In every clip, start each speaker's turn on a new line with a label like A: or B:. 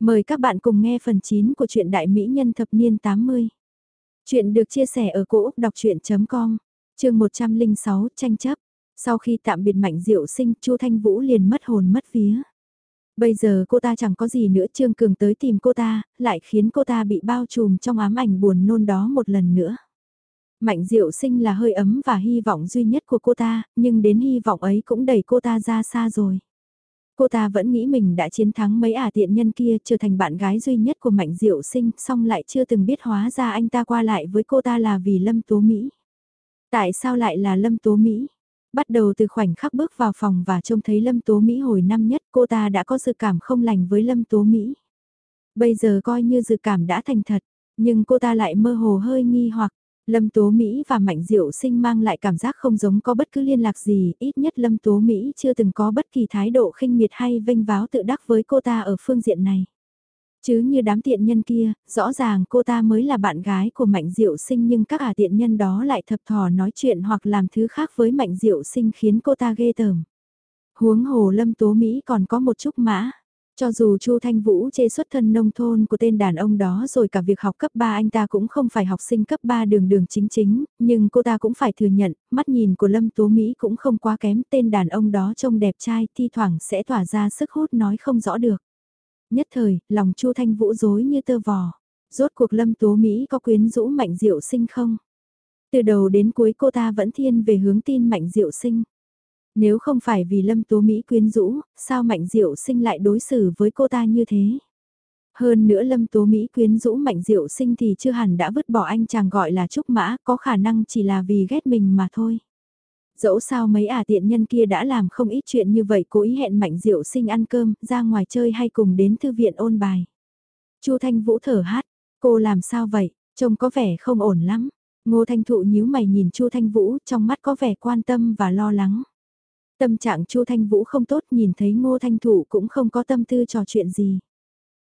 A: Mời các bạn cùng nghe phần 9 của truyện Đại Mỹ Nhân Thập Niên 80. Chuyện được chia sẻ ở cỗ đọc chuyện.com, trường 106 tranh chấp. Sau khi tạm biệt Mạnh Diệu sinh, Chu Thanh Vũ liền mất hồn mất vía. Bây giờ cô ta chẳng có gì nữa Trương Cường tới tìm cô ta, lại khiến cô ta bị bao trùm trong ám ảnh buồn nôn đó một lần nữa. Mạnh Diệu sinh là hơi ấm và hy vọng duy nhất của cô ta, nhưng đến hy vọng ấy cũng đẩy cô ta ra xa rồi. Cô ta vẫn nghĩ mình đã chiến thắng mấy ả tiện nhân kia trở thành bạn gái duy nhất của Mạnh Diệu Sinh, song lại chưa từng biết hóa ra anh ta qua lại với cô ta là vì Lâm Tố Mỹ. Tại sao lại là Lâm Tố Mỹ? Bắt đầu từ khoảnh khắc bước vào phòng và trông thấy Lâm Tố Mỹ hồi năm nhất cô ta đã có dự cảm không lành với Lâm Tố Mỹ. Bây giờ coi như dự cảm đã thành thật, nhưng cô ta lại mơ hồ hơi nghi hoặc Lâm Tố Mỹ và Mạnh Diệu Sinh mang lại cảm giác không giống có bất cứ liên lạc gì, ít nhất Lâm Tố Mỹ chưa từng có bất kỳ thái độ khinh miệt hay vinh váo tự đắc với cô ta ở phương diện này. Chứ như đám tiện nhân kia, rõ ràng cô ta mới là bạn gái của Mạnh Diệu Sinh nhưng các ả tiện nhân đó lại thập thò nói chuyện hoặc làm thứ khác với Mạnh Diệu Sinh khiến cô ta ghê tởm. Huống hồ Lâm Tố Mỹ còn có một chút mã. Cho dù Chu Thanh Vũ chê xuất thân nông thôn của tên đàn ông đó rồi cả việc học cấp 3 anh ta cũng không phải học sinh cấp 3 đường đường chính chính, nhưng cô ta cũng phải thừa nhận, mắt nhìn của Lâm Tố Mỹ cũng không quá kém, tên đàn ông đó trông đẹp trai, thi thoảng sẽ tỏa ra sức hút nói không rõ được. Nhất thời, lòng Chu Thanh Vũ dối như tơ vò. Rốt cuộc Lâm Tố Mỹ có quyến rũ mạnh diệu sinh không? Từ đầu đến cuối cô ta vẫn thiên về hướng tin mạnh diệu sinh. Nếu không phải vì Lâm Tố Mỹ quyến rũ, sao Mạnh Diệu sinh lại đối xử với cô ta như thế? Hơn nữa Lâm Tố Mỹ quyến rũ Mạnh Diệu sinh thì chưa hẳn đã vứt bỏ anh chàng gọi là Trúc Mã, có khả năng chỉ là vì ghét mình mà thôi. Dẫu sao mấy ả tiện nhân kia đã làm không ít chuyện như vậy cố ý hẹn Mạnh Diệu sinh ăn cơm, ra ngoài chơi hay cùng đến thư viện ôn bài. Chu Thanh Vũ thở hát, cô làm sao vậy, trông có vẻ không ổn lắm. Ngô Thanh Thụ nhíu mày nhìn Chu Thanh Vũ trong mắt có vẻ quan tâm và lo lắng. Tâm trạng Chu Thanh Vũ không tốt nhìn thấy Ngô Thanh Thụ cũng không có tâm tư trò chuyện gì.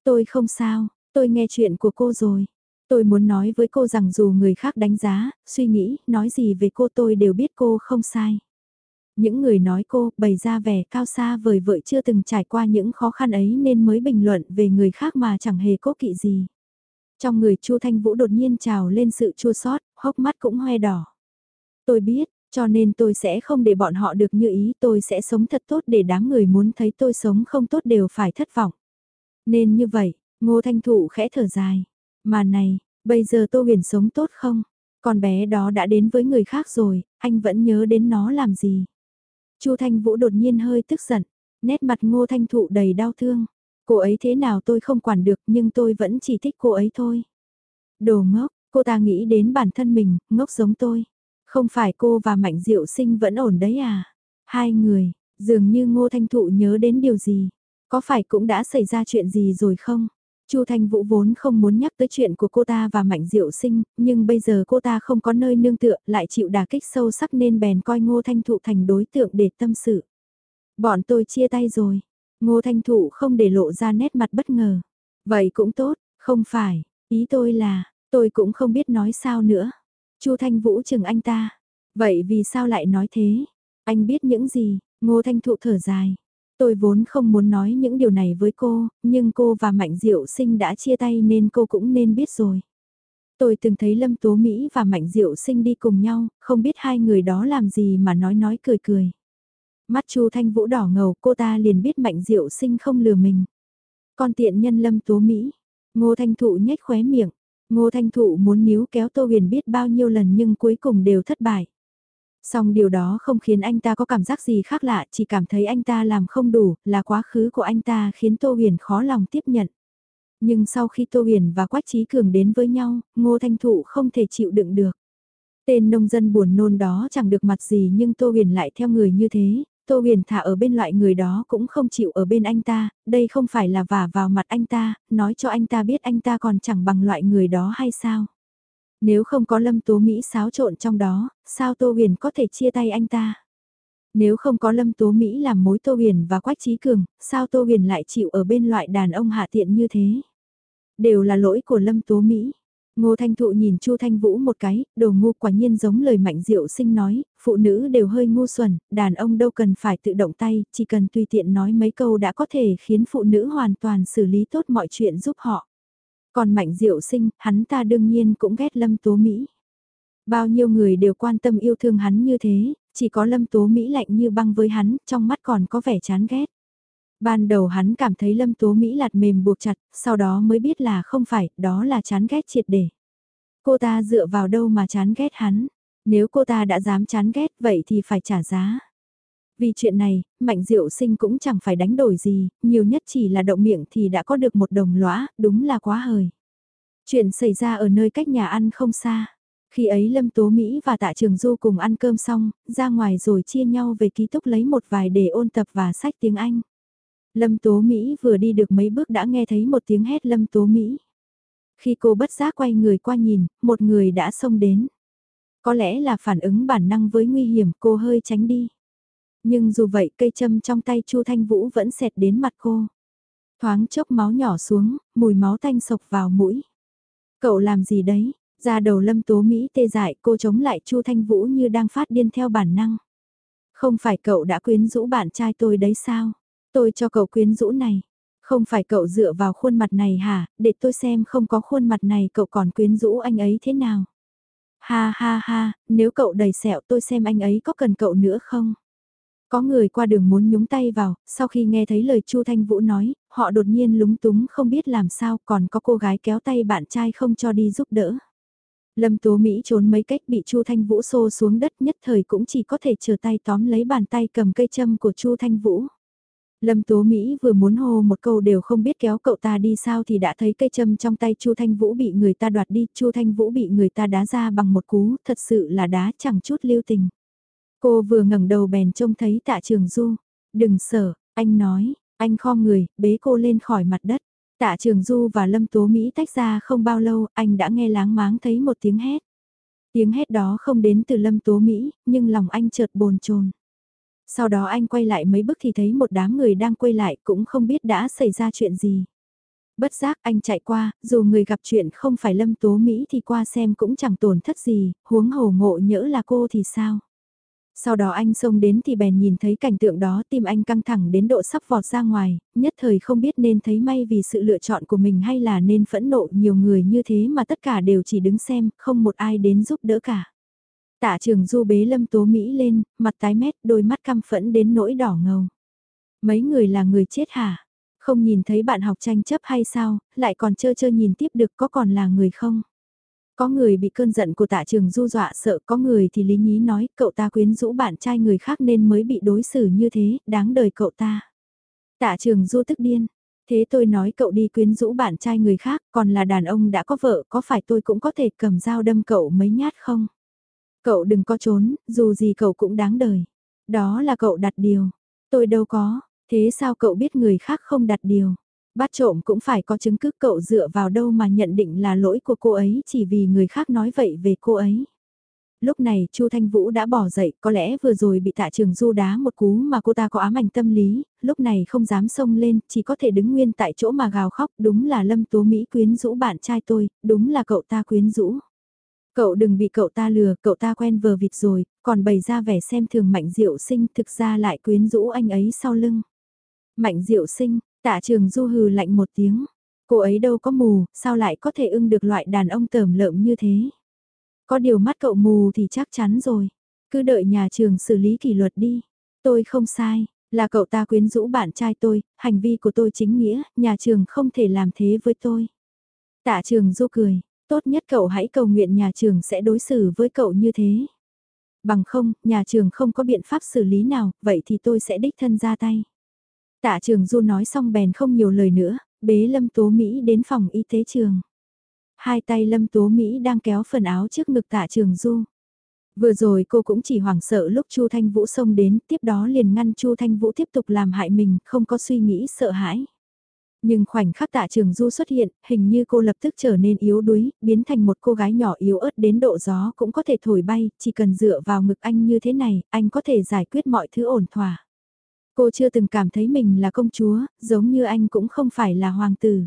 A: Tôi không sao, tôi nghe chuyện của cô rồi. Tôi muốn nói với cô rằng dù người khác đánh giá, suy nghĩ, nói gì về cô tôi đều biết cô không sai. Những người nói cô bày ra vẻ cao xa vời vợi chưa từng trải qua những khó khăn ấy nên mới bình luận về người khác mà chẳng hề cố kỵ gì. Trong người Chu Thanh Vũ đột nhiên trào lên sự chua xót, hốc mắt cũng hoe đỏ. Tôi biết, cho nên tôi sẽ không để bọn họ được như ý tôi sẽ sống thật tốt để đám người muốn thấy tôi sống không tốt đều phải thất vọng. Nên như vậy, ngô thanh thụ khẽ thở dài. Mà này, bây giờ tô huyền sống tốt không? Con bé đó đã đến với người khác rồi, anh vẫn nhớ đến nó làm gì? Chu Thanh Vũ đột nhiên hơi tức giận, nét mặt ngô thanh thụ đầy đau thương. Cô ấy thế nào tôi không quản được nhưng tôi vẫn chỉ thích cô ấy thôi. Đồ ngốc, cô ta nghĩ đến bản thân mình, ngốc giống tôi. Không phải cô và Mạnh Diệu Sinh vẫn ổn đấy à? Hai người, dường như Ngô Thanh Thụ nhớ đến điều gì? Có phải cũng đã xảy ra chuyện gì rồi không? Chu Thanh Vũ vốn không muốn nhắc tới chuyện của cô ta và Mạnh Diệu Sinh, nhưng bây giờ cô ta không có nơi nương tựa, lại chịu đả kích sâu sắc nên bèn coi Ngô Thanh Thụ thành đối tượng để tâm sự. Bọn tôi chia tay rồi. Ngô Thanh Thụ không để lộ ra nét mặt bất ngờ. Vậy cũng tốt, không phải, ý tôi là, tôi cũng không biết nói sao nữa. Chu Thanh Vũ chừng anh ta. Vậy vì sao lại nói thế? Anh biết những gì? Ngô Thanh Thụ thở dài. Tôi vốn không muốn nói những điều này với cô, nhưng cô và Mạnh Diệu Sinh đã chia tay nên cô cũng nên biết rồi. Tôi từng thấy Lâm Tố Mỹ và Mạnh Diệu Sinh đi cùng nhau, không biết hai người đó làm gì mà nói nói cười cười. Mắt Chu Thanh Vũ đỏ ngầu, cô ta liền biết Mạnh Diệu Sinh không lừa mình. Con tiện nhân Lâm Tố Mỹ, Ngô Thanh Thụ nhếch khóe miệng, Ngô Thanh Thụ muốn níu kéo Tô Huyền biết bao nhiêu lần nhưng cuối cùng đều thất bại. Song điều đó không khiến anh ta có cảm giác gì khác lạ, chỉ cảm thấy anh ta làm không đủ, là quá khứ của anh ta khiến Tô Huyền khó lòng tiếp nhận. Nhưng sau khi Tô Huyền và Quách Trí Cường đến với nhau, Ngô Thanh Thụ không thể chịu đựng được. Tên nông dân buồn nôn đó chẳng được mặt gì nhưng Tô Huyền lại theo người như thế, Tô Huyền thả ở bên loại người đó cũng không chịu ở bên anh ta, đây không phải là vả vào mặt anh ta, nói cho anh ta biết anh ta còn chẳng bằng loại người đó hay sao. Nếu không có Lâm Tố Mỹ xáo trộn trong đó, sao Tô Huyền có thể chia tay anh ta? Nếu không có Lâm Tố Mỹ làm mối Tô Huyền và Quách Trí Cường, sao Tô Huyền lại chịu ở bên loại đàn ông hạ tiện như thế? Đều là lỗi của Lâm Tố Mỹ. Ngô Thanh Thụ nhìn Chu Thanh Vũ một cái, đồ ngu quả nhiên giống lời Mạnh Diệu Sinh nói, phụ nữ đều hơi ngu xuẩn, đàn ông đâu cần phải tự động tay, chỉ cần tùy tiện nói mấy câu đã có thể khiến phụ nữ hoàn toàn xử lý tốt mọi chuyện giúp họ. Còn Mạnh Diệu Sinh, hắn ta đương nhiên cũng ghét Lâm Tố Mỹ. Bao nhiêu người đều quan tâm yêu thương hắn như thế, chỉ có Lâm Tố Mỹ lạnh như băng với hắn, trong mắt còn có vẻ chán ghét. Ban đầu hắn cảm thấy Lâm Tố Mỹ lạt mềm buộc chặt, sau đó mới biết là không phải, đó là chán ghét triệt để. Cô ta dựa vào đâu mà chán ghét hắn, nếu cô ta đã dám chán ghét vậy thì phải trả giá. Vì chuyện này, Mạnh Diệu Sinh cũng chẳng phải đánh đổi gì, nhiều nhất chỉ là động miệng thì đã có được một đồng lõa, đúng là quá hời. Chuyện xảy ra ở nơi cách nhà ăn không xa. Khi ấy Lâm Tố Mỹ và Tạ Trường Du cùng ăn cơm xong, ra ngoài rồi chia nhau về ký túc lấy một vài để ôn tập và sách tiếng Anh. Lâm Tố Mỹ vừa đi được mấy bước đã nghe thấy một tiếng hét Lâm Tố Mỹ. Khi cô bất giác quay người qua nhìn, một người đã xông đến. Có lẽ là phản ứng bản năng với nguy hiểm cô hơi tránh đi. Nhưng dù vậy cây châm trong tay Chu Thanh Vũ vẫn xẹt đến mặt cô. Thoáng chốc máu nhỏ xuống, mùi máu tanh sộc vào mũi. Cậu làm gì đấy? Ra đầu lâm tố Mỹ tê dại cô chống lại Chu Thanh Vũ như đang phát điên theo bản năng. Không phải cậu đã quyến rũ bạn trai tôi đấy sao? Tôi cho cậu quyến rũ này. Không phải cậu dựa vào khuôn mặt này hả, để tôi xem không có khuôn mặt này cậu còn quyến rũ anh ấy thế nào. Ha ha ha, nếu cậu đầy sẹo tôi xem anh ấy có cần cậu nữa không? Có người qua đường muốn nhúng tay vào, sau khi nghe thấy lời Chu Thanh Vũ nói, họ đột nhiên lúng túng không biết làm sao còn có cô gái kéo tay bạn trai không cho đi giúp đỡ. Lâm Tố Mỹ trốn mấy cách bị Chu Thanh Vũ xô xuống đất nhất thời cũng chỉ có thể chờ tay tóm lấy bàn tay cầm cây châm của Chu Thanh Vũ. Lâm Tố Mỹ vừa muốn hô một câu đều không biết kéo cậu ta đi sao thì đã thấy cây châm trong tay Chu Thanh Vũ bị người ta đoạt đi, Chu Thanh Vũ bị người ta đá ra bằng một cú, thật sự là đá chẳng chút lưu tình. Cô vừa ngẩng đầu bèn trông thấy tạ trường du. Đừng sợ, anh nói, anh khom người, bế cô lên khỏi mặt đất. Tạ trường du và Lâm Tố Mỹ tách ra không bao lâu, anh đã nghe láng máng thấy một tiếng hét. Tiếng hét đó không đến từ Lâm Tố Mỹ, nhưng lòng anh chợt bồn chồn. Sau đó anh quay lại mấy bước thì thấy một đám người đang quay lại cũng không biết đã xảy ra chuyện gì. Bất giác anh chạy qua, dù người gặp chuyện không phải Lâm Tố Mỹ thì qua xem cũng chẳng tổn thất gì, huống hồ ngộ nhỡ là cô thì sao. Sau đó anh xông đến thì bèn nhìn thấy cảnh tượng đó tim anh căng thẳng đến độ sắp vọt ra ngoài, nhất thời không biết nên thấy may vì sự lựa chọn của mình hay là nên phẫn nộ nhiều người như thế mà tất cả đều chỉ đứng xem, không một ai đến giúp đỡ cả. Tạ trường du bế lâm tố Mỹ lên, mặt tái mét, đôi mắt căm phẫn đến nỗi đỏ ngầu. Mấy người là người chết hả? Không nhìn thấy bạn học tranh chấp hay sao, lại còn chơ chơ nhìn tiếp được có còn là người không? Có người bị cơn giận của tạ trường du dọa sợ, có người thì lý nhí nói cậu ta quyến rũ bạn trai người khác nên mới bị đối xử như thế, đáng đời cậu ta. Tạ trường du tức điên, thế tôi nói cậu đi quyến rũ bạn trai người khác, còn là đàn ông đã có vợ, có phải tôi cũng có thể cầm dao đâm cậu mấy nhát không? Cậu đừng có trốn, dù gì cậu cũng đáng đời. Đó là cậu đặt điều. Tôi đâu có, thế sao cậu biết người khác không đặt điều? Bắt trộm cũng phải có chứng cứ cậu dựa vào đâu mà nhận định là lỗi của cô ấy chỉ vì người khác nói vậy về cô ấy. Lúc này Chu Thanh Vũ đã bỏ dậy, có lẽ vừa rồi bị tạ trường du đá một cú mà cô ta có ám ảnh tâm lý, lúc này không dám xông lên, chỉ có thể đứng nguyên tại chỗ mà gào khóc, đúng là Lâm Tố Mỹ quyến rũ bạn trai tôi, đúng là cậu ta quyến rũ. Cậu đừng bị cậu ta lừa, cậu ta quen vờ vịt rồi, còn bày ra vẻ xem thường Mạnh Diệu Sinh thực ra lại quyến rũ anh ấy sau lưng. Mạnh Diệu Sinh, tạ trường du hừ lạnh một tiếng, cô ấy đâu có mù, sao lại có thể ưng được loại đàn ông tởm lợm như thế. Có điều mắt cậu mù thì chắc chắn rồi, cứ đợi nhà trường xử lý kỷ luật đi. Tôi không sai, là cậu ta quyến rũ bạn trai tôi, hành vi của tôi chính nghĩa, nhà trường không thể làm thế với tôi. Tạ trường du cười, tốt nhất cậu hãy cầu nguyện nhà trường sẽ đối xử với cậu như thế. Bằng không, nhà trường không có biện pháp xử lý nào, vậy thì tôi sẽ đích thân ra tay. Tạ trường Du nói xong bèn không nhiều lời nữa, bế Lâm Tố Mỹ đến phòng y tế trường. Hai tay Lâm Tố Mỹ đang kéo phần áo trước ngực tạ trường Du. Vừa rồi cô cũng chỉ hoảng sợ lúc Chu Thanh Vũ xông đến, tiếp đó liền ngăn Chu Thanh Vũ tiếp tục làm hại mình, không có suy nghĩ sợ hãi. Nhưng khoảnh khắc tạ trường du xuất hiện, hình như cô lập tức trở nên yếu đuối, biến thành một cô gái nhỏ yếu ớt đến độ gió cũng có thể thổi bay, chỉ cần dựa vào ngực anh như thế này, anh có thể giải quyết mọi thứ ổn thỏa. Cô chưa từng cảm thấy mình là công chúa, giống như anh cũng không phải là hoàng tử.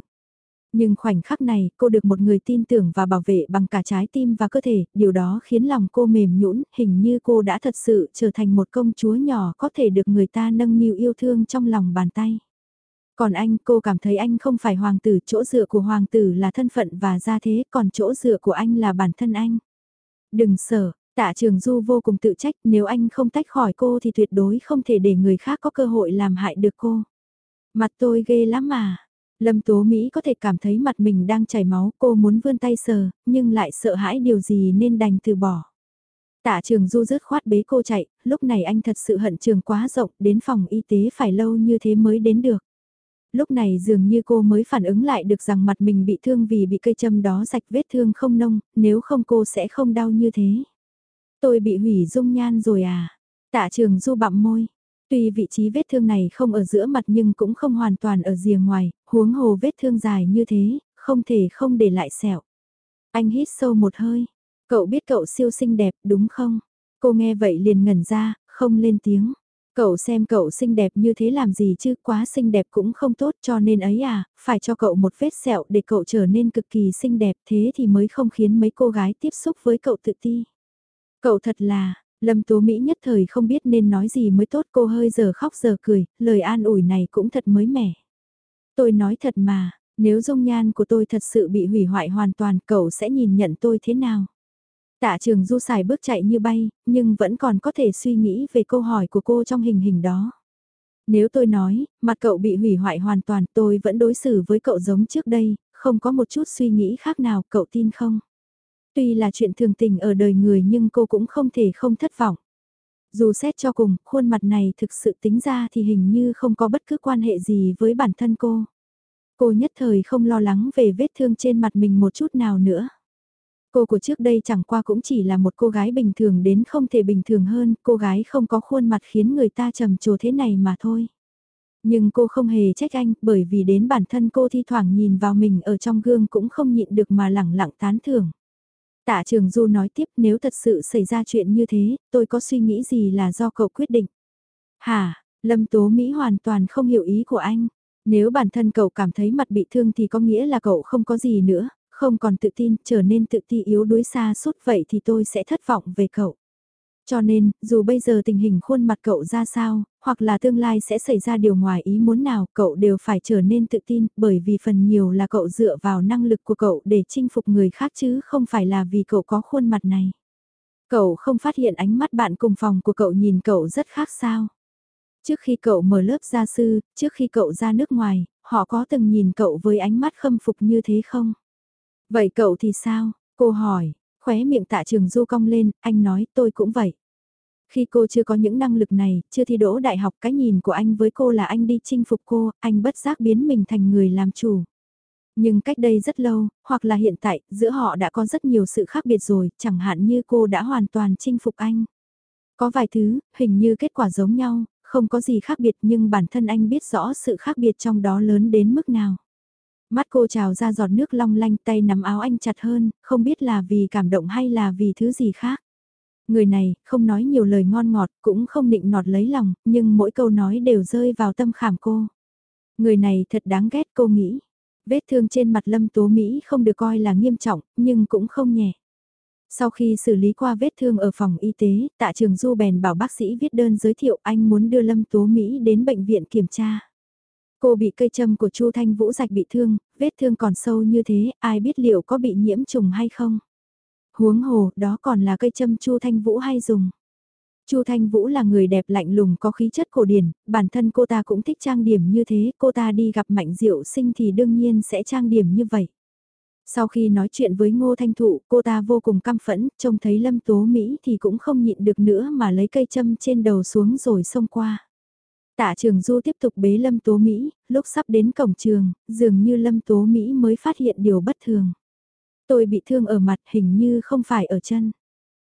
A: Nhưng khoảnh khắc này, cô được một người tin tưởng và bảo vệ bằng cả trái tim và cơ thể, điều đó khiến lòng cô mềm nhũn, hình như cô đã thật sự trở thành một công chúa nhỏ có thể được người ta nâng niu yêu thương trong lòng bàn tay. Còn anh, cô cảm thấy anh không phải hoàng tử, chỗ dựa của hoàng tử là thân phận và gia thế, còn chỗ dựa của anh là bản thân anh. Đừng sợ, tạ trường du vô cùng tự trách, nếu anh không tách khỏi cô thì tuyệt đối không thể để người khác có cơ hội làm hại được cô. Mặt tôi ghê lắm mà. Lâm Tố Mỹ có thể cảm thấy mặt mình đang chảy máu, cô muốn vươn tay sờ, nhưng lại sợ hãi điều gì nên đành từ bỏ. Tạ trường du rớt khoát bế cô chạy, lúc này anh thật sự hận trường quá rộng, đến phòng y tế phải lâu như thế mới đến được lúc này dường như cô mới phản ứng lại được rằng mặt mình bị thương vì bị cây châm đó sạch vết thương không nông, nếu không cô sẽ không đau như thế. Tôi bị hủy dung nhan rồi à? Tạ trường du bặm môi. Tuy vị trí vết thương này không ở giữa mặt nhưng cũng không hoàn toàn ở rìa ngoài, huống hồ vết thương dài như thế, không thể không để lại sẹo. Anh hít sâu một hơi. Cậu biết cậu siêu xinh đẹp đúng không? Cô nghe vậy liền ngẩn ra, không lên tiếng. Cậu xem cậu xinh đẹp như thế làm gì chứ quá xinh đẹp cũng không tốt cho nên ấy à, phải cho cậu một vết sẹo để cậu trở nên cực kỳ xinh đẹp thế thì mới không khiến mấy cô gái tiếp xúc với cậu tự ti. Cậu thật là, Lâm Tố Mỹ nhất thời không biết nên nói gì mới tốt cô hơi giờ khóc giờ cười, lời an ủi này cũng thật mới mẻ. Tôi nói thật mà, nếu dung nhan của tôi thật sự bị hủy hoại hoàn toàn cậu sẽ nhìn nhận tôi thế nào? Tạ trường du xài bước chạy như bay, nhưng vẫn còn có thể suy nghĩ về câu hỏi của cô trong hình hình đó. Nếu tôi nói, mặt cậu bị hủy hoại hoàn toàn tôi vẫn đối xử với cậu giống trước đây, không có một chút suy nghĩ khác nào, cậu tin không? Tuy là chuyện thường tình ở đời người nhưng cô cũng không thể không thất vọng. Dù xét cho cùng, khuôn mặt này thực sự tính ra thì hình như không có bất cứ quan hệ gì với bản thân cô. Cô nhất thời không lo lắng về vết thương trên mặt mình một chút nào nữa. Cô của trước đây chẳng qua cũng chỉ là một cô gái bình thường đến không thể bình thường hơn, cô gái không có khuôn mặt khiến người ta trầm trồ thế này mà thôi. Nhưng cô không hề trách anh, bởi vì đến bản thân cô thi thoảng nhìn vào mình ở trong gương cũng không nhịn được mà lẳng lặng tán thưởng. Tạ Trường Du nói tiếp nếu thật sự xảy ra chuyện như thế, tôi có suy nghĩ gì là do cậu quyết định. Hả, Lâm Tố Mỹ hoàn toàn không hiểu ý của anh. Nếu bản thân cậu cảm thấy mặt bị thương thì có nghĩa là cậu không có gì nữa, không còn tự tin, trở nên tự ti yếu đuối xa suốt vậy thì tôi sẽ thất vọng về cậu. Cho nên, dù bây giờ tình hình khuôn mặt cậu ra sao, hoặc là tương lai sẽ xảy ra điều ngoài ý muốn nào, cậu đều phải trở nên tự tin, bởi vì phần nhiều là cậu dựa vào năng lực của cậu để chinh phục người khác chứ không phải là vì cậu có khuôn mặt này. Cậu không phát hiện ánh mắt bạn cùng phòng của cậu nhìn cậu rất khác sao. Trước khi cậu mở lớp gia sư, trước khi cậu ra nước ngoài, họ có từng nhìn cậu với ánh mắt khâm phục như thế không? Vậy cậu thì sao? Cô hỏi, khóe miệng tạ trường du cong lên, anh nói tôi cũng vậy. Khi cô chưa có những năng lực này, chưa thi đỗ đại học cái nhìn của anh với cô là anh đi chinh phục cô, anh bất giác biến mình thành người làm chủ. Nhưng cách đây rất lâu, hoặc là hiện tại, giữa họ đã có rất nhiều sự khác biệt rồi, chẳng hạn như cô đã hoàn toàn chinh phục anh. Có vài thứ, hình như kết quả giống nhau, không có gì khác biệt nhưng bản thân anh biết rõ sự khác biệt trong đó lớn đến mức nào. Mắt cô trào ra giọt nước long lanh tay nắm áo anh chặt hơn, không biết là vì cảm động hay là vì thứ gì khác. Người này, không nói nhiều lời ngon ngọt, cũng không định nọt lấy lòng, nhưng mỗi câu nói đều rơi vào tâm khảm cô. Người này thật đáng ghét cô nghĩ. Vết thương trên mặt lâm tố Mỹ không được coi là nghiêm trọng, nhưng cũng không nhẹ. Sau khi xử lý qua vết thương ở phòng y tế, tạ trường Du bèn bảo bác sĩ viết đơn giới thiệu anh muốn đưa Lâm Tố Mỹ đến bệnh viện kiểm tra. Cô bị cây châm của Chu Thanh Vũ rạch bị thương, vết thương còn sâu như thế, ai biết liệu có bị nhiễm trùng hay không? Huống hồ, đó còn là cây châm Chu Thanh Vũ hay dùng. Chu Thanh Vũ là người đẹp lạnh lùng có khí chất cổ điển, bản thân cô ta cũng thích trang điểm như thế, cô ta đi gặp Mạnh Diệu Sinh thì đương nhiên sẽ trang điểm như vậy. Sau khi nói chuyện với Ngô Thanh Thụ, cô ta vô cùng căm phẫn, trông thấy Lâm Tố Mỹ thì cũng không nhịn được nữa mà lấy cây châm trên đầu xuống rồi xông qua. Tạ trường du tiếp tục bế Lâm Tố Mỹ, lúc sắp đến cổng trường, dường như Lâm Tố Mỹ mới phát hiện điều bất thường. Tôi bị thương ở mặt hình như không phải ở chân.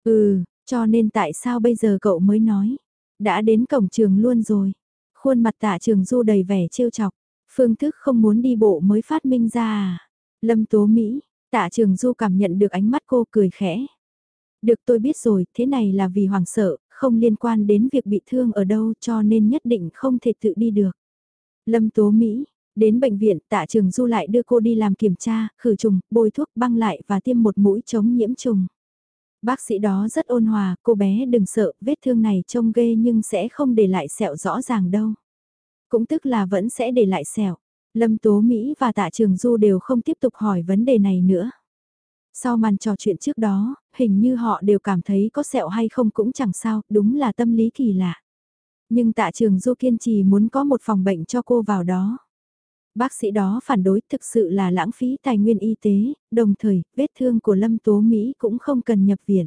A: Ừ, cho nên tại sao bây giờ cậu mới nói? Đã đến cổng trường luôn rồi. Khuôn mặt tạ trường du đầy vẻ trêu chọc. Phương thức không muốn đi bộ mới phát minh ra à? Lâm Tố Mỹ, tạ trường du cảm nhận được ánh mắt cô cười khẽ. Được tôi biết rồi, thế này là vì hoàng sợ, không liên quan đến việc bị thương ở đâu cho nên nhất định không thể tự đi được. Lâm Tố Mỹ, Đến bệnh viện, tạ trường du lại đưa cô đi làm kiểm tra, khử trùng, bôi thuốc, băng lại và tiêm một mũi chống nhiễm trùng. Bác sĩ đó rất ôn hòa, cô bé đừng sợ, vết thương này trông ghê nhưng sẽ không để lại sẹo rõ ràng đâu. Cũng tức là vẫn sẽ để lại sẹo. Lâm Tố Mỹ và Tạ Trường Du đều không tiếp tục hỏi vấn đề này nữa. Sau màn trò chuyện trước đó, hình như họ đều cảm thấy có sẹo hay không cũng chẳng sao, đúng là tâm lý kỳ lạ. Nhưng Tạ Trường Du kiên trì muốn có một phòng bệnh cho cô vào đó. Bác sĩ đó phản đối thực sự là lãng phí tài nguyên y tế, đồng thời, vết thương của Lâm Tố Mỹ cũng không cần nhập viện.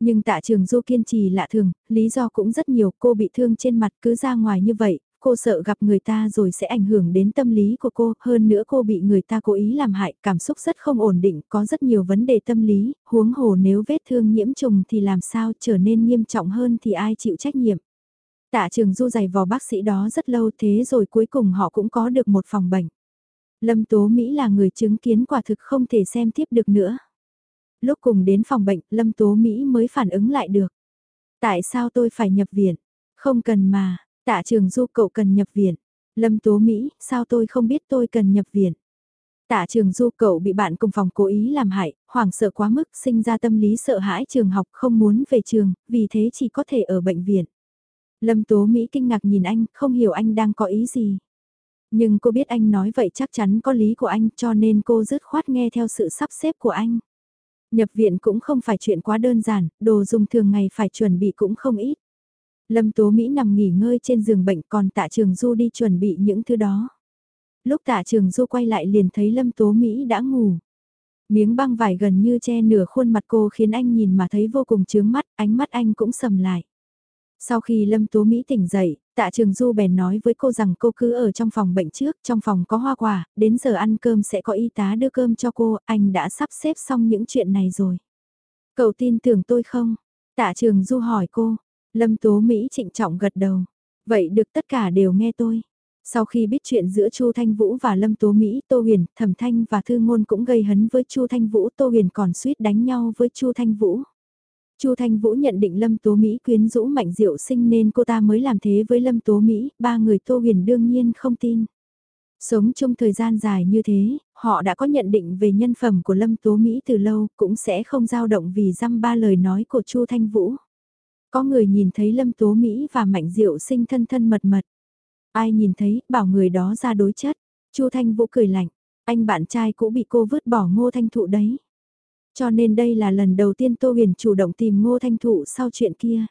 A: Nhưng tạ trường du kiên trì lạ thường, lý do cũng rất nhiều, cô bị thương trên mặt cứ ra ngoài như vậy, cô sợ gặp người ta rồi sẽ ảnh hưởng đến tâm lý của cô, hơn nữa cô bị người ta cố ý làm hại, cảm xúc rất không ổn định, có rất nhiều vấn đề tâm lý, huống hồ nếu vết thương nhiễm trùng thì làm sao trở nên nghiêm trọng hơn thì ai chịu trách nhiệm. Tạ trường du giày vò bác sĩ đó rất lâu thế rồi cuối cùng họ cũng có được một phòng bệnh. Lâm Tố Mỹ là người chứng kiến quả thực không thể xem tiếp được nữa. Lúc cùng đến phòng bệnh, Lâm Tố Mỹ mới phản ứng lại được. Tại sao tôi phải nhập viện? Không cần mà, tạ trường du cậu cần nhập viện. Lâm Tố Mỹ, sao tôi không biết tôi cần nhập viện? Tạ trường du cậu bị bạn cùng phòng cố ý làm hại, hoảng sợ quá mức, sinh ra tâm lý sợ hãi trường học không muốn về trường, vì thế chỉ có thể ở bệnh viện. Lâm Tố Mỹ kinh ngạc nhìn anh, không hiểu anh đang có ý gì. Nhưng cô biết anh nói vậy chắc chắn có lý của anh cho nên cô dứt khoát nghe theo sự sắp xếp của anh. Nhập viện cũng không phải chuyện quá đơn giản, đồ dùng thường ngày phải chuẩn bị cũng không ít. Lâm Tố Mỹ nằm nghỉ ngơi trên giường bệnh còn tạ trường Du đi chuẩn bị những thứ đó. Lúc tạ trường Du quay lại liền thấy Lâm Tố Mỹ đã ngủ. Miếng băng vải gần như che nửa khuôn mặt cô khiến anh nhìn mà thấy vô cùng chướng mắt, ánh mắt anh cũng sầm lại. Sau khi Lâm Tố Mỹ tỉnh dậy, tạ trường Du bèn nói với cô rằng cô cứ ở trong phòng bệnh trước, trong phòng có hoa quả, đến giờ ăn cơm sẽ có y tá đưa cơm cho cô, anh đã sắp xếp xong những chuyện này rồi. Cậu tin tưởng tôi không? Tạ trường Du hỏi cô, Lâm Tố Mỹ trịnh trọng gật đầu. Vậy được tất cả đều nghe tôi. Sau khi biết chuyện giữa Chu Thanh Vũ và Lâm Tố Mỹ, Tô Huyền, Thẩm Thanh và Thư Ngôn cũng gây hấn với Chu Thanh Vũ, Tô Huyền còn suýt đánh nhau với Chu Thanh Vũ. Chu Thanh Vũ nhận định Lâm Tố Mỹ quyến rũ mạnh diệu sinh nên cô ta mới làm thế với Lâm Tố Mỹ, ba người Tô Huyền đương nhiên không tin. Sống trong thời gian dài như thế, họ đã có nhận định về nhân phẩm của Lâm Tố Mỹ từ lâu, cũng sẽ không dao động vì dăm ba lời nói của Chu Thanh Vũ. Có người nhìn thấy Lâm Tố Mỹ và Mạnh Diệu sinh thân thân mật mật. Ai nhìn thấy, bảo người đó ra đối chất. Chu Thanh Vũ cười lạnh, anh bạn trai cũ bị cô vứt bỏ ngô thanh thụ đấy. Cho nên đây là lần đầu tiên Tô Huyền chủ động tìm Ngô Thanh Thụ sau chuyện kia.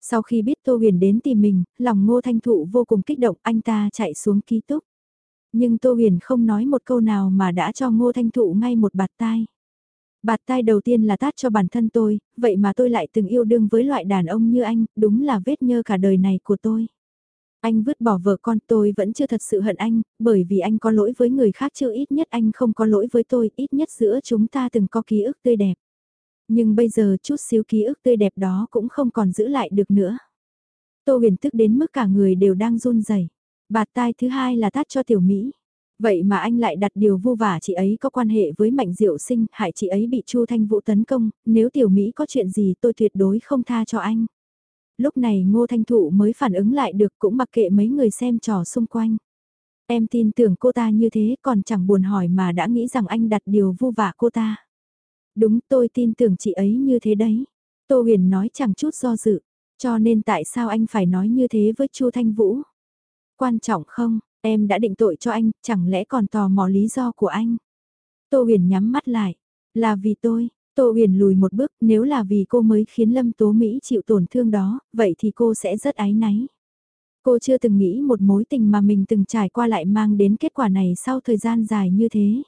A: Sau khi biết Tô Huyền đến tìm mình, lòng Ngô Thanh Thụ vô cùng kích động anh ta chạy xuống ký túc. Nhưng Tô Huyền không nói một câu nào mà đã cho Ngô Thanh Thụ ngay một bạt tai. Bạt tai đầu tiên là tát cho bản thân tôi, vậy mà tôi lại từng yêu đương với loại đàn ông như anh, đúng là vết nhơ cả đời này của tôi. Anh vứt bỏ vợ con tôi vẫn chưa thật sự hận anh, bởi vì anh có lỗi với người khác chưa ít nhất anh không có lỗi với tôi, ít nhất giữa chúng ta từng có ký ức tươi đẹp. Nhưng bây giờ chút xíu ký ức tươi đẹp đó cũng không còn giữ lại được nữa. Tô huyền tức đến mức cả người đều đang run rẩy. Bạt tai thứ hai là tát cho tiểu Mỹ. Vậy mà anh lại đặt điều vô vả chị ấy có quan hệ với Mạnh Diệu Sinh, hại chị ấy bị Chu Thanh Vũ tấn công, nếu tiểu Mỹ có chuyện gì tôi tuyệt đối không tha cho anh lúc này ngô thanh thụ mới phản ứng lại được cũng mặc kệ mấy người xem trò xung quanh. Em tin tưởng cô ta như thế còn chẳng buồn hỏi mà đã nghĩ rằng anh đặt điều vu vả cô ta. Đúng tôi tin tưởng chị ấy như thế đấy. Tô huyền nói chẳng chút do dự, cho nên tại sao anh phải nói như thế với Chu Thanh Vũ? Quan trọng không, em đã định tội cho anh, chẳng lẽ còn tò mò lý do của anh? Tô huyền nhắm mắt lại, là vì tôi, Tô Huyền lùi một bước, nếu là vì cô mới khiến Lâm Tố Mỹ chịu tổn thương đó, vậy thì cô sẽ rất áy náy. Cô chưa từng nghĩ một mối tình mà mình từng trải qua lại mang đến kết quả này sau thời gian dài như thế.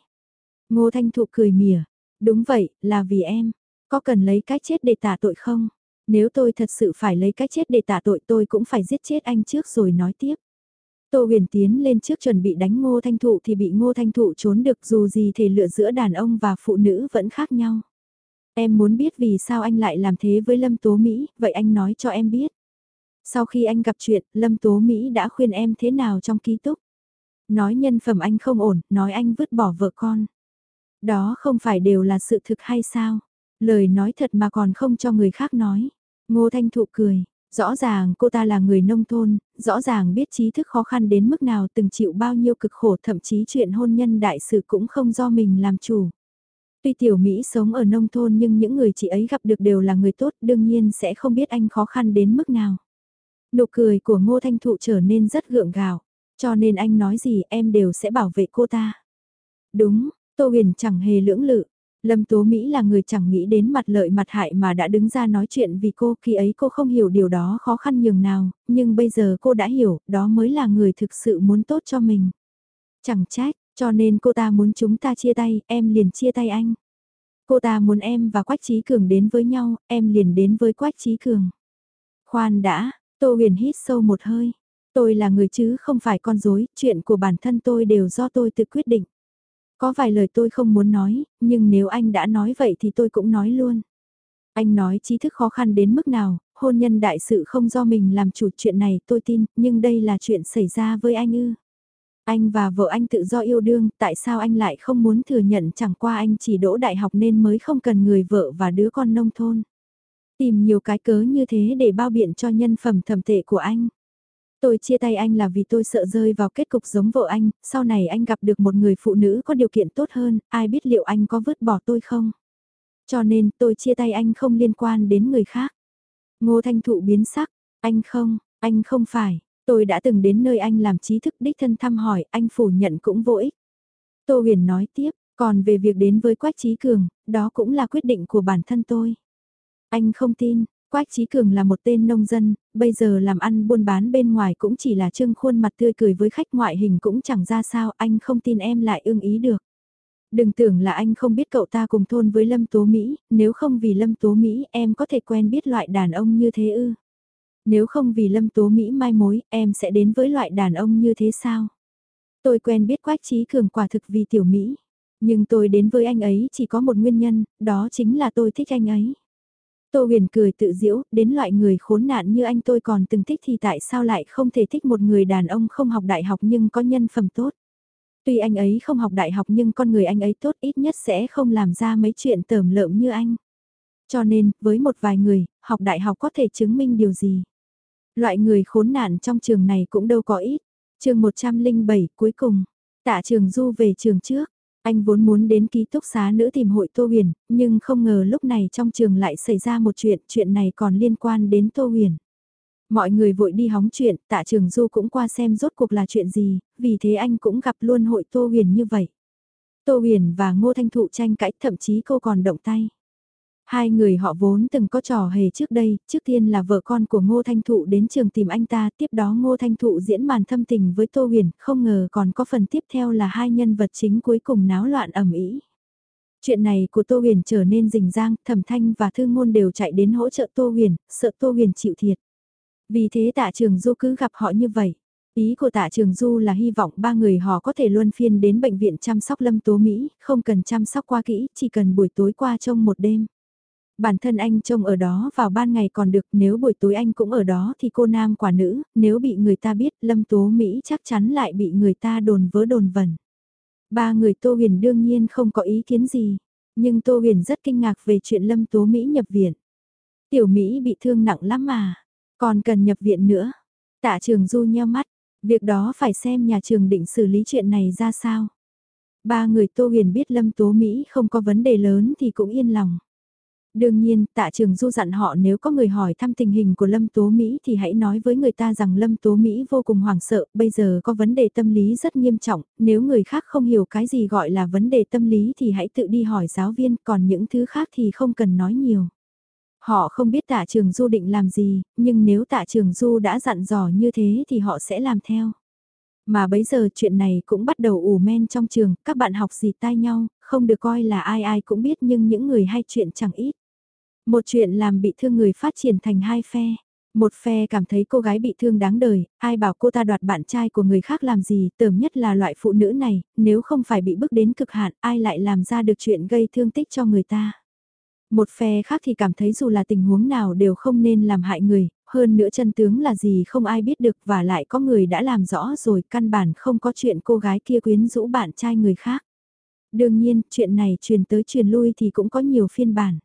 A: Ngô Thanh Thụ cười mỉa, đúng vậy, là vì em, có cần lấy cái chết để tả tội không? Nếu tôi thật sự phải lấy cái chết để tả tội tôi cũng phải giết chết anh trước rồi nói tiếp. Tô huyền tiến lên trước chuẩn bị đánh ngô thanh thụ thì bị ngô thanh thụ trốn được dù gì thể lựa giữa đàn ông và phụ nữ vẫn khác nhau. Em muốn biết vì sao anh lại làm thế với Lâm Tố Mỹ, vậy anh nói cho em biết. Sau khi anh gặp chuyện, Lâm Tố Mỹ đã khuyên em thế nào trong ký túc. Nói nhân phẩm anh không ổn, nói anh vứt bỏ vợ con. Đó không phải đều là sự thực hay sao? Lời nói thật mà còn không cho người khác nói. Ngô Thanh Thụ cười, Rõ ràng cô ta là người nông thôn, rõ ràng biết trí thức khó khăn đến mức nào từng chịu bao nhiêu cực khổ thậm chí chuyện hôn nhân đại sự cũng không do mình làm chủ. Tuy tiểu Mỹ sống ở nông thôn nhưng những người chị ấy gặp được đều là người tốt đương nhiên sẽ không biết anh khó khăn đến mức nào. Nụ cười của Ngô Thanh Thụ trở nên rất gượng gạo, cho nên anh nói gì em đều sẽ bảo vệ cô ta. Đúng, Tô Huyền chẳng hề lưỡng lự, Lâm Tố Mỹ là người chẳng nghĩ đến mặt lợi mặt hại mà đã đứng ra nói chuyện vì cô khi ấy cô không hiểu điều đó khó khăn nhường nào, nhưng bây giờ cô đã hiểu, đó mới là người thực sự muốn tốt cho mình. Chẳng trách, cho nên cô ta muốn chúng ta chia tay, em liền chia tay anh. Cô ta muốn em và Quách Trí Cường đến với nhau, em liền đến với Quách Trí Cường. Khoan đã, Tô Huyền hít sâu một hơi. Tôi là người chứ không phải con dối, chuyện của bản thân tôi đều do tôi tự quyết định. Có vài lời tôi không muốn nói, nhưng nếu anh đã nói vậy thì tôi cũng nói luôn. Anh nói trí thức khó khăn đến mức nào, hôn nhân đại sự không do mình làm chủ chuyện này tôi tin, nhưng đây là chuyện xảy ra với anh ư. Anh và vợ anh tự do yêu đương, tại sao anh lại không muốn thừa nhận chẳng qua anh chỉ đỗ đại học nên mới không cần người vợ và đứa con nông thôn. Tìm nhiều cái cớ như thế để bao biện cho nhân phẩm thầm tệ của anh. Tôi chia tay anh là vì tôi sợ rơi vào kết cục giống vợ anh, sau này anh gặp được một người phụ nữ có điều kiện tốt hơn, ai biết liệu anh có vứt bỏ tôi không? Cho nên tôi chia tay anh không liên quan đến người khác. Ngô Thanh Thụ biến sắc, anh không, anh không phải, tôi đã từng đến nơi anh làm trí thức đích thân thăm hỏi, anh phủ nhận cũng vô ích. Tô huyền nói tiếp, còn về việc đến với Quách Trí Cường, đó cũng là quyết định của bản thân tôi. Anh không tin, Quách Trí Cường là một tên nông dân, bây giờ làm ăn buôn bán bên ngoài cũng chỉ là trưng khuôn mặt tươi cười với khách ngoại hình cũng chẳng ra sao, anh không tin em lại ưng ý được. Đừng tưởng là anh không biết cậu ta cùng thôn với Lâm Tố Mỹ, nếu không vì Lâm Tố Mỹ em có thể quen biết loại đàn ông như thế ư. Nếu không vì Lâm Tố Mỹ mai mối, em sẽ đến với loại đàn ông như thế sao? Tôi quen biết Quách Trí Cường quả thực vì tiểu Mỹ. Nhưng tôi đến với anh ấy chỉ có một nguyên nhân, đó chính là tôi thích anh ấy. Tô huyền cười tự diễu, đến loại người khốn nạn như anh tôi còn từng thích thì tại sao lại không thể thích một người đàn ông không học đại học nhưng có nhân phẩm tốt. Tuy anh ấy không học đại học nhưng con người anh ấy tốt ít nhất sẽ không làm ra mấy chuyện tởm lợm như anh. Cho nên, với một vài người, học đại học có thể chứng minh điều gì. Loại người khốn nạn trong trường này cũng đâu có ít. chương 107 cuối cùng, tạ trường du về trường trước, anh vốn muốn đến ký túc xá nữ tìm hội Tô Huyền, nhưng không ngờ lúc này trong trường lại xảy ra một chuyện, chuyện này còn liên quan đến Tô Huyền. Mọi người vội đi hóng chuyện, tạ trường Du cũng qua xem rốt cuộc là chuyện gì, vì thế anh cũng gặp luôn hội Tô Huyền như vậy. Tô Huyền và Ngô Thanh Thụ tranh cãi, thậm chí cô còn động tay. Hai người họ vốn từng có trò hề trước đây, trước tiên là vợ con của Ngô Thanh Thụ đến trường tìm anh ta, tiếp đó Ngô Thanh Thụ diễn màn thâm tình với Tô Huyền, không ngờ còn có phần tiếp theo là hai nhân vật chính cuối cùng náo loạn ẩm ý. Chuyện này của Tô Huyền trở nên rình rang, Thẩm Thanh và Thư Ngôn đều chạy đến hỗ trợ Tô Huyền, sợ Tô Huyền chịu thiệt. Vì thế tạ trường Du cứ gặp họ như vậy. Ý của tạ trường Du là hy vọng ba người họ có thể luân phiên đến bệnh viện chăm sóc lâm tố Mỹ, không cần chăm sóc qua kỹ, chỉ cần buổi tối qua trông một đêm. Bản thân anh trông ở đó vào ban ngày còn được, nếu buổi tối anh cũng ở đó thì cô nam quả nữ, nếu bị người ta biết Lâm Tố Mỹ chắc chắn lại bị người ta đồn vớ đồn vẩn. Ba người Tô Huyền đương nhiên không có ý kiến gì, nhưng Tô Huyền rất kinh ngạc về chuyện Lâm Tố Mỹ nhập viện. Tiểu Mỹ bị thương nặng lắm mà, còn cần nhập viện nữa. Tạ trường du nheo mắt, việc đó phải xem nhà trường định xử lý chuyện này ra sao. Ba người Tô Huyền biết Lâm Tố Mỹ không có vấn đề lớn thì cũng yên lòng. Đương nhiên, tạ trường du dặn họ nếu có người hỏi thăm tình hình của Lâm Tố Mỹ thì hãy nói với người ta rằng Lâm Tố Mỹ vô cùng hoảng sợ, bây giờ có vấn đề tâm lý rất nghiêm trọng, nếu người khác không hiểu cái gì gọi là vấn đề tâm lý thì hãy tự đi hỏi giáo viên, còn những thứ khác thì không cần nói nhiều. Họ không biết tạ trường du định làm gì, nhưng nếu tạ trường du đã dặn dò như thế thì họ sẽ làm theo. Mà bấy giờ chuyện này cũng bắt đầu ủ men trong trường, các bạn học gì tai nhau, không được coi là ai ai cũng biết nhưng những người hay chuyện chẳng ít. Một chuyện làm bị thương người phát triển thành hai phe. Một phe cảm thấy cô gái bị thương đáng đời, ai bảo cô ta đoạt bạn trai của người khác làm gì, tởm nhất là loại phụ nữ này, nếu không phải bị bức đến cực hạn, ai lại làm ra được chuyện gây thương tích cho người ta. Một phe khác thì cảm thấy dù là tình huống nào đều không nên làm hại người, hơn nữa chân tướng là gì không ai biết được và lại có người đã làm rõ rồi căn bản không có chuyện cô gái kia quyến rũ bạn trai người khác. Đương nhiên, chuyện này truyền tới truyền lui thì cũng có nhiều phiên bản.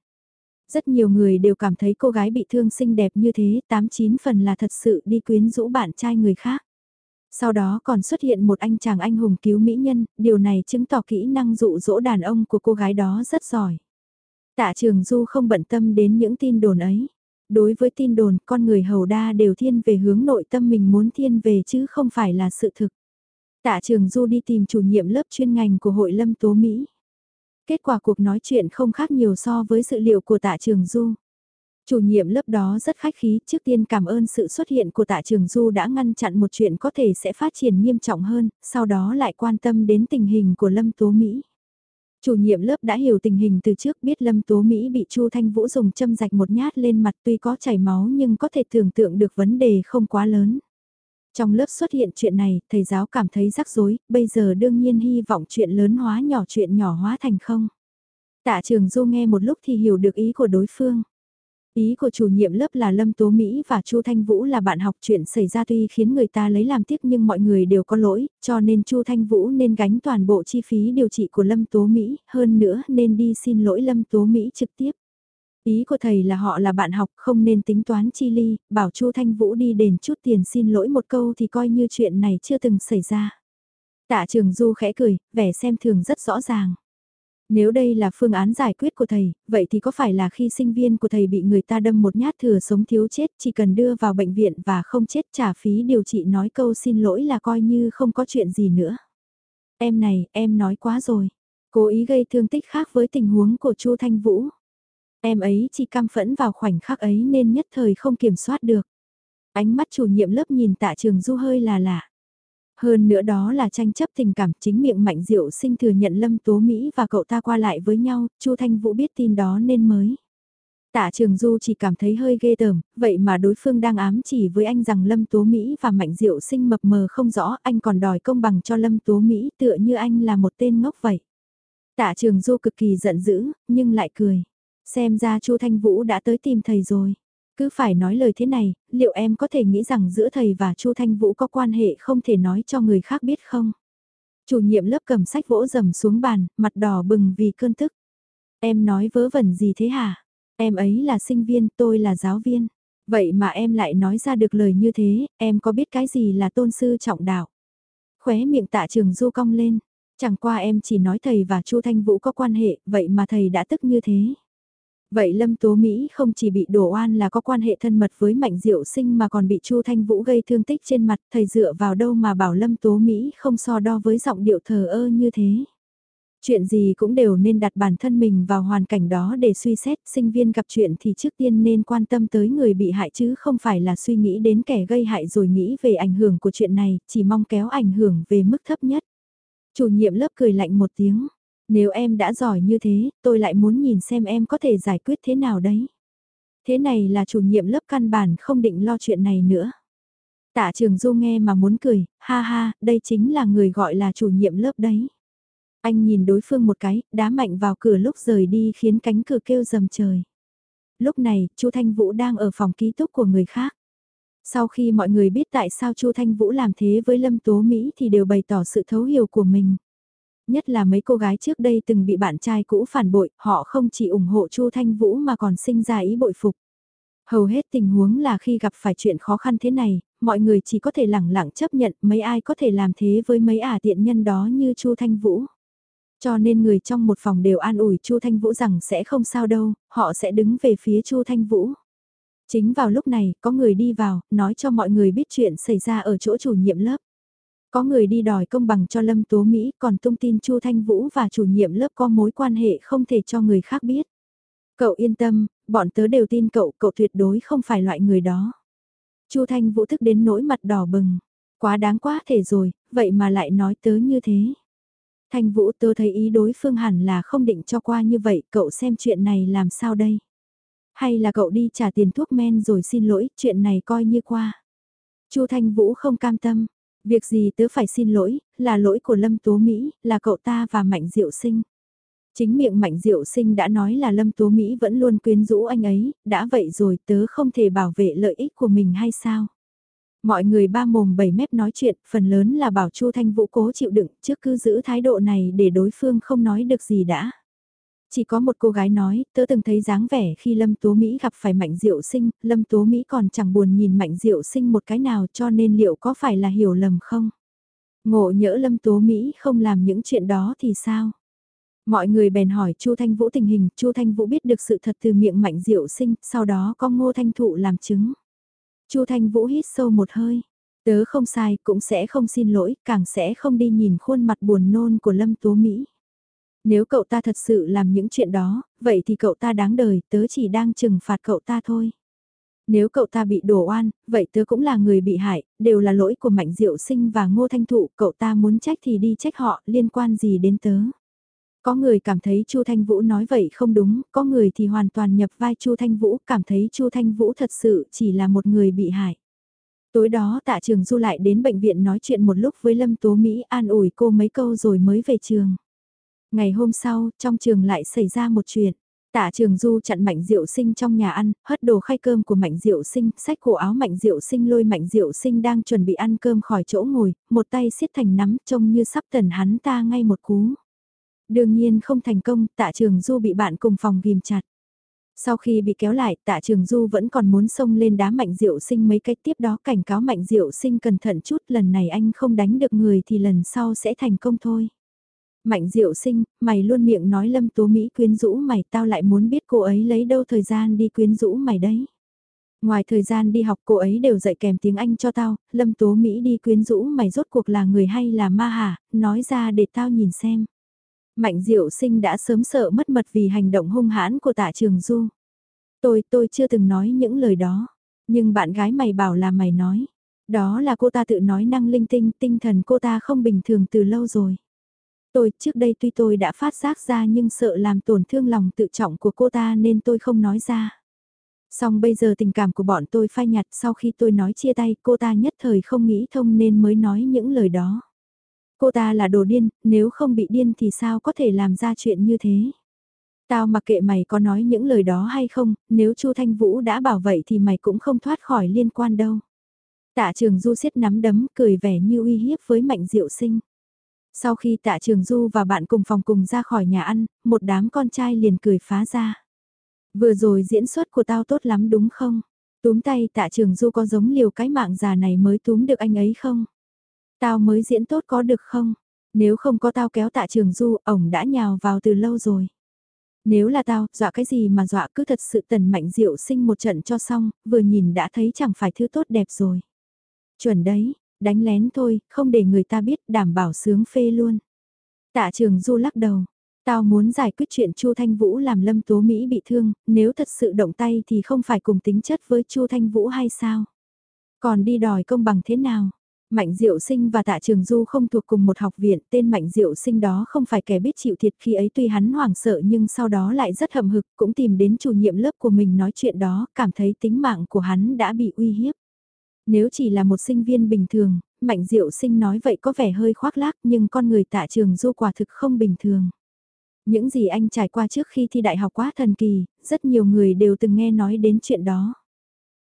A: Rất nhiều người đều cảm thấy cô gái bị thương xinh đẹp như thế, 89 phần là thật sự đi quyến rũ bạn trai người khác. Sau đó còn xuất hiện một anh chàng anh hùng cứu mỹ nhân, điều này chứng tỏ kỹ năng dụ dỗ đàn ông của cô gái đó rất giỏi. Tạ trường Du không bận tâm đến những tin đồn ấy. Đối với tin đồn, con người hầu đa đều thiên về hướng nội tâm mình muốn thiên về chứ không phải là sự thực. Tạ trường Du đi tìm chủ nhiệm lớp chuyên ngành của hội lâm tố Mỹ. Kết quả cuộc nói chuyện không khác nhiều so với sự liệu của tạ trường Du. Chủ nhiệm lớp đó rất khách khí, trước tiên cảm ơn sự xuất hiện của tạ trường Du đã ngăn chặn một chuyện có thể sẽ phát triển nghiêm trọng hơn, sau đó lại quan tâm đến tình hình của Lâm Tố Mỹ. Chủ nhiệm lớp đã hiểu tình hình từ trước biết Lâm Tố Mỹ bị Chu Thanh Vũ dùng châm rạch một nhát lên mặt tuy có chảy máu nhưng có thể tưởng tượng được vấn đề không quá lớn. Trong lớp xuất hiện chuyện này, thầy giáo cảm thấy rắc rối, bây giờ đương nhiên hy vọng chuyện lớn hóa nhỏ chuyện nhỏ hóa thành không. Tạ trường Du nghe một lúc thì hiểu được ý của đối phương. Ý của chủ nhiệm lớp là Lâm Tố Mỹ và Chu Thanh Vũ là bạn học chuyện xảy ra tuy khiến người ta lấy làm tiếc nhưng mọi người đều có lỗi, cho nên Chu Thanh Vũ nên gánh toàn bộ chi phí điều trị của Lâm Tố Mỹ, hơn nữa nên đi xin lỗi Lâm Tố Mỹ trực tiếp. Ý của thầy là họ là bạn học không nên tính toán chi ly, bảo Chu Thanh Vũ đi đền chút tiền xin lỗi một câu thì coi như chuyện này chưa từng xảy ra. Tạ trường Du khẽ cười, vẻ xem thường rất rõ ràng. Nếu đây là phương án giải quyết của thầy, vậy thì có phải là khi sinh viên của thầy bị người ta đâm một nhát thừa sống thiếu chết chỉ cần đưa vào bệnh viện và không chết trả phí điều trị nói câu xin lỗi là coi như không có chuyện gì nữa. Em này, em nói quá rồi. Cố ý gây thương tích khác với tình huống của Chu Thanh Vũ. Em ấy chỉ cam phẫn vào khoảnh khắc ấy nên nhất thời không kiểm soát được. Ánh mắt chủ nhiệm lớp nhìn tạ trường du hơi là lạ. Hơn nữa đó là tranh chấp tình cảm chính miệng mạnh diệu sinh thừa nhận Lâm Tố Mỹ và cậu ta qua lại với nhau, Chu Thanh Vũ biết tin đó nên mới. Tạ Trường Du chỉ cảm thấy hơi ghê tởm, vậy mà đối phương đang ám chỉ với anh rằng Lâm Tố Mỹ và Mạnh Diệu sinh mập mờ không rõ, anh còn đòi công bằng cho Lâm Tố Mỹ tựa như anh là một tên ngốc vậy. Tạ Trường Du cực kỳ giận dữ, nhưng lại cười. Xem ra Chu Thanh Vũ đã tới tìm thầy rồi. Cứ phải nói lời thế này, liệu em có thể nghĩ rằng giữa thầy và Chu Thanh Vũ có quan hệ không thể nói cho người khác biết không? Chủ nhiệm lớp cầm sách vỗ rầm xuống bàn, mặt đỏ bừng vì cơn tức. Em nói vớ vẩn gì thế hả? Em ấy là sinh viên, tôi là giáo viên. Vậy mà em lại nói ra được lời như thế, em có biết cái gì là tôn sư trọng đạo? Khóe miệng tạ trường du cong lên. Chẳng qua em chỉ nói thầy và Chu Thanh Vũ có quan hệ, vậy mà thầy đã tức như thế. Vậy Lâm Tố Mỹ không chỉ bị đổ oan là có quan hệ thân mật với Mạnh Diệu Sinh mà còn bị Chu Thanh Vũ gây thương tích trên mặt, thầy dựa vào đâu mà bảo Lâm Tố Mỹ không so đo với giọng điệu thờ ơ như thế. Chuyện gì cũng đều nên đặt bản thân mình vào hoàn cảnh đó để suy xét, sinh viên gặp chuyện thì trước tiên nên quan tâm tới người bị hại chứ không phải là suy nghĩ đến kẻ gây hại rồi nghĩ về ảnh hưởng của chuyện này, chỉ mong kéo ảnh hưởng về mức thấp nhất. Chủ nhiệm lớp cười lạnh một tiếng, nếu em đã giỏi như thế, tôi lại muốn nhìn xem em có thể giải quyết thế nào đấy. Thế này là chủ nhiệm lớp căn bản không định lo chuyện này nữa. Tạ trường du nghe mà muốn cười, ha ha, đây chính là người gọi là chủ nhiệm lớp đấy. Anh nhìn đối phương một cái, đá mạnh vào cửa lúc rời đi khiến cánh cửa kêu rầm trời. Lúc này, Chu Thanh Vũ đang ở phòng ký túc của người khác. Sau khi mọi người biết tại sao Chu Thanh Vũ làm thế với Lâm Tố Mỹ thì đều bày tỏ sự thấu hiểu của mình nhất là mấy cô gái trước đây từng bị bạn trai cũ phản bội, họ không chỉ ủng hộ Chu Thanh Vũ mà còn sinh ra ý bội phục. Hầu hết tình huống là khi gặp phải chuyện khó khăn thế này, mọi người chỉ có thể lẳng lặng chấp nhận mấy ai có thể làm thế với mấy ả tiện nhân đó như Chu Thanh Vũ. Cho nên người trong một phòng đều an ủi Chu Thanh Vũ rằng sẽ không sao đâu, họ sẽ đứng về phía Chu Thanh Vũ. Chính vào lúc này, có người đi vào, nói cho mọi người biết chuyện xảy ra ở chỗ chủ nhiệm lớp. Có người đi đòi công bằng cho Lâm Tố Mỹ còn tung tin Chu Thanh Vũ và chủ nhiệm lớp có mối quan hệ không thể cho người khác biết. Cậu yên tâm, bọn tớ đều tin cậu, cậu tuyệt đối không phải loại người đó. Chu Thanh Vũ thức đến nỗi mặt đỏ bừng. Quá đáng quá thể rồi, vậy mà lại nói tớ như thế. Thanh Vũ tớ thấy ý đối phương hẳn là không định cho qua như vậy, cậu xem chuyện này làm sao đây? Hay là cậu đi trả tiền thuốc men rồi xin lỗi, chuyện này coi như qua. Chu Thanh Vũ không cam tâm, Việc gì tớ phải xin lỗi, là lỗi của Lâm Tố Mỹ, là cậu ta và Mạnh Diệu Sinh. Chính miệng Mạnh Diệu Sinh đã nói là Lâm Tố Mỹ vẫn luôn quyến rũ anh ấy, đã vậy rồi tớ không thể bảo vệ lợi ích của mình hay sao? Mọi người ba mồm bảy mép nói chuyện, phần lớn là bảo Chu Thanh Vũ cố chịu đựng, trước cứ giữ thái độ này để đối phương không nói được gì đã. Chỉ có một cô gái nói, tớ từng thấy dáng vẻ khi Lâm Tố Mỹ gặp phải Mạnh Diệu Sinh, Lâm Tố Mỹ còn chẳng buồn nhìn Mạnh Diệu Sinh một cái nào cho nên liệu có phải là hiểu lầm không? Ngộ nhỡ Lâm Tố Mỹ không làm những chuyện đó thì sao? Mọi người bèn hỏi Chu Thanh Vũ tình hình, Chu Thanh Vũ biết được sự thật từ miệng Mạnh Diệu Sinh, sau đó có Ngô Thanh Thụ làm chứng. Chu Thanh Vũ hít sâu một hơi, tớ không sai, cũng sẽ không xin lỗi, càng sẽ không đi nhìn khuôn mặt buồn nôn của Lâm Tố Mỹ. Nếu cậu ta thật sự làm những chuyện đó, vậy thì cậu ta đáng đời, tớ chỉ đang trừng phạt cậu ta thôi. Nếu cậu ta bị đổ oan, vậy tớ cũng là người bị hại, đều là lỗi của Mạnh Diệu Sinh và Ngô Thanh Thụ, cậu ta muốn trách thì đi trách họ, liên quan gì đến tớ. Có người cảm thấy Chu Thanh Vũ nói vậy không đúng, có người thì hoàn toàn nhập vai Chu Thanh Vũ, cảm thấy Chu Thanh Vũ thật sự chỉ là một người bị hại. Tối đó tạ trường du lại đến bệnh viện nói chuyện một lúc với Lâm Tố Mỹ an ủi cô mấy câu rồi mới về trường. Ngày hôm sau, trong trường lại xảy ra một chuyện. Tạ trường du chặn mạnh diệu sinh trong nhà ăn, hất đồ khay cơm của mạnh diệu sinh, sách cổ áo mạnh diệu sinh lôi mạnh diệu sinh đang chuẩn bị ăn cơm khỏi chỗ ngồi, một tay siết thành nắm trông như sắp tần hắn ta ngay một cú. Đương nhiên không thành công, tạ trường du bị bạn cùng phòng ghim chặt. Sau khi bị kéo lại, tạ trường du vẫn còn muốn xông lên đá mạnh diệu sinh mấy cách tiếp đó cảnh cáo mạnh diệu sinh cẩn thận chút lần này anh không đánh được người thì lần sau sẽ thành công thôi. Mạnh diệu sinh, mày luôn miệng nói lâm tố Mỹ quyến rũ mày tao lại muốn biết cô ấy lấy đâu thời gian đi quyến rũ mày đấy. Ngoài thời gian đi học cô ấy đều dạy kèm tiếng Anh cho tao, lâm tố Mỹ đi quyến rũ mày rốt cuộc là người hay là ma hả, nói ra để tao nhìn xem. Mạnh diệu sinh đã sớm sợ mất mật vì hành động hung hãn của tạ trường du. Tôi, tôi chưa từng nói những lời đó. Nhưng bạn gái mày bảo là mày nói. Đó là cô ta tự nói năng linh tinh, tinh thần cô ta không bình thường từ lâu rồi. Tôi, trước đây tuy tôi đã phát giác ra nhưng sợ làm tổn thương lòng tự trọng của cô ta nên tôi không nói ra. Xong bây giờ tình cảm của bọn tôi phai nhạt sau khi tôi nói chia tay cô ta nhất thời không nghĩ thông nên mới nói những lời đó. Cô ta là đồ điên, nếu không bị điên thì sao có thể làm ra chuyện như thế? Tao mặc kệ mày có nói những lời đó hay không, nếu Chu Thanh Vũ đã bảo vậy thì mày cũng không thoát khỏi liên quan đâu. Tạ trường du siết nắm đấm cười vẻ như uy hiếp với mạnh diệu sinh. Sau khi tạ trường du và bạn cùng phòng cùng ra khỏi nhà ăn, một đám con trai liền cười phá ra. Vừa rồi diễn xuất của tao tốt lắm đúng không? Túm tay tạ trường du có giống liều cái mạng già này mới túm được anh ấy không? Tao mới diễn tốt có được không? Nếu không có tao kéo tạ trường du, ổng đã nhào vào từ lâu rồi. Nếu là tao, dọa cái gì mà dọa cứ thật sự tần mạnh diệu sinh một trận cho xong, vừa nhìn đã thấy chẳng phải thứ tốt đẹp rồi. Chuẩn đấy, đánh lén thôi, không để người ta biết, đảm bảo sướng phê luôn. Tạ trường du lắc đầu, tao muốn giải quyết chuyện Chu Thanh Vũ làm Lâm Tố Mỹ bị thương, nếu thật sự động tay thì không phải cùng tính chất với Chu Thanh Vũ hay sao? Còn đi đòi công bằng thế nào? Mạnh Diệu Sinh và Tạ Trường Du không thuộc cùng một học viện, tên Mạnh Diệu Sinh đó không phải kẻ biết chịu thiệt khi ấy tuy hắn hoảng sợ nhưng sau đó lại rất hầm hực, cũng tìm đến chủ nhiệm lớp của mình nói chuyện đó, cảm thấy tính mạng của hắn đã bị uy hiếp. Nếu chỉ là một sinh viên bình thường, Mạnh Diệu Sinh nói vậy có vẻ hơi khoác lác nhưng con người Tạ Trường Du quả thực không bình thường. Những gì anh trải qua trước khi thi đại học quá thần kỳ, rất nhiều người đều từng nghe nói đến chuyện đó.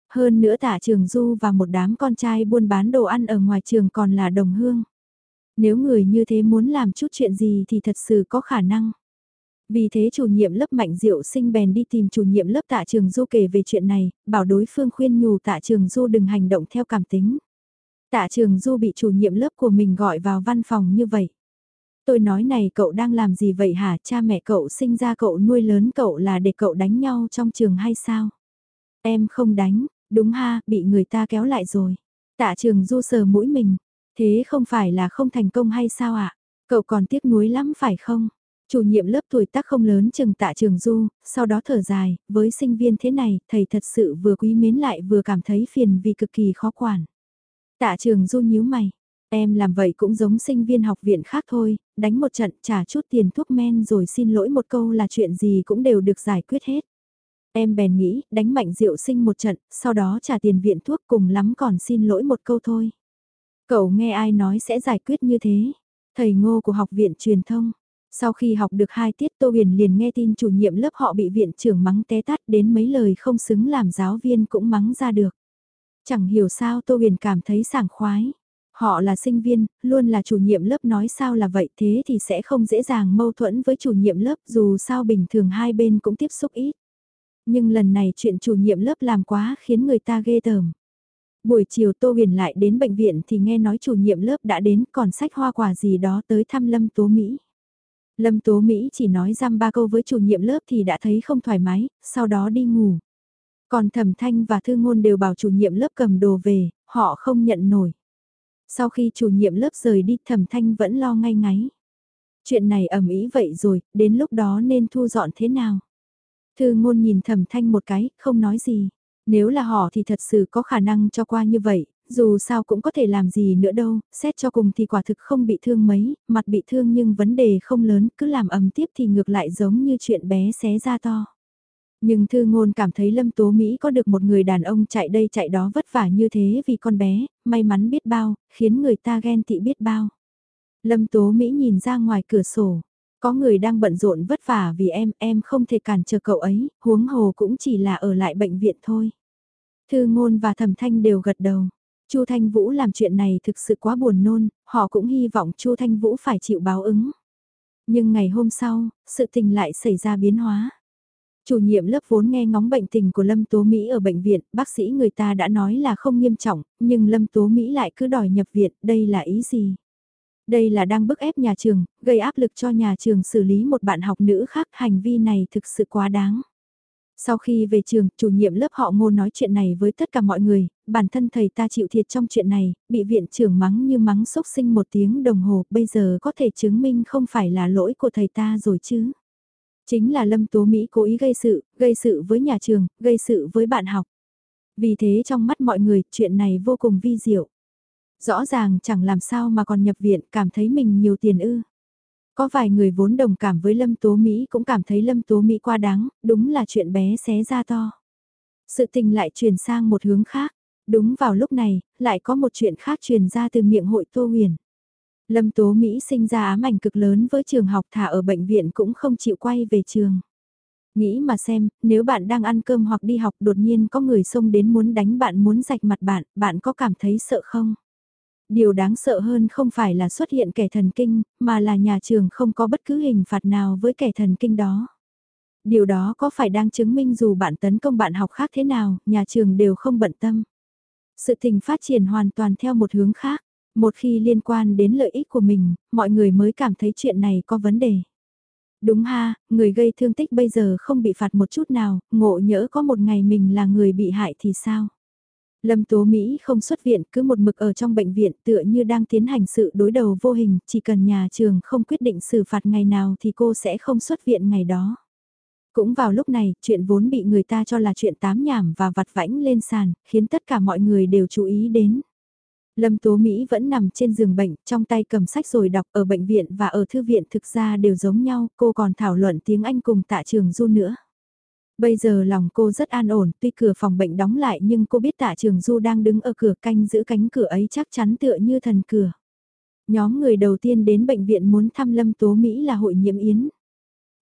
A: Hơn nữa tạ trường du và một đám con trai buôn bán đồ ăn ở ngoài trường còn là đồng hương. Nếu người như thế muốn làm chút chuyện gì thì thật sự có khả năng. Vì thế chủ nhiệm lớp mạnh diệu sinh bèn đi tìm chủ nhiệm lớp tạ trường du kể về chuyện này, bảo đối phương khuyên nhủ tạ trường du đừng hành động theo cảm tính. Tạ trường du bị chủ nhiệm lớp của mình gọi vào văn phòng như vậy. Tôi nói này cậu đang làm gì vậy hả cha mẹ cậu sinh ra cậu nuôi lớn cậu là để cậu đánh nhau trong trường hay sao? Em không đánh, Đúng ha, bị người ta kéo lại rồi. Tạ trường du sờ mũi mình. Thế không phải là không thành công hay sao ạ? À? Cậu còn tiếc nuối lắm phải không? Chủ nhiệm lớp tuổi tác không lớn chừng tạ trường du, sau đó thở dài, với sinh viên thế này, thầy thật sự vừa quý mến lại vừa cảm thấy phiền vì cực kỳ khó quản. Tạ trường du nhíu mày, em làm vậy cũng giống sinh viên học viện khác thôi, đánh một trận trả chút tiền thuốc men rồi xin lỗi một câu là chuyện gì cũng đều được giải quyết hết. Em bèn nghĩ, đánh mạnh rượu sinh một trận, sau đó trả tiền viện thuốc cùng lắm còn xin lỗi một câu thôi. Cậu nghe ai nói sẽ giải quyết như thế? Thầy ngô của học viện truyền thông. Sau khi học được hai tiết Tô Huyền liền nghe tin chủ nhiệm lớp họ bị viện trưởng mắng té tát đến mấy lời không xứng làm giáo viên cũng mắng ra được. Chẳng hiểu sao Tô Huyền cảm thấy sảng khoái. Họ là sinh viên, luôn là chủ nhiệm lớp nói sao là vậy thế thì sẽ không dễ dàng mâu thuẫn với chủ nhiệm lớp dù sao bình thường hai bên cũng tiếp xúc ít. Nhưng lần này chuyện chủ nhiệm lớp làm quá khiến người ta ghê tởm. Buổi chiều Tô Huyền lại đến bệnh viện thì nghe nói chủ nhiệm lớp đã đến còn sách hoa quả gì đó tới thăm Lâm Tố Mỹ. Lâm Tố Mỹ chỉ nói răm ba câu với chủ nhiệm lớp thì đã thấy không thoải mái, sau đó đi ngủ. Còn Thẩm Thanh và Thư Ngôn đều bảo chủ nhiệm lớp cầm đồ về, họ không nhận nổi. Sau khi chủ nhiệm lớp rời đi Thẩm Thanh vẫn lo ngay ngáy. Chuyện này ẩm ý vậy rồi, đến lúc đó nên thu dọn thế nào? Thư Ngôn nhìn Thẩm Thanh một cái, không nói gì. Nếu là họ thì thật sự có khả năng cho qua như vậy, dù sao cũng có thể làm gì nữa đâu, xét cho cùng thì quả thực không bị thương mấy, mặt bị thương nhưng vấn đề không lớn, cứ làm ầm tiếp thì ngược lại giống như chuyện bé xé ra to. Nhưng thư ngôn cảm thấy Lâm Tố Mỹ có được một người đàn ông chạy đây chạy đó vất vả như thế vì con bé, may mắn biết bao, khiến người ta ghen tị biết bao. Lâm Tố Mỹ nhìn ra ngoài cửa sổ, có người đang bận rộn vất vả vì em, em không thể cản trở cậu ấy, huống hồ cũng chỉ là ở lại bệnh viện thôi. Thư ngôn và thẩm thanh đều gật đầu. Chu Thanh Vũ làm chuyện này thực sự quá buồn nôn, họ cũng hy vọng Chu Thanh Vũ phải chịu báo ứng. Nhưng ngày hôm sau, sự tình lại xảy ra biến hóa. Chủ nhiệm lớp vốn nghe ngóng bệnh tình của Lâm Tố Mỹ ở bệnh viện, bác sĩ người ta đã nói là không nghiêm trọng, nhưng Lâm Tố Mỹ lại cứ đòi nhập viện, đây là ý gì? Đây là đang bức ép nhà trường, gây áp lực cho nhà trường xử lý một bạn học nữ khác, hành vi này thực sự quá đáng. Sau khi về trường, chủ nhiệm lớp họ ngô nói chuyện này với tất cả mọi người, bản thân thầy ta chịu thiệt trong chuyện này, bị viện trưởng mắng như mắng sốc sinh một tiếng đồng hồ, bây giờ có thể chứng minh không phải là lỗi của thầy ta rồi chứ. Chính là Lâm Tố Mỹ cố ý gây sự, gây sự với nhà trường, gây sự với bạn học. Vì thế trong mắt mọi người, chuyện này vô cùng vi diệu. Rõ ràng chẳng làm sao mà còn nhập viện, cảm thấy mình nhiều tiền ư. Có vài người vốn đồng cảm với Lâm Tố Mỹ cũng cảm thấy Lâm Tố Mỹ quá đáng, đúng là chuyện bé xé ra to. Sự tình lại truyền sang một hướng khác. Đúng vào lúc này, lại có một chuyện khác truyền ra từ miệng hội Tô Huyền. Lâm Tố Mỹ sinh ra ám ảnh cực lớn với trường học thả ở bệnh viện cũng không chịu quay về trường. Nghĩ mà xem, nếu bạn đang ăn cơm hoặc đi học đột nhiên có người xông đến muốn đánh bạn muốn rạch mặt bạn, bạn có cảm thấy sợ không? Điều đáng sợ hơn không phải là xuất hiện kẻ thần kinh, mà là nhà trường không có bất cứ hình phạt nào với kẻ thần kinh đó. Điều đó có phải đang chứng minh dù bạn tấn công bạn học khác thế nào, nhà trường đều không bận tâm. Sự tình phát triển hoàn toàn theo một hướng khác. Một khi liên quan đến lợi ích của mình, mọi người mới cảm thấy chuyện này có vấn đề. Đúng ha, người gây thương tích bây giờ không bị phạt một chút nào, ngộ nhỡ có một ngày mình là người bị hại thì sao? Lâm Tố Mỹ không xuất viện cứ một mực ở trong bệnh viện tựa như đang tiến hành sự đối đầu vô hình, chỉ cần nhà trường không quyết định xử phạt ngày nào thì cô sẽ không xuất viện ngày đó. Cũng vào lúc này, chuyện vốn bị người ta cho là chuyện tám nhảm và vặt vãnh lên sàn, khiến tất cả mọi người đều chú ý đến. Lâm Tố Mỹ vẫn nằm trên giường bệnh, trong tay cầm sách rồi đọc ở bệnh viện và ở thư viện thực ra đều giống nhau, cô còn thảo luận tiếng Anh cùng tạ trường du nữa. Bây giờ lòng cô rất an ổn, tuy cửa phòng bệnh đóng lại nhưng cô biết tạ trường du đang đứng ở cửa canh giữ cánh cửa ấy chắc chắn tựa như thần cửa. Nhóm người đầu tiên đến bệnh viện muốn thăm Lâm Tố Mỹ là hội nhiễm yến.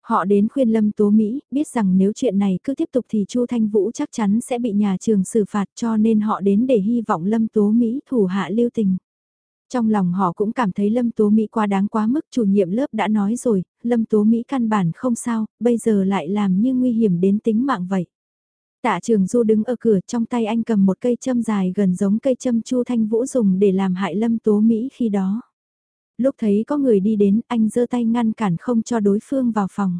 A: Họ đến khuyên Lâm Tố Mỹ, biết rằng nếu chuyện này cứ tiếp tục thì Chu Thanh Vũ chắc chắn sẽ bị nhà trường xử phạt cho nên họ đến để hy vọng Lâm Tố Mỹ thủ hạ lưu tình. Trong lòng họ cũng cảm thấy Lâm Tố Mỹ quá đáng quá mức chủ nhiệm lớp đã nói rồi, Lâm Tố Mỹ căn bản không sao, bây giờ lại làm như nguy hiểm đến tính mạng vậy. Tạ trường Du đứng ở cửa trong tay anh cầm một cây châm dài gần giống cây châm Chu Thanh Vũ dùng để làm hại Lâm Tố Mỹ khi đó. Lúc thấy có người đi đến, anh giơ tay ngăn cản không cho đối phương vào phòng.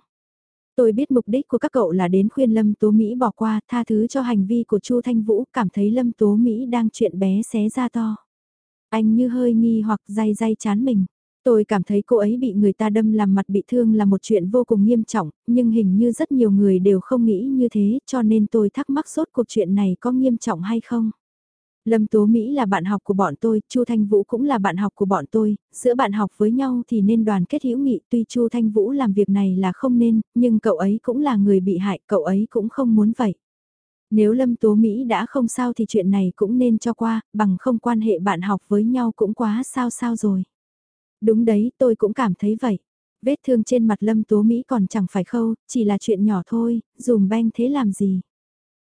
A: Tôi biết mục đích của các cậu là đến khuyên Lâm Tố Mỹ bỏ qua, tha thứ cho hành vi của Chu Thanh Vũ, cảm thấy Lâm Tố Mỹ đang chuyện bé xé ra to. Anh như hơi nghi hoặc day day chán mình. Tôi cảm thấy cô ấy bị người ta đâm làm mặt bị thương là một chuyện vô cùng nghiêm trọng, nhưng hình như rất nhiều người đều không nghĩ như thế, cho nên tôi thắc mắc sốt cuộc chuyện này có nghiêm trọng hay không. Lâm Tố Mỹ là bạn học của bọn tôi, Chu Thanh Vũ cũng là bạn học của bọn tôi, giữa bạn học với nhau thì nên đoàn kết hữu nghị, tuy Chu Thanh Vũ làm việc này là không nên, nhưng cậu ấy cũng là người bị hại, cậu ấy cũng không muốn vậy. Nếu Lâm Tố Mỹ đã không sao thì chuyện này cũng nên cho qua, bằng không quan hệ bạn học với nhau cũng quá sao sao rồi. Đúng đấy, tôi cũng cảm thấy vậy. Vết thương trên mặt Lâm Tố Mỹ còn chẳng phải khâu, chỉ là chuyện nhỏ thôi, dùm beng thế làm gì.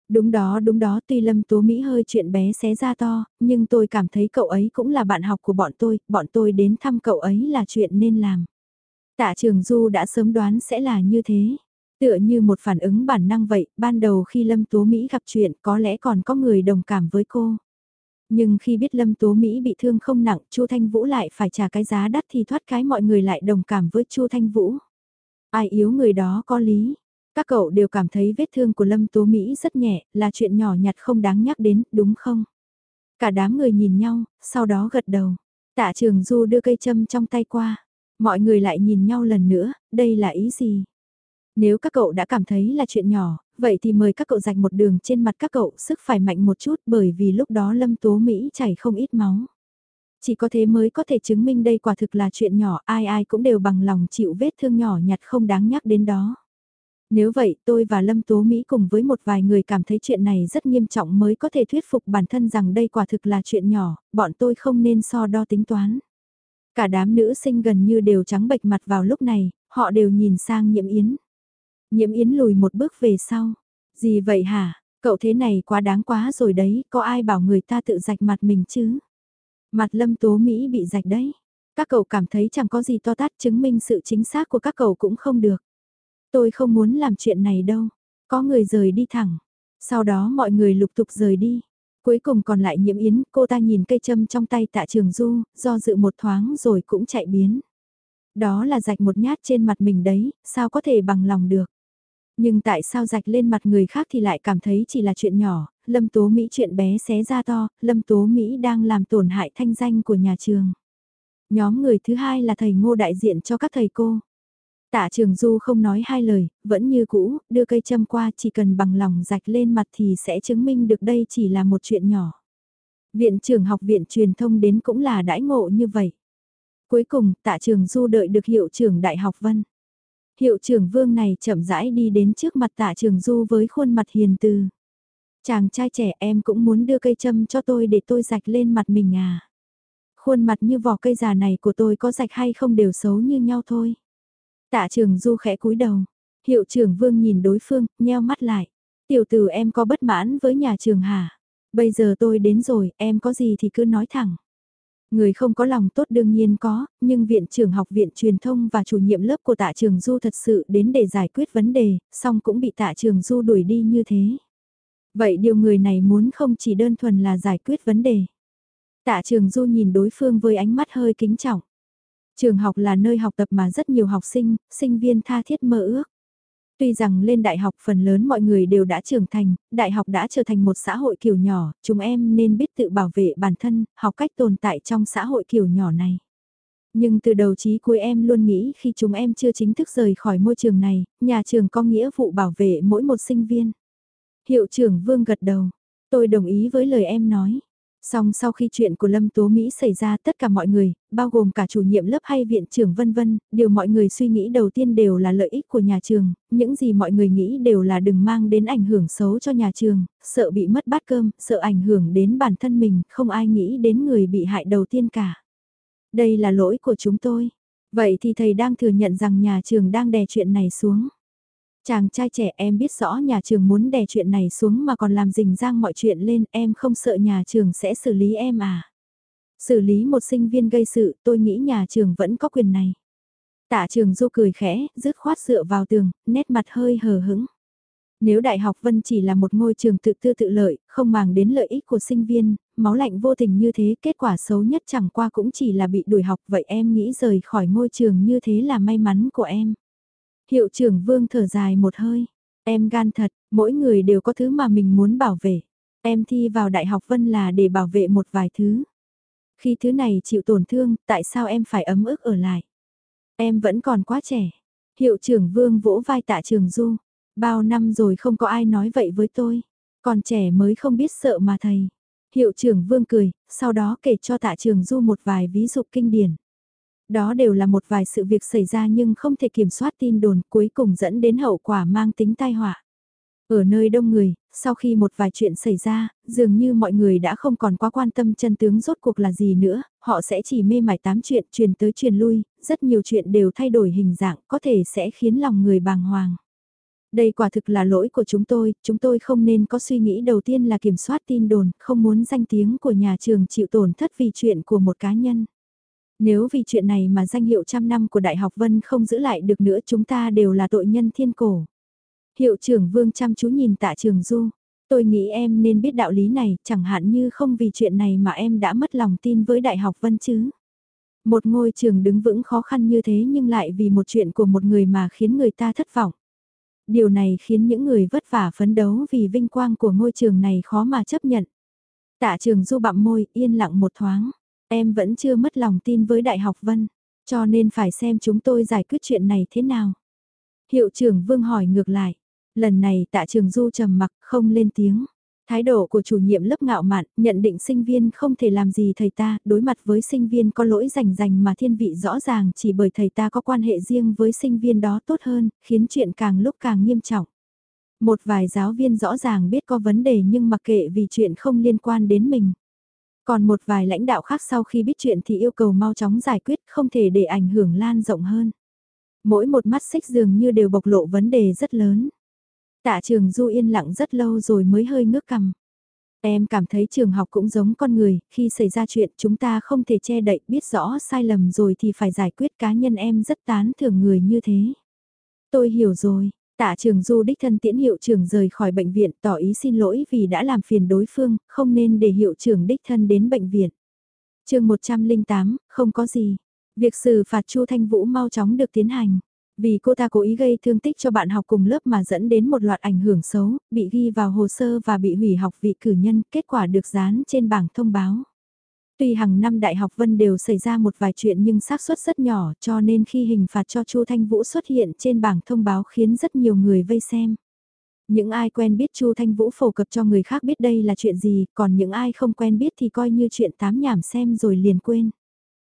A: Đúng đó đúng đó tuy Lâm Tố Mỹ hơi chuyện bé xé ra to, nhưng tôi cảm thấy cậu ấy cũng là bạn học của bọn tôi, bọn tôi đến thăm cậu ấy là chuyện nên làm. Tạ Trường Du đã sớm đoán sẽ là như thế. Tựa như một phản ứng bản năng vậy, ban đầu khi Lâm Tố Mỹ gặp chuyện có lẽ còn có người đồng cảm với cô. Nhưng khi biết Lâm Tố Mỹ bị thương không nặng, Chu Thanh Vũ lại phải trả cái giá đắt thì thoát cái mọi người lại đồng cảm với Chu Thanh Vũ. Ai yếu người đó có lý. Các cậu đều cảm thấy vết thương của Lâm Tố Mỹ rất nhẹ, là chuyện nhỏ nhặt không đáng nhắc đến, đúng không? Cả đám người nhìn nhau, sau đó gật đầu. Tạ Trường Du đưa cây châm trong tay qua. Mọi người lại nhìn nhau lần nữa, đây là ý gì? Nếu các cậu đã cảm thấy là chuyện nhỏ, vậy thì mời các cậu rạch một đường trên mặt các cậu sức phải mạnh một chút bởi vì lúc đó Lâm Tố Mỹ chảy không ít máu. Chỉ có thế mới có thể chứng minh đây quả thực là chuyện nhỏ, ai ai cũng đều bằng lòng chịu vết thương nhỏ nhặt không đáng nhắc đến đó. Nếu vậy tôi và Lâm Tố Mỹ cùng với một vài người cảm thấy chuyện này rất nghiêm trọng mới có thể thuyết phục bản thân rằng đây quả thực là chuyện nhỏ, bọn tôi không nên so đo tính toán. Cả đám nữ sinh gần như đều trắng bệch mặt vào lúc này, họ đều nhìn sang nhiễm yến. Nhiễm yến lùi một bước về sau. Gì vậy hả, cậu thế này quá đáng quá rồi đấy, có ai bảo người ta tự rạch mặt mình chứ? Mặt lâm tố Mỹ bị rạch đấy. Các cậu cảm thấy chẳng có gì to tát chứng minh sự chính xác của các cậu cũng không được. Tôi không muốn làm chuyện này đâu. Có người rời đi thẳng. Sau đó mọi người lục tục rời đi. Cuối cùng còn lại nhiễm yến, cô ta nhìn cây châm trong tay tạ trường du, do dự một thoáng rồi cũng chạy biến. Đó là rạch một nhát trên mặt mình đấy, sao có thể bằng lòng được. Nhưng tại sao rạch lên mặt người khác thì lại cảm thấy chỉ là chuyện nhỏ, Lâm Tố Mỹ chuyện bé xé ra to, Lâm Tố Mỹ đang làm tổn hại thanh danh của nhà trường. Nhóm người thứ hai là thầy ngô đại diện cho các thầy cô. Tạ trường du không nói hai lời, vẫn như cũ, đưa cây châm qua chỉ cần bằng lòng rạch lên mặt thì sẽ chứng minh được đây chỉ là một chuyện nhỏ. Viện trưởng học viện truyền thông đến cũng là đãi ngộ như vậy. Cuối cùng, tạ trường du đợi được hiệu trưởng Đại học Vân. Hiệu trưởng vương này chậm rãi đi đến trước mặt tạ trường du với khuôn mặt hiền từ. Chàng trai trẻ em cũng muốn đưa cây châm cho tôi để tôi rạch lên mặt mình à. Khuôn mặt như vỏ cây già này của tôi có rạch hay không đều xấu như nhau thôi. Tạ trường du khẽ cúi đầu. Hiệu trưởng vương nhìn đối phương, nheo mắt lại. Tiểu tử em có bất mãn với nhà trường hả? Bây giờ tôi đến rồi, em có gì thì cứ nói thẳng. Người không có lòng tốt đương nhiên có, nhưng viện trưởng học viện truyền thông và chủ nhiệm lớp của tạ trường du thật sự đến để giải quyết vấn đề, song cũng bị tạ trường du đuổi đi như thế. Vậy điều người này muốn không chỉ đơn thuần là giải quyết vấn đề. Tạ trường du nhìn đối phương với ánh mắt hơi kính trọng. Trường học là nơi học tập mà rất nhiều học sinh, sinh viên tha thiết mơ ước. Tuy rằng lên đại học phần lớn mọi người đều đã trưởng thành, đại học đã trở thành một xã hội kiểu nhỏ, chúng em nên biết tự bảo vệ bản thân, học cách tồn tại trong xã hội kiểu nhỏ này. Nhưng từ đầu chí cuối em luôn nghĩ khi chúng em chưa chính thức rời khỏi môi trường này, nhà trường có nghĩa vụ bảo vệ mỗi một sinh viên. Hiệu trưởng Vương gật đầu, tôi đồng ý với lời em nói. Song sau khi chuyện của Lâm Tố Mỹ xảy ra tất cả mọi người, bao gồm cả chủ nhiệm lớp hay viện trưởng vân vân, điều mọi người suy nghĩ đầu tiên đều là lợi ích của nhà trường, những gì mọi người nghĩ đều là đừng mang đến ảnh hưởng xấu cho nhà trường, sợ bị mất bát cơm, sợ ảnh hưởng đến bản thân mình, không ai nghĩ đến người bị hại đầu tiên cả. Đây là lỗi của chúng tôi. Vậy thì thầy đang thừa nhận rằng nhà trường đang đè chuyện này xuống. Chàng trai trẻ em biết rõ nhà trường muốn đè chuyện này xuống mà còn làm rình rang mọi chuyện lên em không sợ nhà trường sẽ xử lý em à. Xử lý một sinh viên gây sự tôi nghĩ nhà trường vẫn có quyền này. Tạ trường du cười khẽ, rứt khoát dựa vào tường, nét mặt hơi hờ hững. Nếu Đại học Vân chỉ là một ngôi trường tự tư tự lợi, không màng đến lợi ích của sinh viên, máu lạnh vô tình như thế, kết quả xấu nhất chẳng qua cũng chỉ là bị đuổi học vậy em nghĩ rời khỏi ngôi trường như thế là may mắn của em. Hiệu trưởng Vương thở dài một hơi. Em gan thật, mỗi người đều có thứ mà mình muốn bảo vệ. Em thi vào Đại học Vân là để bảo vệ một vài thứ. Khi thứ này chịu tổn thương, tại sao em phải ấm ức ở lại? Em vẫn còn quá trẻ. Hiệu trưởng Vương vỗ vai tạ trường Du. Bao năm rồi không có ai nói vậy với tôi. Còn trẻ mới không biết sợ mà thầy. Hiệu trưởng Vương cười, sau đó kể cho tạ trường Du một vài ví dụ kinh điển. Đó đều là một vài sự việc xảy ra nhưng không thể kiểm soát tin đồn cuối cùng dẫn đến hậu quả mang tính tai họa. Ở nơi đông người, sau khi một vài chuyện xảy ra, dường như mọi người đã không còn quá quan tâm chân tướng rốt cuộc là gì nữa, họ sẽ chỉ mê mải tám chuyện truyền tới truyền lui, rất nhiều chuyện đều thay đổi hình dạng có thể sẽ khiến lòng người bàng hoàng. Đây quả thực là lỗi của chúng tôi, chúng tôi không nên có suy nghĩ đầu tiên là kiểm soát tin đồn, không muốn danh tiếng của nhà trường chịu tổn thất vì chuyện của một cá nhân. Nếu vì chuyện này mà danh hiệu trăm năm của Đại học Vân không giữ lại được nữa chúng ta đều là tội nhân thiên cổ. Hiệu trưởng Vương chăm chú nhìn tạ trường Du. Tôi nghĩ em nên biết đạo lý này, chẳng hạn như không vì chuyện này mà em đã mất lòng tin với Đại học Vân chứ. Một ngôi trường đứng vững khó khăn như thế nhưng lại vì một chuyện của một người mà khiến người ta thất vọng. Điều này khiến những người vất vả phấn đấu vì vinh quang của ngôi trường này khó mà chấp nhận. Tạ trường du bặm môi, yên lặng một thoáng. Em vẫn chưa mất lòng tin với Đại học Vân, cho nên phải xem chúng tôi giải quyết chuyện này thế nào. Hiệu trưởng Vương hỏi ngược lại. Lần này tạ trường du trầm mặc không lên tiếng. Thái độ của chủ nhiệm lớp ngạo mạn, nhận định sinh viên không thể làm gì thầy ta, đối mặt với sinh viên có lỗi rành rành mà thiên vị rõ ràng chỉ bởi thầy ta có quan hệ riêng với sinh viên đó tốt hơn, khiến chuyện càng lúc càng nghiêm trọng. Một vài giáo viên rõ ràng biết có vấn đề nhưng mặc kệ vì chuyện không liên quan đến mình. Còn một vài lãnh đạo khác sau khi biết chuyện thì yêu cầu mau chóng giải quyết không thể để ảnh hưởng lan rộng hơn. Mỗi một mắt xích dường như đều bộc lộ vấn đề rất lớn. Tạ trường du yên lặng rất lâu rồi mới hơi ngước cằm. Em cảm thấy trường học cũng giống con người, khi xảy ra chuyện chúng ta không thể che đậy, biết rõ sai lầm rồi thì phải giải quyết cá nhân em rất tán thưởng người như thế. Tôi hiểu rồi, tạ trường du đích thân tiễn hiệu trưởng rời khỏi bệnh viện tỏ ý xin lỗi vì đã làm phiền đối phương, không nên để hiệu trưởng đích thân đến bệnh viện. chương 108, không có gì. Việc xử phạt Chu Thanh Vũ mau chóng được tiến hành. Vì cô ta cố ý gây thương tích cho bạn học cùng lớp mà dẫn đến một loạt ảnh hưởng xấu, bị ghi vào hồ sơ và bị hủy học vị cử nhân, kết quả được dán trên bảng thông báo. Tuy hàng năm Đại học Vân đều xảy ra một vài chuyện nhưng xác suất rất nhỏ cho nên khi hình phạt cho Chu Thanh Vũ xuất hiện trên bảng thông báo khiến rất nhiều người vây xem. Những ai quen biết Chu Thanh Vũ phổ cập cho người khác biết đây là chuyện gì, còn những ai không quen biết thì coi như chuyện tám nhảm xem rồi liền quên.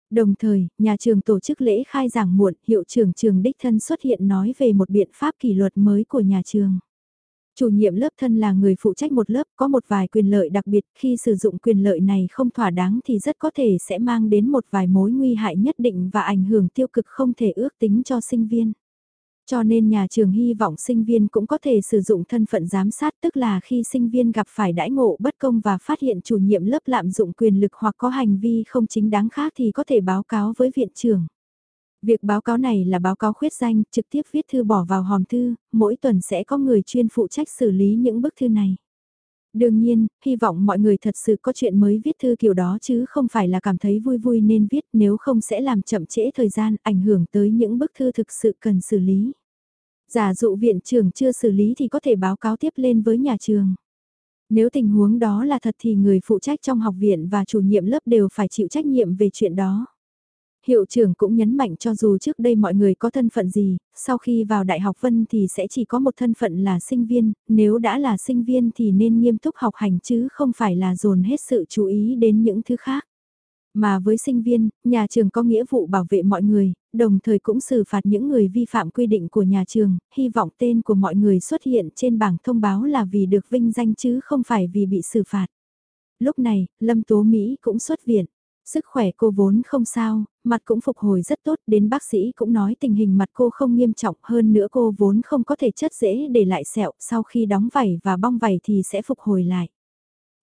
A: Đồng thời, nhà trường tổ chức lễ khai giảng muộn, hiệu trưởng trường đích thân xuất hiện nói về một biện pháp kỷ luật mới của nhà trường. Chủ nhiệm lớp thân là người phụ trách một lớp, có một vài quyền lợi đặc biệt, khi sử dụng quyền lợi này không thỏa đáng thì rất có thể sẽ mang đến một vài mối nguy hại nhất định và ảnh hưởng tiêu cực không thể ước tính cho sinh viên. Cho nên nhà trường hy vọng sinh viên cũng có thể sử dụng thân phận giám sát, tức là khi sinh viên gặp phải đãi ngộ, bất công và phát hiện chủ nhiệm lớp lạm dụng quyền lực hoặc có hành vi không chính đáng khác thì có thể báo cáo với viện trưởng. Việc báo cáo này là báo cáo khuyết danh, trực tiếp viết thư bỏ vào hòm thư, mỗi tuần sẽ có người chuyên phụ trách xử lý những bức thư này. Đương nhiên, hy vọng mọi người thật sự có chuyện mới viết thư kiểu đó chứ không phải là cảm thấy vui vui nên viết nếu không sẽ làm chậm trễ thời gian ảnh hưởng tới những bức thư thực sự cần xử lý. Giả dụ viện trưởng chưa xử lý thì có thể báo cáo tiếp lên với nhà trường. Nếu tình huống đó là thật thì người phụ trách trong học viện và chủ nhiệm lớp đều phải chịu trách nhiệm về chuyện đó. Hiệu trưởng cũng nhấn mạnh cho dù trước đây mọi người có thân phận gì, sau khi vào Đại học Vân thì sẽ chỉ có một thân phận là sinh viên, nếu đã là sinh viên thì nên nghiêm túc học hành chứ không phải là dồn hết sự chú ý đến những thứ khác. Mà với sinh viên, nhà trường có nghĩa vụ bảo vệ mọi người, đồng thời cũng xử phạt những người vi phạm quy định của nhà trường, hy vọng tên của mọi người xuất hiện trên bảng thông báo là vì được vinh danh chứ không phải vì bị xử phạt. Lúc này, Lâm Tố Mỹ cũng xuất viện. Sức khỏe cô vốn không sao, mặt cũng phục hồi rất tốt, đến bác sĩ cũng nói tình hình mặt cô không nghiêm trọng hơn nữa cô vốn không có thể chất dễ để lại sẹo, sau khi đóng vảy và bong vảy thì sẽ phục hồi lại.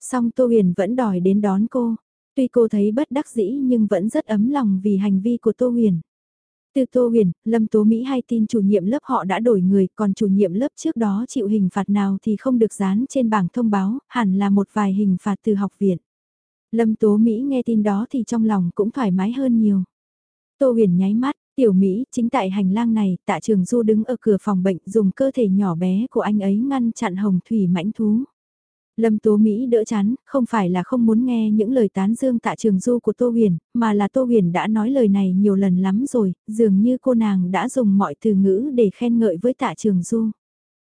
A: Song Tô Huyền vẫn đòi đến đón cô, tuy cô thấy bất đắc dĩ nhưng vẫn rất ấm lòng vì hành vi của Tô Huyền. Từ Tô Huyền, Lâm Tố Mỹ hay tin chủ nhiệm lớp họ đã đổi người, còn chủ nhiệm lớp trước đó chịu hình phạt nào thì không được dán trên bảng thông báo, hẳn là một vài hình phạt từ học viện. Lâm Tố Mỹ nghe tin đó thì trong lòng cũng thoải mái hơn nhiều. Tô huyền nháy mắt, tiểu Mỹ chính tại hành lang này, tạ trường du đứng ở cửa phòng bệnh dùng cơ thể nhỏ bé của anh ấy ngăn chặn hồng thủy mãnh thú. Lâm Tố Mỹ đỡ chán, không phải là không muốn nghe những lời tán dương tạ trường du của Tô Huyền, mà là Tô Huyền đã nói lời này nhiều lần lắm rồi, dường như cô nàng đã dùng mọi từ ngữ để khen ngợi với tạ trường du.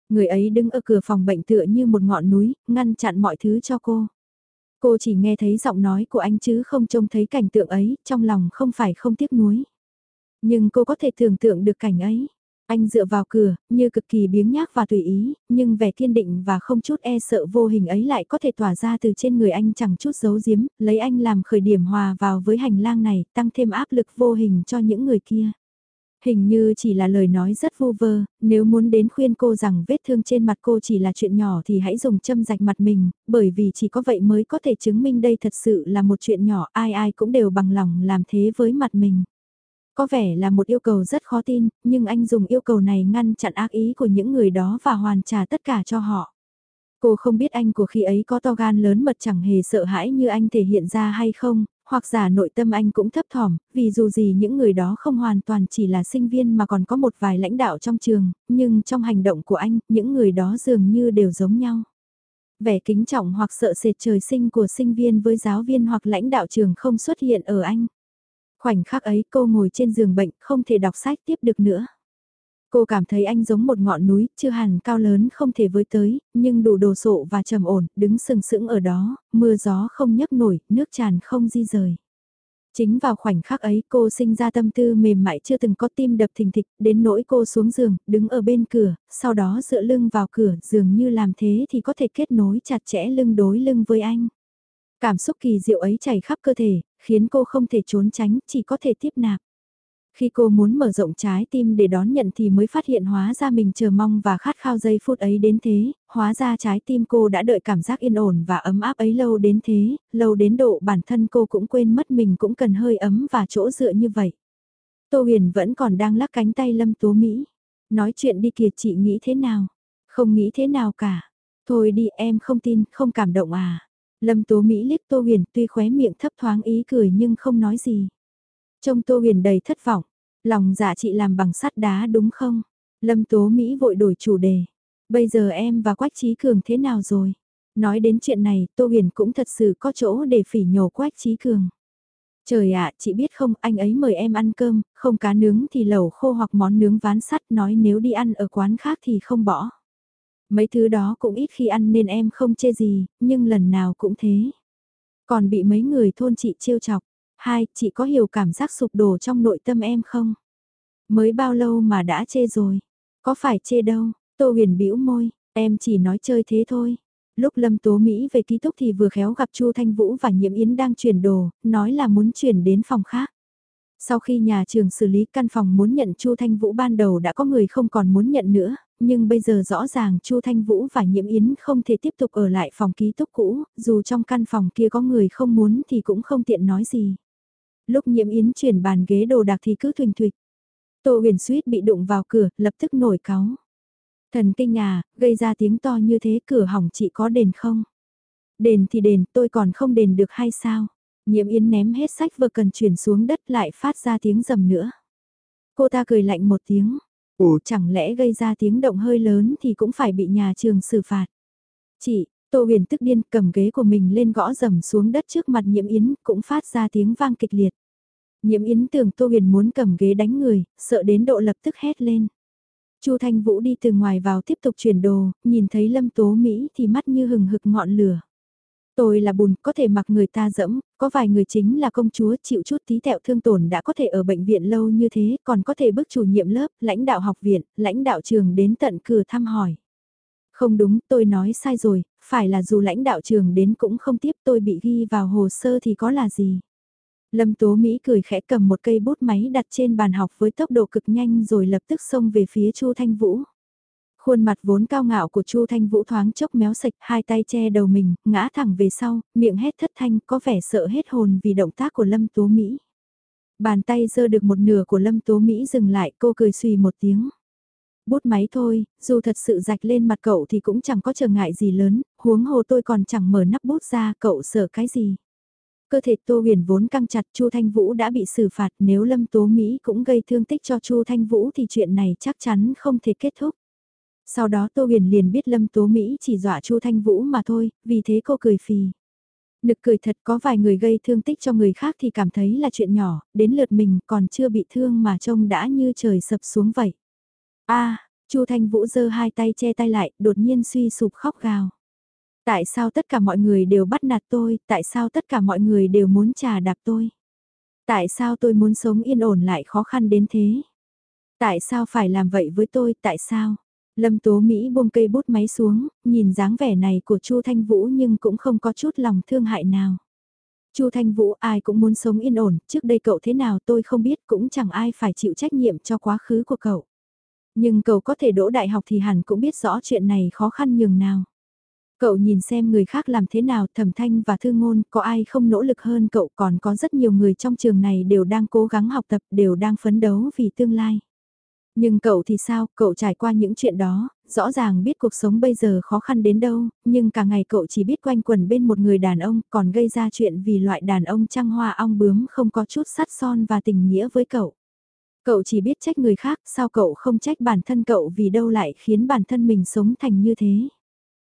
A: Người ấy đứng ở cửa phòng bệnh tựa như một ngọn núi, ngăn chặn mọi thứ cho cô. Cô chỉ nghe thấy giọng nói của anh chứ không trông thấy cảnh tượng ấy, trong lòng không phải không tiếc nuối. Nhưng cô có thể tưởng tượng được cảnh ấy. Anh dựa vào cửa, như cực kỳ biếng nhác và tùy ý, nhưng vẻ kiên định và không chút e sợ vô hình ấy lại có thể tỏa ra từ trên người anh chẳng chút giấu giếm, lấy anh làm khởi điểm hòa vào với hành lang này, tăng thêm áp lực vô hình cho những người kia. Hình như chỉ là lời nói rất vô vơ, nếu muốn đến khuyên cô rằng vết thương trên mặt cô chỉ là chuyện nhỏ thì hãy dùng châm rạch mặt mình, bởi vì chỉ có vậy mới có thể chứng minh đây thật sự là một chuyện nhỏ, ai ai cũng đều bằng lòng làm thế với mặt mình. Có vẻ là một yêu cầu rất khó tin, nhưng anh dùng yêu cầu này ngăn chặn ác ý của những người đó và hoàn trả tất cả cho họ. Cô không biết anh của khi ấy có to gan lớn mật chẳng hề sợ hãi như anh thể hiện ra hay không, hoặc giả nội tâm anh cũng thấp thỏm, vì dù gì những người đó không hoàn toàn chỉ là sinh viên mà còn có một vài lãnh đạo trong trường, nhưng trong hành động của anh, những người đó dường như đều giống nhau. Vẻ kính trọng hoặc sợ sệt trời sinh của sinh viên với giáo viên hoặc lãnh đạo trường không xuất hiện ở anh. Khoảnh khắc ấy cô ngồi trên giường bệnh không thể đọc sách tiếp được nữa. Cô cảm thấy anh giống một ngọn núi, chưa hẳn cao lớn không thể với tới, nhưng đủ đồ sộ và trầm ổn, đứng sừng sững ở đó, mưa gió không nhấc nổi, nước tràn không di rời. Chính vào khoảnh khắc ấy cô sinh ra tâm tư mềm mại chưa từng có tim đập thình thịch, đến nỗi cô xuống giường, đứng ở bên cửa, sau đó dựa lưng vào cửa, dường như làm thế thì có thể kết nối chặt chẽ lưng đối lưng với anh. Cảm xúc kỳ diệu ấy chảy khắp cơ thể, khiến cô không thể trốn tránh, chỉ có thể tiếp nạp. Khi cô muốn mở rộng trái tim để đón nhận thì mới phát hiện hóa ra mình chờ mong và khát khao giây phút ấy đến thế, hóa ra trái tim cô đã đợi cảm giác yên ổn và ấm áp ấy lâu đến thế, lâu đến độ bản thân cô cũng quên mất mình cũng cần hơi ấm và chỗ dựa như vậy. Tô huyền vẫn còn đang lắc cánh tay Lâm Tố Mỹ. Nói chuyện đi kìa chị nghĩ thế nào? Không nghĩ thế nào cả. Thôi đi em không tin, không cảm động à. Lâm Tố Mỹ liếc Tô huyền tuy khóe miệng thấp thoáng ý cười nhưng không nói gì. Trông Tô Huyền đầy thất vọng. Lòng dạ chị làm bằng sắt đá đúng không? Lâm Tố Mỹ vội đổi chủ đề. Bây giờ em và Quách Trí Cường thế nào rồi? Nói đến chuyện này, Tô Huyền cũng thật sự có chỗ để phỉ nhổ Quách Trí Cường. Trời ạ, chị biết không, anh ấy mời em ăn cơm, không cá nướng thì lẩu khô hoặc món nướng ván sắt nói nếu đi ăn ở quán khác thì không bỏ. Mấy thứ đó cũng ít khi ăn nên em không chê gì, nhưng lần nào cũng thế. Còn bị mấy người thôn chị trêu chọc, Hai, chị có hiểu cảm giác sụp đổ trong nội tâm em không? Mới bao lâu mà đã chê rồi? Có phải chê đâu? Tô huyền bĩu môi, em chỉ nói chơi thế thôi. Lúc Lâm Tố Mỹ về ký túc thì vừa khéo gặp Chu Thanh Vũ và Nhiễm Yến đang chuyển đồ, nói là muốn chuyển đến phòng khác. Sau khi nhà trường xử lý căn phòng muốn nhận Chu Thanh Vũ ban đầu đã có người không còn muốn nhận nữa, nhưng bây giờ rõ ràng Chu Thanh Vũ và Nhiễm Yến không thể tiếp tục ở lại phòng ký túc cũ, dù trong căn phòng kia có người không muốn thì cũng không tiện nói gì lúc nhiễm yến chuyển bàn ghế đồ đạc thì cứ thuỳnh thuyệt. Tô huyền suýt bị đụng vào cửa, lập tức nổi cáu. Thần kinh à, gây ra tiếng to như thế cửa hỏng chị có đền không? Đền thì đền, tôi còn không đền được hay sao? Nhiễm yến ném hết sách vừa cần chuyển xuống đất lại phát ra tiếng rầm nữa. Cô ta cười lạnh một tiếng. Ủa chẳng lẽ gây ra tiếng động hơi lớn thì cũng phải bị nhà trường xử phạt. Chị, Tô huyền tức điên cầm ghế của mình lên gõ rầm xuống đất trước mặt nhiễm yến, cũng phát ra tiếng vang kịch liệt. Nhiễm yến tưởng Tô huyền muốn cầm ghế đánh người, sợ đến độ lập tức hét lên. Chu Thanh Vũ đi từ ngoài vào tiếp tục chuyển đồ, nhìn thấy Lâm Tố Mỹ thì mắt như hừng hực ngọn lửa. Tôi là bùn, có thể mặc người ta dẫm, có vài người chính là công chúa chịu chút tí tẹo thương tổn đã có thể ở bệnh viện lâu như thế, còn có thể bước chủ nhiệm lớp, lãnh đạo học viện, lãnh đạo trường đến tận cửa thăm hỏi. Không đúng, tôi nói sai rồi, phải là dù lãnh đạo trường đến cũng không tiếp tôi bị ghi vào hồ sơ thì có là gì. Lâm Tố Mỹ cười khẽ cầm một cây bút máy đặt trên bàn học với tốc độ cực nhanh rồi lập tức xông về phía Chu Thanh Vũ. Khuôn mặt vốn cao ngạo của Chu Thanh Vũ thoáng chốc méo sạch, hai tay che đầu mình, ngã thẳng về sau, miệng hét thất thanh, có vẻ sợ hết hồn vì động tác của Lâm Tố Mỹ. Bàn tay giơ được một nửa của Lâm Tố Mỹ dừng lại, cô cười suy một tiếng bút máy thôi, dù thật sự rạch lên mặt cậu thì cũng chẳng có trở ngại gì lớn, huống hồ tôi còn chẳng mở nắp bút ra, cậu sợ cái gì. Cơ thể Tô Huyền vốn căng chặt Chu Thanh Vũ đã bị xử phạt nếu Lâm Tố Mỹ cũng gây thương tích cho Chu Thanh Vũ thì chuyện này chắc chắn không thể kết thúc. Sau đó Tô Huyền liền biết Lâm Tố Mỹ chỉ dọa Chu Thanh Vũ mà thôi, vì thế cô cười phì. Nực cười thật có vài người gây thương tích cho người khác thì cảm thấy là chuyện nhỏ, đến lượt mình còn chưa bị thương mà trông đã như trời sập xuống vậy a Chu Thanh Vũ giơ hai tay che tay lại, đột nhiên suy sụp khóc gào. Tại sao tất cả mọi người đều bắt nạt tôi, tại sao tất cả mọi người đều muốn trà đạp tôi? Tại sao tôi muốn sống yên ổn lại khó khăn đến thế? Tại sao phải làm vậy với tôi, tại sao? Lâm Tố Mỹ buông cây bút máy xuống, nhìn dáng vẻ này của Chu Thanh Vũ nhưng cũng không có chút lòng thương hại nào. Chu Thanh Vũ ai cũng muốn sống yên ổn, trước đây cậu thế nào tôi không biết cũng chẳng ai phải chịu trách nhiệm cho quá khứ của cậu. Nhưng cậu có thể đỗ đại học thì hẳn cũng biết rõ chuyện này khó khăn nhường nào. Cậu nhìn xem người khác làm thế nào, thẩm thanh và thư ngôn, có ai không nỗ lực hơn cậu còn có rất nhiều người trong trường này đều đang cố gắng học tập, đều đang phấn đấu vì tương lai. Nhưng cậu thì sao, cậu trải qua những chuyện đó, rõ ràng biết cuộc sống bây giờ khó khăn đến đâu, nhưng cả ngày cậu chỉ biết quanh quẩn bên một người đàn ông, còn gây ra chuyện vì loại đàn ông trăng hoa ong bướm không có chút sắt son và tình nghĩa với cậu. Cậu chỉ biết trách người khác, sao cậu không trách bản thân cậu vì đâu lại khiến bản thân mình sống thành như thế.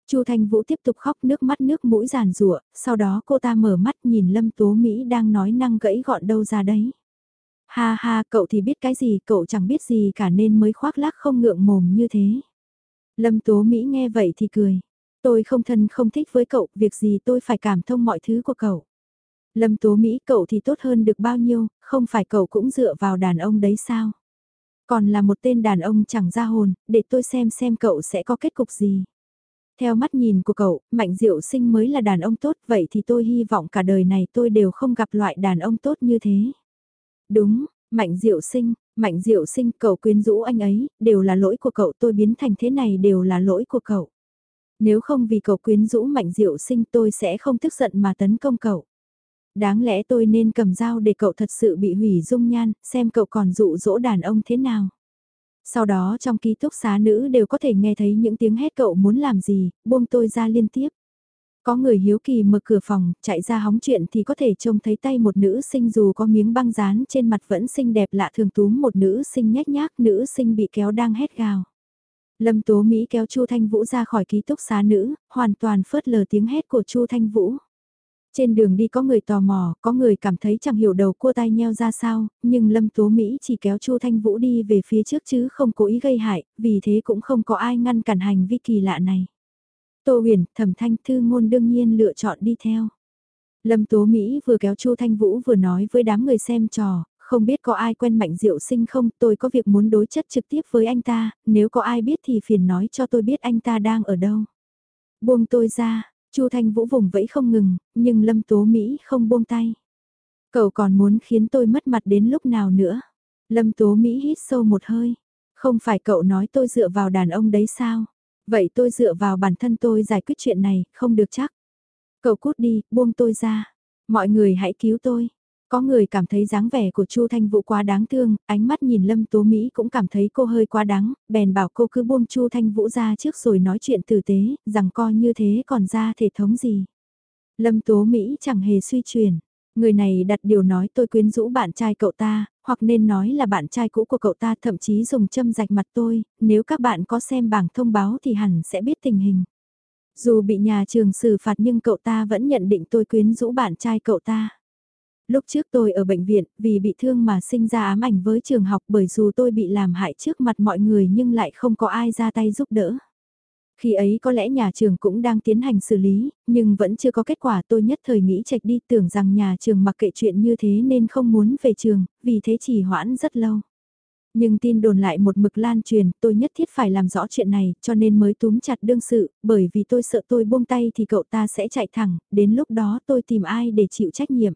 A: Chu Thanh Vũ tiếp tục khóc nước mắt nước mũi giàn rụa, sau đó cô ta mở mắt nhìn Lâm Tố Mỹ đang nói năng gãy gọn đâu ra đấy. Ha ha, cậu thì biết cái gì, cậu chẳng biết gì cả nên mới khoác lác không ngượng mồm như thế. Lâm Tố Mỹ nghe vậy thì cười. Tôi không thân không thích với cậu, việc gì tôi phải cảm thông mọi thứ của cậu. Lâm Tố Mỹ cậu thì tốt hơn được bao nhiêu, không phải cậu cũng dựa vào đàn ông đấy sao? Còn là một tên đàn ông chẳng ra hồn, để tôi xem xem cậu sẽ có kết cục gì. Theo mắt nhìn của cậu, Mạnh Diệu Sinh mới là đàn ông tốt, vậy thì tôi hy vọng cả đời này tôi đều không gặp loại đàn ông tốt như thế. Đúng, Mạnh Diệu Sinh, Mạnh Diệu Sinh, cậu quyến rũ anh ấy, đều là lỗi của cậu, tôi biến thành thế này đều là lỗi của cậu. Nếu không vì cậu quyến rũ Mạnh Diệu Sinh tôi sẽ không tức giận mà tấn công cậu. Đáng lẽ tôi nên cầm dao để cậu thật sự bị hủy dung nhan, xem cậu còn dụ dỗ đàn ông thế nào. Sau đó trong ký túc xá nữ đều có thể nghe thấy những tiếng hét cậu muốn làm gì, buông tôi ra liên tiếp. Có người hiếu kỳ mở cửa phòng, chạy ra hóng chuyện thì có thể trông thấy tay một nữ sinh dù có miếng băng dán trên mặt vẫn xinh đẹp lạ thường túm một nữ sinh nhét nhác, nữ sinh bị kéo đang hét gào. Lâm Tố Mỹ kéo Chu Thanh Vũ ra khỏi ký túc xá nữ, hoàn toàn phớt lờ tiếng hét của Chu Thanh Vũ. Trên đường đi có người tò mò, có người cảm thấy chẳng hiểu đầu cua tai nheo ra sao, nhưng Lâm Tố Mỹ chỉ kéo Chu Thanh Vũ đi về phía trước chứ không cố ý gây hại, vì thế cũng không có ai ngăn cản hành vi kỳ lạ này. Tô huyền, thẩm thanh thư ngôn đương nhiên lựa chọn đi theo. Lâm Tố Mỹ vừa kéo Chu Thanh Vũ vừa nói với đám người xem trò, không biết có ai quen mạnh diệu sinh không, tôi có việc muốn đối chất trực tiếp với anh ta, nếu có ai biết thì phiền nói cho tôi biết anh ta đang ở đâu. Buông tôi ra, Chu Thanh Vũ vùng vẫy không ngừng, nhưng Lâm Tố Mỹ không buông tay. Cậu còn muốn khiến tôi mất mặt đến lúc nào nữa? Lâm Tố Mỹ hít sâu một hơi. Không phải cậu nói tôi dựa vào đàn ông đấy sao? Vậy tôi dựa vào bản thân tôi giải quyết chuyện này, không được chắc. Cậu cút đi, buông tôi ra. Mọi người hãy cứu tôi. Có người cảm thấy dáng vẻ của Chu Thanh Vũ quá đáng thương, ánh mắt nhìn Lâm Tố Mỹ cũng cảm thấy cô hơi quá đáng, bèn bảo cô cứ buông Chu Thanh Vũ ra trước rồi nói chuyện tử tế, rằng coi như thế còn ra thể thống gì. Lâm Tố Mỹ chẳng hề suy chuyển, người này đặt điều nói tôi quyến rũ bạn trai cậu ta, hoặc nên nói là bạn trai cũ của cậu ta thậm chí dùng châm rạch mặt tôi, nếu các bạn có xem bảng thông báo thì hẳn sẽ biết tình hình. Dù bị nhà trường xử phạt nhưng cậu ta vẫn nhận định tôi quyến rũ bạn trai cậu ta lúc trước tôi ở bệnh viện vì bị thương mà sinh ra ám ảnh với trường học bởi dù tôi bị làm hại trước mặt mọi người nhưng lại không có ai ra tay giúp đỡ. Khi ấy có lẽ nhà trường cũng đang tiến hành xử lý, nhưng vẫn chưa có kết quả tôi nhất thời nghĩ trạch đi tưởng rằng nhà trường mặc kệ chuyện như thế nên không muốn về trường, vì thế chỉ hoãn rất lâu. Nhưng tin đồn lại một mực lan truyền, tôi nhất thiết phải làm rõ chuyện này, cho nên mới túm chặt đương sự, bởi vì tôi sợ tôi buông tay thì cậu ta sẽ chạy thẳng, đến lúc đó tôi tìm ai để chịu trách nhiệm.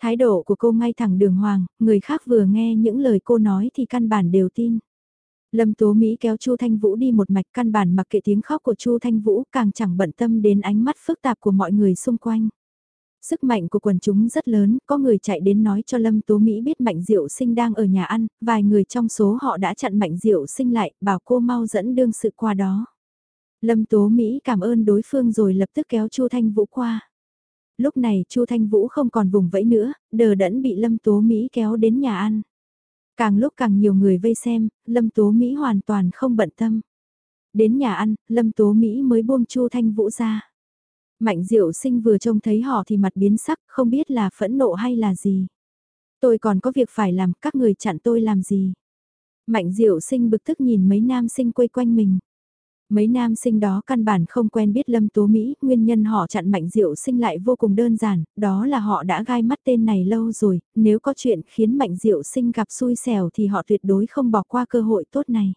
A: Thái độ của cô ngay thẳng đường hoàng, người khác vừa nghe những lời cô nói thì căn bản đều tin. Lâm Tố Mỹ kéo Chu Thanh Vũ đi một mạch căn bản mặc kệ tiếng khóc của Chu Thanh Vũ càng chẳng bận tâm đến ánh mắt phức tạp của mọi người xung quanh. Sức mạnh của quần chúng rất lớn, có người chạy đến nói cho Lâm Tố Mỹ biết Mạnh Diệu Sinh đang ở nhà ăn, vài người trong số họ đã chặn Mạnh Diệu Sinh lại, bảo cô mau dẫn đương sự qua đó. Lâm Tố Mỹ cảm ơn đối phương rồi lập tức kéo Chu Thanh Vũ qua lúc này Chu Thanh Vũ không còn vùng vẫy nữa, đờ đẫn bị Lâm Tố Mỹ kéo đến nhà ăn. Càng lúc càng nhiều người vây xem, Lâm Tố Mỹ hoàn toàn không bận tâm. Đến nhà ăn, Lâm Tố Mỹ mới buông Chu Thanh Vũ ra. Mạnh Diệu Sinh vừa trông thấy họ thì mặt biến sắc, không biết là phẫn nộ hay là gì. Tôi còn có việc phải làm, các người chặn tôi làm gì. Mạnh Diệu Sinh bực tức nhìn mấy nam sinh quây quanh mình. Mấy nam sinh đó căn bản không quen biết Lâm Tố Mỹ, nguyên nhân họ chặn Mạnh Diệu sinh lại vô cùng đơn giản, đó là họ đã gai mắt tên này lâu rồi, nếu có chuyện khiến Mạnh Diệu sinh gặp xui xẻo thì họ tuyệt đối không bỏ qua cơ hội tốt này.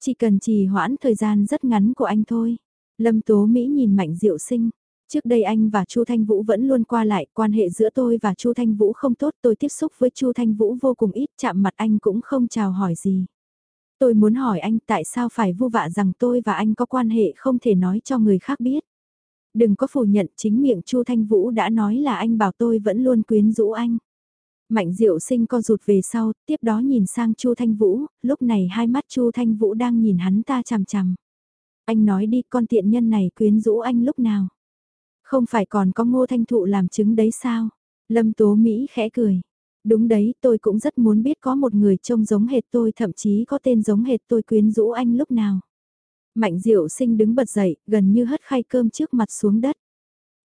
A: Chỉ cần trì hoãn thời gian rất ngắn của anh thôi. Lâm Tố Mỹ nhìn Mạnh Diệu sinh, Trước đây anh và Chu Thanh Vũ vẫn luôn qua lại, quan hệ giữa tôi và Chu Thanh Vũ không tốt, tôi tiếp xúc với Chu Thanh Vũ vô cùng ít, chạm mặt anh cũng không chào hỏi gì. Tôi muốn hỏi anh tại sao phải vu vạ rằng tôi và anh có quan hệ không thể nói cho người khác biết. Đừng có phủ nhận chính miệng Chu Thanh Vũ đã nói là anh bảo tôi vẫn luôn quyến rũ anh. Mạnh Diệu Sinh co rụt về sau, tiếp đó nhìn sang Chu Thanh Vũ, lúc này hai mắt Chu Thanh Vũ đang nhìn hắn ta chằm chằm. Anh nói đi con tiện nhân này quyến rũ anh lúc nào? Không phải còn có ngô thanh thụ làm chứng đấy sao? Lâm Tố Mỹ khẽ cười. Đúng đấy, tôi cũng rất muốn biết có một người trông giống hệt tôi thậm chí có tên giống hệt tôi quyến rũ anh lúc nào. Mạnh diệu sinh đứng bật dậy, gần như hất khay cơm trước mặt xuống đất.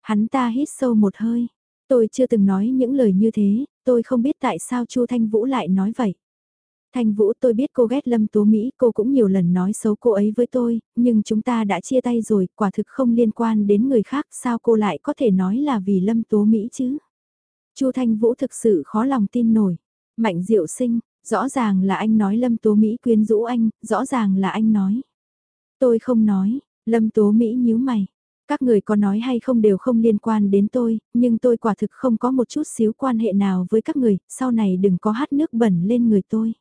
A: Hắn ta hít sâu một hơi. Tôi chưa từng nói những lời như thế, tôi không biết tại sao Chu Thanh Vũ lại nói vậy. Thanh Vũ tôi biết cô ghét Lâm Tố Mỹ, cô cũng nhiều lần nói xấu cô ấy với tôi, nhưng chúng ta đã chia tay rồi, quả thực không liên quan đến người khác, sao cô lại có thể nói là vì Lâm Tố Mỹ chứ? Chu Thanh Vũ thực sự khó lòng tin nổi. Mạnh Diệu Sinh, rõ ràng là anh nói Lâm Tố Mỹ quyến rũ anh, rõ ràng là anh nói. Tôi không nói, Lâm Tố Mỹ nhíu mày. Các người có nói hay không đều không liên quan đến tôi, nhưng tôi quả thực không có một chút xíu quan hệ nào với các người, sau này đừng có hát nước bẩn lên người tôi.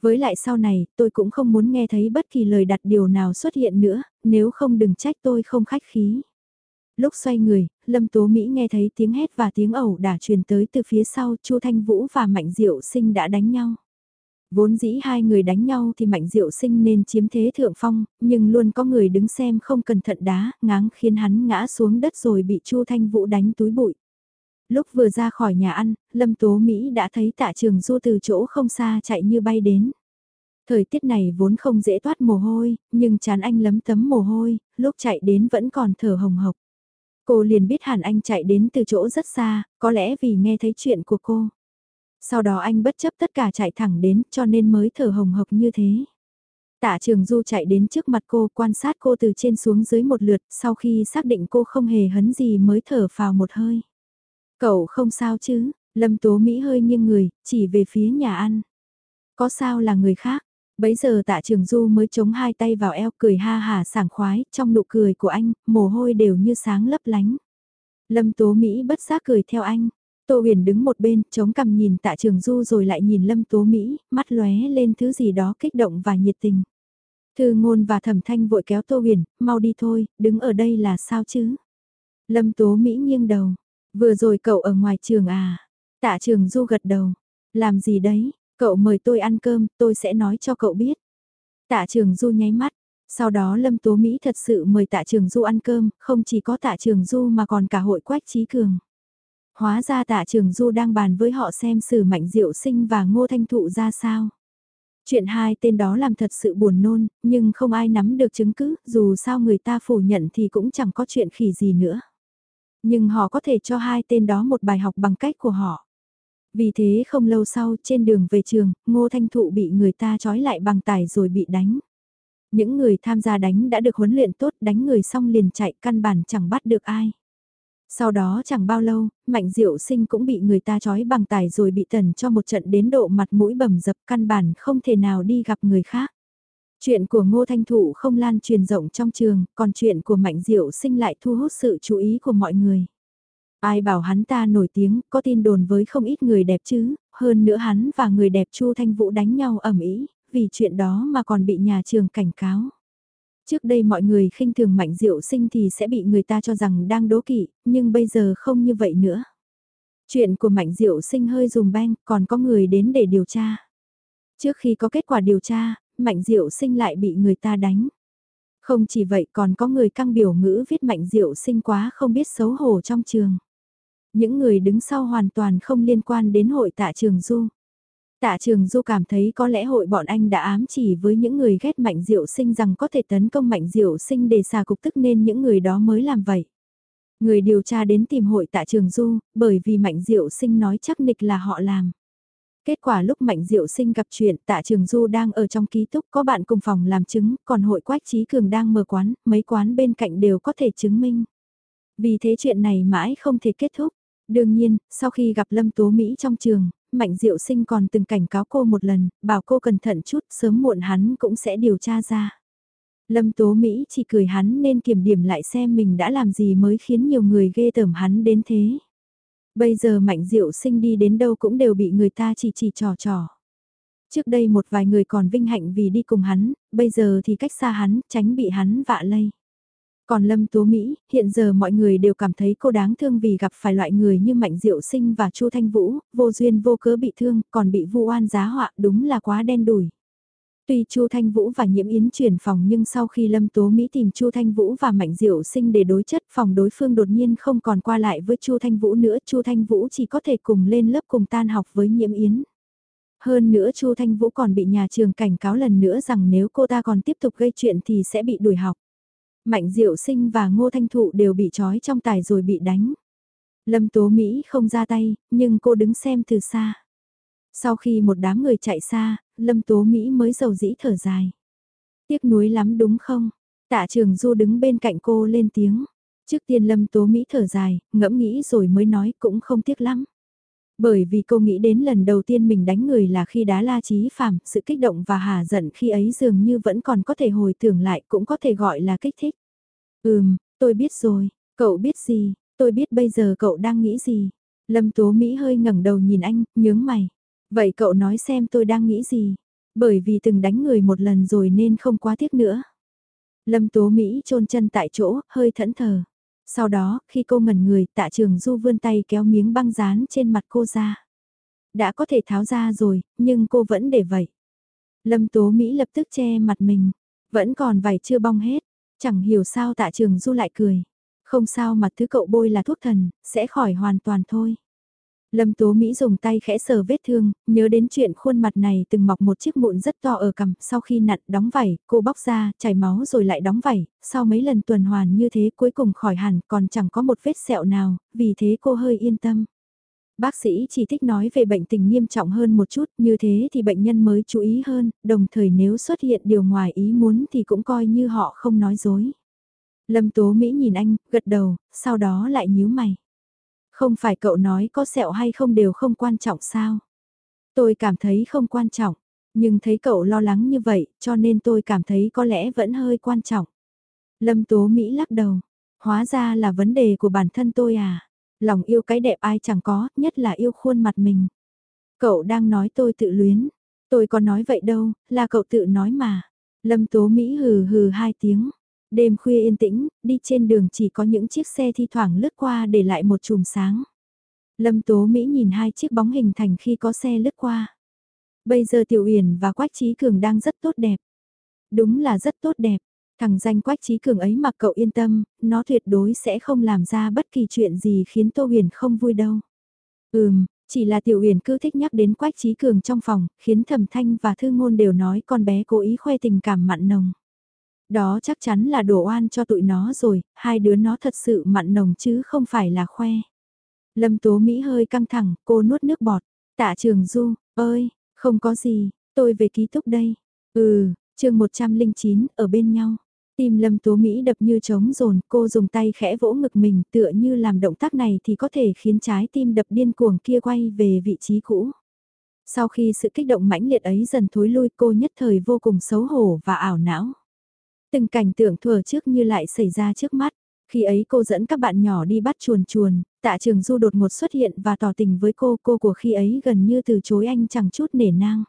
A: Với lại sau này, tôi cũng không muốn nghe thấy bất kỳ lời đặt điều nào xuất hiện nữa, nếu không đừng trách tôi không khách khí. Lúc xoay người, Lâm Tố Mỹ nghe thấy tiếng hét và tiếng ẩu đả truyền tới từ phía sau, Chu Thanh Vũ và Mạnh Diệu Sinh đã đánh nhau. Vốn dĩ hai người đánh nhau thì Mạnh Diệu Sinh nên chiếm thế thượng phong, nhưng luôn có người đứng xem không cẩn thận đá, ngáng khiến hắn ngã xuống đất rồi bị Chu Thanh Vũ đánh túi bụi. Lúc vừa ra khỏi nhà ăn, Lâm Tố Mỹ đã thấy tạ trường du từ chỗ không xa chạy như bay đến. Thời tiết này vốn không dễ toát mồ hôi, nhưng chán anh lấm tấm mồ hôi, lúc chạy đến vẫn còn thở hồng hộc. Cô liền biết hẳn anh chạy đến từ chỗ rất xa, có lẽ vì nghe thấy chuyện của cô. Sau đó anh bất chấp tất cả chạy thẳng đến cho nên mới thở hồng hộc như thế. Tạ Trường Du chạy đến trước mặt cô quan sát cô từ trên xuống dưới một lượt sau khi xác định cô không hề hấn gì mới thở vào một hơi. Cậu không sao chứ, Lâm Tố Mỹ hơi nghiêng người, chỉ về phía nhà ăn. Có sao là người khác, bấy giờ tạ trường du mới chống hai tay vào eo cười ha hà sảng khoái, trong nụ cười của anh, mồ hôi đều như sáng lấp lánh. Lâm Tố Mỹ bất giác cười theo anh. Tô huyền đứng một bên, chống cằm nhìn tạ trường du rồi lại nhìn Lâm Tố Mỹ, mắt lóe lên thứ gì đó kích động và nhiệt tình. Thư ngôn và thẩm thanh vội kéo Tô huyền, mau đi thôi, đứng ở đây là sao chứ? Lâm Tố Mỹ nghiêng đầu, Vừa rồi cậu ở ngoài trường à? Tạ trường du gật đầu. Làm gì đấy? Cậu mời tôi ăn cơm, tôi sẽ nói cho cậu biết. Tạ trường du nháy mắt. Sau đó Lâm Tố Mỹ thật sự mời tạ trường du ăn cơm, không chỉ có tạ trường du mà còn cả hội quách trí cường. Hóa ra tạ trường du đang bàn với họ xem sử mạnh diệu sinh và ngô thanh thụ ra sao. Chuyện hai tên đó làm thật sự buồn nôn, nhưng không ai nắm được chứng cứ, dù sao người ta phủ nhận thì cũng chẳng có chuyện khỉ gì nữa. Nhưng họ có thể cho hai tên đó một bài học bằng cách của họ. Vì thế không lâu sau trên đường về trường, Ngô Thanh Thụ bị người ta trói lại bằng tải rồi bị đánh. Những người tham gia đánh đã được huấn luyện tốt đánh người xong liền chạy căn bản chẳng bắt được ai. Sau đó chẳng bao lâu, Mạnh Diệu Sinh cũng bị người ta trói bằng tải rồi bị tần cho một trận đến độ mặt mũi bầm dập căn bản không thể nào đi gặp người khác. Chuyện của Ngô Thanh Thụ không lan truyền rộng trong trường, còn chuyện của Mạnh Diệu sinh lại thu hút sự chú ý của mọi người. Ai bảo hắn ta nổi tiếng, có tin đồn với không ít người đẹp chứ, hơn nữa hắn và người đẹp Chu Thanh Vũ đánh nhau ẩm ý, vì chuyện đó mà còn bị nhà trường cảnh cáo. Trước đây mọi người khinh thường Mạnh Diệu sinh thì sẽ bị người ta cho rằng đang đố kỵ, nhưng bây giờ không như vậy nữa. Chuyện của Mạnh Diệu sinh hơi dùng beng, còn có người đến để điều tra. Trước khi có kết quả điều tra, Mạnh Diệu Sinh lại bị người ta đánh. Không chỉ vậy còn có người căng biểu ngữ viết Mạnh Diệu Sinh quá không biết xấu hổ trong trường. Những người đứng sau hoàn toàn không liên quan đến hội tạ trường Du. Tạ trường Du cảm thấy có lẽ hội bọn anh đã ám chỉ với những người ghét Mạnh Diệu Sinh rằng có thể tấn công Mạnh Diệu Sinh để xà cục tức nên những người đó mới làm vậy. Người điều tra đến tìm hội tạ trường Du, bởi vì Mạnh Diệu Sinh nói chắc nịch là họ làm. Kết quả lúc Mạnh Diệu Sinh gặp chuyện tạ Trường Du đang ở trong ký túc có bạn cùng phòng làm chứng, còn hội Quách Trí Cường đang mở quán, mấy quán bên cạnh đều có thể chứng minh. Vì thế chuyện này mãi không thể kết thúc. Đương nhiên, sau khi gặp Lâm Tố Mỹ trong trường, Mạnh Diệu Sinh còn từng cảnh cáo cô một lần, bảo cô cẩn thận chút, sớm muộn hắn cũng sẽ điều tra ra. Lâm Tố Mỹ chỉ cười hắn nên kiểm điểm lại xem mình đã làm gì mới khiến nhiều người ghê tởm hắn đến thế. Bây giờ mạnh diệu sinh đi đến đâu cũng đều bị người ta chỉ chỉ trò trò. Trước đây một vài người còn vinh hạnh vì đi cùng hắn, bây giờ thì cách xa hắn, tránh bị hắn vạ lây. Còn Lâm Tố Mỹ, hiện giờ mọi người đều cảm thấy cô đáng thương vì gặp phải loại người như Mạnh Diệu Sinh và Chu Thanh Vũ, vô duyên vô cớ bị thương, còn bị vu oan giá họa, đúng là quá đen đủi. Tuy Chu Thanh Vũ và Nhiễm Yến chuyển phòng nhưng sau khi Lâm Tố Mỹ tìm Chu Thanh Vũ và Mạnh Diệu Sinh để đối chất phòng đối phương đột nhiên không còn qua lại với Chu Thanh Vũ nữa, Chu Thanh Vũ chỉ có thể cùng lên lớp cùng tan học với Nhiễm Yến. Hơn nữa Chu Thanh Vũ còn bị nhà trường cảnh cáo lần nữa rằng nếu cô ta còn tiếp tục gây chuyện thì sẽ bị đuổi học. Mạnh Diệu Sinh và Ngô Thanh Thụ đều bị trói trong tài rồi bị đánh. Lâm Tố Mỹ không ra tay, nhưng cô đứng xem từ xa. Sau khi một đám người chạy xa, Lâm Tố Mỹ mới dầu dĩ thở dài. Tiếc nuối lắm đúng không? Tạ trường Du đứng bên cạnh cô lên tiếng. Trước tiên Lâm Tố Mỹ thở dài, ngẫm nghĩ rồi mới nói cũng không tiếc lắm. Bởi vì cô nghĩ đến lần đầu tiên mình đánh người là khi đá la trí phàm, sự kích động và hà giận khi ấy dường như vẫn còn có thể hồi tưởng lại cũng có thể gọi là kích thích. Ừm, tôi biết rồi, cậu biết gì, tôi biết bây giờ cậu đang nghĩ gì. Lâm Tố Mỹ hơi ngẩng đầu nhìn anh, nhướng mày. Vậy cậu nói xem tôi đang nghĩ gì? Bởi vì từng đánh người một lần rồi nên không quá tiếc nữa. Lâm Tố Mỹ chôn chân tại chỗ, hơi thẫn thờ. Sau đó, khi cô ngẩn người, tạ trường du vươn tay kéo miếng băng dán trên mặt cô ra. Đã có thể tháo ra rồi, nhưng cô vẫn để vậy. Lâm Tố Mỹ lập tức che mặt mình. Vẫn còn vải chưa bong hết. Chẳng hiểu sao tạ trường du lại cười. Không sao mà thứ cậu bôi là thuốc thần, sẽ khỏi hoàn toàn thôi. Lâm Tố Mỹ dùng tay khẽ sờ vết thương, nhớ đến chuyện khuôn mặt này từng mọc một chiếc mụn rất to ở cằm, sau khi nặn đóng vảy, cô bóc ra, chảy máu rồi lại đóng vảy, sau mấy lần tuần hoàn như thế cuối cùng khỏi hẳn còn chẳng có một vết sẹo nào, vì thế cô hơi yên tâm. Bác sĩ chỉ thích nói về bệnh tình nghiêm trọng hơn một chút, như thế thì bệnh nhân mới chú ý hơn, đồng thời nếu xuất hiện điều ngoài ý muốn thì cũng coi như họ không nói dối. Lâm Tố Mỹ nhìn anh, gật đầu, sau đó lại nhíu mày. Không phải cậu nói có sẹo hay không đều không quan trọng sao? Tôi cảm thấy không quan trọng, nhưng thấy cậu lo lắng như vậy, cho nên tôi cảm thấy có lẽ vẫn hơi quan trọng. Lâm Tố Mỹ lắc đầu, hóa ra là vấn đề của bản thân tôi à? Lòng yêu cái đẹp ai chẳng có, nhất là yêu khuôn mặt mình. Cậu đang nói tôi tự luyến, tôi có nói vậy đâu, là cậu tự nói mà. Lâm Tố Mỹ hừ hừ hai tiếng. Đêm khuya yên tĩnh, đi trên đường chỉ có những chiếc xe thi thoảng lướt qua để lại một chùm sáng. Lâm Tố Mỹ nhìn hai chiếc bóng hình thành khi có xe lướt qua. Bây giờ Tiểu Uyển và Quách Trí Cường đang rất tốt đẹp. Đúng là rất tốt đẹp. Thằng danh Quách Trí Cường ấy mà cậu yên tâm, nó tuyệt đối sẽ không làm ra bất kỳ chuyện gì khiến Tô Uyển không vui đâu. Ừm, chỉ là Tiểu Uyển cứ thích nhắc đến Quách Trí Cường trong phòng, khiến Thẩm Thanh và Thư Ngôn đều nói con bé cố ý khoe tình cảm mặn nồng. Đó chắc chắn là đổ oan cho tụi nó rồi, hai đứa nó thật sự mặn nồng chứ không phải là khoe. Lâm Tố Mỹ hơi căng thẳng, cô nuốt nước bọt. Tạ Trường Du, ơi, không có gì, tôi về ký túc đây. Ừ, chương 109, ở bên nhau. Tim Lâm Tố Mỹ đập như trống rồn, cô dùng tay khẽ vỗ ngực mình tựa như làm động tác này thì có thể khiến trái tim đập điên cuồng kia quay về vị trí cũ. Sau khi sự kích động mãnh liệt ấy dần thối lui cô nhất thời vô cùng xấu hổ và ảo não. Từng cảnh tượng thừa trước như lại xảy ra trước mắt. Khi ấy cô dẫn các bạn nhỏ đi bắt chuồn chuồn, tạ trường du đột ngột xuất hiện và tỏ tình với cô, cô của khi ấy gần như từ chối anh chẳng chút nể nang.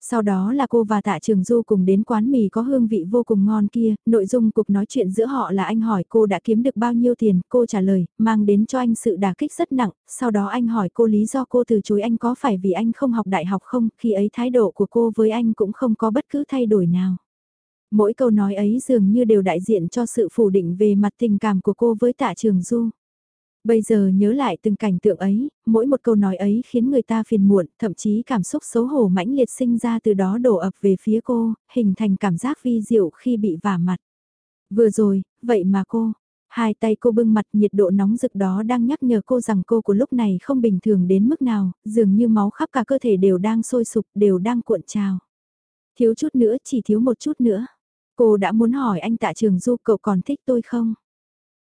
A: Sau đó là cô và Tạ Trường Du cùng đến quán mì có hương vị vô cùng ngon kia, nội dung cuộc nói chuyện giữa họ là anh hỏi cô đã kiếm được bao nhiêu tiền, cô trả lời, mang đến cho anh sự đả kích rất nặng, sau đó anh hỏi cô lý do cô từ chối anh có phải vì anh không học đại học không, khi ấy thái độ của cô với anh cũng không có bất cứ thay đổi nào. Mỗi câu nói ấy dường như đều đại diện cho sự phủ định về mặt tình cảm của cô với tạ trường du. Bây giờ nhớ lại từng cảnh tượng ấy, mỗi một câu nói ấy khiến người ta phiền muộn, thậm chí cảm xúc xấu hổ mãnh liệt sinh ra từ đó đổ ập về phía cô, hình thành cảm giác vi diệu khi bị vả mặt. Vừa rồi, vậy mà cô, hai tay cô bưng mặt nhiệt độ nóng rực đó đang nhắc nhở cô rằng cô của lúc này không bình thường đến mức nào, dường như máu khắp cả cơ thể đều đang sôi sục, đều đang cuộn trào. Thiếu chút nữa, chỉ thiếu một chút nữa. Cô đã muốn hỏi anh tạ trường du cậu còn thích tôi không?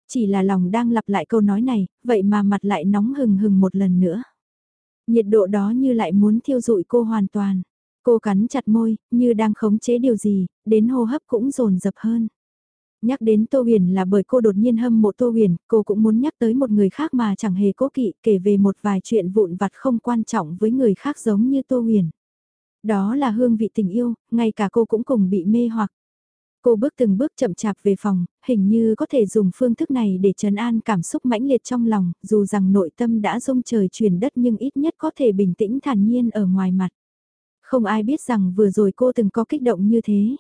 A: Chỉ là lòng đang lặp lại câu nói này, vậy mà mặt lại nóng hừng hừng một lần nữa. Nhiệt độ đó như lại muốn thiêu rụi cô hoàn toàn. Cô cắn chặt môi, như đang khống chế điều gì, đến hô hấp cũng rồn rập hơn. Nhắc đến Tô Huyền là bởi cô đột nhiên hâm mộ Tô Huyền, cô cũng muốn nhắc tới một người khác mà chẳng hề cố kỵ kể về một vài chuyện vụn vặt không quan trọng với người khác giống như Tô Huyền. Đó là hương vị tình yêu, ngay cả cô cũng cùng bị mê hoặc. Cô bước từng bước chậm chạp về phòng, hình như có thể dùng phương thức này để trấn an cảm xúc mãnh liệt trong lòng, dù rằng nội tâm đã rông trời chuyển đất nhưng ít nhất có thể bình tĩnh thản nhiên ở ngoài mặt. Không ai biết rằng vừa rồi cô từng có kích động như thế.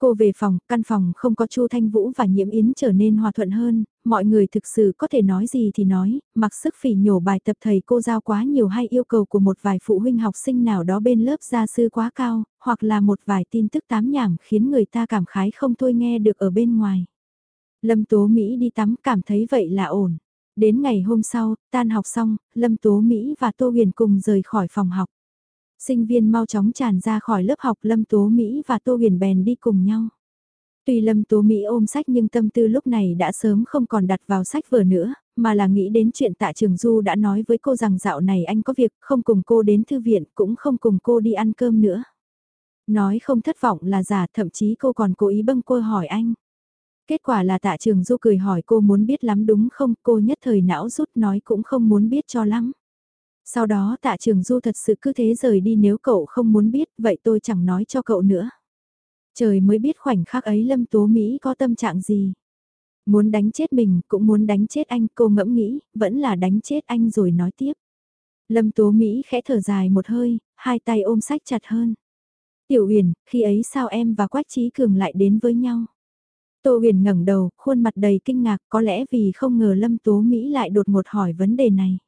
A: Cô về phòng, căn phòng không có Chu Thanh Vũ và Nhiễm Yến trở nên hòa thuận hơn, mọi người thực sự có thể nói gì thì nói, mặc sức phỉ nhổ bài tập thầy cô giao quá nhiều hay yêu cầu của một vài phụ huynh học sinh nào đó bên lớp gia sư quá cao, hoặc là một vài tin tức tám nhảm khiến người ta cảm khái không thôi nghe được ở bên ngoài. Lâm Tố Mỹ đi tắm cảm thấy vậy là ổn. Đến ngày hôm sau, tan học xong, Lâm Tố Mỹ và Tô Huyền cùng rời khỏi phòng học. Sinh viên mau chóng tràn ra khỏi lớp học Lâm Tố Mỹ và Tô Huyền bèn đi cùng nhau. Tuy Lâm Tố Mỹ ôm sách nhưng tâm tư lúc này đã sớm không còn đặt vào sách vở nữa, mà là nghĩ đến chuyện tạ trường Du đã nói với cô rằng dạo này anh có việc không cùng cô đến thư viện cũng không cùng cô đi ăn cơm nữa. Nói không thất vọng là giả thậm chí cô còn cố ý bâng cô hỏi anh. Kết quả là tạ trường Du cười hỏi cô muốn biết lắm đúng không cô nhất thời não rút nói cũng không muốn biết cho lắm. Sau đó tạ trường du thật sự cứ thế rời đi nếu cậu không muốn biết, vậy tôi chẳng nói cho cậu nữa. Trời mới biết khoảnh khắc ấy Lâm Tố Mỹ có tâm trạng gì. Muốn đánh chết mình, cũng muốn đánh chết anh, cô ngẫm nghĩ, vẫn là đánh chết anh rồi nói tiếp. Lâm Tố Mỹ khẽ thở dài một hơi, hai tay ôm sách chặt hơn. Tiểu Huyền, khi ấy sao em và Quách Trí Cường lại đến với nhau? Tô Huyền ngẩng đầu, khuôn mặt đầy kinh ngạc, có lẽ vì không ngờ Lâm Tố Mỹ lại đột ngột hỏi vấn đề này.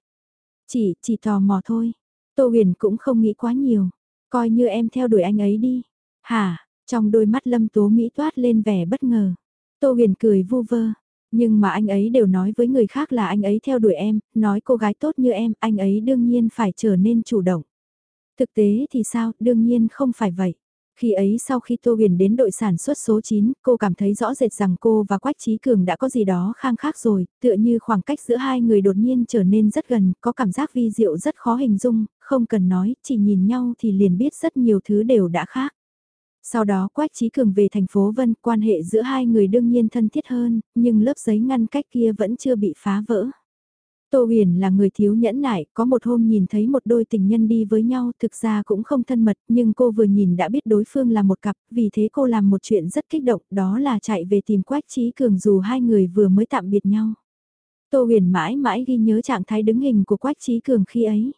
A: Chỉ, chỉ tò mò thôi. Tô huyền cũng không nghĩ quá nhiều. Coi như em theo đuổi anh ấy đi. Hả, trong đôi mắt lâm tố Mỹ toát lên vẻ bất ngờ. Tô huyền cười vu vơ. Nhưng mà anh ấy đều nói với người khác là anh ấy theo đuổi em, nói cô gái tốt như em, anh ấy đương nhiên phải trở nên chủ động. Thực tế thì sao, đương nhiên không phải vậy. Khi ấy sau khi Tô Huyền đến đội sản xuất số 9, cô cảm thấy rõ rệt rằng cô và Quách Trí Cường đã có gì đó khang khác rồi, tựa như khoảng cách giữa hai người đột nhiên trở nên rất gần, có cảm giác vi diệu rất khó hình dung, không cần nói, chỉ nhìn nhau thì liền biết rất nhiều thứ đều đã khác. Sau đó Quách Trí Cường về thành phố Vân, quan hệ giữa hai người đương nhiên thân thiết hơn, nhưng lớp giấy ngăn cách kia vẫn chưa bị phá vỡ. Tô Huyền là người thiếu nhẫn nại, có một hôm nhìn thấy một đôi tình nhân đi với nhau, thực ra cũng không thân mật, nhưng cô vừa nhìn đã biết đối phương là một cặp, vì thế cô làm một chuyện rất kích động, đó là chạy về tìm Quách Trí Cường dù hai người vừa mới tạm biệt nhau. Tô Huyền mãi mãi ghi nhớ trạng thái đứng hình của Quách Trí Cường khi ấy.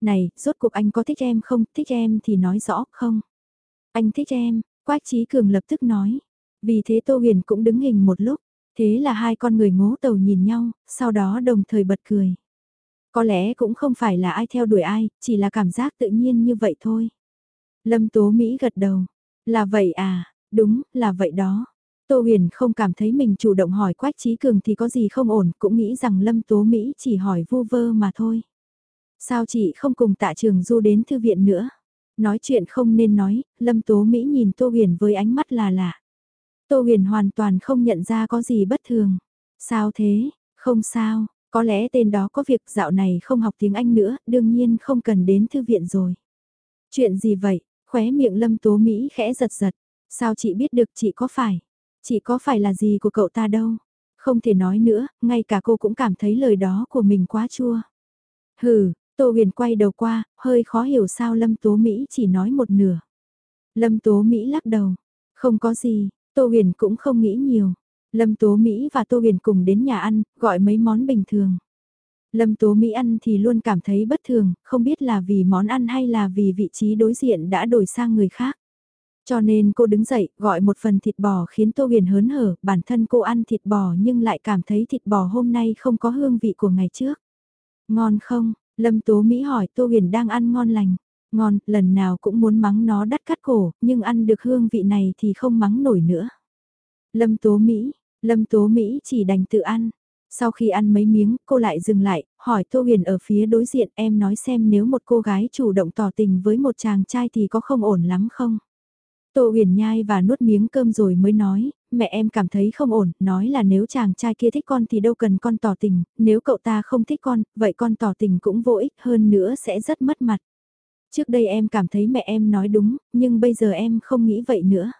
A: Này, rốt cuộc anh có thích em không, thích em thì nói rõ, không? Anh thích em, Quách Trí Cường lập tức nói. Vì thế Tô Huyền cũng đứng hình một lúc. Thế là hai con người ngố tàu nhìn nhau, sau đó đồng thời bật cười. Có lẽ cũng không phải là ai theo đuổi ai, chỉ là cảm giác tự nhiên như vậy thôi. Lâm Tố Mỹ gật đầu. Là vậy à, đúng, là vậy đó. Tô Huyền không cảm thấy mình chủ động hỏi Quách Trí Cường thì có gì không ổn, cũng nghĩ rằng Lâm Tố Mỹ chỉ hỏi vu vơ mà thôi. Sao chị không cùng tạ trường du đến thư viện nữa? Nói chuyện không nên nói, Lâm Tố Mỹ nhìn Tô Huyền với ánh mắt là lạ. Tô huyền hoàn toàn không nhận ra có gì bất thường. Sao thế, không sao, có lẽ tên đó có việc dạo này không học tiếng Anh nữa, đương nhiên không cần đến thư viện rồi. Chuyện gì vậy, khóe miệng lâm tố Mỹ khẽ giật giật. Sao chị biết được chị có phải? Chị có phải là gì của cậu ta đâu? Không thể nói nữa, ngay cả cô cũng cảm thấy lời đó của mình quá chua. Hừ, Tô huyền quay đầu qua, hơi khó hiểu sao Lâm Tố Mỹ chỉ nói một nửa. Lâm Tố Mỹ lắc đầu. Không có gì, Tô Huyền cũng không nghĩ nhiều. Lâm Tố Mỹ và Tô Huyền cùng đến nhà ăn, gọi mấy món bình thường. Lâm Tố Mỹ ăn thì luôn cảm thấy bất thường, không biết là vì món ăn hay là vì vị trí đối diện đã đổi sang người khác. Cho nên cô đứng dậy, gọi một phần thịt bò khiến Tô Huyền hớn hở, bản thân cô ăn thịt bò nhưng lại cảm thấy thịt bò hôm nay không có hương vị của ngày trước. Ngon không? Lâm Tố Mỹ hỏi Tô Huyền đang ăn ngon lành. Ngon, lần nào cũng muốn mắng nó đắt cắt cổ, nhưng ăn được hương vị này thì không mắng nổi nữa. Lâm Tố Mỹ, Lâm Tố Mỹ chỉ đành tự ăn. Sau khi ăn mấy miếng, cô lại dừng lại, hỏi Tô Huyền ở phía đối diện em nói xem nếu một cô gái chủ động tỏ tình với một chàng trai thì có không ổn lắm không? Tô Huyền nhai và nuốt miếng cơm rồi mới nói, mẹ em cảm thấy không ổn, nói là nếu chàng trai kia thích con thì đâu cần con tỏ tình, nếu cậu ta không thích con, vậy con tỏ tình cũng vô ích hơn nữa sẽ rất mất mặt. Trước đây em cảm thấy mẹ em nói đúng, nhưng bây giờ em không nghĩ vậy nữa.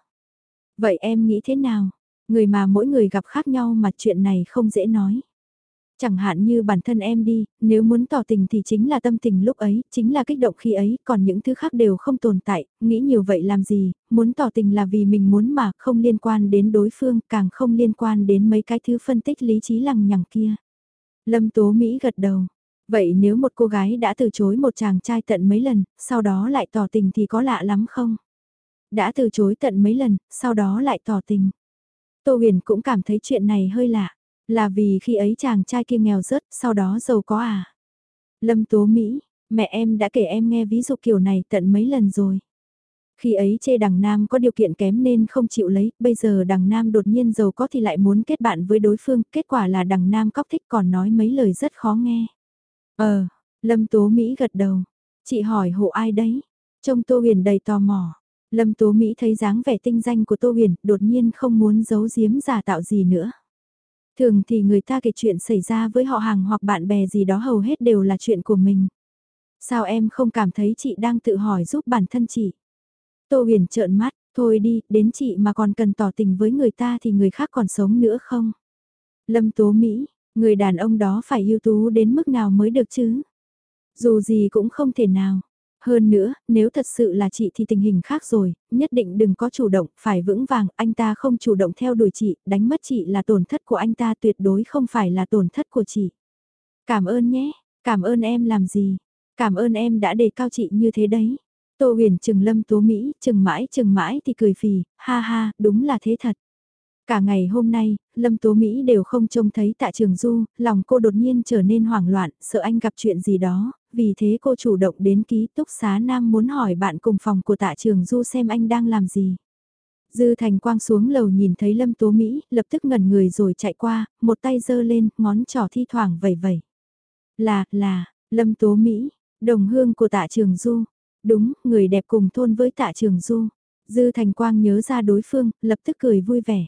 A: Vậy em nghĩ thế nào? Người mà mỗi người gặp khác nhau mà chuyện này không dễ nói. Chẳng hạn như bản thân em đi, nếu muốn tỏ tình thì chính là tâm tình lúc ấy, chính là kích động khi ấy, còn những thứ khác đều không tồn tại, nghĩ nhiều vậy làm gì, muốn tỏ tình là vì mình muốn mà không liên quan đến đối phương, càng không liên quan đến mấy cái thứ phân tích lý trí lằng nhằng kia. Lâm Tố Mỹ gật đầu. Vậy nếu một cô gái đã từ chối một chàng trai tận mấy lần, sau đó lại tỏ tình thì có lạ lắm không? Đã từ chối tận mấy lần, sau đó lại tỏ tình. Tô huyền cũng cảm thấy chuyện này hơi lạ. Là vì khi ấy chàng trai kia nghèo rớt, sau đó giàu có à? Lâm Tố Mỹ, mẹ em đã kể em nghe ví dụ kiểu này tận mấy lần rồi. Khi ấy chê đằng nam có điều kiện kém nên không chịu lấy, bây giờ đằng nam đột nhiên giàu có thì lại muốn kết bạn với đối phương, kết quả là đằng nam cóc thích còn nói mấy lời rất khó nghe. Ờ, Lâm Tố Mỹ gật đầu. Chị hỏi hộ ai đấy? Trông Tô Huyền đầy tò mò. Lâm Tố Mỹ thấy dáng vẻ tinh danh của Tô Huyền, đột nhiên không muốn giấu giếm giả tạo gì nữa. Thường thì người ta kể chuyện xảy ra với họ hàng hoặc bạn bè gì đó hầu hết đều là chuyện của mình. Sao em không cảm thấy chị đang tự hỏi giúp bản thân chị? Tô huyền trợn mắt, thôi đi, đến chị mà còn cần tỏ tình với người ta thì người khác còn sống nữa không? Lâm Tố Mỹ, người đàn ông đó phải ưu tú đến mức nào mới được chứ? Dù gì cũng không thể nào. Hơn nữa, nếu thật sự là chị thì tình hình khác rồi, nhất định đừng có chủ động, phải vững vàng, anh ta không chủ động theo đuổi chị, đánh mất chị là tổn thất của anh ta tuyệt đối không phải là tổn thất của chị. Cảm ơn nhé, cảm ơn em làm gì, cảm ơn em đã đề cao chị như thế đấy. Tô huyền trừng lâm tố Mỹ, trừng mãi trừng mãi thì cười phì, ha ha, đúng là thế thật. Cả ngày hôm nay, Lâm Tố Mỹ đều không trông thấy tạ trường du, lòng cô đột nhiên trở nên hoảng loạn, sợ anh gặp chuyện gì đó, vì thế cô chủ động đến ký túc xá nam muốn hỏi bạn cùng phòng của tạ trường du xem anh đang làm gì. Dư Thành Quang xuống lầu nhìn thấy Lâm Tố Mỹ, lập tức ngẩn người rồi chạy qua, một tay giơ lên, ngón trỏ thi thoảng vẩy vẩy. Là, là, Lâm Tố Mỹ, đồng hương của tạ trường du. Đúng, người đẹp cùng thôn với tạ trường du. Dư Thành Quang nhớ ra đối phương, lập tức cười vui vẻ.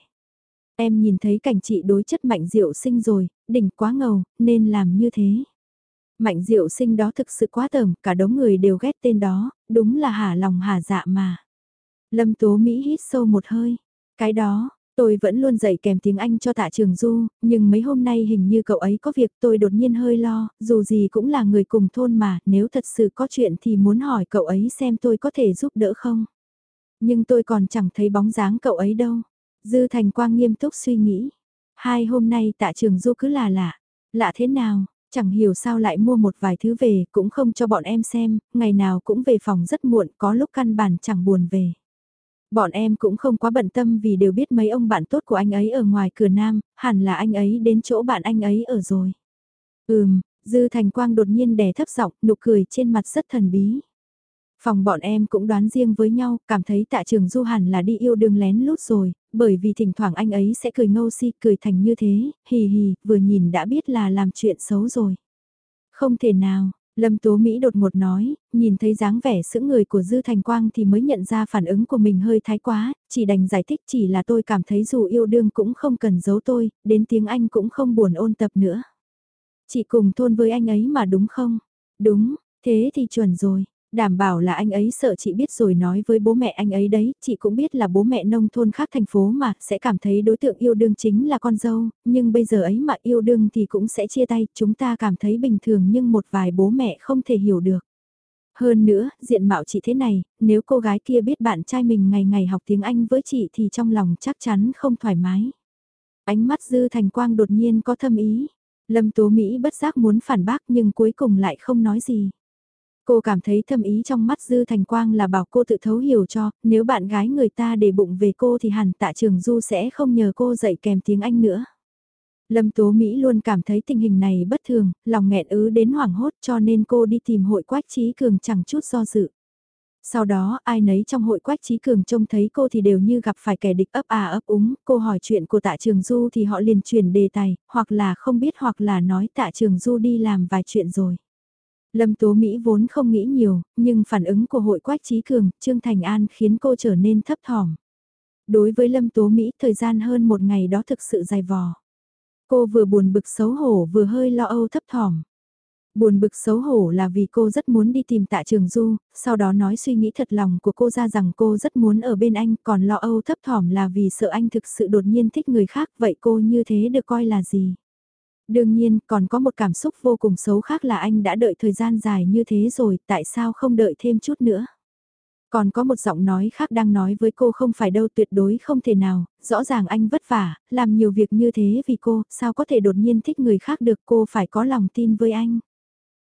A: Em nhìn thấy cảnh chị đối chất mạnh diệu sinh rồi, đỉnh quá ngầu, nên làm như thế. Mạnh diệu sinh đó thực sự quá tởm, cả đống người đều ghét tên đó, đúng là hả lòng hả dạ mà. Lâm Tố Mỹ hít sâu một hơi. Cái đó, tôi vẫn luôn dạy kèm tiếng Anh cho tạ trường du, nhưng mấy hôm nay hình như cậu ấy có việc tôi đột nhiên hơi lo, dù gì cũng là người cùng thôn mà, nếu thật sự có chuyện thì muốn hỏi cậu ấy xem tôi có thể giúp đỡ không. Nhưng tôi còn chẳng thấy bóng dáng cậu ấy đâu. Dư Thành Quang nghiêm túc suy nghĩ. Hai hôm nay tạ trường du cứ là lạ. Lạ thế nào, chẳng hiểu sao lại mua một vài thứ về, cũng không cho bọn em xem, ngày nào cũng về phòng rất muộn, có lúc căn bản chẳng buồn về. Bọn em cũng không quá bận tâm vì đều biết mấy ông bạn tốt của anh ấy ở ngoài cửa nam, hẳn là anh ấy đến chỗ bạn anh ấy ở rồi. Ừm, Dư Thành Quang đột nhiên đè thấp giọng, nụ cười trên mặt rất thần bí. Phòng bọn em cũng đoán riêng với nhau, cảm thấy tạ trường du hẳn là đi yêu đương lén lút rồi, bởi vì thỉnh thoảng anh ấy sẽ cười ngâu si, cười thành như thế, hì hì, vừa nhìn đã biết là làm chuyện xấu rồi. Không thể nào, Lâm Tố Mỹ đột ngột nói, nhìn thấy dáng vẻ sững người của Dư Thành Quang thì mới nhận ra phản ứng của mình hơi thái quá, chỉ đành giải thích chỉ là tôi cảm thấy dù yêu đương cũng không cần giấu tôi, đến tiếng Anh cũng không buồn ôn tập nữa. Chị cùng thôn với anh ấy mà đúng không? Đúng, thế thì chuẩn rồi. Đảm bảo là anh ấy sợ chị biết rồi nói với bố mẹ anh ấy đấy, chị cũng biết là bố mẹ nông thôn khác thành phố mà, sẽ cảm thấy đối tượng yêu đương chính là con dâu, nhưng bây giờ ấy mà yêu đương thì cũng sẽ chia tay, chúng ta cảm thấy bình thường nhưng một vài bố mẹ không thể hiểu được. Hơn nữa, diện mạo chị thế này, nếu cô gái kia biết bạn trai mình ngày ngày học tiếng Anh với chị thì trong lòng chắc chắn không thoải mái. Ánh mắt Dư Thành Quang đột nhiên có thâm ý. Lâm Tố Mỹ bất giác muốn phản bác nhưng cuối cùng lại không nói gì. Cô cảm thấy thâm ý trong mắt Dư Thành Quang là bảo cô tự thấu hiểu cho, nếu bạn gái người ta để bụng về cô thì hẳn tạ trường Du sẽ không nhờ cô dạy kèm tiếng Anh nữa. Lâm Tố Mỹ luôn cảm thấy tình hình này bất thường, lòng nghẹn ứ đến hoảng hốt cho nên cô đi tìm hội quách trí cường chẳng chút do dự. Sau đó ai nấy trong hội quách trí cường trông thấy cô thì đều như gặp phải kẻ địch ấp à ấp úng, cô hỏi chuyện của tạ trường du thì họ liền truyền đề tài, hoặc là không biết hoặc là nói tạ trường du đi làm vài chuyện rồi. Lâm Tố Mỹ vốn không nghĩ nhiều, nhưng phản ứng của hội quách trí cường, Trương Thành An khiến cô trở nên thấp thỏm. Đối với Lâm Tố Mỹ, thời gian hơn một ngày đó thực sự dài vò. Cô vừa buồn bực xấu hổ vừa hơi lo âu thấp thỏm. Buồn bực xấu hổ là vì cô rất muốn đi tìm tạ trường du, sau đó nói suy nghĩ thật lòng của cô ra rằng cô rất muốn ở bên anh, còn lo âu thấp thỏm là vì sợ anh thực sự đột nhiên thích người khác, vậy cô như thế được coi là gì? Đương nhiên, còn có một cảm xúc vô cùng xấu khác là anh đã đợi thời gian dài như thế rồi, tại sao không đợi thêm chút nữa? Còn có một giọng nói khác đang nói với cô không phải đâu tuyệt đối không thể nào, rõ ràng anh vất vả, làm nhiều việc như thế vì cô, sao có thể đột nhiên thích người khác được cô phải có lòng tin với anh.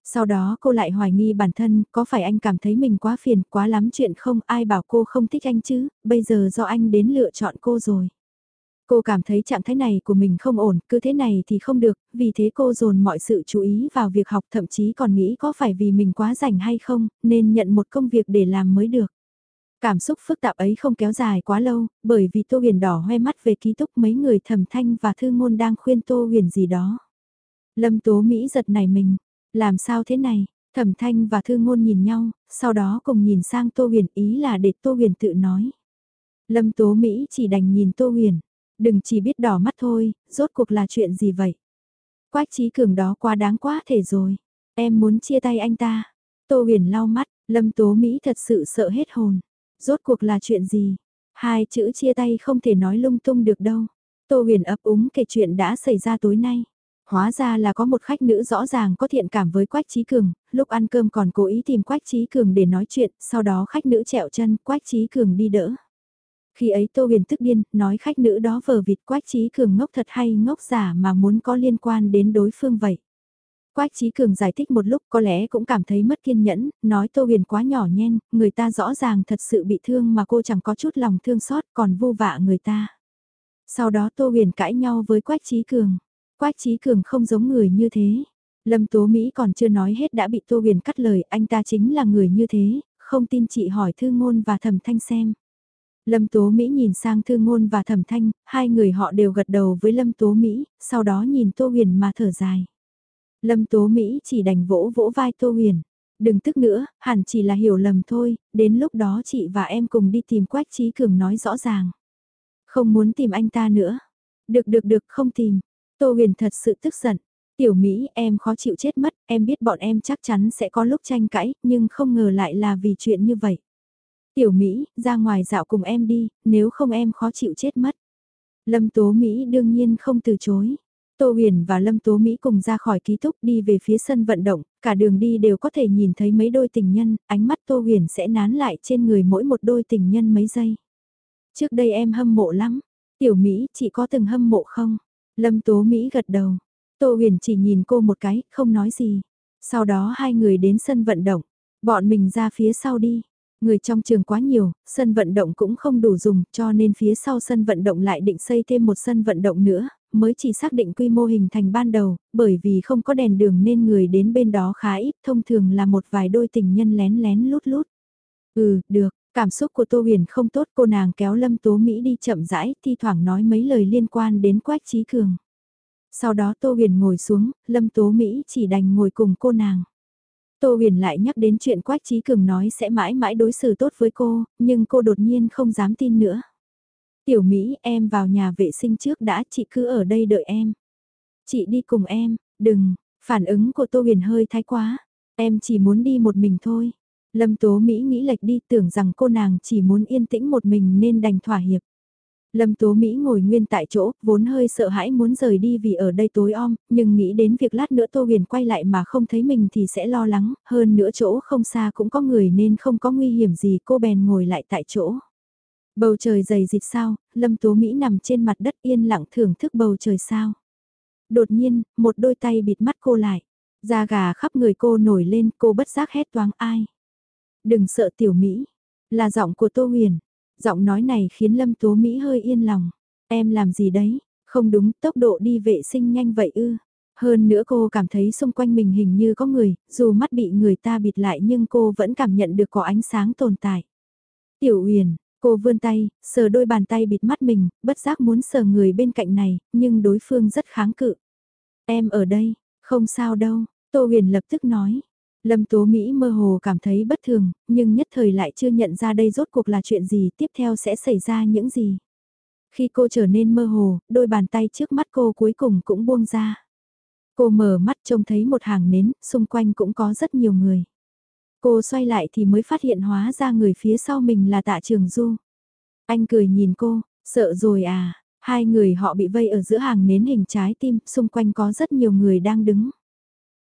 A: Sau đó cô lại hoài nghi bản thân, có phải anh cảm thấy mình quá phiền, quá lắm chuyện không, ai bảo cô không thích anh chứ, bây giờ do anh đến lựa chọn cô rồi. Cô cảm thấy trạng thái này của mình không ổn, cứ thế này thì không được, vì thế cô dồn mọi sự chú ý vào việc học thậm chí còn nghĩ có phải vì mình quá rảnh hay không, nên nhận một công việc để làm mới được. Cảm xúc phức tạp ấy không kéo dài quá lâu, bởi vì Tô Huyền đỏ hoe mắt về ký túc mấy người thẩm thanh và thư ngôn đang khuyên Tô Huyền gì đó. Lâm Tố Mỹ giật nảy mình, làm sao thế này, thẩm thanh và thư ngôn nhìn nhau, sau đó cùng nhìn sang Tô Huyền ý là để Tô Huyền tự nói. Lâm Tố Mỹ chỉ đành nhìn Tô Huyền, đừng chỉ biết đỏ mắt thôi, rốt cuộc là chuyện gì vậy? Quách trí cường đó quá đáng quá thể rồi, em muốn chia tay anh ta. Tô Huyền lau mắt, Lâm Tố Mỹ thật sự sợ hết hồn. Rốt cuộc là chuyện gì? Hai chữ chia tay không thể nói lung tung được đâu. Tô huyền ấp úng kể chuyện đã xảy ra tối nay. Hóa ra là có một khách nữ rõ ràng có thiện cảm với Quách Trí Cường, lúc ăn cơm còn cố ý tìm Quách Trí Cường để nói chuyện, sau đó khách nữ trẹo chân, Quách Trí Cường đi đỡ. Khi ấy Tô Huyền tức điên, nói khách nữ đó vờ vịt Quách Trí Cường ngốc thật hay ngốc giả mà muốn có liên quan đến đối phương vậy. Quách Trí Cường giải thích một lúc có lẽ cũng cảm thấy mất kiên nhẫn, nói Tô Huyền quá nhỏ nhen, người ta rõ ràng thật sự bị thương mà cô chẳng có chút lòng thương xót còn vô vạ người ta. Sau đó Tô Huyền cãi nhau với Quách Trí Cường. Quách Trí Cường không giống người như thế. Lâm Tố Mỹ còn chưa nói hết đã bị Tô Huyền cắt lời, anh ta chính là người như thế, không tin chị hỏi Thư Ngôn và Thẩm Thanh xem. Lâm Tố Mỹ nhìn sang Thư Ngôn và Thẩm Thanh, hai người họ đều gật đầu với Lâm Tố Mỹ, sau đó nhìn Tô Huyền mà thở dài. Lâm Tố Mỹ chỉ đành vỗ vỗ vai Tô Huyền. Đừng tức nữa, hẳn chỉ là hiểu lầm thôi, đến lúc đó chị và em cùng đi tìm Quách Trí Cường nói rõ ràng. Không muốn tìm anh ta nữa. Được được được không tìm. Tô Huyền thật sự tức giận. Tiểu Mỹ em khó chịu chết mất, em biết bọn em chắc chắn sẽ có lúc tranh cãi, nhưng không ngờ lại là vì chuyện như vậy. Tiểu Mỹ, ra ngoài dạo cùng em đi, nếu không em khó chịu chết mất. Lâm Tố Mỹ đương nhiên không từ chối. Tô Huyền và Lâm Tố Mỹ cùng ra khỏi ký túc đi về phía sân vận động, cả đường đi đều có thể nhìn thấy mấy đôi tình nhân, ánh mắt Tô Huyền sẽ nán lại trên người mỗi một đôi tình nhân mấy giây. Trước đây em hâm mộ lắm, tiểu Mỹ chị có từng hâm mộ không? Lâm Tố Mỹ gật đầu, Tô Huyền chỉ nhìn cô một cái, không nói gì. Sau đó hai người đến sân vận động, bọn mình ra phía sau đi. Người trong trường quá nhiều, sân vận động cũng không đủ dùng cho nên phía sau sân vận động lại định xây thêm một sân vận động nữa, mới chỉ xác định quy mô hình thành ban đầu, bởi vì không có đèn đường nên người đến bên đó khá ít, thông thường là một vài đôi tình nhân lén lén lút lút. Ừ, được, cảm xúc của Tô Huyền không tốt cô nàng kéo Lâm Tố Mỹ đi chậm rãi, thi thoảng nói mấy lời liên quan đến Quách Trí Cường. Sau đó Tô Huyền ngồi xuống, Lâm Tố Mỹ chỉ đành ngồi cùng cô nàng. Tô Huyền lại nhắc đến chuyện Quách Trí Cường nói sẽ mãi mãi đối xử tốt với cô, nhưng cô đột nhiên không dám tin nữa. Tiểu Mỹ em vào nhà vệ sinh trước đã chị cứ ở đây đợi em. Chị đi cùng em, đừng, phản ứng của Tô Huyền hơi thái quá. Em chỉ muốn đi một mình thôi. Lâm Tố Mỹ nghĩ lệch đi tưởng rằng cô nàng chỉ muốn yên tĩnh một mình nên đành thỏa hiệp. Lâm Tố Mỹ ngồi nguyên tại chỗ, vốn hơi sợ hãi muốn rời đi vì ở đây tối om, nhưng nghĩ đến việc lát nữa Tô Huyền quay lại mà không thấy mình thì sẽ lo lắng, hơn nữa chỗ không xa cũng có người nên không có nguy hiểm gì cô bèn ngồi lại tại chỗ. Bầu trời dày dịt sao, Lâm Tố Mỹ nằm trên mặt đất yên lặng thưởng thức bầu trời sao. Đột nhiên, một đôi tay bịt mắt cô lại. Da gà khắp người cô nổi lên, cô bất giác hét toáng ai. Đừng sợ tiểu Mỹ. Là giọng của Tô Huyền. Giọng nói này khiến Lâm Tố Mỹ hơi yên lòng. Em làm gì đấy? Không đúng, tốc độ đi vệ sinh nhanh vậy ư. Hơn nữa cô cảm thấy xung quanh mình hình như có người, dù mắt bị người ta bịt lại nhưng cô vẫn cảm nhận được có ánh sáng tồn tại. Tiểu uyển Cô vươn tay, sờ đôi bàn tay bịt mắt mình, bất giác muốn sờ người bên cạnh này, nhưng đối phương rất kháng cự. Em ở đây, không sao đâu, Tô Huyền lập tức nói. Lâm Tố Mỹ mơ hồ cảm thấy bất thường, nhưng nhất thời lại chưa nhận ra đây rốt cuộc là chuyện gì, tiếp theo sẽ xảy ra những gì. Khi cô trở nên mơ hồ, đôi bàn tay trước mắt cô cuối cùng cũng buông ra. Cô mở mắt trông thấy một hàng nến, xung quanh cũng có rất nhiều người. Cô xoay lại thì mới phát hiện hóa ra người phía sau mình là tạ trường du. Anh cười nhìn cô, sợ rồi à, hai người họ bị vây ở giữa hàng nến hình trái tim, xung quanh có rất nhiều người đang đứng.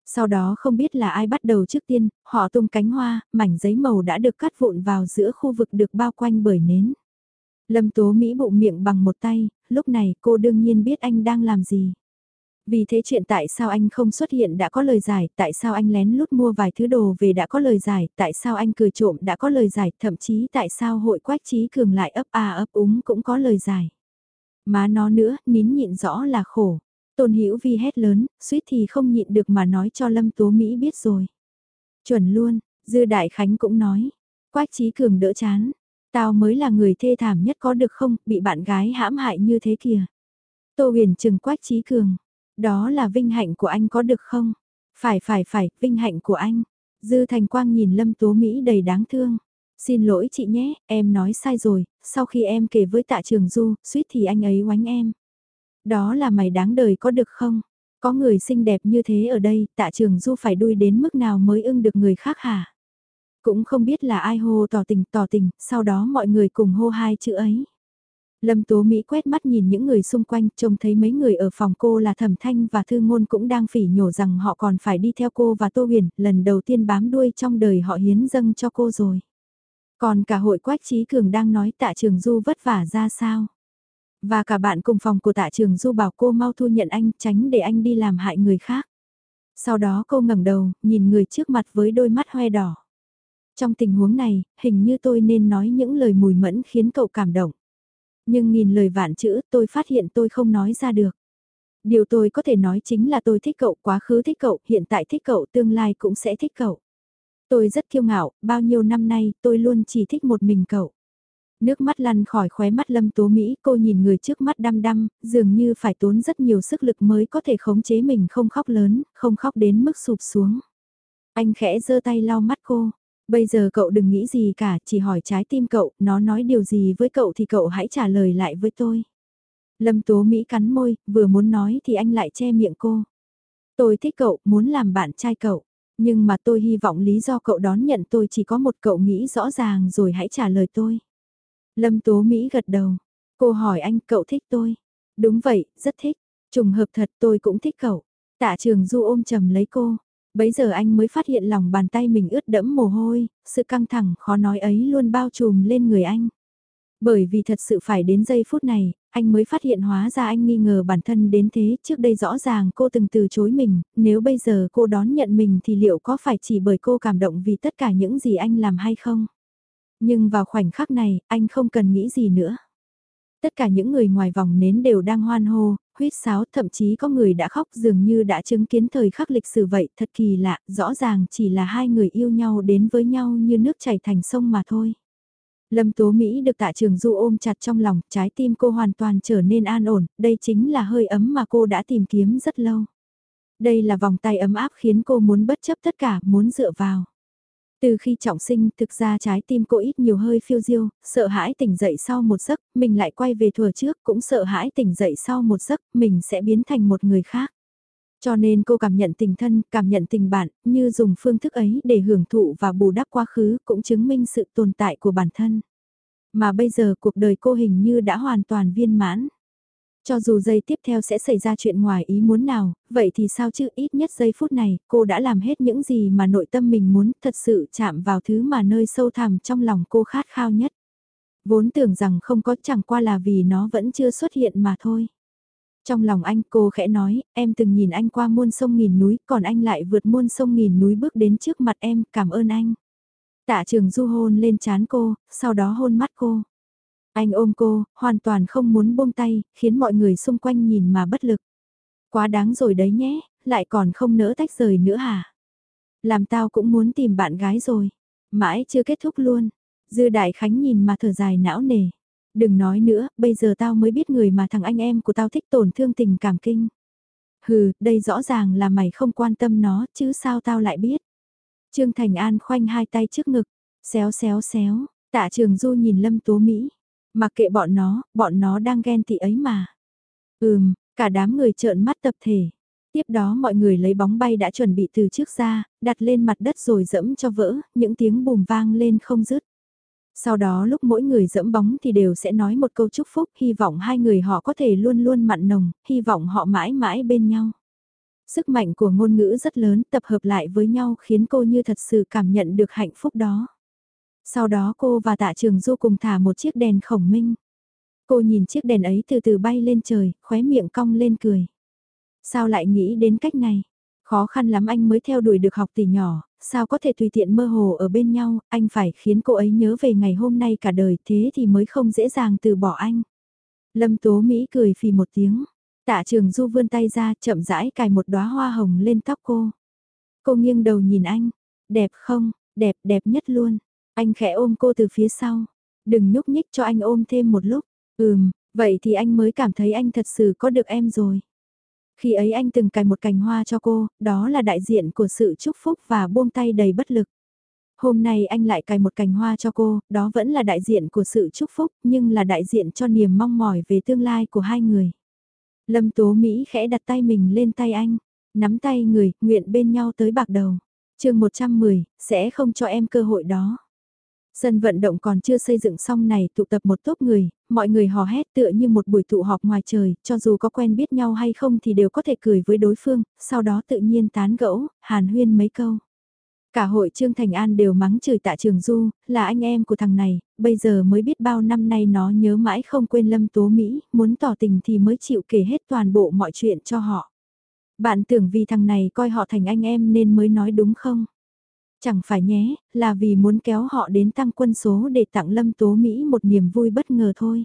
A: Sau đó không biết là ai bắt đầu trước tiên, họ tung cánh hoa, mảnh giấy màu đã được cắt vụn vào giữa khu vực được bao quanh bởi nến. Lâm Tố Mỹ bụng miệng bằng một tay, lúc này cô đương nhiên biết anh đang làm gì. Vì thế chuyện tại sao anh không xuất hiện đã có lời giải, tại sao anh lén lút mua vài thứ đồ về đã có lời giải, tại sao anh cười trộm đã có lời giải, thậm chí tại sao hội quách trí cường lại ấp a ấp úng cũng có lời giải. Má nó nữa, nín nhịn rõ là khổ. Tôn Hữu Vi hét lớn, suýt thì không nhịn được mà nói cho Lâm Tố Mỹ biết rồi. Chuẩn luôn, Dư Đại Khánh cũng nói. Quách Trí Cường đỡ chán. Tao mới là người thê thảm nhất có được không, bị bạn gái hãm hại như thế kìa. Tô huyền trừng Quách Trí Cường. Đó là vinh hạnh của anh có được không? Phải phải phải, vinh hạnh của anh. Dư Thành Quang nhìn Lâm Tố Mỹ đầy đáng thương. Xin lỗi chị nhé, em nói sai rồi, sau khi em kể với tạ trường du, suýt thì anh ấy oánh em. Đó là mày đáng đời có được không? Có người xinh đẹp như thế ở đây, tạ trường du phải đuôi đến mức nào mới ưng được người khác hả? Cũng không biết là ai hô tỏ tình tỏ tình, sau đó mọi người cùng hô hai chữ ấy. Lâm Tố Mỹ quét mắt nhìn những người xung quanh, trông thấy mấy người ở phòng cô là Thẩm Thanh và Thư Ngôn cũng đang phỉ nhổ rằng họ còn phải đi theo cô và Tô Huyền, lần đầu tiên bám đuôi trong đời họ hiến dâng cho cô rồi. Còn cả hội Quách Trí Cường đang nói tạ trường Du vất vả ra sao. Và cả bạn cùng phòng của tạ trường Du bảo cô mau thu nhận anh tránh để anh đi làm hại người khác. Sau đó cô ngẩng đầu, nhìn người trước mặt với đôi mắt hoe đỏ. Trong tình huống này, hình như tôi nên nói những lời mùi mẫn khiến cậu cảm động. Nhưng nghìn lời vạn chữ tôi phát hiện tôi không nói ra được. Điều tôi có thể nói chính là tôi thích cậu, quá khứ thích cậu, hiện tại thích cậu, tương lai cũng sẽ thích cậu. Tôi rất kiêu ngạo, bao nhiêu năm nay tôi luôn chỉ thích một mình cậu. Nước mắt lăn khỏi khóe mắt Lâm Tố Mỹ, cô nhìn người trước mắt đăm đăm, dường như phải tốn rất nhiều sức lực mới có thể khống chế mình không khóc lớn, không khóc đến mức sụp xuống. Anh khẽ giơ tay lau mắt cô. Bây giờ cậu đừng nghĩ gì cả, chỉ hỏi trái tim cậu, nó nói điều gì với cậu thì cậu hãy trả lời lại với tôi. Lâm Tố Mỹ cắn môi, vừa muốn nói thì anh lại che miệng cô. Tôi thích cậu, muốn làm bạn trai cậu. Nhưng mà tôi hy vọng lý do cậu đón nhận tôi chỉ có một cậu nghĩ rõ ràng rồi hãy trả lời tôi. Lâm Tố Mỹ gật đầu. Cô hỏi anh cậu thích tôi. Đúng vậy, rất thích. Trùng hợp thật tôi cũng thích cậu. Tạ trường du ôm chầm lấy cô. Bấy giờ anh mới phát hiện lòng bàn tay mình ướt đẫm mồ hôi, sự căng thẳng khó nói ấy luôn bao trùm lên người anh. Bởi vì thật sự phải đến giây phút này, anh mới phát hiện hóa ra anh nghi ngờ bản thân đến thế, trước đây rõ ràng cô từng từ chối mình, nếu bây giờ cô đón nhận mình thì liệu có phải chỉ bởi cô cảm động vì tất cả những gì anh làm hay không? Nhưng vào khoảnh khắc này, anh không cần nghĩ gì nữa. Tất cả những người ngoài vòng nến đều đang hoan hô, huyết sáo, thậm chí có người đã khóc dường như đã chứng kiến thời khắc lịch sử vậy, thật kỳ lạ, rõ ràng chỉ là hai người yêu nhau đến với nhau như nước chảy thành sông mà thôi. Lâm Tố Mỹ được tạ trường du ôm chặt trong lòng, trái tim cô hoàn toàn trở nên an ổn, đây chính là hơi ấm mà cô đã tìm kiếm rất lâu. Đây là vòng tay ấm áp khiến cô muốn bất chấp tất cả, muốn dựa vào. Từ khi trọng sinh, thực ra trái tim cô ít nhiều hơi phiêu diêu, sợ hãi tỉnh dậy sau một giấc, mình lại quay về thừa trước, cũng sợ hãi tỉnh dậy sau một giấc, mình sẽ biến thành một người khác. Cho nên cô cảm nhận tình thân, cảm nhận tình bạn, như dùng phương thức ấy để hưởng thụ và bù đắp quá khứ, cũng chứng minh sự tồn tại của bản thân. Mà bây giờ cuộc đời cô hình như đã hoàn toàn viên mãn. Cho dù giây tiếp theo sẽ xảy ra chuyện ngoài ý muốn nào, vậy thì sao chứ ít nhất giây phút này, cô đã làm hết những gì mà nội tâm mình muốn thật sự chạm vào thứ mà nơi sâu thẳm trong lòng cô khát khao nhất. Vốn tưởng rằng không có chẳng qua là vì nó vẫn chưa xuất hiện mà thôi. Trong lòng anh cô khẽ nói, em từng nhìn anh qua muôn sông nghìn núi, còn anh lại vượt muôn sông nghìn núi bước đến trước mặt em, cảm ơn anh. Tạ trường du hôn lên chán cô, sau đó hôn mắt cô. Anh ôm cô, hoàn toàn không muốn buông tay, khiến mọi người xung quanh nhìn mà bất lực. Quá đáng rồi đấy nhé, lại còn không nỡ tách rời nữa hả? Làm tao cũng muốn tìm bạn gái rồi. Mãi chưa kết thúc luôn. Dư Đại Khánh nhìn mà thở dài não nề. Đừng nói nữa, bây giờ tao mới biết người mà thằng anh em của tao thích tổn thương tình cảm kinh. Hừ, đây rõ ràng là mày không quan tâm nó, chứ sao tao lại biết. Trương Thành An khoanh hai tay trước ngực, xéo xéo xéo, tạ trường du nhìn Lâm Tố Mỹ. Mặc kệ bọn nó, bọn nó đang ghen tị ấy mà. Ừm, cả đám người trợn mắt tập thể. Tiếp đó mọi người lấy bóng bay đã chuẩn bị từ trước ra, đặt lên mặt đất rồi dẫm cho vỡ, những tiếng bùm vang lên không dứt. Sau đó lúc mỗi người dẫm bóng thì đều sẽ nói một câu chúc phúc, hy vọng hai người họ có thể luôn luôn mặn nồng, hy vọng họ mãi mãi bên nhau. Sức mạnh của ngôn ngữ rất lớn tập hợp lại với nhau khiến cô như thật sự cảm nhận được hạnh phúc đó. Sau đó cô và tạ trường du cùng thả một chiếc đèn khổng minh. Cô nhìn chiếc đèn ấy từ từ bay lên trời, khóe miệng cong lên cười. Sao lại nghĩ đến cách này? Khó khăn lắm anh mới theo đuổi được học tỷ nhỏ, sao có thể tùy tiện mơ hồ ở bên nhau, anh phải khiến cô ấy nhớ về ngày hôm nay cả đời thế thì mới không dễ dàng từ bỏ anh. Lâm Tố Mỹ cười phì một tiếng, tạ trường du vươn tay ra chậm rãi cài một đóa hoa hồng lên tóc cô. Cô nghiêng đầu nhìn anh, đẹp không, đẹp đẹp nhất luôn. Anh khẽ ôm cô từ phía sau, đừng nhúc nhích cho anh ôm thêm một lúc. Ừm, vậy thì anh mới cảm thấy anh thật sự có được em rồi. Khi ấy anh từng cài một cành hoa cho cô, đó là đại diện của sự chúc phúc và buông tay đầy bất lực. Hôm nay anh lại cài một cành hoa cho cô, đó vẫn là đại diện của sự chúc phúc, nhưng là đại diện cho niềm mong mỏi về tương lai của hai người. Lâm Tố Mỹ khẽ đặt tay mình lên tay anh, nắm tay người, nguyện bên nhau tới bạc đầu. chương 110, sẽ không cho em cơ hội đó. Sân vận động còn chưa xây dựng xong này tụ tập một tốp người, mọi người hò hét tựa như một buổi tụ họp ngoài trời, cho dù có quen biết nhau hay không thì đều có thể cười với đối phương, sau đó tự nhiên tán gẫu, hàn huyên mấy câu. Cả hội Trương Thành An đều mắng chửi tạ trường Du, là anh em của thằng này, bây giờ mới biết bao năm nay nó nhớ mãi không quên Lâm Tố Mỹ, muốn tỏ tình thì mới chịu kể hết toàn bộ mọi chuyện cho họ. Bạn tưởng vì thằng này coi họ thành anh em nên mới nói đúng không? Chẳng phải nhé, là vì muốn kéo họ đến tăng quân số để tặng Lâm Tố Mỹ một niềm vui bất ngờ thôi.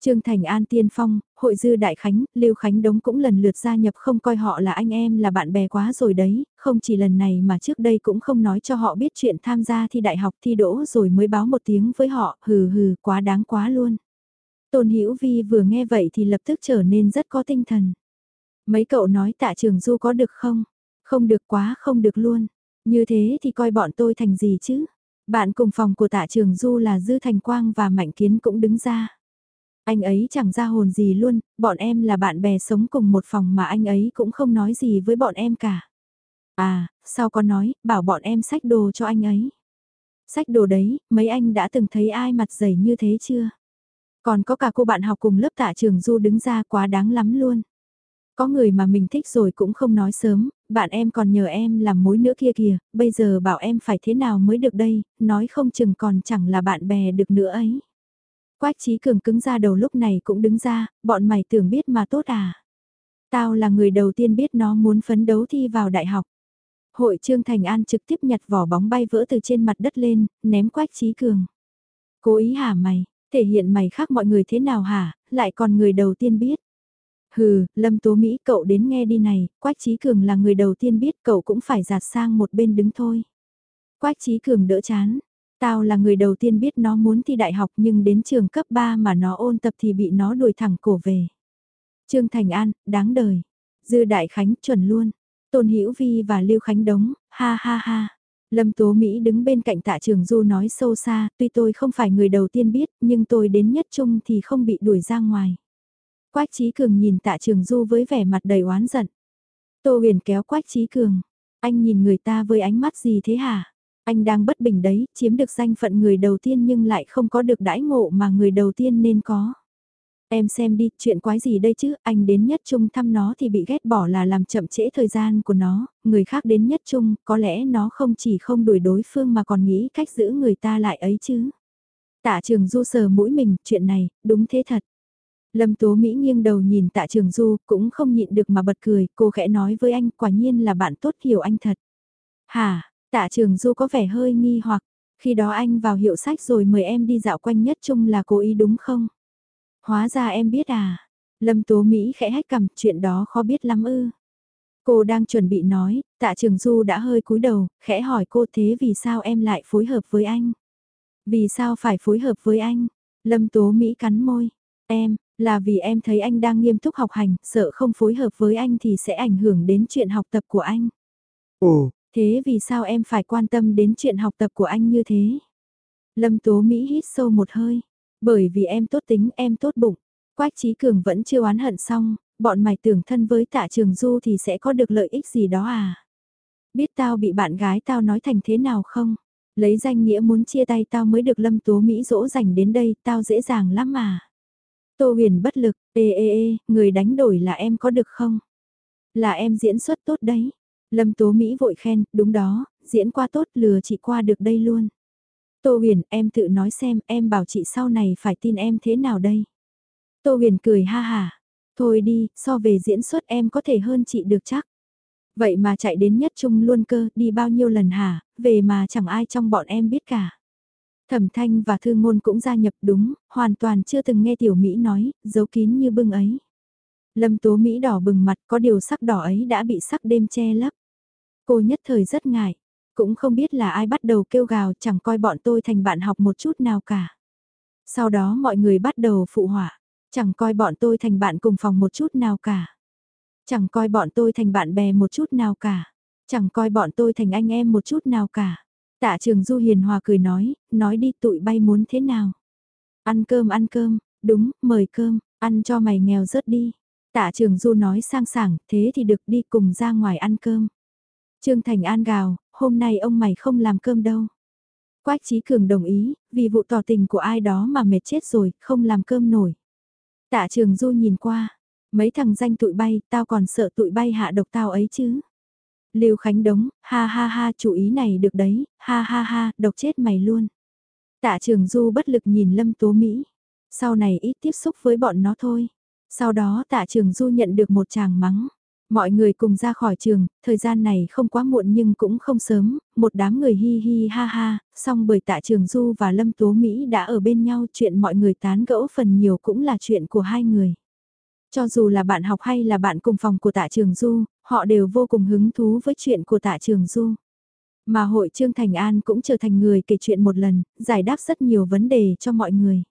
A: Trương Thành An Tiên Phong, Hội Dư Đại Khánh, Lưu Khánh Đống cũng lần lượt gia nhập không coi họ là anh em là bạn bè quá rồi đấy, không chỉ lần này mà trước đây cũng không nói cho họ biết chuyện tham gia thi đại học thi đỗ rồi mới báo một tiếng với họ, hừ hừ, quá đáng quá luôn. Tôn Hữu Vi vừa nghe vậy thì lập tức trở nên rất có tinh thần. Mấy cậu nói tạ trường du có được không? Không được quá không được luôn. Như thế thì coi bọn tôi thành gì chứ? Bạn cùng phòng của tạ trường Du là Dư Thành Quang và Mạnh Kiến cũng đứng ra. Anh ấy chẳng ra hồn gì luôn, bọn em là bạn bè sống cùng một phòng mà anh ấy cũng không nói gì với bọn em cả. À, sao có nói, bảo bọn em sách đồ cho anh ấy. sách đồ đấy, mấy anh đã từng thấy ai mặt dày như thế chưa? Còn có cả cô bạn học cùng lớp tạ trường Du đứng ra quá đáng lắm luôn. Có người mà mình thích rồi cũng không nói sớm, bạn em còn nhờ em làm mối nữa kia kìa, bây giờ bảo em phải thế nào mới được đây, nói không chừng còn chẳng là bạn bè được nữa ấy. Quách trí cường cứng ra đầu lúc này cũng đứng ra, bọn mày tưởng biết mà tốt à. Tao là người đầu tiên biết nó muốn phấn đấu thi vào đại học. Hội Trương Thành An trực tiếp nhặt vỏ bóng bay vỡ từ trên mặt đất lên, ném quách trí cường. Cố ý hả mày, thể hiện mày khác mọi người thế nào hả, lại còn người đầu tiên biết. Hừ, Lâm Tố Mỹ cậu đến nghe đi này, Quách Trí Cường là người đầu tiên biết cậu cũng phải giạt sang một bên đứng thôi. Quách Trí Cường đỡ chán. Tao là người đầu tiên biết nó muốn thi đại học nhưng đến trường cấp 3 mà nó ôn tập thì bị nó đuổi thẳng cổ về. Trương Thành An, đáng đời. Dư Đại Khánh chuẩn luôn. Tôn Hữu Vi và Lưu Khánh Đống, ha ha ha. Lâm Tố Mỹ đứng bên cạnh tạ trường Du nói sâu xa, tuy tôi không phải người đầu tiên biết, nhưng tôi đến nhất trung thì không bị đuổi ra ngoài. Quách Trí Cường nhìn tạ trường du với vẻ mặt đầy oán giận. Tô huyền kéo Quách Trí Cường. Anh nhìn người ta với ánh mắt gì thế hả? Anh đang bất bình đấy, chiếm được danh phận người đầu tiên nhưng lại không có được đãi ngộ mà người đầu tiên nên có. Em xem đi, chuyện quái gì đây chứ, anh đến nhất trung thăm nó thì bị ghét bỏ là làm chậm trễ thời gian của nó, người khác đến nhất trung, có lẽ nó không chỉ không đuổi đối phương mà còn nghĩ cách giữ người ta lại ấy chứ. Tạ trường du sờ mũi mình, chuyện này, đúng thế thật. Lâm Tố Mỹ nghiêng đầu nhìn tạ trường du, cũng không nhịn được mà bật cười, cô khẽ nói với anh, quả nhiên là bạn tốt hiểu anh thật. Hả, tạ trường du có vẻ hơi nghi hoặc, khi đó anh vào hiệu sách rồi mời em đi dạo quanh nhất chung là cố ý đúng không? Hóa ra em biết à, Lâm Tố Mỹ khẽ hách cầm, chuyện đó khó biết lắm ư. Cô đang chuẩn bị nói, tạ trường du đã hơi cúi đầu, khẽ hỏi cô thế vì sao em lại phối hợp với anh? Vì sao phải phối hợp với anh? Lâm Tố Mỹ cắn môi, em, là vì em thấy anh đang nghiêm túc học hành, sợ không phối hợp với anh thì sẽ ảnh hưởng đến chuyện học tập của anh.
B: Ồ,
A: thế vì sao em phải quan tâm đến chuyện học tập của anh như thế? Lâm Tố Mỹ hít sâu một hơi. Bởi vì em tốt tính, em tốt bụng. Quách Trí Cường vẫn chưa oán hận xong, bọn mày tưởng thân với tạ trường du thì sẽ có được lợi ích gì đó à? Biết tao bị bạn gái tao nói thành thế nào không? Lấy danh nghĩa muốn chia tay tao mới được Lâm Tố Mỹ dỗ dành đến đây, tao dễ dàng lắm mà. Tô huyền bất lực, ê ê ê, người đánh đổi là em có được không? Là em diễn xuất tốt đấy. Lâm Tố Mỹ vội khen, đúng đó, diễn qua tốt lừa chị qua được đây luôn. Tô huyền, em tự nói xem, em bảo chị sau này phải tin em thế nào đây? Tô huyền cười ha hà. Thôi đi, so về diễn xuất em có thể hơn chị được chắc. Vậy mà chạy đến nhất trung luôn cơ, đi bao nhiêu lần hả, về mà chẳng ai trong bọn em biết cả. Thẩm thanh và thư ngôn cũng gia nhập đúng, hoàn toàn chưa từng nghe tiểu Mỹ nói, giấu kín như bưng ấy. Lâm tố Mỹ đỏ bừng mặt có điều sắc đỏ ấy đã bị sắc đêm che lấp. Cô nhất thời rất ngại, cũng không biết là ai bắt đầu kêu gào chẳng coi bọn tôi thành bạn học một chút nào cả. Sau đó mọi người bắt đầu phụ họa, chẳng coi bọn tôi thành bạn cùng phòng một chút nào cả. Chẳng coi bọn tôi thành bạn bè một chút nào cả. Chẳng coi bọn tôi thành anh em một chút nào cả. Tạ trường Du hiền hòa cười nói, nói đi tụi bay muốn thế nào. Ăn cơm ăn cơm, đúng, mời cơm, ăn cho mày nghèo rớt đi. Tạ trường Du nói sang sảng, thế thì được đi cùng ra ngoài ăn cơm. Trương Thành An gào, hôm nay ông mày không làm cơm đâu. Quách Trí Cường đồng ý, vì vụ tỏ tình của ai đó mà mệt chết rồi, không làm cơm nổi. Tạ Trường Du nhìn qua, mấy thằng danh tụi bay, tao còn sợ tụi bay hạ độc tao ấy chứ. Lưu Khánh đống, ha ha ha, chủ ý này được đấy, ha ha ha, độc chết mày luôn. Tạ Trường Du bất lực nhìn Lâm Tố Mỹ. Sau này ít tiếp xúc với bọn nó thôi. Sau đó Tạ Trường Du nhận được một chàng mắng. Mọi người cùng ra khỏi trường, thời gian này không quá muộn nhưng cũng không sớm, một đám người hi hi ha ha, song bởi tạ trường Du và Lâm Tố Mỹ đã ở bên nhau chuyện mọi người tán gẫu phần nhiều cũng là chuyện của hai người. Cho dù là bạn học hay là bạn cùng phòng của tạ trường Du, họ đều vô cùng hứng thú với chuyện của tạ trường Du. Mà hội Trương Thành An cũng trở thành người kể chuyện một lần, giải đáp rất nhiều vấn đề cho mọi người.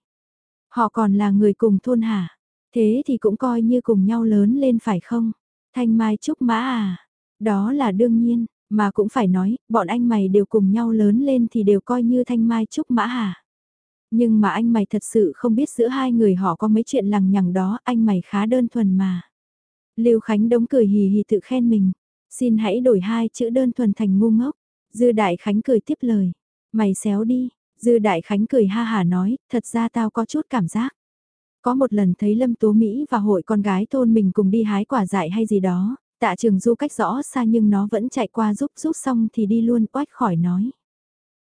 A: Họ còn là người cùng thôn hả? Thế thì cũng coi như cùng nhau lớn lên phải không? Thanh Mai Trúc Mã à? Đó là đương nhiên, mà cũng phải nói, bọn anh mày đều cùng nhau lớn lên thì đều coi như Thanh Mai Trúc Mã hả? Nhưng mà anh mày thật sự không biết giữa hai người họ có mấy chuyện lằng nhằng đó, anh mày khá đơn thuần mà. Lưu Khánh đống cười hì hì tự khen mình, xin hãy đổi hai chữ đơn thuần thành ngu ngốc. Dư Đại Khánh cười tiếp lời, mày xéo đi, Dư Đại Khánh cười ha hà nói, thật ra tao có chút cảm giác. Có một lần thấy Lâm Tố Mỹ và hội con gái thôn mình cùng đi hái quả dại hay gì đó, tạ trường du cách rõ xa nhưng nó vẫn chạy qua giúp giúp xong thì đi luôn oách khỏi nói.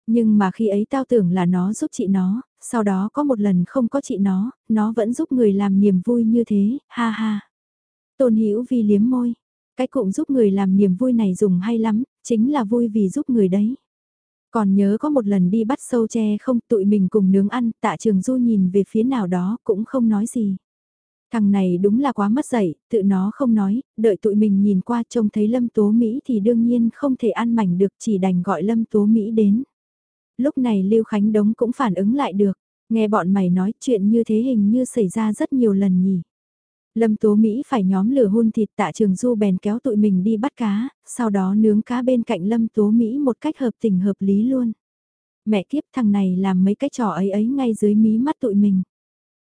A: Nhưng mà khi ấy tao tưởng là nó giúp chị nó, sau đó có một lần không có chị nó, nó vẫn giúp người làm niềm vui như thế, ha ha. Tôn Hữu Vi liếm môi, cái cụm giúp người làm niềm vui này dùng hay lắm, chính là vui vì giúp người đấy. Còn nhớ có một lần đi bắt sâu tre không tụi mình cùng nướng ăn, tạ trường du nhìn về phía nào đó cũng không nói gì. Thằng này đúng là quá mất dạy, tự nó không nói, đợi tụi mình nhìn qua trông thấy Lâm Tố Mỹ thì đương nhiên không thể ăn mảnh được chỉ đành gọi Lâm Tố Mỹ đến. Lúc này Lưu Khánh Đống cũng phản ứng lại được, nghe bọn mày nói chuyện như thế hình như xảy ra rất nhiều lần nhỉ. Lâm Tố Mỹ phải nhóm lửa hun thịt tạ trường du bèn kéo tụi mình đi bắt cá, sau đó nướng cá bên cạnh Lâm Tố Mỹ một cách hợp tình hợp lý luôn. Mẹ kiếp thằng này làm mấy cái trò ấy ấy ngay dưới mí mắt tụi mình.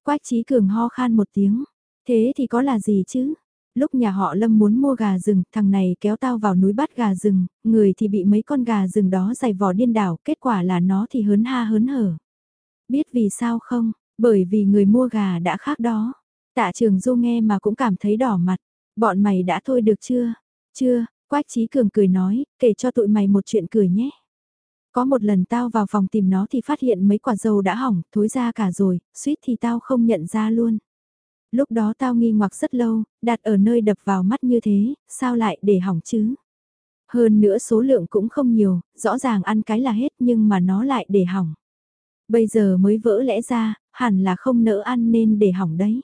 A: Quách trí cường ho khan một tiếng, thế thì có là gì chứ? Lúc nhà họ Lâm muốn mua gà rừng, thằng này kéo tao vào núi bắt gà rừng, người thì bị mấy con gà rừng đó giày vò điên đảo, kết quả là nó thì hớn ha hớn hở. Biết vì sao không? Bởi vì người mua gà đã khác đó. Tạ trường du nghe mà cũng cảm thấy đỏ mặt. Bọn mày đã thôi được chưa? Chưa, Quách Trí Cường cười nói, kể cho tụi mày một chuyện cười nhé. Có một lần tao vào phòng tìm nó thì phát hiện mấy quả dầu đã hỏng, thối ra cả rồi, suýt thì tao không nhận ra luôn. Lúc đó tao nghi ngoặc rất lâu, đặt ở nơi đập vào mắt như thế, sao lại để hỏng chứ? Hơn nữa số lượng cũng không nhiều, rõ ràng ăn cái là hết nhưng mà nó lại để hỏng. Bây giờ mới vỡ lẽ ra, hẳn là không nỡ ăn nên để hỏng đấy.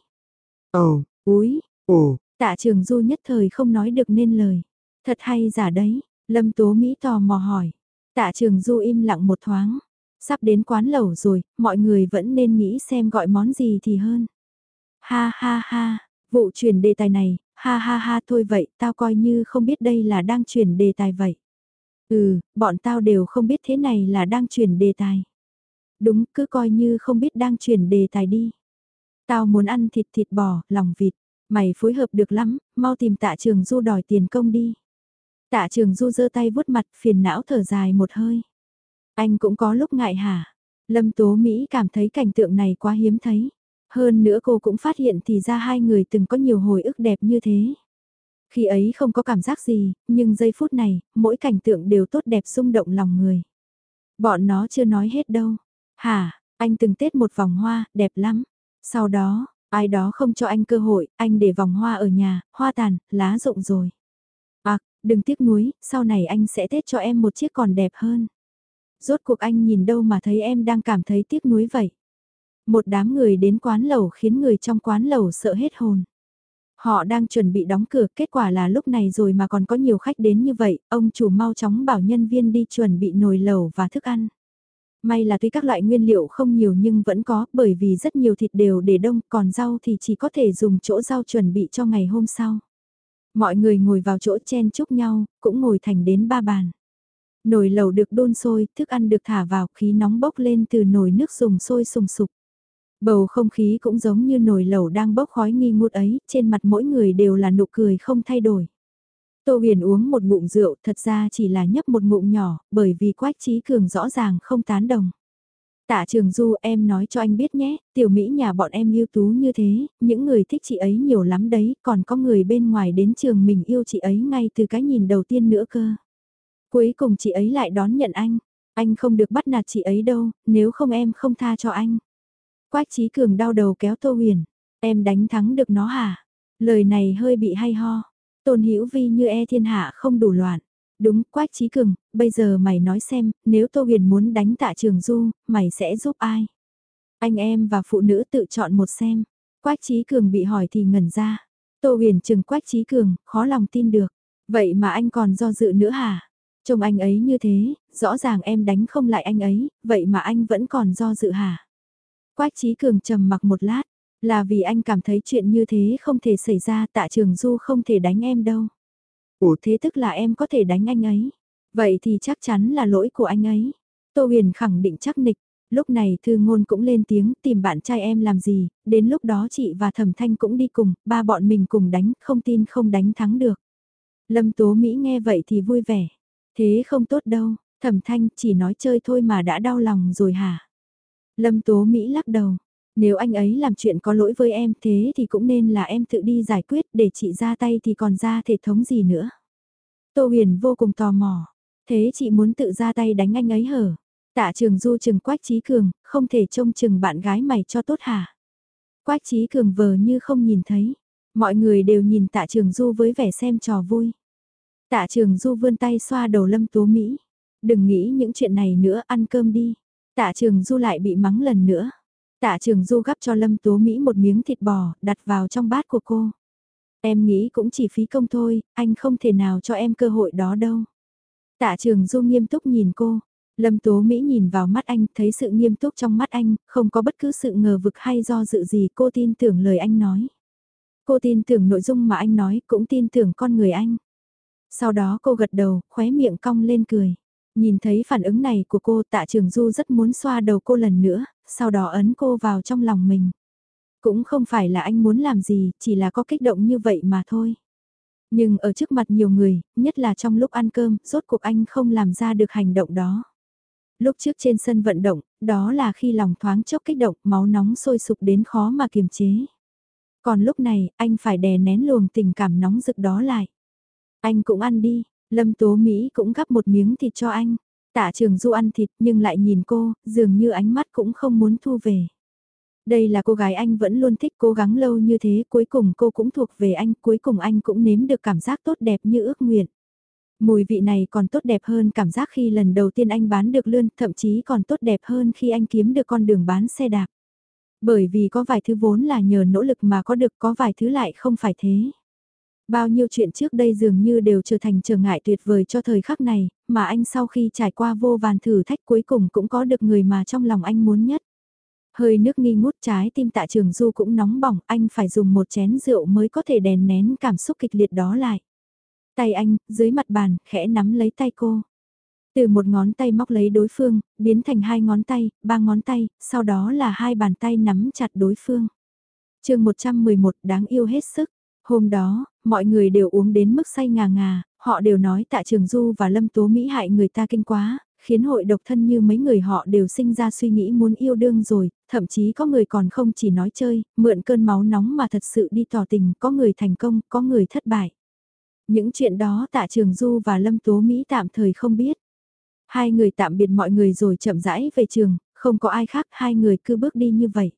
B: Ồ,
A: Úi,
B: ồ,
A: tạ trường du nhất thời không nói được nên lời. Thật hay giả đấy, Lâm Tố Mỹ tò mò hỏi. Tạ trường du im lặng một thoáng. Sắp đến quán lẩu rồi, mọi người vẫn nên nghĩ xem gọi món gì thì hơn. Ha ha ha, vụ chuyển đề tài này, ha ha ha thôi vậy, tao coi như không biết đây là đang chuyển đề tài vậy. Ừ, bọn tao đều không biết thế này là đang chuyển đề tài. Đúng, cứ coi như không biết đang chuyển đề tài đi. Tao muốn ăn thịt thịt bò, lòng vịt. Mày phối hợp được lắm, mau tìm tạ trường du đòi tiền công đi. Tạ trường du giơ tay vuốt mặt phiền não thở dài một hơi. Anh cũng có lúc ngại hả? Lâm Tố Mỹ cảm thấy cảnh tượng này quá hiếm thấy. Hơn nữa cô cũng phát hiện thì ra hai người từng có nhiều hồi ức đẹp như thế. Khi ấy không có cảm giác gì, nhưng giây phút này, mỗi cảnh tượng đều tốt đẹp xung động lòng người. Bọn nó chưa nói hết đâu. Hả, anh từng tết một vòng hoa, đẹp lắm. Sau đó, ai đó không cho anh cơ hội, anh để vòng hoa ở nhà, hoa tàn, lá rụng rồi. À, đừng tiếc nuối, sau này anh sẽ tết cho em một chiếc còn đẹp hơn. Rốt cuộc anh nhìn đâu mà thấy em đang cảm thấy tiếc nuối vậy. Một đám người đến quán lẩu khiến người trong quán lẩu sợ hết hồn. Họ đang chuẩn bị đóng cửa, kết quả là lúc này rồi mà còn có nhiều khách đến như vậy, ông chủ mau chóng bảo nhân viên đi chuẩn bị nồi lẩu và thức ăn. May là tuy các loại nguyên liệu không nhiều nhưng vẫn có, bởi vì rất nhiều thịt đều để đông, còn rau thì chỉ có thể dùng chỗ rau chuẩn bị cho ngày hôm sau. Mọi người ngồi vào chỗ chen chúc nhau, cũng ngồi thành đến ba bàn. Nồi lẩu được đun sôi, thức ăn được thả vào, khí nóng bốc lên từ nồi nước dùng sôi sùng sục. Bầu không khí cũng giống như nồi lẩu đang bốc khói nghi ngút ấy, trên mặt mỗi người đều là nụ cười không thay đổi. Tô huyền uống một ngụm rượu thật ra chỉ là nhấp một ngụm nhỏ, bởi vì quách trí cường rõ ràng không tán đồng. Tạ trường du em nói cho anh biết nhé, tiểu Mỹ nhà bọn em yêu tú như thế, những người thích chị ấy nhiều lắm đấy, còn có người bên ngoài đến trường mình yêu chị ấy ngay từ cái nhìn đầu tiên nữa cơ. Cuối cùng chị ấy lại đón nhận anh, anh không được bắt nạt chị ấy đâu, nếu không em không tha cho anh. Quách trí cường đau đầu kéo Tô Huyền, em đánh thắng được nó hả? Lời này hơi bị hay ho. Tôn Hữu Vi như e thiên hạ không đủ loạn. Đúng, Quách Chí Cường, bây giờ mày nói xem, nếu Tô Huyền muốn đánh tạ trường du, mày sẽ giúp ai? Anh em và phụ nữ tự chọn một xem. Quách Chí Cường bị hỏi thì ngẩn ra. Tô Huyền chừng Quách Chí Cường, khó lòng tin được. Vậy mà anh còn do dự nữa hả? Trông anh ấy như thế, rõ ràng em đánh không lại anh ấy, vậy mà anh vẫn còn do dự hả? Quách Chí Cường trầm mặc một lát, là vì anh cảm thấy chuyện như thế không thể xảy ra tạ trường du không thể đánh em đâu. Ủa thế tức là em có thể đánh anh ấy. Vậy thì chắc chắn là lỗi của anh ấy. Tô Huyền khẳng định chắc nịch. Lúc này thư ngôn cũng lên tiếng tìm bạn trai em làm gì, đến lúc đó chị và thẩm thanh cũng đi cùng, ba bọn mình cùng đánh, không tin không đánh thắng được. Lâm Tố Mỹ nghe vậy thì vui vẻ. Thế không tốt đâu, thẩm thanh chỉ nói chơi thôi mà đã đau lòng rồi hả? Lâm Tố Mỹ lắc đầu. Nếu anh ấy làm chuyện có lỗi với em thế thì cũng nên là em tự đi giải quyết để chị ra tay thì còn ra thể thống gì nữa. Tô huyền vô cùng tò mò. Thế chị muốn tự ra tay đánh anh ấy hở? Tạ trường du trừng quách trí cường, không thể trông chừng bạn gái mày cho tốt hả? Quách trí cường vờ như không nhìn thấy. Mọi người đều nhìn tạ trường du với vẻ xem trò vui. Tạ trường du vươn tay xoa đầu lâm tố Mỹ. Đừng nghĩ những chuyện này nữa ăn cơm đi. Tạ trường du lại bị mắng lần nữa. Tạ trường du gắp cho Lâm Tố Mỹ một miếng thịt bò, đặt vào trong bát của cô. Em nghĩ cũng chỉ phí công thôi, anh không thể nào cho em cơ hội đó đâu. Tạ trường du nghiêm túc nhìn cô. Lâm Tố Mỹ nhìn vào mắt anh, thấy sự nghiêm túc trong mắt anh, không có bất cứ sự ngờ vực hay do dự gì cô tin tưởng lời anh nói. Cô tin tưởng nội dung mà anh nói, cũng tin tưởng con người anh. Sau đó cô gật đầu, khóe miệng cong lên cười. Nhìn thấy phản ứng này của cô tạ trường du rất muốn xoa đầu cô lần nữa, sau đó ấn cô vào trong lòng mình. Cũng không phải là anh muốn làm gì, chỉ là có kích động như vậy mà thôi. Nhưng ở trước mặt nhiều người, nhất là trong lúc ăn cơm, rốt cuộc anh không làm ra được hành động đó. Lúc trước trên sân vận động, đó là khi lòng thoáng chốc kích động, máu nóng sôi sục đến khó mà kiềm chế. Còn lúc này, anh phải đè nén luồng tình cảm nóng rực đó lại. Anh cũng ăn đi, Lâm Tố Mỹ cũng gắp một miếng thịt cho anh. Tạ trường du ăn thịt nhưng lại nhìn cô, dường như ánh mắt cũng không muốn thu về. Đây là cô gái anh vẫn luôn thích cố gắng lâu như thế, cuối cùng cô cũng thuộc về anh, cuối cùng anh cũng nếm được cảm giác tốt đẹp như ước nguyện. Mùi vị này còn tốt đẹp hơn cảm giác khi lần đầu tiên anh bán được lươn, thậm chí còn tốt đẹp hơn khi anh kiếm được con đường bán xe đạp. Bởi vì có vài thứ vốn là nhờ nỗ lực mà có được có vài thứ lại không phải thế. Bao nhiêu chuyện trước đây dường như đều trở thành trở ngại tuyệt vời cho thời khắc này, mà anh sau khi trải qua vô vàn thử thách cuối cùng cũng có được người mà trong lòng anh muốn nhất. Hơi nước nghi ngút trái tim tạ trường du cũng nóng bỏng, anh phải dùng một chén rượu mới có thể đèn nén cảm xúc kịch liệt đó lại. Tay anh, dưới mặt bàn, khẽ nắm lấy tay cô. Từ một ngón tay móc lấy đối phương, biến thành hai ngón tay, ba ngón tay, sau đó là hai bàn tay nắm chặt đối phương. chương 111 đáng yêu hết sức. Hôm đó, mọi người đều uống đến mức say ngà ngà, họ đều nói tạ trường du và lâm tố Mỹ hại người ta kinh quá, khiến hội độc thân như mấy người họ đều sinh ra suy nghĩ muốn yêu đương rồi, thậm chí có người còn không chỉ nói chơi, mượn cơn máu nóng mà thật sự đi tỏ tình, có người thành công, có người thất bại. Những chuyện đó tạ trường du và lâm tố Mỹ tạm thời không biết. Hai người tạm biệt mọi người rồi chậm rãi về trường, không có ai khác, hai người cứ bước đi như vậy.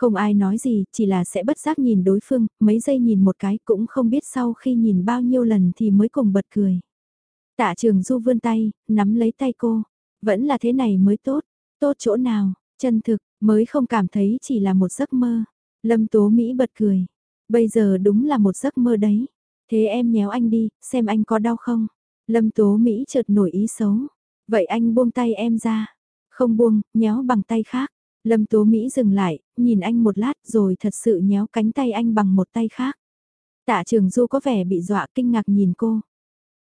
A: Không ai nói gì, chỉ là sẽ bất giác nhìn đối phương, mấy giây nhìn một cái cũng không biết sau khi nhìn bao nhiêu lần thì mới cùng bật cười. Tạ trường du vươn tay, nắm lấy tay cô. Vẫn là thế này mới tốt. Tốt chỗ nào, chân thực, mới không cảm thấy chỉ là một giấc mơ. Lâm Tố Mỹ bật cười. Bây giờ đúng là một giấc mơ đấy. Thế em nhéo anh đi, xem anh có đau không? Lâm Tố Mỹ chợt nổi ý xấu. Vậy anh buông tay em ra. Không buông, nhéo bằng tay khác. Lâm Tố Mỹ dừng lại, nhìn anh một lát rồi thật sự nhéo cánh tay anh bằng một tay khác. Tạ Trường Du có vẻ bị dọa kinh ngạc nhìn cô.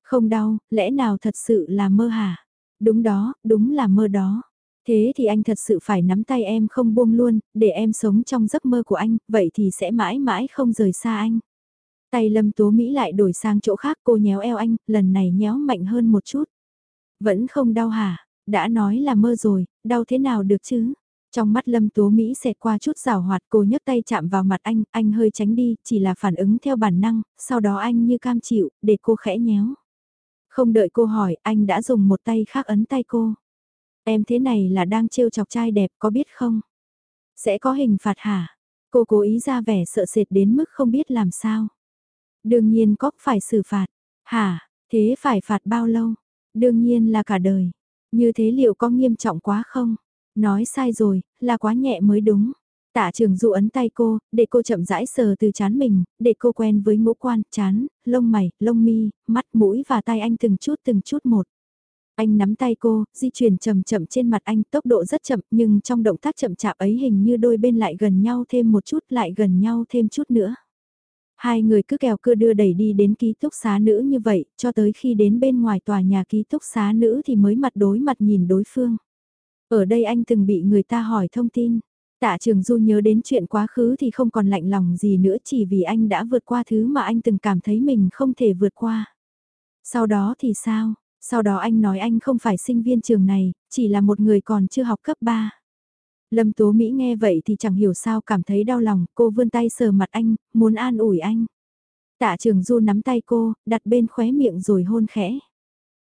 A: Không đau, lẽ nào thật sự là mơ hả? Đúng đó, đúng là mơ đó. Thế thì anh thật sự phải nắm tay em không buông luôn, để em sống trong giấc mơ của anh, vậy thì sẽ mãi mãi không rời xa anh. Tay Lâm Tố Mỹ lại đổi sang chỗ khác cô nhéo eo anh, lần này nhéo mạnh hơn một chút. Vẫn không đau hả? Đã nói là mơ rồi, đau thế nào được chứ? Trong mắt Lâm Tố Mỹ xẹt qua chút rào hoạt cô nhấc tay chạm vào mặt anh, anh hơi tránh đi, chỉ là phản ứng theo bản năng, sau đó anh như cam chịu, để cô khẽ nhéo. Không đợi cô hỏi, anh đã dùng một tay khác ấn tay cô. Em thế này là đang trêu chọc trai đẹp có biết không? Sẽ có hình phạt hả? Cô cố ý ra vẻ sợ sệt đến mức không biết làm sao. Đương nhiên có phải xử phạt. Hả, thế phải phạt bao lâu? Đương nhiên là cả đời. Như thế liệu có nghiêm trọng quá không? Nói sai rồi, là quá nhẹ mới đúng. Tạ trường dụ ấn tay cô, để cô chậm rãi sờ từ chán mình, để cô quen với ngũ quan, chán, lông mày, lông mi, mắt, mũi và tay anh từng chút từng chút một. Anh nắm tay cô, di chuyển chậm chậm trên mặt anh, tốc độ rất chậm nhưng trong động tác chậm chạp ấy hình như đôi bên lại gần nhau thêm một chút lại gần nhau thêm chút nữa. Hai người cứ kèo cưa đưa đẩy đi đến ký túc xá nữ như vậy, cho tới khi đến bên ngoài tòa nhà ký túc xá nữ thì mới mặt đối mặt nhìn đối phương. Ở đây anh từng bị người ta hỏi thông tin. Tạ Trường Du nhớ đến chuyện quá khứ thì không còn lạnh lòng gì nữa chỉ vì anh đã vượt qua thứ mà anh từng cảm thấy mình không thể vượt qua. Sau đó thì sao? Sau đó anh nói anh không phải sinh viên trường này, chỉ là một người còn chưa học cấp 3. Lâm Tố Mỹ nghe vậy thì chẳng hiểu sao cảm thấy đau lòng, cô vươn tay sờ mặt anh, muốn an ủi anh. Tạ Trường Du nắm tay cô, đặt bên khóe miệng rồi hôn khẽ.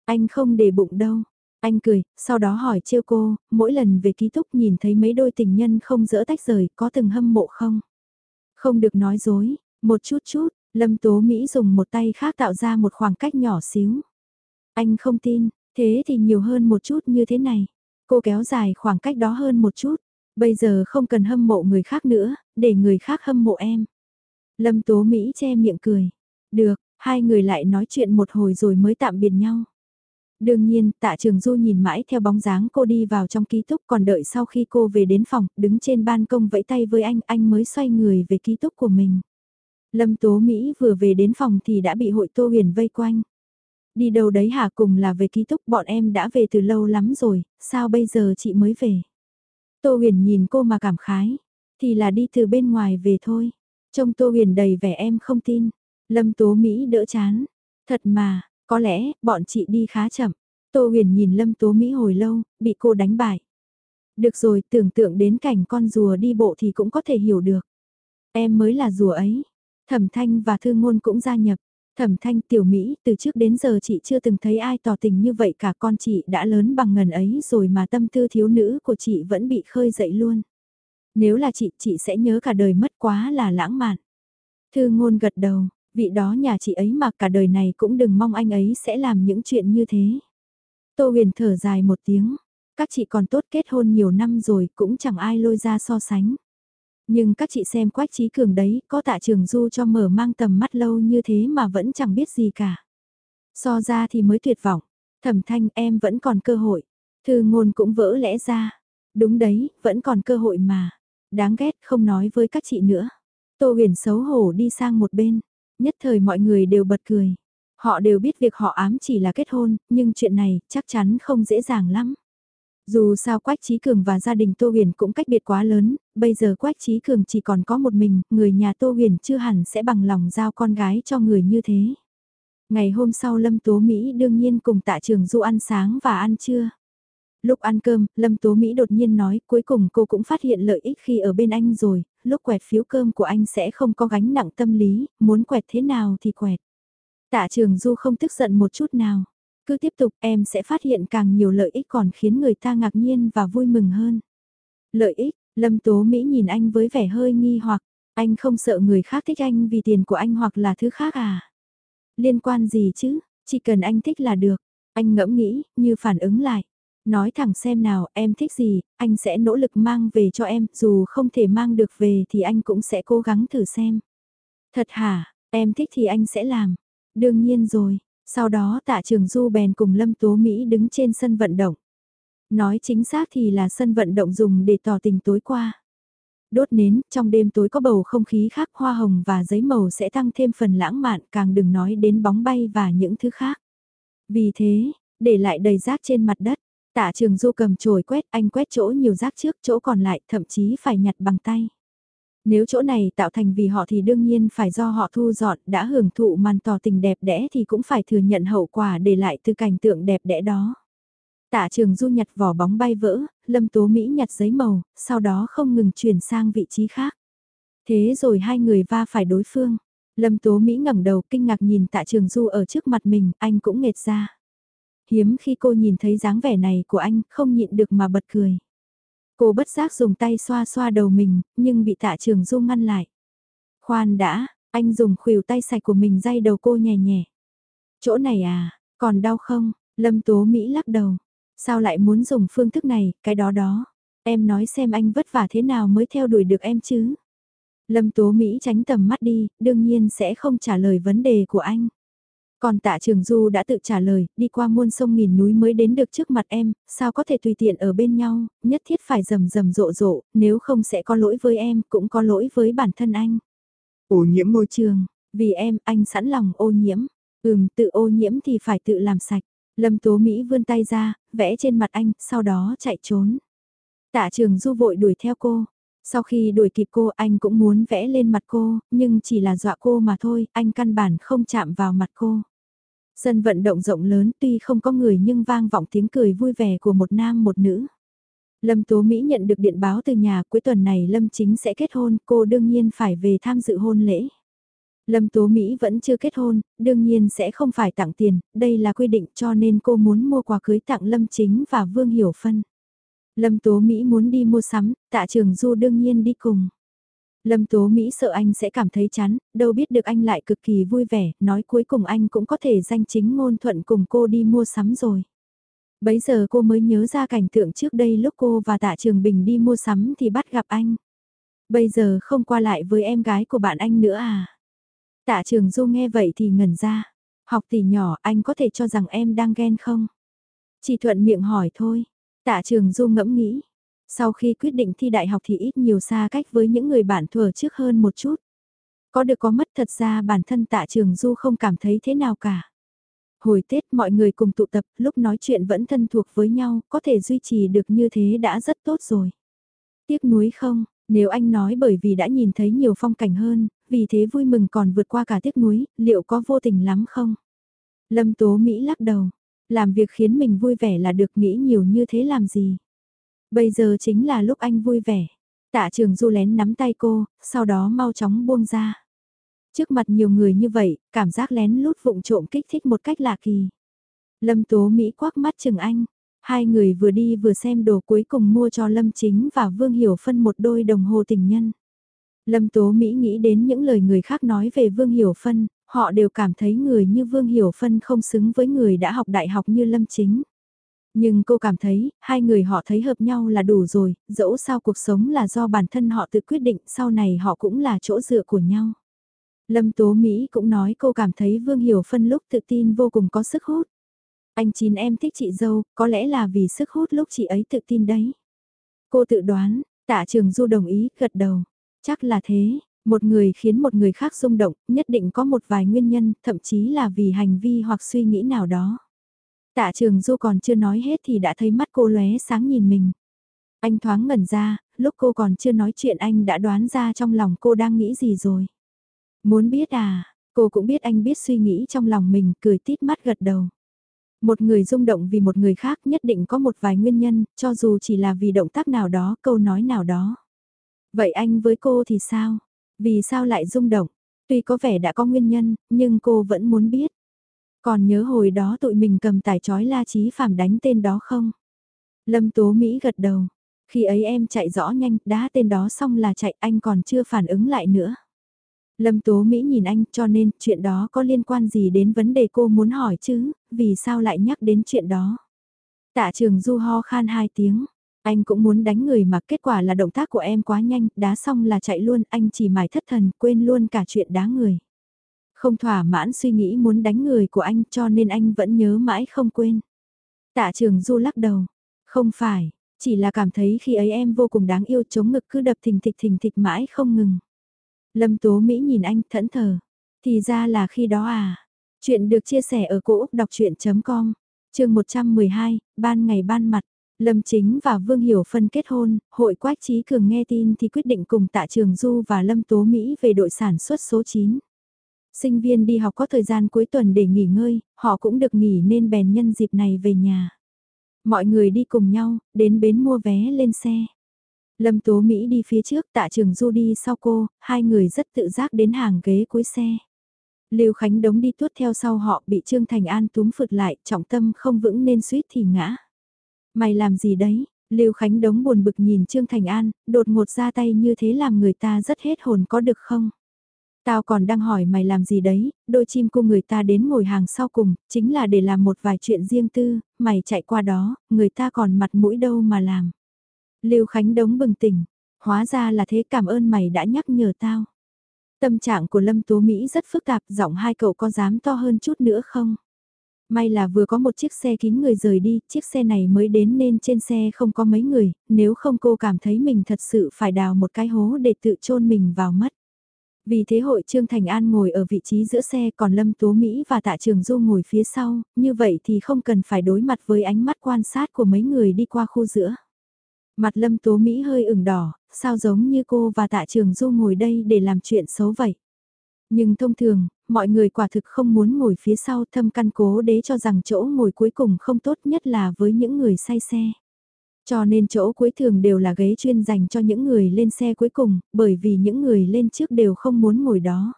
A: Anh không để bụng đâu, anh cười, sau đó hỏi trêu cô, mỗi lần về ký túc nhìn thấy mấy đôi tình nhân không dỡ tách rời, có từng hâm mộ không? Không được nói dối, một chút chút, Lâm Tố Mỹ dùng một tay khác tạo ra một khoảng cách nhỏ xíu. Anh không tin, thế thì nhiều hơn một chút như thế này. Cô kéo dài khoảng cách đó hơn một chút. Bây giờ không cần hâm mộ người khác nữa, để người khác hâm mộ em. Lâm Tố Mỹ che miệng cười. Được, hai người lại nói chuyện một hồi rồi mới tạm biệt nhau. Đương nhiên, tạ trường du nhìn mãi theo bóng dáng cô đi vào trong ký túc còn đợi sau khi cô về đến phòng, đứng trên ban công vẫy tay với anh, anh mới xoay người về ký túc của mình. Lâm Tố Mỹ vừa về đến phòng thì đã bị hội Tô Huyền vây quanh. Đi đâu đấy hả cùng là về ký túc bọn em đã về từ lâu lắm rồi, sao bây giờ chị mới về? Tô Huyền nhìn cô mà cảm khái, thì là đi từ bên ngoài về thôi. Trông Tô Huyền đầy vẻ em không tin. Lâm Tố Mỹ đỡ chán. Thật mà, có lẽ, bọn chị đi khá chậm. Tô huyền nhìn Lâm Tố Mỹ hồi lâu, bị cô đánh bại. Được rồi, tưởng tượng đến cảnh con rùa đi bộ thì cũng có thể hiểu được. Em mới là rùa ấy. Thẩm Thanh và Thư Ngôn cũng gia nhập. Thẩm Thanh tiểu Mỹ, từ trước đến giờ chị chưa từng thấy ai tỏ tình như vậy cả con chị đã lớn bằng ngần ấy rồi mà tâm tư thiếu nữ của chị vẫn bị khơi dậy luôn. Nếu là chị, chị sẽ nhớ cả đời mất quá là lãng mạn. Thư Ngôn gật đầu, vị đó nhà chị ấy mà cả đời này cũng đừng mong anh ấy sẽ làm những chuyện như thế. Tô huyền thở dài một tiếng, các chị còn tốt kết hôn nhiều năm rồi cũng chẳng ai lôi ra so sánh. Nhưng các chị xem quách trí cường đấy, có tạ trường du cho mở mang tầm mắt lâu như thế mà vẫn chẳng biết gì cả. So ra thì mới tuyệt vọng, thẩm thanh em vẫn còn cơ hội, thư ngôn cũng vỡ lẽ ra. Đúng đấy, vẫn còn cơ hội mà. Đáng ghét không nói với các chị nữa. Tô huyền xấu hổ đi sang một bên. Nhất thời mọi người đều bật cười. Họ đều biết việc họ ám chỉ là kết hôn, nhưng chuyện này chắc chắn không dễ dàng lắm. Dù sao Quách Trí Cường và gia đình Tô Huyền cũng cách biệt quá lớn, bây giờ Quách Trí Cường chỉ còn có một mình, người nhà Tô Huyền chưa hẳn sẽ bằng lòng giao con gái cho người như thế. Ngày hôm sau Lâm Tố Mỹ đương nhiên cùng tạ trường du ăn sáng và ăn trưa. Lúc ăn cơm, Lâm Tố Mỹ đột nhiên nói cuối cùng cô cũng phát hiện lợi ích khi ở bên anh rồi, lúc quẹt phiếu cơm của anh sẽ không có gánh nặng tâm lý, muốn quẹt thế nào thì quẹt. Tạ trường du không tức giận một chút nào. Cứ tiếp tục em sẽ phát hiện càng nhiều lợi ích còn khiến người ta ngạc nhiên và vui mừng hơn. Lợi ích, Lâm Tố Mỹ nhìn anh với vẻ hơi nghi hoặc, anh không sợ người khác thích anh vì tiền của anh hoặc là thứ khác à? Liên quan gì chứ, chỉ cần anh thích là được. Anh ngẫm nghĩ, như phản ứng lại. Nói thẳng xem nào, em thích gì, anh sẽ nỗ lực mang về cho em, dù không thể mang được về thì anh cũng sẽ cố gắng thử xem. Thật hả, em thích thì anh sẽ làm. Đương nhiên rồi, sau đó tạ trường Du bèn cùng Lâm Tố Mỹ đứng trên sân vận động. Nói chính xác thì là sân vận động dùng để tỏ tình tối qua. Đốt nến, trong đêm tối có bầu không khí khác hoa hồng và giấy màu sẽ tăng thêm phần lãng mạn càng đừng nói đến bóng bay và những thứ khác. Vì thế, để lại đầy rác trên mặt đất, tạ trường du cầm chổi quét anh quét chỗ nhiều rác trước chỗ còn lại thậm chí phải nhặt bằng tay. Nếu chỗ này tạo thành vì họ thì đương nhiên phải do họ thu dọn đã hưởng thụ màn tỏ tình đẹp đẽ thì cũng phải thừa nhận hậu quả để lại từ cảnh tượng đẹp đẽ đó. Tạ trường du nhặt vỏ bóng bay vỡ, lâm tố Mỹ nhặt giấy màu, sau đó không ngừng chuyển sang vị trí khác. Thế rồi hai người va phải đối phương. Lâm tố Mỹ ngẩng đầu kinh ngạc nhìn tạ trường du ở trước mặt mình, anh cũng nghệt ra. Hiếm khi cô nhìn thấy dáng vẻ này của anh, không nhịn được mà bật cười. Cô bất giác dùng tay xoa xoa đầu mình, nhưng bị tạ trường du ngăn lại. Khoan đã, anh dùng khuỷu tay sạch của mình day đầu cô nhẹ nhẹ. Chỗ này à, còn đau không? Lâm Tố Mỹ lắc đầu. Sao lại muốn dùng phương thức này, cái đó đó. Em nói xem anh vất vả thế nào mới theo đuổi được em chứ. Lâm Tố Mỹ tránh tầm mắt đi, đương nhiên sẽ không trả lời vấn đề của anh. Còn tạ trường du đã tự trả lời, đi qua muôn sông nghìn núi mới đến được trước mặt em, sao có thể tùy tiện ở bên nhau, nhất thiết phải rầm rầm rộ rộ, nếu không sẽ có lỗi với em, cũng có lỗi với bản thân anh. Ô nhiễm môi trường, vì em, anh sẵn lòng ô nhiễm. Ừm, tự ô nhiễm thì phải tự làm sạch. Lâm Tố Mỹ vươn tay ra, vẽ trên mặt anh, sau đó chạy trốn. Tạ trường du vội đuổi theo cô. Sau khi đuổi kịp cô anh cũng muốn vẽ lên mặt cô, nhưng chỉ là dọa cô mà thôi, anh căn bản không chạm vào mặt cô. Sân vận động rộng lớn tuy không có người nhưng vang vọng tiếng cười vui vẻ của một nam một nữ. Lâm Tố Mỹ nhận được điện báo từ nhà cuối tuần này Lâm Chính sẽ kết hôn, cô đương nhiên phải về tham dự hôn lễ. Lâm Tố Mỹ vẫn chưa kết hôn, đương nhiên sẽ không phải tặng tiền, đây là quy định cho nên cô muốn mua quà cưới tặng Lâm Chính và Vương Hiểu Phân. Lâm Tố Mỹ muốn đi mua sắm, tạ trường Du đương nhiên đi cùng. Lâm Tố Mỹ sợ anh sẽ cảm thấy chán, đâu biết được anh lại cực kỳ vui vẻ, nói cuối cùng anh cũng có thể danh chính ngôn thuận cùng cô đi mua sắm rồi. Bấy giờ cô mới nhớ ra cảnh tượng trước đây lúc cô và Tạ Trường Bình đi mua sắm thì bắt gặp anh. Bây giờ không qua lại với em gái của bạn anh nữa à? Tạ Trường Du nghe vậy thì ngẩn ra. Học tỷ nhỏ anh có thể cho rằng em đang ghen không? Chỉ thuận miệng hỏi thôi. Tạ Trường Du ngẫm nghĩ. Sau khi quyết định thi đại học thì ít nhiều xa cách với những người bạn thừa trước hơn một chút. Có được có mất thật ra bản thân tạ trường du không cảm thấy thế nào cả. Hồi Tết mọi người cùng tụ tập, lúc nói chuyện vẫn thân thuộc với nhau, có thể duy trì được như thế đã rất tốt rồi. Tiếc nuối không, nếu anh nói bởi vì đã nhìn thấy nhiều phong cảnh hơn, vì thế vui mừng còn vượt qua cả tiếc nuối, liệu có vô tình lắm không? Lâm Tố Mỹ lắc đầu, làm việc khiến mình vui vẻ là được nghĩ nhiều như thế làm gì? Bây giờ chính là lúc anh vui vẻ. Tạ trường du lén nắm tay cô, sau đó mau chóng buông ra. Trước mặt nhiều người như vậy, cảm giác lén lút vụng trộm kích thích một cách lạ kỳ. Lâm Tố Mỹ quắc mắt chừng anh. Hai người vừa đi vừa xem đồ cuối cùng mua cho Lâm Chính và Vương Hiểu Phân một đôi đồng hồ tình nhân. Lâm Tố Mỹ nghĩ đến những lời người khác nói về Vương Hiểu Phân, họ đều cảm thấy người như Vương Hiểu Phân không xứng với người đã học đại học như Lâm Chính. Nhưng cô cảm thấy, hai người họ thấy hợp nhau là đủ rồi, dẫu sao cuộc sống là do bản thân họ tự quyết định, sau này họ cũng là chỗ dựa của nhau. Lâm Tố Mỹ cũng nói cô cảm thấy Vương Hiểu Phân lúc tự tin vô cùng có sức hút. Anh chín em thích chị dâu, có lẽ là vì sức hút lúc chị ấy tự tin đấy. Cô tự đoán, tạ trường du đồng ý, gật đầu. Chắc là thế, một người khiến một người khác rung động, nhất định có một vài nguyên nhân, thậm chí là vì hành vi hoặc suy nghĩ nào đó. Tạ trường du còn chưa nói hết thì đã thấy mắt cô lóe sáng nhìn mình. Anh thoáng ngẩn ra, lúc cô còn chưa nói chuyện anh đã đoán ra trong lòng cô đang nghĩ gì rồi. Muốn biết à, cô cũng biết anh biết suy nghĩ trong lòng mình, cười tít mắt gật đầu. Một người rung động vì một người khác nhất định có một vài nguyên nhân, cho dù chỉ là vì động tác nào đó, câu nói nào đó. Vậy anh với cô thì sao? Vì sao lại rung động? Tuy có vẻ đã có nguyên nhân, nhưng cô vẫn muốn biết. Còn nhớ hồi đó tụi mình cầm tải chói la chí phàm đánh tên đó không? Lâm Tố Mỹ gật đầu. Khi ấy em chạy rõ nhanh, đá tên đó xong là chạy anh còn chưa phản ứng lại nữa. Lâm Tố Mỹ nhìn anh cho nên chuyện đó có liên quan gì đến vấn đề cô muốn hỏi chứ, vì sao lại nhắc đến chuyện đó. Tạ trường du ho khan hai tiếng, anh cũng muốn đánh người mà kết quả là động tác của em quá nhanh, đá xong là chạy luôn, anh chỉ mải thất thần, quên luôn cả chuyện đá người. Không thỏa mãn suy nghĩ muốn đánh người của anh cho nên anh vẫn nhớ mãi không quên. Tạ trường du lắc đầu, không phải, chỉ là cảm thấy khi ấy em vô cùng đáng yêu chống ngực cứ đập thình thịch thình thịch mãi không ngừng. Lâm Tố Mỹ nhìn anh thẫn thờ. Thì ra là khi đó à. Chuyện được chia sẻ ở cỗ đọc chuyện.com. Trường 112, ban ngày ban mặt. Lâm Chính và Vương Hiểu Phân kết hôn, hội Quách Trí Cường nghe tin thì quyết định cùng Tạ Trường Du và Lâm Tố Mỹ về đội sản xuất số 9. Sinh viên đi học có thời gian cuối tuần để nghỉ ngơi, họ cũng được nghỉ nên bèn nhân dịp này về nhà. Mọi người đi cùng nhau, đến bến mua vé lên xe. Lâm Tố Mỹ đi phía trước, tạ trường Du đi sau cô, hai người rất tự giác đến hàng ghế cuối xe. Lưu Khánh Đống đi tuốt theo sau họ bị Trương Thành An túm phượt lại, trọng tâm không vững nên suýt thì ngã. Mày làm gì đấy? Lưu Khánh Đống buồn bực nhìn Trương Thành An, đột ngột ra tay như thế làm người ta rất hết hồn có được không? Tao còn đang hỏi mày làm gì đấy, đôi chim cu người ta đến ngồi hàng sau cùng, chính là để làm một vài chuyện riêng tư, mày chạy qua đó, người ta còn mặt mũi đâu mà làm. Lưu Khánh Đống bừng tỉnh, hóa ra là thế cảm ơn mày đã nhắc nhở tao. Tâm trạng của Lâm Tố Mỹ rất phức tạp, giọng hai cậu có dám to hơn chút nữa không? May là vừa có một chiếc xe kín người rời đi, chiếc xe này mới đến nên trên xe không có mấy người, nếu không cô cảm thấy mình thật sự phải đào một cái hố để tự chôn mình vào mất. Vì thế hội Trương Thành An ngồi ở vị trí giữa xe còn Lâm Tố Mỹ và Tạ Trường Du ngồi phía sau, như vậy thì không cần phải đối mặt với ánh mắt quan sát của mấy người đi qua khu giữa. Mặt Lâm Tố Mỹ hơi ửng đỏ, sao giống như cô và Tạ Trường Du ngồi đây để làm chuyện xấu vậy. Nhưng thông thường, mọi người quả thực không muốn ngồi phía sau thâm căn cố đế cho rằng chỗ ngồi cuối cùng không tốt nhất là với những người say xe. Cho nên chỗ cuối thường đều là ghế chuyên dành cho những người lên xe cuối cùng, bởi vì những người lên trước đều không muốn ngồi đó.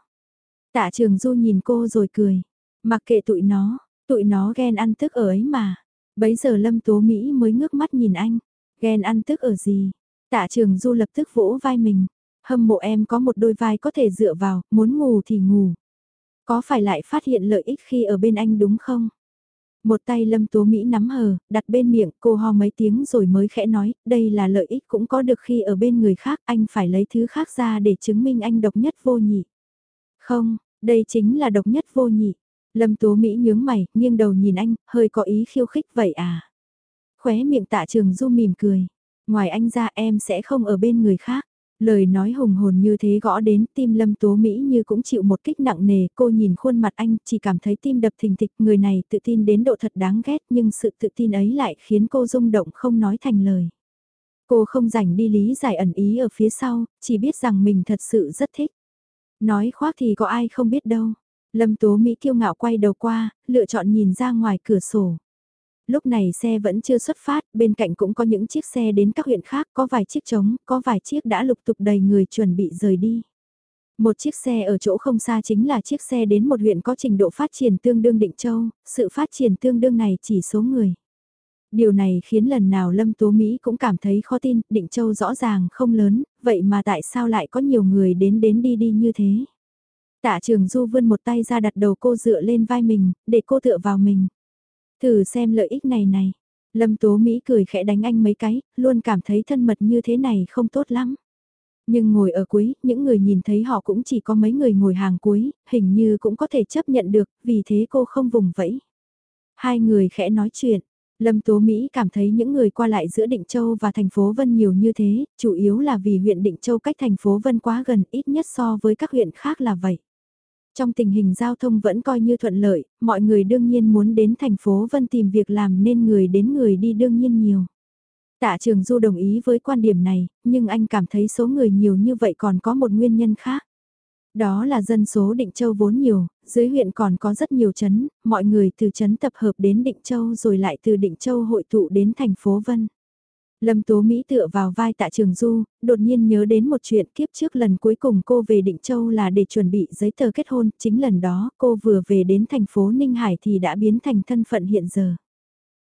A: Tạ trường du nhìn cô rồi cười. Mặc kệ tụi nó, tụi nó ghen ăn tức ở ấy mà. Bấy giờ Lâm Tố Mỹ mới ngước mắt nhìn anh. Ghen ăn tức ở gì? Tạ trường du lập tức vỗ vai mình. Hâm mộ em có một đôi vai có thể dựa vào, muốn ngủ thì ngủ. Có phải lại phát hiện lợi ích khi ở bên anh đúng không? Một tay lâm tố Mỹ nắm hờ, đặt bên miệng cô ho mấy tiếng rồi mới khẽ nói, đây là lợi ích cũng có được khi ở bên người khác, anh phải lấy thứ khác ra để chứng minh anh độc nhất vô nhị. Không, đây chính là độc nhất vô nhị. Lâm tố Mỹ nhướng mày, nghiêng đầu nhìn anh, hơi có ý khiêu khích vậy à. Khóe miệng tạ trường du mỉm cười. Ngoài anh ra em sẽ không ở bên người khác. Lời nói hùng hồn như thế gõ đến tim lâm tố Mỹ như cũng chịu một kích nặng nề, cô nhìn khuôn mặt anh chỉ cảm thấy tim đập thình thịch, người này tự tin đến độ thật đáng ghét nhưng sự tự tin ấy lại khiến cô rung động không nói thành lời. Cô không rảnh đi lý giải ẩn ý ở phía sau, chỉ biết rằng mình thật sự rất thích. Nói khoác thì có ai không biết đâu. Lâm Tố Mỹ kiêu ngạo quay đầu qua, lựa chọn nhìn ra ngoài cửa sổ lúc này xe vẫn chưa xuất phát, bên cạnh cũng có những chiếc xe đến các huyện khác, có vài chiếc trống, có vài chiếc đã lục tục đầy người chuẩn bị rời đi. Một chiếc xe ở chỗ không xa chính là chiếc xe đến một huyện có trình độ phát triển tương đương Định Châu, sự phát triển tương đương này chỉ số người. Điều này khiến lần nào Lâm Tố Mỹ cũng cảm thấy khó tin, Định Châu rõ ràng không lớn, vậy mà tại sao lại có nhiều người đến đến đi đi như thế? Tạ trường Du vươn một tay ra đặt đầu cô dựa lên vai mình, để cô tựa vào mình. Thử xem lợi ích này này. Lâm Tố Mỹ cười khẽ đánh anh mấy cái, luôn cảm thấy thân mật như thế này không tốt lắm. Nhưng ngồi ở cuối, những người nhìn thấy họ cũng chỉ có mấy người ngồi hàng cuối, hình như cũng có thể chấp nhận được, vì thế cô không vùng vẫy. Hai người khẽ nói chuyện, Lâm Tố Mỹ cảm thấy những người qua lại giữa Định Châu và thành phố Vân nhiều như thế, chủ yếu là vì huyện Định Châu cách thành phố Vân quá gần ít nhất so với các huyện khác là vậy. Trong tình hình giao thông vẫn coi như thuận lợi, mọi người đương nhiên muốn đến thành phố Vân tìm việc làm nên người đến người đi đương nhiên nhiều. Tạ Trường Du đồng ý với quan điểm này, nhưng anh cảm thấy số người nhiều như vậy còn có một nguyên nhân khác. Đó là dân số Định Châu vốn nhiều, dưới huyện còn có rất nhiều chấn, mọi người từ chấn tập hợp đến Định Châu rồi lại từ Định Châu hội tụ đến thành phố Vân. Lâm Tố Mỹ tựa vào vai tạ trường du, đột nhiên nhớ đến một chuyện kiếp trước lần cuối cùng cô về Định Châu là để chuẩn bị giấy tờ kết hôn, chính lần đó cô vừa về đến thành phố Ninh Hải thì đã biến thành thân phận hiện giờ.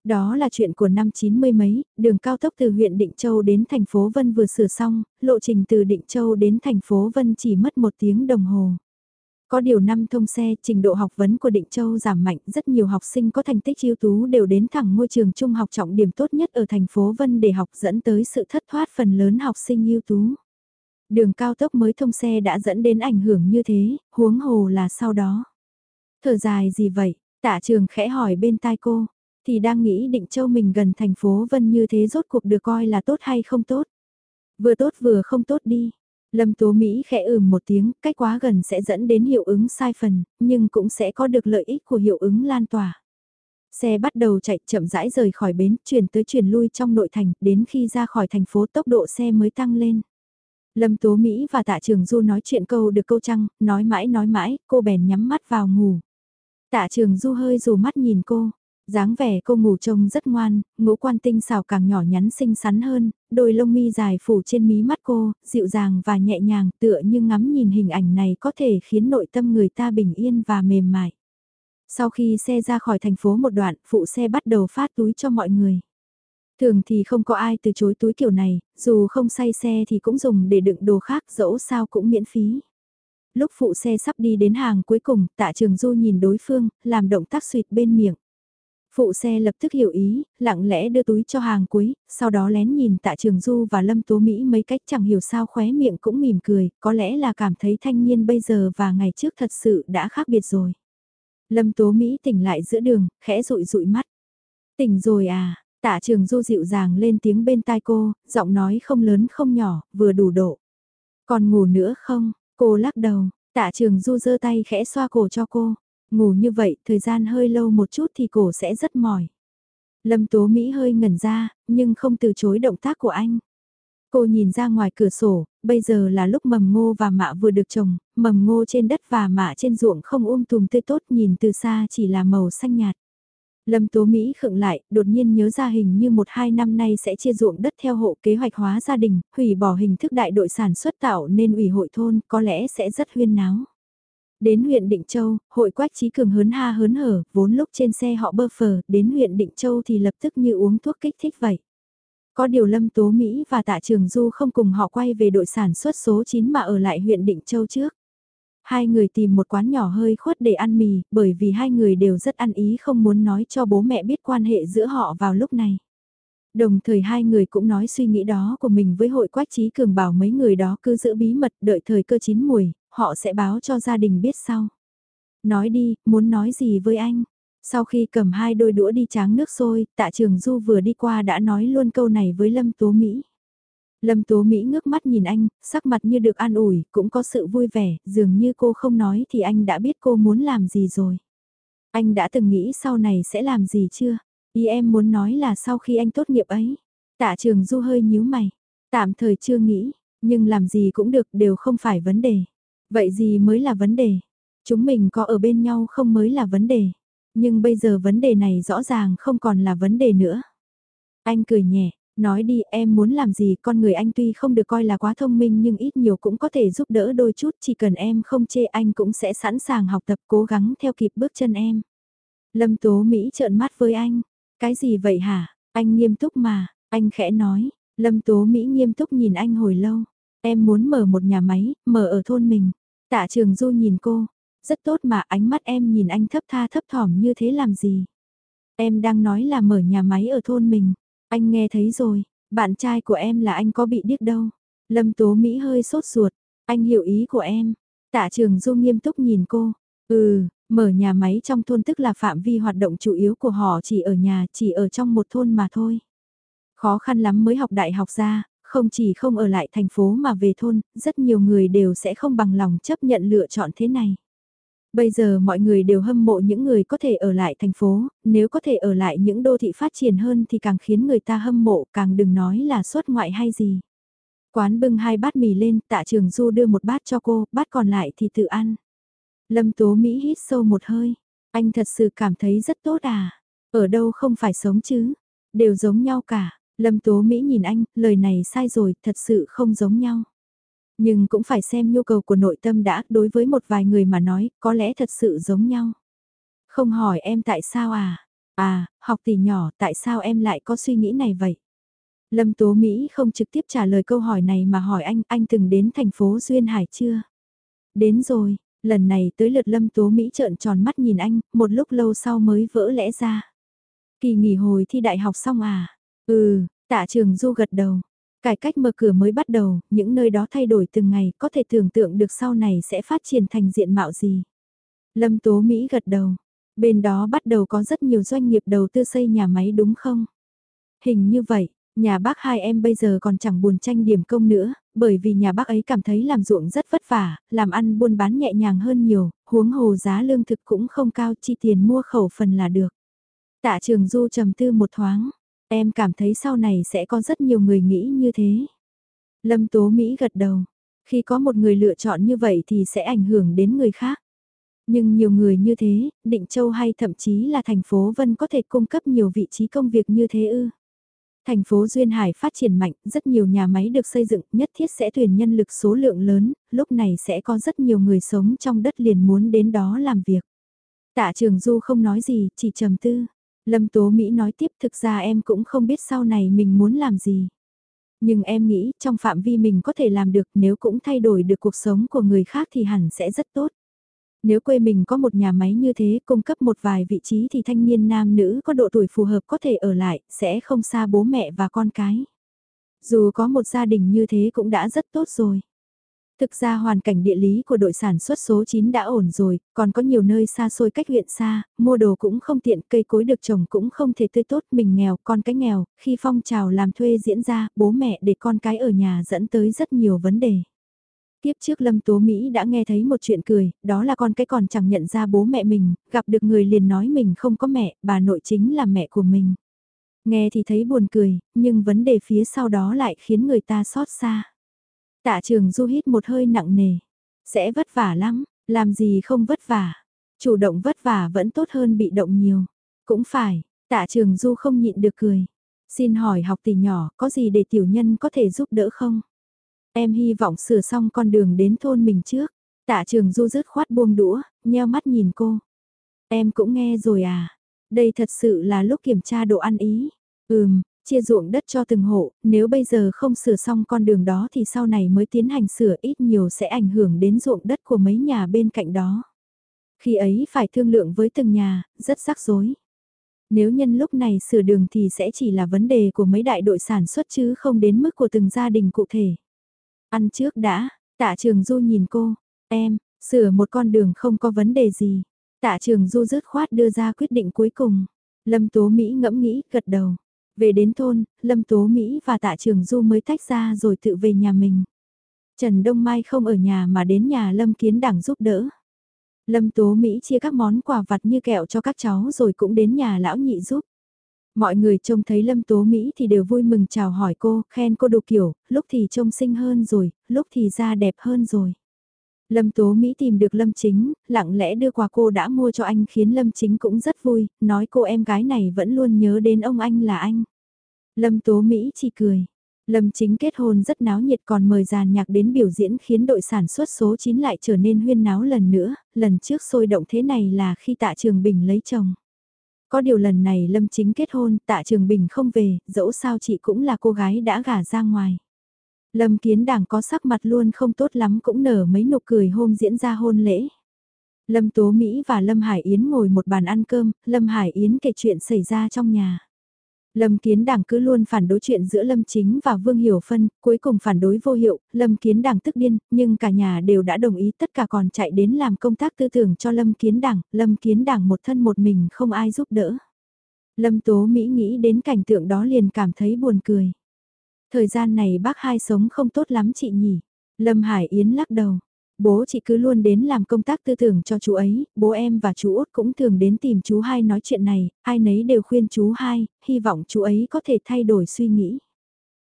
A: Đó là chuyện của năm 90 mấy, đường cao tốc từ huyện Định Châu đến thành phố Vân vừa sửa xong, lộ trình từ Định Châu đến thành phố Vân chỉ mất một tiếng đồng hồ. Có điều năm thông xe, trình độ học vấn của Định Châu giảm mạnh, rất nhiều học sinh có thành tích ưu tú đều đến thẳng ngôi trường trung học trọng điểm tốt nhất ở thành phố Vân để học dẫn tới sự thất thoát phần lớn học sinh ưu tú. Đường cao tốc mới thông xe đã dẫn đến ảnh hưởng như thế, huống hồ là sau đó. Thở dài gì vậy? Tạ trường khẽ hỏi bên tai cô, thì đang nghĩ Định Châu mình gần thành phố Vân như thế rốt cuộc được coi là tốt hay không tốt. Vừa tốt vừa không tốt đi, Lâm Tố Mỹ khẽ ừm một tiếng, cách quá gần sẽ dẫn đến hiệu ứng sai phần, nhưng cũng sẽ có được lợi ích của hiệu ứng lan tỏa. Xe bắt đầu chạy chậm rãi rời khỏi bến, chuyển tới chuyển lui trong nội thành, đến khi ra khỏi thành phố tốc độ xe mới tăng lên. Lâm Tố Mỹ và Tạ Trường Du nói chuyện câu được câu trăng, nói mãi nói mãi, cô bèn nhắm mắt vào ngủ. Tạ Trường Du hơi dù mắt nhìn cô, dáng vẻ cô ngủ trông rất ngoan, ngũ quan tinh xảo càng nhỏ nhắn xinh xắn hơn, đôi lông mi dài phủ trên mí mắt cô, dịu dàng và nhẹ nhàng tựa như ngắm nhìn hình ảnh này có thể khiến nội tâm người ta bình yên và mềm mại. Sau khi xe ra khỏi thành phố một đoạn, phụ xe bắt đầu phát túi cho mọi người. Thường thì không có ai từ chối túi kiểu này, dù không say xe thì cũng dùng để đựng đồ khác dẫu sao cũng miễn phí. Lúc phụ xe sắp đi đến hàng cuối cùng, tạ trường du nhìn đối phương, làm động tác suyệt bên miệng. Phụ xe lập tức hiểu ý, lặng lẽ đưa túi cho hàng cuối, sau đó lén nhìn tạ trường du và lâm tố Mỹ mấy cách chẳng hiểu sao khóe miệng cũng mỉm cười, có lẽ là cảm thấy thanh niên bây giờ và ngày trước thật sự đã khác biệt rồi. Lâm tố Mỹ tỉnh lại giữa đường, khẽ rụi rụi mắt. Tỉnh rồi à, tạ trường du dịu dàng lên tiếng bên tai cô, giọng nói không lớn không nhỏ, vừa đủ độ. Còn ngủ nữa không? Cô lắc đầu, tạ trường du giơ tay khẽ xoa cổ cho cô. Ngủ như vậy, thời gian hơi lâu một chút thì cổ sẽ rất mỏi. Lâm Tố Mỹ hơi ngẩn ra, nhưng không từ chối động tác của anh. Cô nhìn ra ngoài cửa sổ, bây giờ là lúc mầm ngô và mạ vừa được trồng, mầm ngô trên đất và mạ trên ruộng không um tùm tươi tốt nhìn từ xa chỉ là màu xanh nhạt. Lâm Tố Mỹ khựng lại, đột nhiên nhớ ra hình như một hai năm nay sẽ chia ruộng đất theo hộ kế hoạch hóa gia đình, hủy bỏ hình thức đại đội sản xuất tạo nên ủy hội thôn, có lẽ sẽ rất huyên náo. Đến huyện Định Châu, hội quách trí cường hớn ha hớn hở, vốn lúc trên xe họ bơ phờ, đến huyện Định Châu thì lập tức như uống thuốc kích thích vậy. Có điều Lâm Tố Mỹ và Tạ Trường Du không cùng họ quay về đội sản xuất số 9 mà ở lại huyện Định Châu trước. Hai người tìm một quán nhỏ hơi khuất để ăn mì, bởi vì hai người đều rất ăn ý không muốn nói cho bố mẹ biết quan hệ giữa họ vào lúc này. Đồng thời hai người cũng nói suy nghĩ đó của mình với hội quách trí cường bảo mấy người đó cứ giữ bí mật đợi thời cơ chín mùi, họ sẽ báo cho gia đình biết sau. Nói đi, muốn nói gì với anh? Sau khi cầm hai đôi đũa đi tráng nước sôi, tạ trường du vừa đi qua đã nói luôn câu này với Lâm Tố Mỹ. Lâm Tố Mỹ ngước mắt nhìn anh, sắc mặt như được an ủi, cũng có sự vui vẻ, dường như cô không nói thì anh đã biết cô muốn làm gì rồi. Anh đã từng nghĩ sau này sẽ làm gì chưa? Ý em muốn nói là sau khi anh tốt nghiệp ấy. Tạ trường du hơi nhíu mày. Tạm thời chưa nghĩ, nhưng làm gì cũng được đều không phải vấn đề. Vậy gì mới là vấn đề? Chúng mình có ở bên nhau không mới là vấn đề. Nhưng bây giờ vấn đề này rõ ràng không còn là vấn đề nữa. Anh cười nhẹ, nói đi em muốn làm gì con người anh tuy không được coi là quá thông minh nhưng ít nhiều cũng có thể giúp đỡ đôi chút chỉ cần em không chê anh cũng sẽ sẵn sàng học tập cố gắng theo kịp bước chân em. Lâm Tố Mỹ trợn mắt với anh, cái gì vậy hả, anh nghiêm túc mà, anh khẽ nói, Lâm Tố Mỹ nghiêm túc nhìn anh hồi lâu, em muốn mở một nhà máy, mở ở thôn mình. Tạ trường du nhìn cô, rất tốt mà ánh mắt em nhìn anh thấp tha thấp thỏm như thế làm gì. Em đang nói là mở nhà máy ở thôn mình, anh nghe thấy rồi, bạn trai của em là anh có bị điếc đâu. Lâm Tố Mỹ hơi sốt ruột, anh hiểu ý của em. Tạ trường du nghiêm túc nhìn cô, ừ, mở nhà máy trong thôn tức là phạm vi hoạt động chủ yếu của họ chỉ ở nhà, chỉ ở trong một thôn mà thôi. Khó khăn lắm mới học đại học ra, không chỉ không ở lại thành phố mà về thôn, rất nhiều người đều sẽ không bằng lòng chấp nhận lựa chọn thế này. Bây giờ mọi người đều hâm mộ những người có thể ở lại thành phố, nếu có thể ở lại những đô thị phát triển hơn thì càng khiến người ta hâm mộ, càng đừng nói là xuất ngoại hay gì. Quán bưng hai bát mì lên, tạ trường du đưa một bát cho cô, bát còn lại thì tự ăn. Lâm Tố Mỹ hít sâu một hơi, anh thật sự cảm thấy rất tốt à, ở đâu không phải sống chứ, đều giống nhau cả, Lâm Tố Mỹ nhìn anh, lời này sai rồi, thật sự không giống nhau. Nhưng cũng phải xem nhu cầu của nội tâm đã, đối với một vài người mà nói, có lẽ thật sự giống nhau. Không hỏi em tại sao à? À, học tỷ nhỏ, tại sao em lại có suy nghĩ này vậy? Lâm Tố Mỹ không trực tiếp trả lời câu hỏi này mà hỏi anh, anh từng đến thành phố Duyên Hải chưa? Đến rồi, lần này tới lượt Lâm Tố Mỹ trợn tròn mắt nhìn anh, một lúc lâu sau mới vỡ lẽ ra. Kỳ nghỉ hồi thi đại học xong à? Ừ, tạ trường du gật đầu. Cải cách mở cửa mới bắt đầu, những nơi đó thay đổi từng ngày, có thể tưởng tượng được sau này sẽ phát triển thành diện mạo gì. Lâm Tố Mỹ gật đầu. Bên đó bắt đầu có rất nhiều doanh nghiệp đầu tư xây nhà máy đúng không? Hình như vậy, nhà bác hai em bây giờ còn chẳng buồn tranh điểm công nữa, bởi vì nhà bác ấy cảm thấy làm ruộng rất vất vả, làm ăn buôn bán nhẹ nhàng hơn nhiều, huống hồ giá lương thực cũng không cao chi tiền mua khẩu phần là được. Tạ trường du trầm tư một thoáng, em cảm thấy sau này sẽ có rất nhiều người nghĩ như thế. Lâm Tố Mỹ gật đầu, khi có một người lựa chọn như vậy thì sẽ ảnh hưởng đến người khác. Nhưng nhiều người như thế, Định Châu hay thậm chí là thành phố Vân có thể cung cấp nhiều vị trí công việc như thế ư. Thành phố Duyên Hải phát triển mạnh, rất nhiều nhà máy được xây dựng, nhất thiết sẽ tuyển nhân lực số lượng lớn, lúc này sẽ có rất nhiều người sống trong đất liền muốn đến đó làm việc. Tạ Trường Du không nói gì, chỉ trầm tư. Lâm Tố Mỹ nói tiếp thực ra em cũng không biết sau này mình muốn làm gì. Nhưng em nghĩ trong phạm vi mình có thể làm được nếu cũng thay đổi được cuộc sống của người khác thì hẳn sẽ rất tốt. Nếu quê mình có một nhà máy như thế cung cấp một vài vị trí thì thanh niên nam nữ có độ tuổi phù hợp có thể ở lại, sẽ không xa bố mẹ và con cái. Dù có một gia đình như thế cũng đã rất tốt rồi. Thực ra hoàn cảnh địa lý của đội sản xuất số 9 đã ổn rồi, còn có nhiều nơi xa xôi cách huyện xa, mua đồ cũng không tiện, cây cối được trồng cũng không thể tươi tốt, mình nghèo, con cái nghèo, khi phong trào làm thuê diễn ra, bố mẹ để con cái ở nhà dẫn tới rất nhiều vấn đề. Tiếp trước Lâm Tố Mỹ đã nghe thấy một chuyện cười, đó là con cái còn chẳng nhận ra bố mẹ mình, gặp được người liền nói mình không có mẹ, bà nội chính là mẹ của mình. Nghe thì thấy buồn cười, nhưng vấn đề phía sau đó lại khiến người ta xót xa. Tạ trường du hít một hơi nặng nề. Sẽ vất vả lắm, làm gì không vất vả. Chủ động vất vả vẫn tốt hơn bị động nhiều. Cũng phải, tạ trường du không nhịn được cười. Xin hỏi học tỷ nhỏ có gì để tiểu nhân có thể giúp đỡ không? Em hy vọng sửa xong con đường đến thôn mình trước. Tạ trường du rứt khoát buông đũa, nheo mắt nhìn cô. Em cũng nghe rồi à. Đây thật sự là lúc kiểm tra độ ăn ý. Ừm, chia ruộng đất cho từng hộ, nếu bây giờ không sửa xong con đường đó thì sau này mới tiến hành sửa ít nhiều sẽ ảnh hưởng đến ruộng đất của mấy nhà bên cạnh đó. Khi ấy phải thương lượng với từng nhà, rất rắc rối. Nếu nhân lúc này sửa đường thì sẽ chỉ là vấn đề của mấy đại đội sản xuất chứ không đến mức của từng gia đình cụ thể. Ăn trước đã, tạ trường du nhìn cô, em, sửa một con đường không có vấn đề gì. Tạ trường du dứt khoát đưa ra quyết định cuối cùng. Lâm Tố Mỹ ngẫm nghĩ, gật đầu. Về đến thôn, Lâm Tố Mỹ và tạ trường du mới tách ra rồi tự về nhà mình. Trần Đông Mai không ở nhà mà đến nhà Lâm Kiến Đảng giúp đỡ. Lâm Tố Mỹ chia các món quà vặt như kẹo cho các cháu rồi cũng đến nhà lão nhị giúp. Mọi người trông thấy Lâm Tố Mỹ thì đều vui mừng chào hỏi cô, khen cô đủ kiểu, lúc thì trông xinh hơn rồi, lúc thì da đẹp hơn rồi. Lâm Tố Mỹ tìm được Lâm Chính, lặng lẽ đưa quà cô đã mua cho anh khiến Lâm Chính cũng rất vui, nói cô em gái này vẫn luôn nhớ đến ông anh là anh. Lâm Tố Mỹ chỉ cười. Lâm Chính kết hôn rất náo nhiệt còn mời giàn nhạc đến biểu diễn khiến đội sản xuất số 9 lại trở nên huyên náo lần nữa, lần trước sôi động thế này là khi tạ trường bình lấy chồng. Có điều lần này Lâm Chính kết hôn, tạ Trường Bình không về, dẫu sao chị cũng là cô gái đã gả ra ngoài. Lâm Kiến Đảng có sắc mặt luôn không tốt lắm cũng nở mấy nụ cười hôm diễn ra hôn lễ. Lâm Tố Mỹ và Lâm Hải Yến ngồi một bàn ăn cơm, Lâm Hải Yến kể chuyện xảy ra trong nhà. Lâm Kiến Đảng cứ luôn phản đối chuyện giữa Lâm Chính và Vương Hiểu Phân, cuối cùng phản đối vô hiệu, Lâm Kiến Đảng tức điên, nhưng cả nhà đều đã đồng ý tất cả còn chạy đến làm công tác tư tưởng cho Lâm Kiến Đảng, Lâm Kiến Đảng một thân một mình không ai giúp đỡ. Lâm Tố Mỹ nghĩ đến cảnh tượng đó liền cảm thấy buồn cười. Thời gian này bác hai sống không tốt lắm chị nhỉ. Lâm Hải Yến lắc đầu. Bố chị cứ luôn đến làm công tác tư tưởng cho chú ấy, bố em và chú út cũng thường đến tìm chú hai nói chuyện này, ai nấy đều khuyên chú hai, hy vọng chú ấy có thể thay đổi suy nghĩ.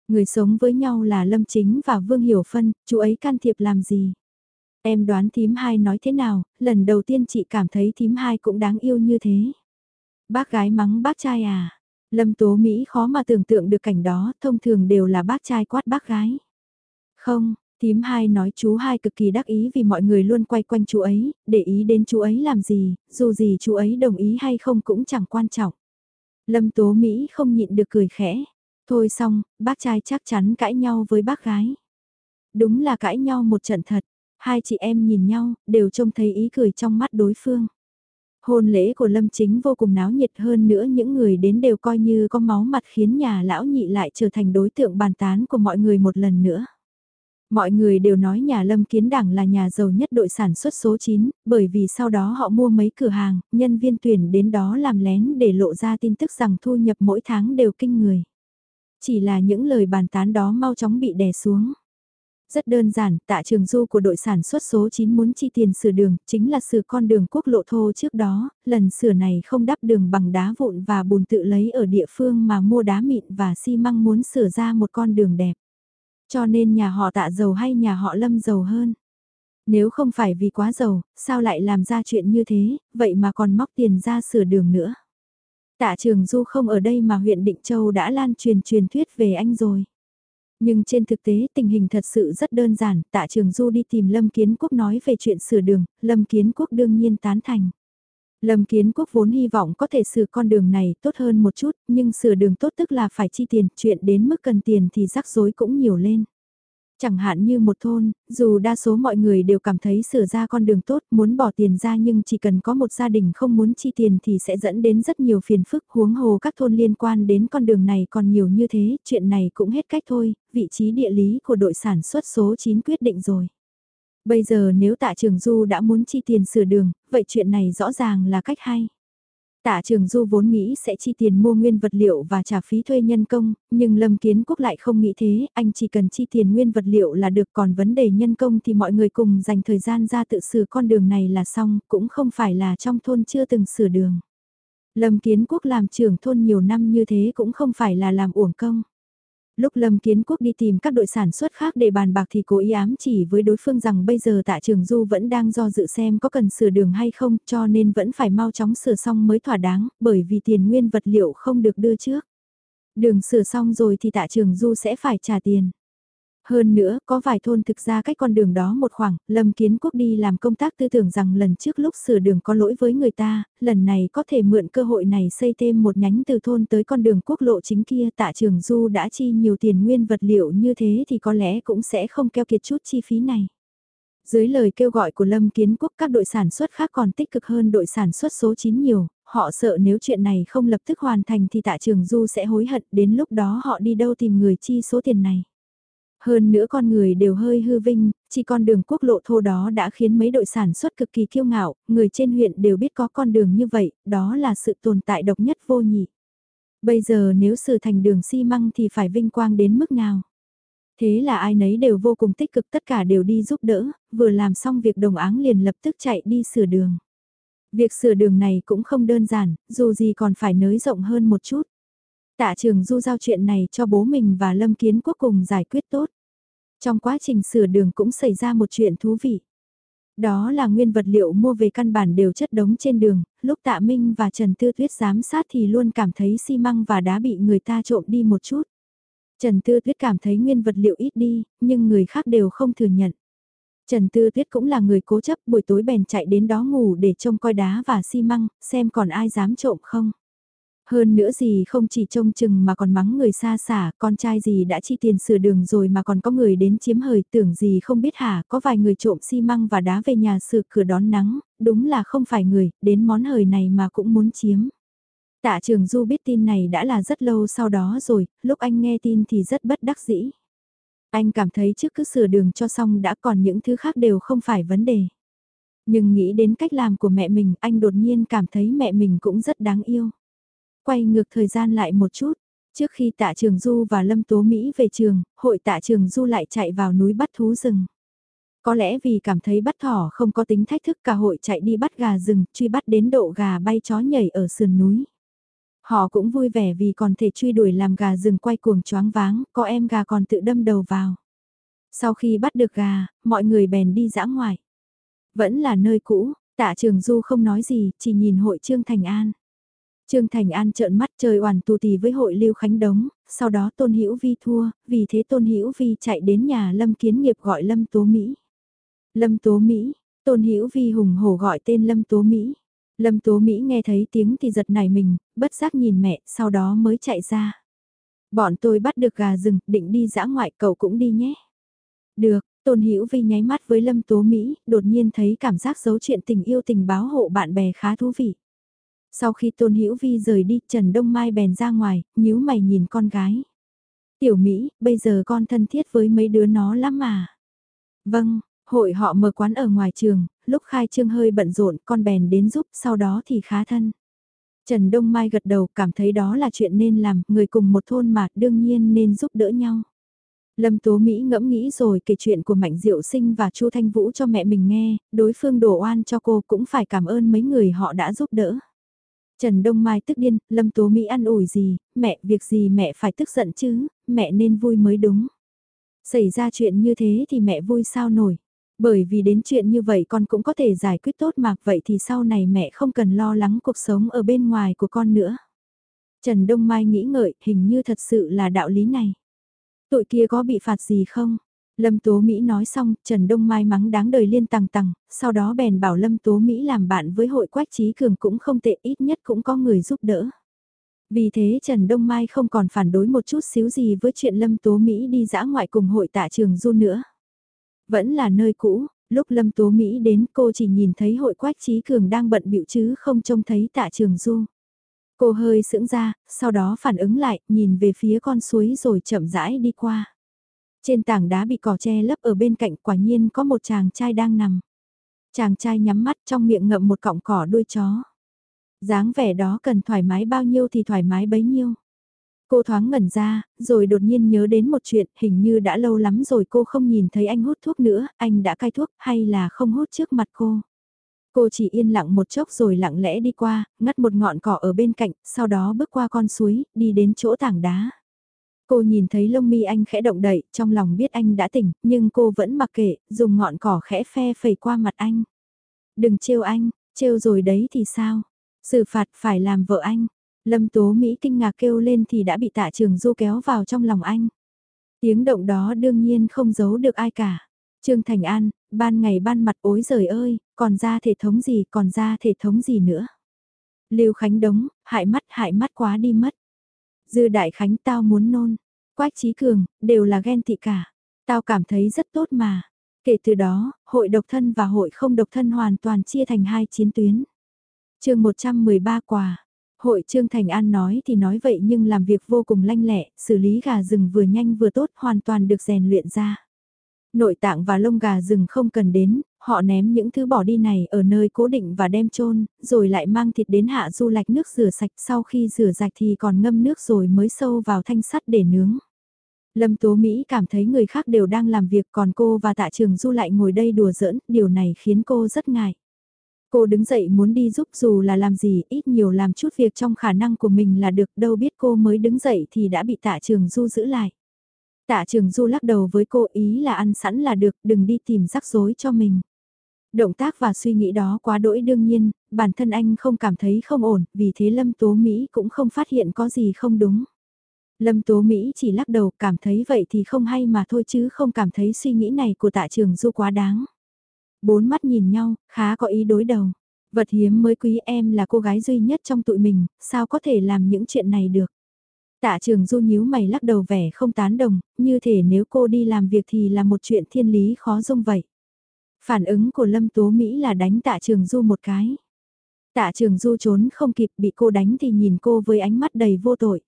A: Người sống với nhau là Lâm Chính và Vương Hiểu Phân, chú ấy can thiệp làm gì? Em đoán thím hai nói thế nào, lần đầu tiên chị cảm thấy thím hai cũng đáng yêu như thế. Bác gái mắng bác trai à? Lâm Tố Mỹ khó mà tưởng tượng được cảnh đó, thông thường đều là bác trai quát bác gái. Không, tím hai nói chú hai cực kỳ đắc ý vì mọi người luôn quay quanh chú ấy, để ý đến chú ấy làm gì, dù gì chú ấy đồng ý hay không cũng chẳng quan trọng. Lâm Tố Mỹ không nhịn được cười khẽ. Thôi xong, bác trai chắc chắn cãi nhau với bác gái. Đúng là cãi nhau một trận thật, hai chị em nhìn nhau, đều trông thấy ý cười trong mắt đối phương. Hôn lễ của Lâm Chính vô cùng náo nhiệt hơn nữa những người đến đều coi như có máu mặt khiến nhà lão nhị lại trở thành đối tượng bàn tán của mọi người một lần nữa. Mọi người đều nói nhà Lâm Kiến Đảng là nhà giàu nhất đội sản xuất số 9, bởi vì sau đó họ mua mấy cửa hàng, nhân viên tuyển đến đó làm lén để lộ ra tin tức rằng thu nhập mỗi tháng đều kinh người. Chỉ là những lời bàn tán đó mau chóng bị đè xuống. Rất đơn giản, tạ trường du của đội sản xuất số 9 muốn chi tiền sửa đường, chính là sửa con đường quốc lộ thô trước đó, lần sửa này không đắp đường bằng đá vụn và bùn tự lấy ở địa phương mà mua đá mịn và xi măng muốn sửa ra một con đường đẹp. Cho nên nhà họ tạ giàu hay nhà họ lâm giàu hơn. Nếu không phải vì quá giàu, sao lại làm ra chuyện như thế, vậy mà còn móc tiền ra sửa đường nữa. Tạ trường du không ở đây mà huyện Định Châu đã lan truyền truyền thuyết về anh rồi. Nhưng trên thực tế tình hình thật sự rất đơn giản, tạ trường du đi tìm Lâm Kiến Quốc nói về chuyện sửa đường, Lâm Kiến Quốc đương nhiên tán thành. Lâm Kiến Quốc vốn hy vọng có thể sửa con đường này tốt hơn một chút, nhưng sửa đường tốt tức là phải chi tiền, chuyện đến mức cần tiền thì rắc rối cũng nhiều lên. Chẳng hạn như một thôn, dù đa số mọi người đều cảm thấy sửa ra con đường tốt, muốn bỏ tiền ra nhưng chỉ cần có một gia đình không muốn chi tiền thì sẽ dẫn đến rất nhiều phiền phức huống hồ các thôn liên quan đến con đường này còn nhiều như thế, chuyện này cũng hết cách thôi, vị trí địa lý của đội sản xuất số 9 quyết định rồi. Bây giờ nếu tạ trường du đã muốn chi tiền sửa đường, vậy chuyện này rõ ràng là cách hay. Tạ Trường Du vốn nghĩ sẽ chi tiền mua nguyên vật liệu và trả phí thuê nhân công, nhưng Lâm Kiến Quốc lại không nghĩ thế, anh chỉ cần chi tiền nguyên vật liệu là được còn vấn đề nhân công thì mọi người cùng dành thời gian ra tự sửa con đường này là xong, cũng không phải là trong thôn chưa từng sửa đường. Lâm Kiến Quốc làm trưởng thôn nhiều năm như thế cũng không phải là làm uổng công. Lúc Lâm Kiến Quốc đi tìm các đội sản xuất khác để bàn bạc thì cố ý ám chỉ với đối phương rằng bây giờ tạ trường Du vẫn đang do dự xem có cần sửa đường hay không, cho nên vẫn phải mau chóng sửa xong mới thỏa đáng, bởi vì tiền nguyên vật liệu không được đưa trước. Đường sửa xong rồi thì tạ trường Du sẽ phải trả tiền. Hơn nữa, có vài thôn thực ra cách con đường đó một khoảng, Lâm Kiến Quốc đi làm công tác tư tưởng rằng lần trước lúc sửa đường có lỗi với người ta, lần này có thể mượn cơ hội này xây thêm một nhánh từ thôn tới con đường quốc lộ chính kia tạ trường Du đã chi nhiều tiền nguyên vật liệu như thế thì có lẽ cũng sẽ không keo kiệt chút chi phí này. Dưới lời kêu gọi của Lâm Kiến Quốc các đội sản xuất khác còn tích cực hơn đội sản xuất số 9 nhiều, họ sợ nếu chuyện này không lập tức hoàn thành thì tạ trường Du sẽ hối hận đến lúc đó họ đi đâu tìm người chi số tiền này. Hơn nữa con người đều hơi hư vinh, chỉ con đường quốc lộ thô đó đã khiến mấy đội sản xuất cực kỳ kiêu ngạo, người trên huyện đều biết có con đường như vậy, đó là sự tồn tại độc nhất vô nhị. Bây giờ nếu sự thành đường xi măng thì phải vinh quang đến mức nào? Thế là ai nấy đều vô cùng tích cực tất cả đều đi giúp đỡ, vừa làm xong việc đồng áng liền lập tức chạy đi sửa đường. Việc sửa đường này cũng không đơn giản, dù gì còn phải nới rộng hơn một chút. Tạ trường du giao chuyện này cho bố mình và Lâm Kiến Quốc cùng giải quyết tốt. Trong quá trình sửa đường cũng xảy ra một chuyện thú vị. Đó là nguyên vật liệu mua về căn bản đều chất đống trên đường, lúc Tạ Minh và Trần Tư Tuyết giám sát thì luôn cảm thấy xi măng và đá bị người ta trộm đi một chút. Trần Tư Tuyết cảm thấy nguyên vật liệu ít đi, nhưng người khác đều không thừa nhận. Trần Tư Tuyết cũng là người cố chấp buổi tối bèn chạy đến đó ngủ để trông coi đá và xi măng, xem còn ai dám trộm không. Hơn nữa gì không chỉ trông chừng mà còn mắng người xa xả, con trai gì đã chi tiền sửa đường rồi mà còn có người đến chiếm hời, tưởng gì không biết hả, có vài người trộm xi măng và đá về nhà sửa cửa đón nắng, đúng là không phải người, đến món hời này mà cũng muốn chiếm. Tạ trường Du biết tin này đã là rất lâu sau đó rồi, lúc anh nghe tin thì rất bất đắc dĩ. Anh cảm thấy trước cứ sửa đường cho xong đã còn những thứ khác đều không phải vấn đề. Nhưng nghĩ đến cách làm của mẹ mình, anh đột nhiên cảm thấy mẹ mình cũng rất đáng yêu. Quay ngược thời gian lại một chút, trước khi tạ trường Du và Lâm Tố Mỹ về trường, hội tạ trường Du lại chạy vào núi bắt thú rừng. Có lẽ vì cảm thấy bắt thỏ không có tính thách thức cả hội chạy đi bắt gà rừng, truy bắt đến độ gà bay chó nhảy ở sườn núi. Họ cũng vui vẻ vì còn thể truy đuổi làm gà rừng quay cuồng choáng váng, có em gà còn tự đâm đầu vào. Sau khi bắt được gà, mọi người bèn đi dã ngoại. Vẫn là nơi cũ, tạ trường du không nói gì, chỉ nhìn hội Trương Thành An. Trương Thành An trợn mắt chơi oản tù tì với hội Lưu Khánh Đống, sau đó Tôn Hữu Vi thua, vì thế Tôn Hữu Vi chạy đến nhà Lâm Kiến Nghiệp gọi Lâm Tố Mỹ. Lâm Tố Mỹ, Tôn Hữu Vi hùng hổ gọi tên Lâm Tố Mỹ. Lâm Tố Mỹ nghe thấy tiếng thì giật nảy mình, bất giác nhìn mẹ, sau đó mới chạy ra. Bọn tôi bắt được gà rừng, định đi dã ngoại cậu cũng đi nhé. Được, Tôn Hữu Vi nháy mắt với Lâm Tố Mỹ, đột nhiên thấy cảm giác giấu chuyện tình yêu tình báo hộ bạn bè khá thú vị. Sau khi Tôn Hữu Vi rời đi, Trần Đông Mai bèn ra ngoài, nhíu mày nhìn con gái. Tiểu Mỹ, bây giờ con thân thiết với mấy đứa nó lắm mà. Vâng, hội họ mở quán ở ngoài trường, lúc khai trương hơi bận rộn, con bèn đến giúp, sau đó thì khá thân. Trần Đông Mai gật đầu cảm thấy đó là chuyện nên làm, người cùng một thôn mà đương nhiên nên giúp đỡ nhau. Lâm Tố Mỹ ngẫm nghĩ rồi kể chuyện của Mạnh Diệu Sinh và Chu Thanh Vũ cho mẹ mình nghe, đối phương đổ oan cho cô cũng phải cảm ơn mấy người họ đã giúp đỡ. Trần Đông Mai tức điên, Lâm Tố Mỹ ăn ủi gì, mẹ, việc gì mẹ phải tức giận chứ, mẹ nên vui mới đúng. Xảy ra chuyện như thế thì mẹ vui sao nổi. Bởi vì đến chuyện như vậy con cũng có thể giải quyết tốt mà vậy thì sau này mẹ không cần lo lắng cuộc sống ở bên ngoài của con nữa. Trần Đông Mai nghĩ ngợi, hình như thật sự là đạo lý này. Tụi kia có bị phạt gì không? Lâm Tố Mỹ nói xong, Trần Đông Mai mắng đáng đời liên tằng tằng, sau đó bèn bảo Lâm Tố Mỹ làm bạn với hội quách trí cường cũng không tệ ít nhất cũng có người giúp đỡ. Vì thế Trần Đông Mai không còn phản đối một chút xíu gì với chuyện Lâm Tố Mỹ đi dã ngoại cùng hội tạ trường du nữa. Vẫn là nơi cũ, lúc Lâm Tố Mỹ đến cô chỉ nhìn thấy hội quách trí cường đang bận bịu chứ không trông thấy tạ trường du. Cô hơi sững ra, sau đó phản ứng lại, nhìn về phía con suối rồi chậm rãi đi qua. Trên tảng đá bị cỏ che lấp ở bên cạnh quả nhiên có một chàng trai đang nằm. Chàng trai nhắm mắt trong miệng ngậm một cọng cỏ đuôi chó. dáng vẻ đó cần thoải mái bao nhiêu thì thoải mái bấy nhiêu. Cô thoáng ngẩn ra, rồi đột nhiên nhớ đến một chuyện, hình như đã lâu lắm rồi cô không nhìn thấy anh hút thuốc nữa, anh đã cai thuốc hay là không hút trước mặt cô. Cô chỉ yên lặng một chốc rồi lặng lẽ đi qua, ngắt một ngọn cỏ ở bên cạnh, sau đó bước qua con suối, đi đến chỗ tảng đá. Cô nhìn thấy lông mi anh khẽ động đậy, trong lòng biết anh đã tỉnh, nhưng cô vẫn mặc kệ, dùng ngọn cỏ khẽ phe phẩy qua mặt anh. Đừng trêu anh, trêu rồi đấy thì sao? Xử phạt phải làm vợ anh. Lâm Tố Mỹ kinh ngạc kêu lên thì đã bị tạ trường du kéo vào trong lòng anh. Tiếng động đó đương nhiên không giấu được ai cả. Trương Thành An, ban ngày ban mặt ối giời ơi, còn ra thể thống gì, còn ra thể thống gì nữa. Lưu Khánh Đống, hại mắt hại mắt quá đi mất. Dư Đại Khánh tao muốn nôn. Quách Trí Cường, đều là ghen tị cả. Tao cảm thấy rất tốt mà. Kể từ đó, hội độc thân và hội không độc thân hoàn toàn chia thành hai chiến tuyến. chương 113 quà. Hội Trương Thành An nói thì nói vậy nhưng làm việc vô cùng lanh lẹ, xử lý gà rừng vừa nhanh vừa tốt hoàn toàn được rèn luyện ra. Nội tạng và lông gà rừng không cần đến, họ ném những thứ bỏ đi này ở nơi cố định và đem chôn rồi lại mang thịt đến hạ du lạch nước rửa sạch sau khi rửa sạch thì còn ngâm nước rồi mới sâu vào thanh sắt để nướng. Lâm Tố Mỹ cảm thấy người khác đều đang làm việc còn cô và tạ trường du lại ngồi đây đùa giỡn, điều này khiến cô rất ngại. Cô đứng dậy muốn đi giúp dù là làm gì, ít nhiều làm chút việc trong khả năng của mình là được, đâu biết cô mới đứng dậy thì đã bị tạ trường du giữ lại. Tạ trường du lắc đầu với cô ý là ăn sẵn là được, đừng đi tìm rắc rối cho mình. Động tác và suy nghĩ đó quá đỗi đương nhiên, bản thân anh không cảm thấy không ổn, vì thế Lâm Tố Mỹ cũng không phát hiện có gì không đúng. Lâm Tố Mỹ chỉ lắc đầu cảm thấy vậy thì không hay mà thôi chứ không cảm thấy suy nghĩ này của tạ trường du quá đáng. Bốn mắt nhìn nhau, khá có ý đối đầu. Vật hiếm mới quý em là cô gái duy nhất trong tụi mình, sao có thể làm những chuyện này được. Tạ trường du nhíu mày lắc đầu vẻ không tán đồng, như thể nếu cô đi làm việc thì là một chuyện thiên lý khó dung vậy. Phản ứng của Lâm Tố Mỹ là đánh tạ trường du một cái. Tạ trường du trốn không kịp bị cô đánh thì nhìn cô với ánh mắt đầy vô tội.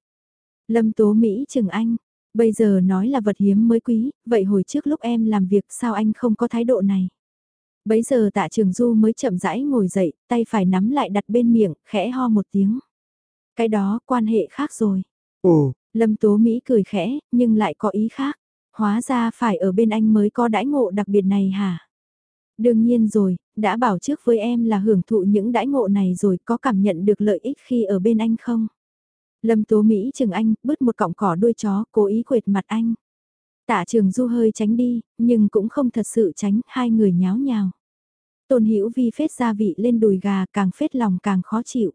A: Lâm Tố Mỹ chừng anh, bây giờ nói là vật hiếm mới quý, vậy hồi trước lúc em làm việc sao anh không có thái độ này? Bấy giờ tạ trường du mới chậm rãi ngồi dậy, tay phải nắm lại đặt bên miệng, khẽ ho một tiếng. Cái đó quan hệ khác rồi. Ồ, Lâm Tố Mỹ cười khẽ, nhưng lại có ý khác. Hóa ra phải ở bên anh mới có đãi ngộ đặc biệt này hả? Đương nhiên rồi, đã bảo trước với em là hưởng thụ những đãi ngộ này rồi có cảm nhận được lợi ích khi ở bên anh không? Lâm Tố Mỹ chừng anh, bứt một cọng cỏ đuôi chó, cố ý quệt mặt anh. Tạ trường du hơi tránh đi, nhưng cũng không thật sự tránh, hai người nháo nhào. Tôn Hữu Vi phết gia vị lên đùi gà càng phết lòng càng khó chịu.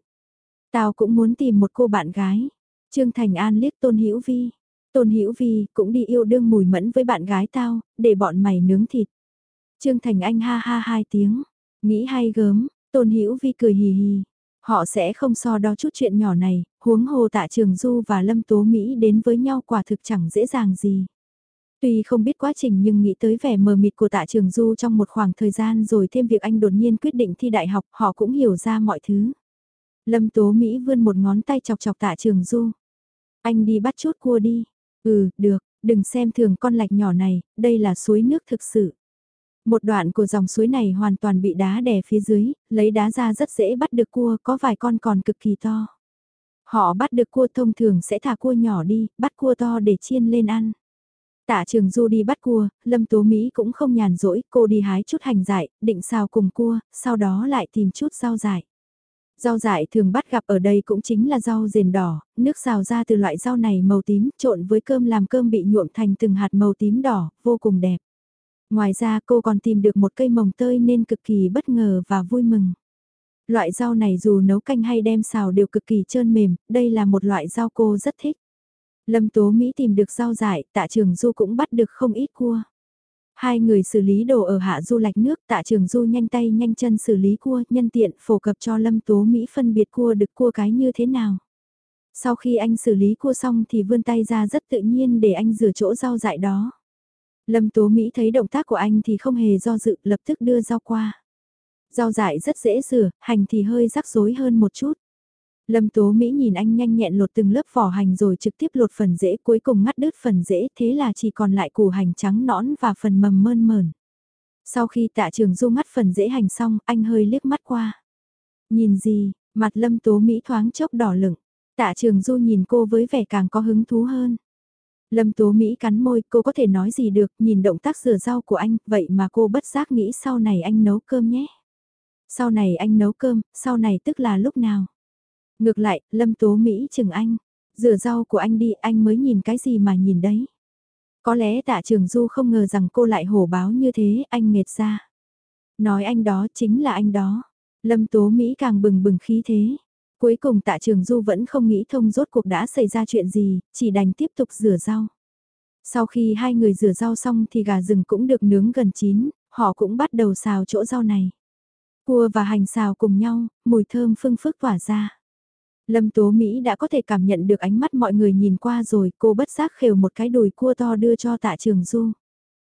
A: Tao cũng muốn tìm một cô bạn gái. Trương Thành An liếc Tôn Hữu Vi. Tôn Hữu Vi cũng đi yêu đương mùi mẫn với bạn gái tao, để bọn mày nướng thịt. Trương Thành Anh ha ha hai tiếng, nghĩ hay gớm, Tôn Hữu Vi cười hì hì. Họ sẽ không so đo chút chuyện nhỏ này, huống hồ tạ trường Du và Lâm Tố Mỹ đến với nhau quả thực chẳng dễ dàng gì. Tuy không biết quá trình nhưng nghĩ tới vẻ mờ mịt của tạ trường Du trong một khoảng thời gian rồi thêm việc anh đột nhiên quyết định thi đại học họ cũng hiểu ra mọi thứ. Lâm Tố Mỹ vươn một ngón tay chọc chọc tạ trường Du. Anh đi bắt chốt cua đi. Ừ, được, đừng xem thường con lạch nhỏ này, đây là suối nước thực sự. Một đoạn của dòng suối này hoàn toàn bị đá đè phía dưới, lấy đá ra rất dễ bắt được cua, có vài con còn cực kỳ to. Họ bắt được cua thông thường sẽ thả cua nhỏ đi, bắt cua to để chiên lên ăn. Tạ trường du đi bắt cua, Lâm Tố Mỹ cũng không nhàn rỗi, cô đi hái chút hành dại, định xào cùng cua, sau đó lại tìm chút rau dại. Rau dại thường bắt gặp ở đây cũng chính là rau rền đỏ, nước xào ra từ loại rau này màu tím trộn với cơm làm cơm bị nhuộm thành từng hạt màu tím đỏ, vô cùng đẹp. Ngoài ra cô còn tìm được một cây mồng tơi nên cực kỳ bất ngờ và vui mừng. Loại rau này dù nấu canh hay đem xào đều cực kỳ trơn mềm, đây là một loại rau cô rất thích. Lâm Tố Mỹ tìm được rau dại, tạ trường du cũng bắt được không ít cua. Hai người xử lý đồ ở hạ du lạch nước, tạ trường du nhanh tay nhanh chân xử lý cua, nhân tiện phổ cập cho Lâm Tố Mỹ phân biệt cua được cua cái như thế nào. Sau khi anh xử lý cua xong thì vươn tay ra rất tự nhiên để anh rửa chỗ rau dại đó. Lâm Tố Mỹ thấy động tác của anh thì không hề do dự, lập tức đưa rau qua. Rau dại rất dễ rửa, hành thì hơi rắc rối hơn một chút. Lâm Tố Mỹ nhìn anh nhanh nhẹn lột từng lớp vỏ hành rồi trực tiếp lột phần rễ cuối cùng ngắt đứt phần rễ thế là chỉ còn lại củ hành trắng nõn và phần mầm mơn mờn. Sau khi tạ trường du ngắt phần rễ hành xong anh hơi liếc mắt qua. Nhìn gì, mặt Lâm Tố Mỹ thoáng chốc đỏ lửng. Tạ trường du nhìn cô với vẻ càng có hứng thú hơn. Lâm Tố Mỹ cắn môi, cô có thể nói gì được, nhìn động tác rửa rau của anh, vậy mà cô bất giác nghĩ sau này anh nấu cơm nhé. Sau này anh nấu cơm, sau này tức là lúc nào? Ngược lại, Lâm Tố Mỹ chừng anh, rửa rau của anh đi, anh mới nhìn cái gì mà nhìn đấy. Có lẽ tạ trường du không ngờ rằng cô lại hổ báo như thế, anh nghệt ra. Nói anh đó chính là anh đó. Lâm Tố Mỹ càng bừng bừng khí thế. Cuối cùng tạ trường du vẫn không nghĩ thông rốt cuộc đã xảy ra chuyện gì, chỉ đành tiếp tục rửa rau. Sau khi hai người rửa rau xong thì gà rừng cũng được nướng gần chín, họ cũng bắt đầu xào chỗ rau này. Cua và hành xào cùng nhau, mùi thơm phương phức tỏa ra. Lâm Tố Mỹ đã có thể cảm nhận được ánh mắt mọi người nhìn qua rồi, cô bất giác khều một cái đùi cua to đưa cho tạ trường du.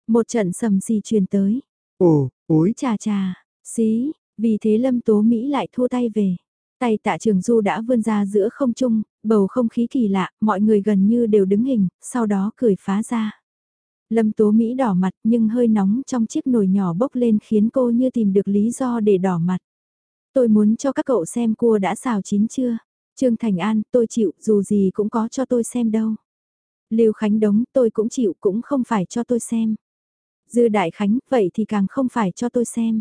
A: Một trận sầm xì truyền tới.
B: Ồ, ối.
A: Chà chà, xí, vì thế Lâm Tố Mỹ lại thua tay về. Tay tạ trường du đã vươn ra giữa không trung, bầu không khí kỳ lạ, mọi người gần như đều đứng hình, sau đó cười phá ra. Lâm Tố Mỹ đỏ mặt nhưng hơi nóng trong chiếc nồi nhỏ bốc lên khiến cô như tìm được lý do để đỏ mặt. Tôi muốn cho các cậu xem cua đã xào chín chưa. Trương Thành An, tôi chịu, dù gì cũng có cho tôi xem đâu. Lưu Khánh Đống, tôi cũng chịu, cũng không phải cho tôi xem. Dư Đại Khánh, vậy thì càng không phải cho tôi xem.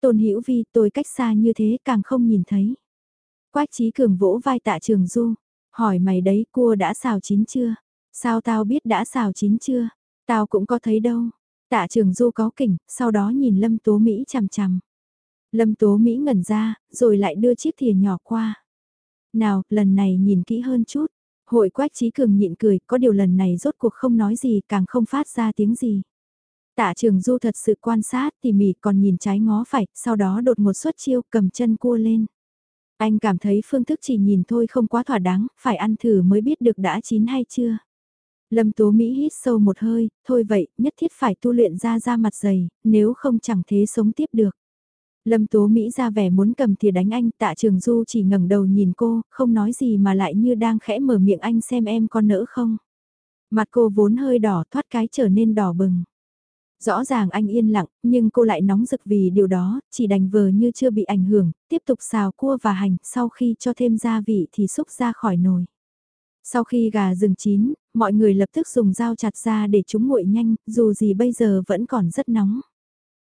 A: Tôn Hữu Vi, tôi cách xa như thế càng không nhìn thấy. Quách Chí Cường vỗ vai Tạ Trường Du, hỏi mày đấy, cua đã xào chín chưa? Sao tao biết đã xào chín chưa? Tao cũng có thấy đâu. Tạ Trường Du có kỉnh, sau đó nhìn Lâm Tố Mỹ chằm chằm. Lâm Tố Mỹ ngẩn ra, rồi lại đưa chiếc thìa nhỏ qua. Nào, lần này nhìn kỹ hơn chút. Hội quách trí cường nhịn cười, có điều lần này rốt cuộc không nói gì, càng không phát ra tiếng gì. Tạ trường du thật sự quan sát tỉ mỉ còn nhìn trái ngó phải, sau đó đột một xuất chiêu cầm chân cua lên. Anh cảm thấy phương thức chỉ nhìn thôi không quá thỏa đáng, phải ăn thử mới biết được đã chín hay chưa. Lâm Tố Mỹ hít sâu một hơi, thôi vậy, nhất thiết phải tu luyện ra da mặt dày, nếu không chẳng thế sống tiếp được. Lâm Tố Mỹ ra vẻ muốn cầm thìa đánh anh, tạ trường du chỉ ngẩng đầu nhìn cô, không nói gì mà lại như đang khẽ mở miệng anh xem em con nỡ không. Mặt cô vốn hơi đỏ thoát cái trở nên đỏ bừng. Rõ ràng anh yên lặng, nhưng cô lại nóng rực vì điều đó, chỉ đành vờ như chưa bị ảnh hưởng, tiếp tục xào cua và hành, sau khi cho thêm gia vị thì xúc ra khỏi nồi. Sau khi gà rừng chín, mọi người lập tức dùng dao chặt ra để chúng nguội nhanh, dù gì bây giờ vẫn còn rất nóng.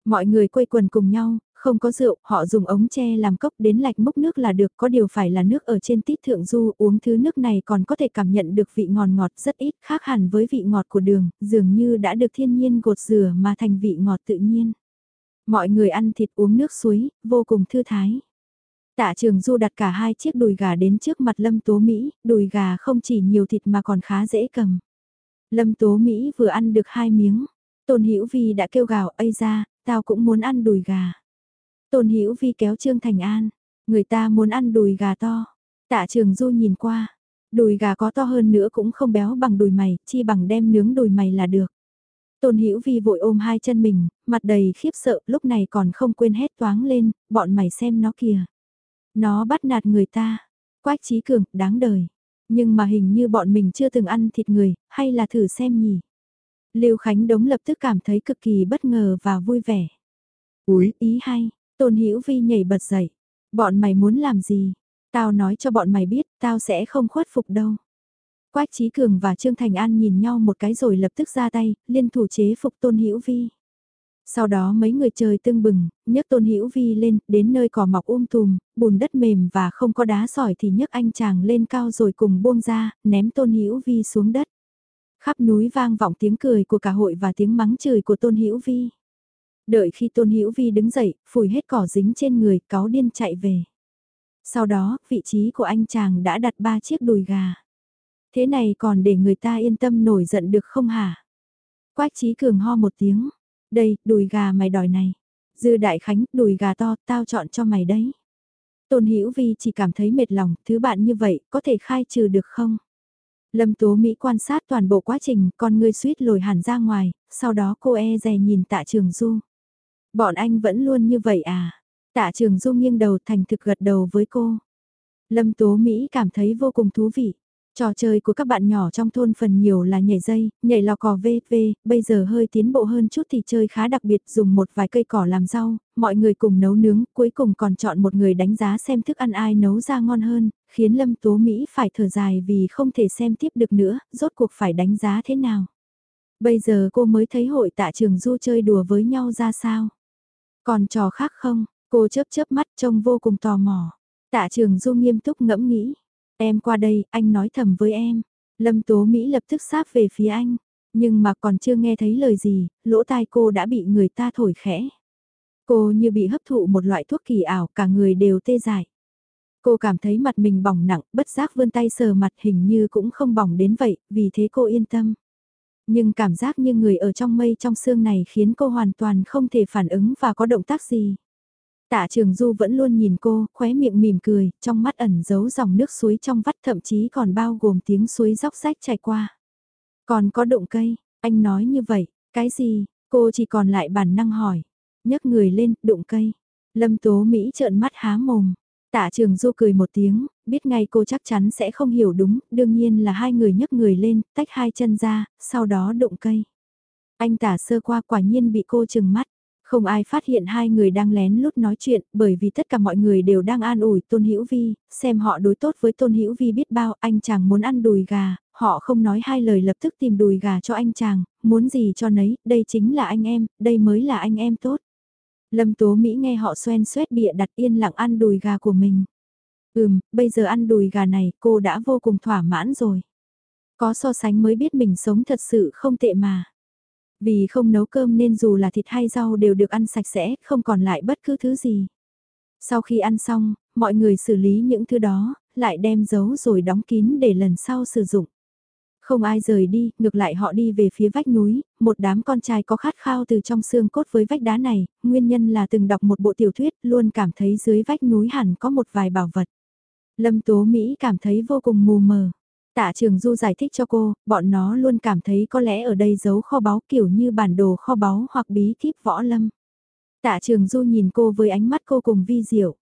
A: Mọi người quây quần cùng nhau, không có rượu, họ dùng ống tre làm cốc đến lạch mốc nước là được, có điều phải là nước ở trên tít thượng du, uống thứ nước này còn có thể cảm nhận được vị ngọt ngọt rất ít, khác hẳn với vị ngọt của đường, dường như đã được thiên nhiên gột rửa mà thành vị ngọt tự nhiên. Mọi người ăn thịt uống nước suối, vô cùng thư thái. Tạ trường du đặt cả hai chiếc đùi gà đến trước mặt Lâm Tố Mỹ, đùi gà không chỉ nhiều thịt mà còn khá dễ cầm. Lâm Tố Mỹ vừa ăn được hai miếng, Tôn Hữu Vi đã kêu gào ây ra, tao cũng muốn ăn đùi gà. Tôn Hữu Vi kéo Trương Thành An, người ta muốn ăn đùi gà to. Tạ Trường Du nhìn qua, đùi gà có to hơn nữa cũng không béo bằng đùi mày, chi bằng đem nướng đùi mày là được. Tôn Hữu Vi vội ôm hai chân mình, mặt đầy khiếp sợ, lúc này còn không quên hét toáng lên, bọn mày xem nó kìa. Nó bắt nạt người ta. Quách trí cường, đáng đời. Nhưng mà hình như bọn mình chưa từng ăn thịt người, hay là thử xem nhỉ. Lưu Khánh Đống lập tức cảm thấy cực kỳ bất ngờ và vui vẻ. Úi, ý hay, Tôn Hữu Vi nhảy bật dậy. Bọn mày muốn làm gì? Tao nói cho bọn mày biết, tao sẽ không khuất phục đâu. Quách Trí Cường và Trương Thành An nhìn nhau một cái rồi lập tức ra tay, liên thủ chế phục Tôn Hữu Vi. Sau đó mấy người trời tưng bừng, nhấc Tôn Hữu Vi lên, đến nơi cỏ mọc um tùm, bùn đất mềm và không có đá sỏi thì nhấc anh chàng lên cao rồi cùng buông ra, ném Tôn Hữu Vi xuống đất. Khắp núi vang vọng tiếng cười của cả hội và tiếng mắng chửi của Tôn Hữu Vi. Đợi khi Tôn Hữu Vi đứng dậy, phủi hết cỏ dính trên người, cáo điên chạy về. Sau đó, vị trí của anh chàng đã đặt ba chiếc đùi gà. Thế này còn để người ta yên tâm nổi giận được không hả? Quách trí cường ho một tiếng. Đây, đùi gà mày đòi này. Dư Đại Khánh, đùi gà to, tao chọn cho mày đấy. Tôn Hữu Vi chỉ cảm thấy mệt lòng, thứ bạn như vậy, có thể khai trừ được không? Lâm Tố Mỹ quan sát toàn bộ quá trình, con ngươi suýt lồi hẳn ra ngoài, sau đó cô e dè nhìn tạ trường du. Bọn anh vẫn luôn như vậy à? Tạ trường du nghiêng đầu thành thực gật đầu với cô. Lâm Tố Mỹ cảm thấy vô cùng thú vị. Trò chơi của các bạn nhỏ trong thôn phần nhiều là nhảy dây, nhảy lò cò VV, bây giờ hơi tiến bộ hơn chút thì chơi khá đặc biệt dùng một vài cây cỏ làm rau, mọi người cùng nấu nướng, cuối cùng còn chọn một người đánh giá xem thức ăn ai nấu ra ngon hơn, khiến Lâm Tố Mỹ phải thở dài vì không thể xem tiếp được nữa, rốt cuộc phải đánh giá thế nào. Bây giờ cô mới thấy hội tạ trường du chơi đùa với nhau ra sao. Còn trò khác không, cô chớp chớp mắt trông vô cùng tò mò. Tạ trường du nghiêm túc ngẫm nghĩ. Em qua đây, anh nói thầm với em. Lâm Tố Mỹ lập tức sáp về phía anh. Nhưng mà còn chưa nghe thấy lời gì, lỗ tai cô đã bị người ta thổi khẽ. Cô như bị hấp thụ một loại thuốc kỳ ảo, cả người đều tê dại. Cô cảm thấy mặt mình bỏng nặng, bất giác vươn tay sờ mặt hình như cũng không bỏng đến vậy, vì thế cô yên tâm. Nhưng cảm giác như người ở trong mây trong xương này khiến cô hoàn toàn không thể phản ứng và có động tác gì. Tạ Trường Du vẫn luôn nhìn cô, khóe miệng mỉm cười, trong mắt ẩn giấu dòng nước suối trong vắt thậm chí còn bao gồm tiếng suối róc rách chảy qua. Còn có động cây, anh nói như vậy, cái gì, cô chỉ còn lại bản năng hỏi. nhấc người lên, đụng cây. Lâm Tố Mỹ trợn mắt há mồm. Tạ Trường Du cười một tiếng, biết ngay cô chắc chắn sẽ không hiểu đúng, đương nhiên là hai người nhấc người lên, tách hai chân ra, sau đó đụng cây. Anh tả sơ qua quả nhiên bị cô chừng mắt. Không ai phát hiện hai người đang lén lút nói chuyện, bởi vì tất cả mọi người đều đang an ủi Tôn Hữu Vi, xem họ đối tốt với Tôn Hữu Vi biết bao, anh chàng muốn ăn đùi gà, họ không nói hai lời lập tức tìm đùi gà cho anh chàng, muốn gì cho nấy, đây chính là anh em, đây mới là anh em tốt. Lâm Tố Mỹ nghe họ xoen xoét bịa đặt yên lặng ăn đùi gà của mình. Ừm, bây giờ ăn đùi gà này cô đã vô cùng thỏa mãn rồi. Có so sánh mới biết mình sống thật sự không tệ mà. Vì không nấu cơm nên dù là thịt hay rau đều được ăn sạch sẽ, không còn lại bất cứ thứ gì. Sau khi ăn xong, mọi người xử lý những thứ đó, lại đem giấu rồi đóng kín để lần sau sử dụng. Không ai rời đi, ngược lại họ đi về phía vách núi, một đám con trai có khát khao từ trong xương cốt với vách đá này, nguyên nhân là từng đọc một bộ tiểu thuyết, luôn cảm thấy dưới vách núi hẳn có một vài bảo vật. Lâm Tố Mỹ cảm thấy vô cùng mù mờ. Tạ Trường Du giải thích cho cô, bọn nó luôn cảm thấy có lẽ ở đây giấu kho báu kiểu như bản đồ kho báu hoặc bí kíp võ lâm. Tạ Trường Du nhìn cô với ánh mắt cô cùng vi diệu.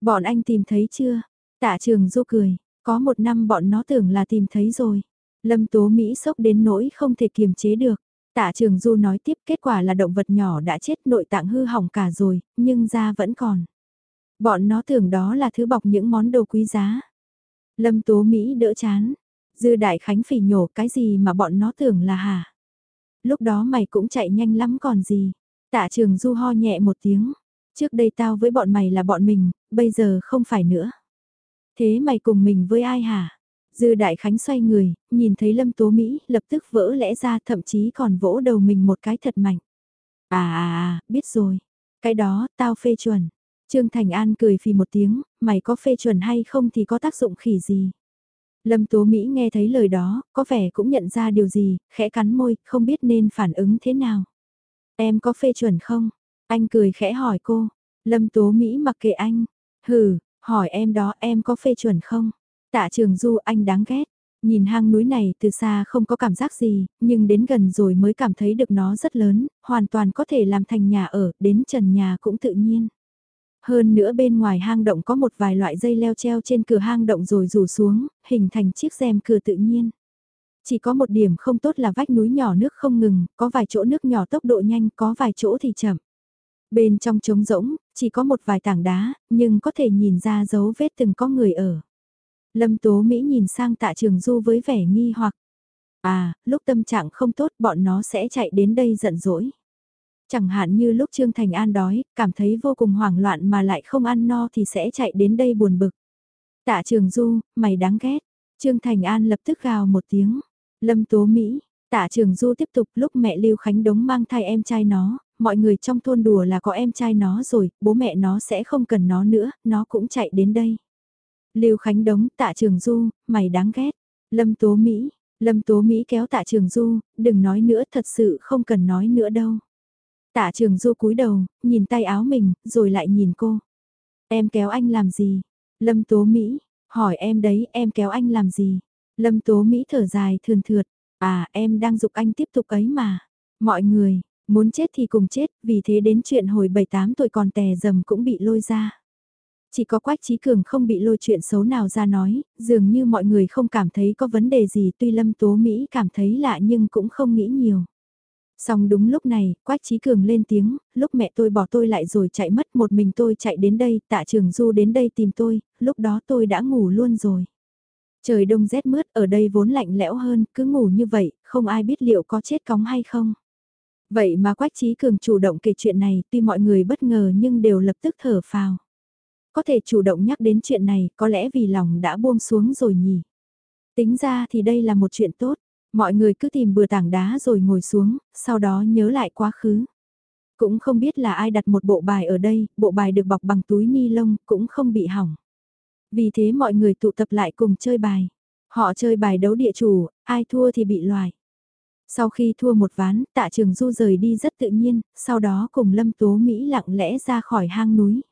A: Bọn anh tìm thấy chưa? Tạ Trường Du cười, có một năm bọn nó tưởng là tìm thấy rồi. Lâm Tố Mỹ sốc đến nỗi không thể kiềm chế được. Tạ Trường Du nói tiếp kết quả là động vật nhỏ đã chết nội tạng hư hỏng cả rồi, nhưng da vẫn còn. Bọn nó tưởng đó là thứ bọc những món đồ quý giá. Lâm Tố Mỹ đỡ chán. Dư Đại Khánh phỉ nhổ cái gì mà bọn nó tưởng là hả? Lúc đó mày cũng chạy nhanh lắm còn gì. Tạ trường du ho nhẹ một tiếng. Trước đây tao với bọn mày là bọn mình, bây giờ không phải nữa. Thế mày cùng mình với ai hả? Dư Đại Khánh xoay người, nhìn thấy Lâm Tố Mỹ, lập tức vỡ lẽ ra thậm chí còn vỗ đầu mình một cái thật mạnh. À à à, biết rồi. Cái đó, tao phê chuẩn. Trương Thành An cười phì một tiếng, mày có phê chuẩn hay không thì có tác dụng khỉ gì. Lâm Tố Mỹ nghe thấy lời đó, có vẻ cũng nhận ra điều gì, khẽ cắn môi, không biết nên phản ứng thế nào. Em có phê chuẩn không? Anh cười khẽ hỏi cô. Lâm Tố Mỹ mặc kệ anh. Hừ, hỏi em đó em có phê chuẩn không? Tạ trường du anh đáng ghét. Nhìn hang núi này từ xa không có cảm giác gì, nhưng đến gần rồi mới cảm thấy được nó rất lớn, hoàn toàn có thể làm thành nhà ở, đến trần nhà cũng tự nhiên. Hơn nữa bên ngoài hang động có một vài loại dây leo treo trên cửa hang động rồi rủ xuống, hình thành chiếc rèm cửa tự nhiên. Chỉ có một điểm không tốt là vách núi nhỏ nước không ngừng, có vài chỗ nước nhỏ tốc độ nhanh, có vài chỗ thì chậm. Bên trong trống rỗng, chỉ có một vài tảng đá, nhưng có thể nhìn ra dấu vết từng có người ở. Lâm Tố Mỹ nhìn sang tạ trường du với vẻ nghi hoặc. À, lúc tâm trạng không tốt bọn nó sẽ chạy đến đây giận dỗi. Chẳng hạn như lúc Trương Thành An đói, cảm thấy vô cùng hoảng loạn mà lại không ăn no thì sẽ chạy đến đây buồn bực. Tạ trường du, mày đáng ghét. Trương Thành An lập tức gào một tiếng. Lâm Tố Mỹ, tạ trường du tiếp tục lúc mẹ Lưu Khánh Đống mang thai em trai nó, mọi người trong thôn đùa là có em trai nó rồi, bố mẹ nó sẽ không cần nó nữa, nó cũng chạy đến đây. Lưu Khánh Đống, tạ trường du, mày đáng ghét. Lâm Tố Mỹ, Lâm Tố Mỹ kéo tạ trường du, đừng nói nữa thật sự không cần nói nữa đâu. Tạ trường du cúi đầu, nhìn tay áo mình, rồi lại nhìn cô. Em kéo anh làm gì? Lâm Tố Mỹ, hỏi em đấy, em kéo anh làm gì? Lâm Tố Mỹ thở dài thườn thượt, à em đang dục anh tiếp tục ấy mà. Mọi người, muốn chết thì cùng chết, vì thế đến chuyện hồi 7-8 tuổi còn tè dầm cũng bị lôi ra. Chỉ có Quách Trí Cường không bị lôi chuyện xấu nào ra nói, dường như mọi người không cảm thấy có vấn đề gì tuy Lâm Tố Mỹ cảm thấy lạ nhưng cũng không nghĩ nhiều. Xong đúng lúc này, Quách Trí Cường lên tiếng, lúc mẹ tôi bỏ tôi lại rồi chạy mất một mình tôi chạy đến đây, tạ trường du đến đây tìm tôi, lúc đó tôi đã ngủ luôn rồi. Trời đông rét mướt ở đây vốn lạnh lẽo hơn, cứ ngủ như vậy, không ai biết liệu có chết cóng hay không. Vậy mà Quách Trí Cường chủ động kể chuyện này, tuy mọi người bất ngờ nhưng đều lập tức thở phào. Có thể chủ động nhắc đến chuyện này, có lẽ vì lòng đã buông xuống rồi nhỉ. Tính ra thì đây là một chuyện tốt, mọi người cứ tìm bừa tảng đá rồi ngồi xuống, sau đó nhớ lại quá khứ. Cũng không biết là ai đặt một bộ bài ở đây, bộ bài được bọc bằng túi ni lông, cũng không bị hỏng. Vì thế mọi người tụ tập lại cùng chơi bài. Họ chơi bài đấu địa chủ, ai thua thì bị loại. Sau khi thua một ván, tạ trường du rời đi rất tự nhiên, sau đó cùng Lâm Tố Mỹ lặng lẽ ra khỏi hang núi.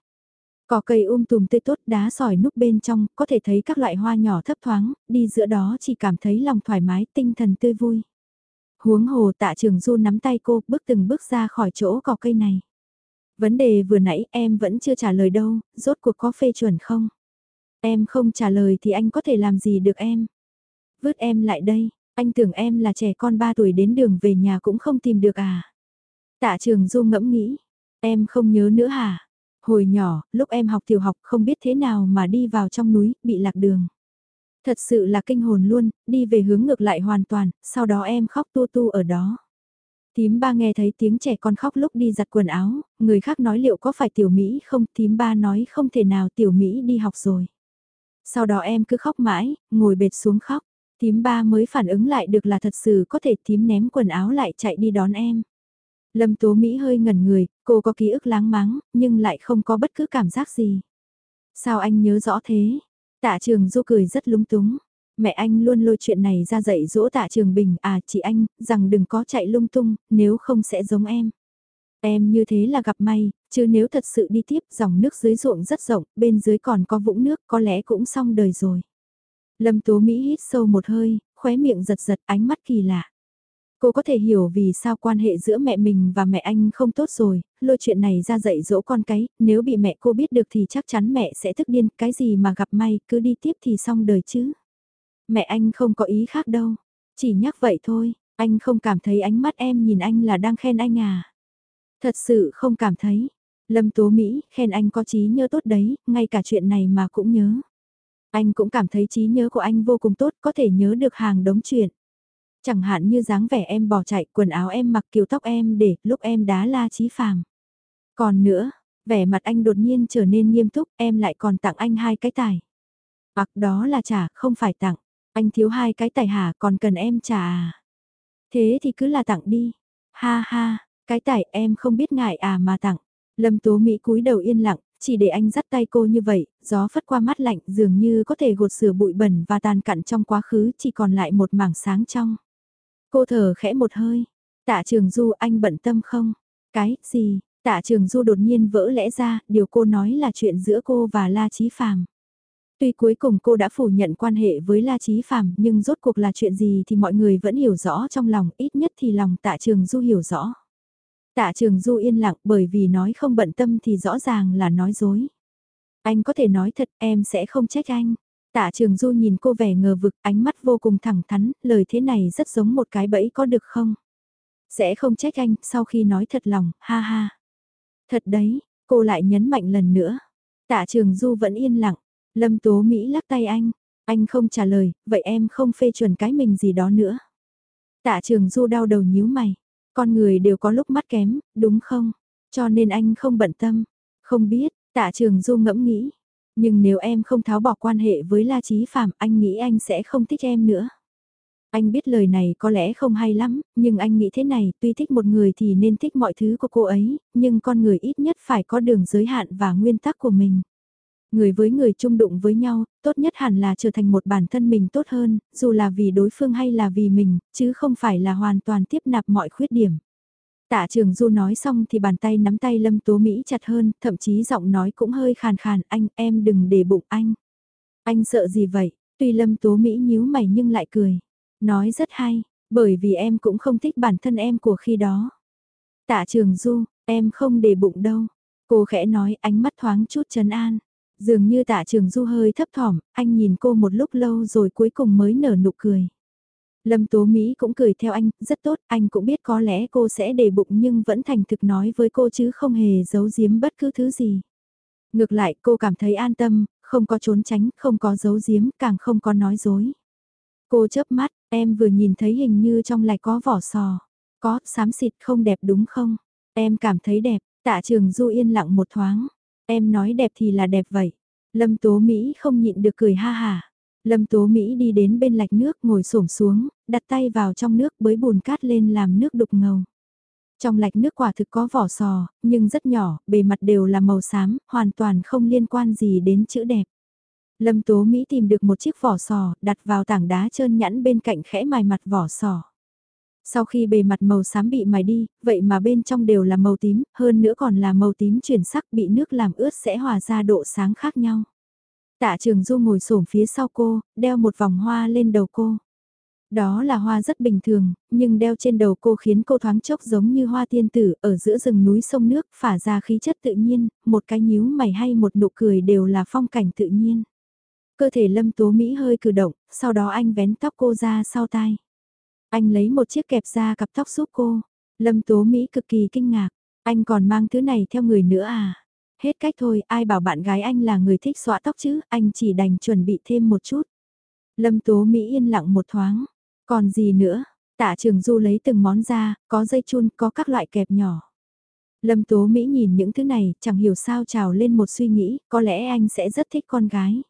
A: Cỏ cây um tùm tươi tốt đá sỏi núp bên trong, có thể thấy các loại hoa nhỏ thấp thoáng, đi giữa đó chỉ cảm thấy lòng thoải mái, tinh thần tươi vui. Huống hồ tạ trường du nắm tay cô, bước từng bước ra khỏi chỗ cỏ cây này. Vấn đề vừa nãy em vẫn chưa trả lời đâu, rốt cuộc có phê chuẩn không? Em không trả lời thì anh có thể làm gì được em? Vứt em lại đây, anh tưởng em là trẻ con 3 tuổi đến đường về nhà cũng không tìm được à? Tạ trường du ngẫm nghĩ, em không nhớ nữa hả? Hồi nhỏ, lúc em học tiểu học không biết thế nào mà đi vào trong núi, bị lạc đường. Thật sự là kinh hồn luôn, đi về hướng ngược lại hoàn toàn, sau đó em khóc tu tu ở đó. Tím ba nghe thấy tiếng trẻ con khóc lúc đi giặt quần áo, người khác nói liệu có phải tiểu Mỹ không, tím ba nói không thể nào tiểu Mỹ đi học rồi. Sau đó em cứ khóc mãi, ngồi bệt xuống khóc, tím ba mới phản ứng lại được là thật sự có thể tím ném quần áo lại chạy đi đón em. Lâm Tố Mỹ hơi ngẩn người, cô có ký ức láng máng, nhưng lại không có bất cứ cảm giác gì. Sao anh nhớ rõ thế? Tạ trường du cười rất lung túng. Mẹ anh luôn lôi chuyện này ra dạy dỗ tạ trường bình à chị anh, rằng đừng có chạy lung tung, nếu không sẽ giống em. Em như thế là gặp may, chứ nếu thật sự đi tiếp dòng nước dưới ruộng rất rộng, bên dưới còn có vũng nước có lẽ cũng xong đời rồi. Lâm Tố Mỹ hít sâu một hơi, khóe miệng giật giật ánh mắt kỳ lạ. Cô có thể hiểu vì sao quan hệ giữa mẹ mình và mẹ anh không tốt rồi, lôi chuyện này ra dạy dỗ con cái, nếu bị mẹ cô biết được thì chắc chắn mẹ sẽ tức điên, cái gì mà gặp may, cứ đi tiếp thì xong đời chứ. Mẹ anh không có ý khác đâu, chỉ nhắc vậy thôi, anh không cảm thấy ánh mắt em nhìn anh là đang khen anh à. Thật sự không cảm thấy. Lâm Tố Mỹ khen anh có trí nhớ tốt đấy, ngay cả chuyện này mà cũng nhớ. Anh cũng cảm thấy trí nhớ của anh vô cùng tốt, có thể nhớ được hàng đống chuyện. Chẳng hạn như dáng vẻ em bỏ chạy, quần áo em mặc kiểu tóc em để, lúc em đá la chí phàm. Còn nữa, vẻ mặt anh đột nhiên trở nên nghiêm túc, em lại còn tặng anh hai cái tài. Ặc đó là trả, không phải tặng. Anh thiếu hai cái tài hả, còn cần em trả à? Thế thì cứ là tặng đi. Ha ha, cái tài em không biết ngại à mà tặng. Lâm Tố Mỹ cúi đầu yên lặng, chỉ để anh dắt tay cô như vậy, gió phất qua mắt lạnh dường như có thể gột rửa bụi bẩn và tàn cặn trong quá khứ chỉ còn lại một mảng sáng trong. Cô thở khẽ một hơi, tạ trường du anh bận tâm không? Cái, gì? Tạ trường du đột nhiên vỡ lẽ ra, điều cô nói là chuyện giữa cô và La Chí Phàm. Tuy cuối cùng cô đã phủ nhận quan hệ với La Chí Phàm, nhưng rốt cuộc là chuyện gì thì mọi người vẫn hiểu rõ trong lòng, ít nhất thì lòng Tạ Trường Du hiểu rõ. Tạ Trường Du yên lặng bởi vì nói không bận tâm thì rõ ràng là nói dối. Anh có thể nói thật em sẽ không trách anh. Tạ Trường Du nhìn cô vẻ ngờ vực ánh mắt vô cùng thẳng thắn, lời thế này rất giống một cái bẫy có được không? Sẽ không trách anh, sau khi nói thật lòng, ha ha. Thật đấy, cô lại nhấn mạnh lần nữa. Tạ Trường Du vẫn yên lặng, Lâm Tố Mỹ lắc tay anh, anh không trả lời, vậy em không phê chuẩn cái mình gì đó nữa. Tạ Trường Du đau đầu nhíu mày, con người đều có lúc mắt kém, đúng không? Cho nên anh không bận tâm. Không biết, tạ trường du ngẫm nghĩ. Nhưng nếu em không tháo bỏ quan hệ với La Chí Phạm, anh nghĩ anh sẽ không thích em nữa. Anh biết lời này có lẽ không hay lắm, nhưng anh nghĩ thế này, tuy thích một người thì nên thích mọi thứ của cô ấy, nhưng con người ít nhất phải có đường giới hạn và nguyên tắc của mình. Người với người chung đụng với nhau, tốt nhất hẳn là trở thành một bản thân mình tốt hơn, dù là vì đối phương hay là vì mình, chứ không phải là hoàn toàn tiếp nạp mọi khuyết điểm. Tạ trường Du nói xong thì bàn tay nắm tay Lâm Tố Mỹ chặt hơn, thậm chí giọng nói cũng hơi khàn khàn, anh, em đừng để bụng anh. Anh sợ gì vậy? Tuy Lâm Tố Mỹ nhíu mày nhưng lại cười. Nói rất hay, bởi vì em cũng không thích bản thân em của khi đó. Tạ trường Du, em không để bụng đâu. Cô khẽ nói ánh mắt thoáng chút trấn an. Dường như tạ trường du hơi thấp thỏm, anh nhìn cô một lúc lâu rồi cuối cùng mới nở nụ cười. Lâm Tố Mỹ cũng cười theo anh, rất tốt, anh cũng biết có lẽ cô sẽ để bụng nhưng vẫn thành thực nói với cô chứ không hề giấu giếm bất cứ thứ gì. Ngược lại cô cảm thấy an tâm, không có trốn tránh, không có giấu giếm, càng không có nói dối. Cô chớp mắt, em vừa nhìn thấy hình như trong lại có vỏ sò. Có, xám xịt không đẹp đúng không? Em cảm thấy đẹp, tạ trường du yên lặng một thoáng. Em nói đẹp thì là đẹp vậy. Lâm Tố Mỹ không nhịn được cười ha hà. Lâm Tố Mỹ đi đến bên lạch nước ngồi xổm xuống, đặt tay vào trong nước bới bùn cát lên làm nước đục ngầu. Trong lạch nước quả thực có vỏ sò, nhưng rất nhỏ, bề mặt đều là màu xám, hoàn toàn không liên quan gì đến chữ đẹp. Lâm Tố Mỹ tìm được một chiếc vỏ sò, đặt vào tảng đá trơn nhẵn bên cạnh khẽ mài mặt vỏ sò. Sau khi bề mặt màu xám bị mài đi, vậy mà bên trong đều là màu tím, hơn nữa còn là màu tím chuyển sắc bị nước làm ướt sẽ hòa ra độ sáng khác nhau. Tạ trường du ngồi xổm phía sau cô, đeo một vòng hoa lên đầu cô. Đó là hoa rất bình thường, nhưng đeo trên đầu cô khiến cô thoáng chốc giống như hoa tiên tử ở giữa rừng núi sông nước, phả ra khí chất tự nhiên, một cái nhíu mày hay một nụ cười đều là phong cảnh tự nhiên. Cơ thể lâm tố Mỹ hơi cử động, sau đó anh vén tóc cô ra sau tai. Anh lấy một chiếc kẹp ra cặp tóc giúp cô. Lâm Tố Mỹ cực kỳ kinh ngạc. Anh còn mang thứ này theo người nữa à? Hết cách thôi, ai bảo bạn gái anh là người thích xõa tóc chứ, anh chỉ đành chuẩn bị thêm một chút. Lâm Tố Mỹ yên lặng một thoáng. Còn gì nữa? Tạ Trường Du lấy từng món ra, có dây chun, có các loại kẹp nhỏ. Lâm Tố Mỹ nhìn những thứ này, chẳng hiểu sao trào lên một suy nghĩ, có lẽ anh sẽ rất thích con gái.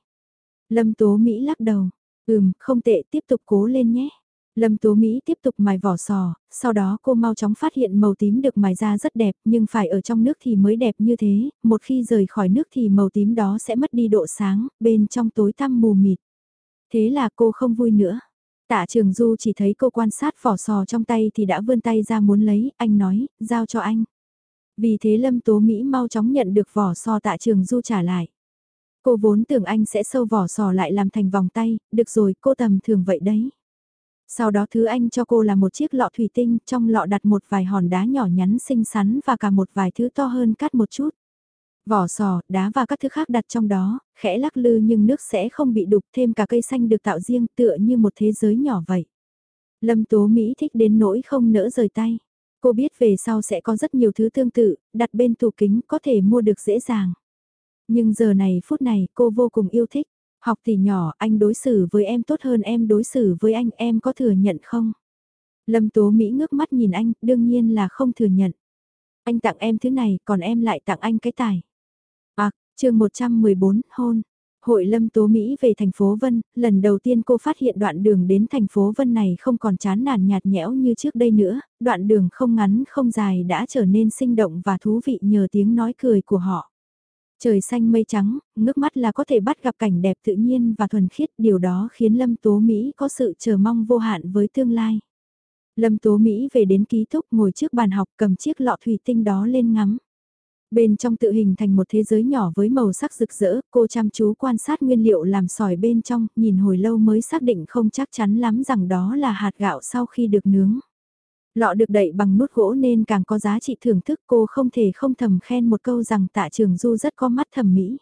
A: Lâm Tố Mỹ lắc đầu, ừm, không tệ, tiếp tục cố lên nhé. Lâm Tố Mỹ tiếp tục mài vỏ sò, sau đó cô mau chóng phát hiện màu tím được mài ra rất đẹp nhưng phải ở trong nước thì mới đẹp như thế, một khi rời khỏi nước thì màu tím đó sẽ mất đi độ sáng, bên trong tối tăm mù mịt. Thế là cô không vui nữa. Tạ Trường Du chỉ thấy cô quan sát vỏ sò trong tay thì đã vươn tay ra muốn lấy, anh nói, giao cho anh. Vì thế Lâm Tố Mỹ mau chóng nhận được vỏ sò Tạ Trường Du trả lại. Cô vốn tưởng anh sẽ sâu vỏ sò lại làm thành vòng tay, được rồi cô tầm thường vậy đấy. Sau đó thứ anh cho cô là một chiếc lọ thủy tinh, trong lọ đặt một vài hòn đá nhỏ nhắn xinh xắn và cả một vài thứ to hơn cắt một chút. Vỏ sò, đá và các thứ khác đặt trong đó, khẽ lắc lư nhưng nước sẽ không bị đục thêm cả cây xanh được tạo riêng tựa như một thế giới nhỏ vậy. Lâm Tố Mỹ thích đến nỗi không nỡ rời tay. Cô biết về sau sẽ có rất nhiều thứ tương tự, đặt bên tủ kính có thể mua được dễ dàng. Nhưng giờ này phút này cô vô cùng yêu thích. Học thì nhỏ, anh đối xử với em tốt hơn em đối xử với anh, em có thừa nhận không? Lâm Tố Mỹ ngước mắt nhìn anh, đương nhiên là không thừa nhận. Anh tặng em thứ này, còn em lại tặng anh cái tài. À, chương 114, hôn. Hội Lâm Tố Mỹ về thành phố Vân, lần đầu tiên cô phát hiện đoạn đường đến thành phố Vân này không còn chán nản nhạt nhẽo như trước đây nữa, đoạn đường không ngắn không dài đã trở nên sinh động và thú vị nhờ tiếng nói cười của họ. Trời xanh mây trắng, ngước mắt là có thể bắt gặp cảnh đẹp tự nhiên và thuần khiết, điều đó khiến Lâm Tố Mỹ có sự chờ mong vô hạn với tương lai. Lâm Tố Mỹ về đến ký túc ngồi trước bàn học cầm chiếc lọ thủy tinh đó lên ngắm. Bên trong tự hình thành một thế giới nhỏ với màu sắc rực rỡ, cô chăm chú quan sát nguyên liệu làm sỏi bên trong, nhìn hồi lâu mới xác định không chắc chắn lắm rằng đó là hạt gạo sau khi được nướng. Lọ được đậy bằng nút gỗ nên càng có giá trị thưởng thức cô không thể không thầm khen một câu rằng tạ trường du rất có mắt thẩm mỹ.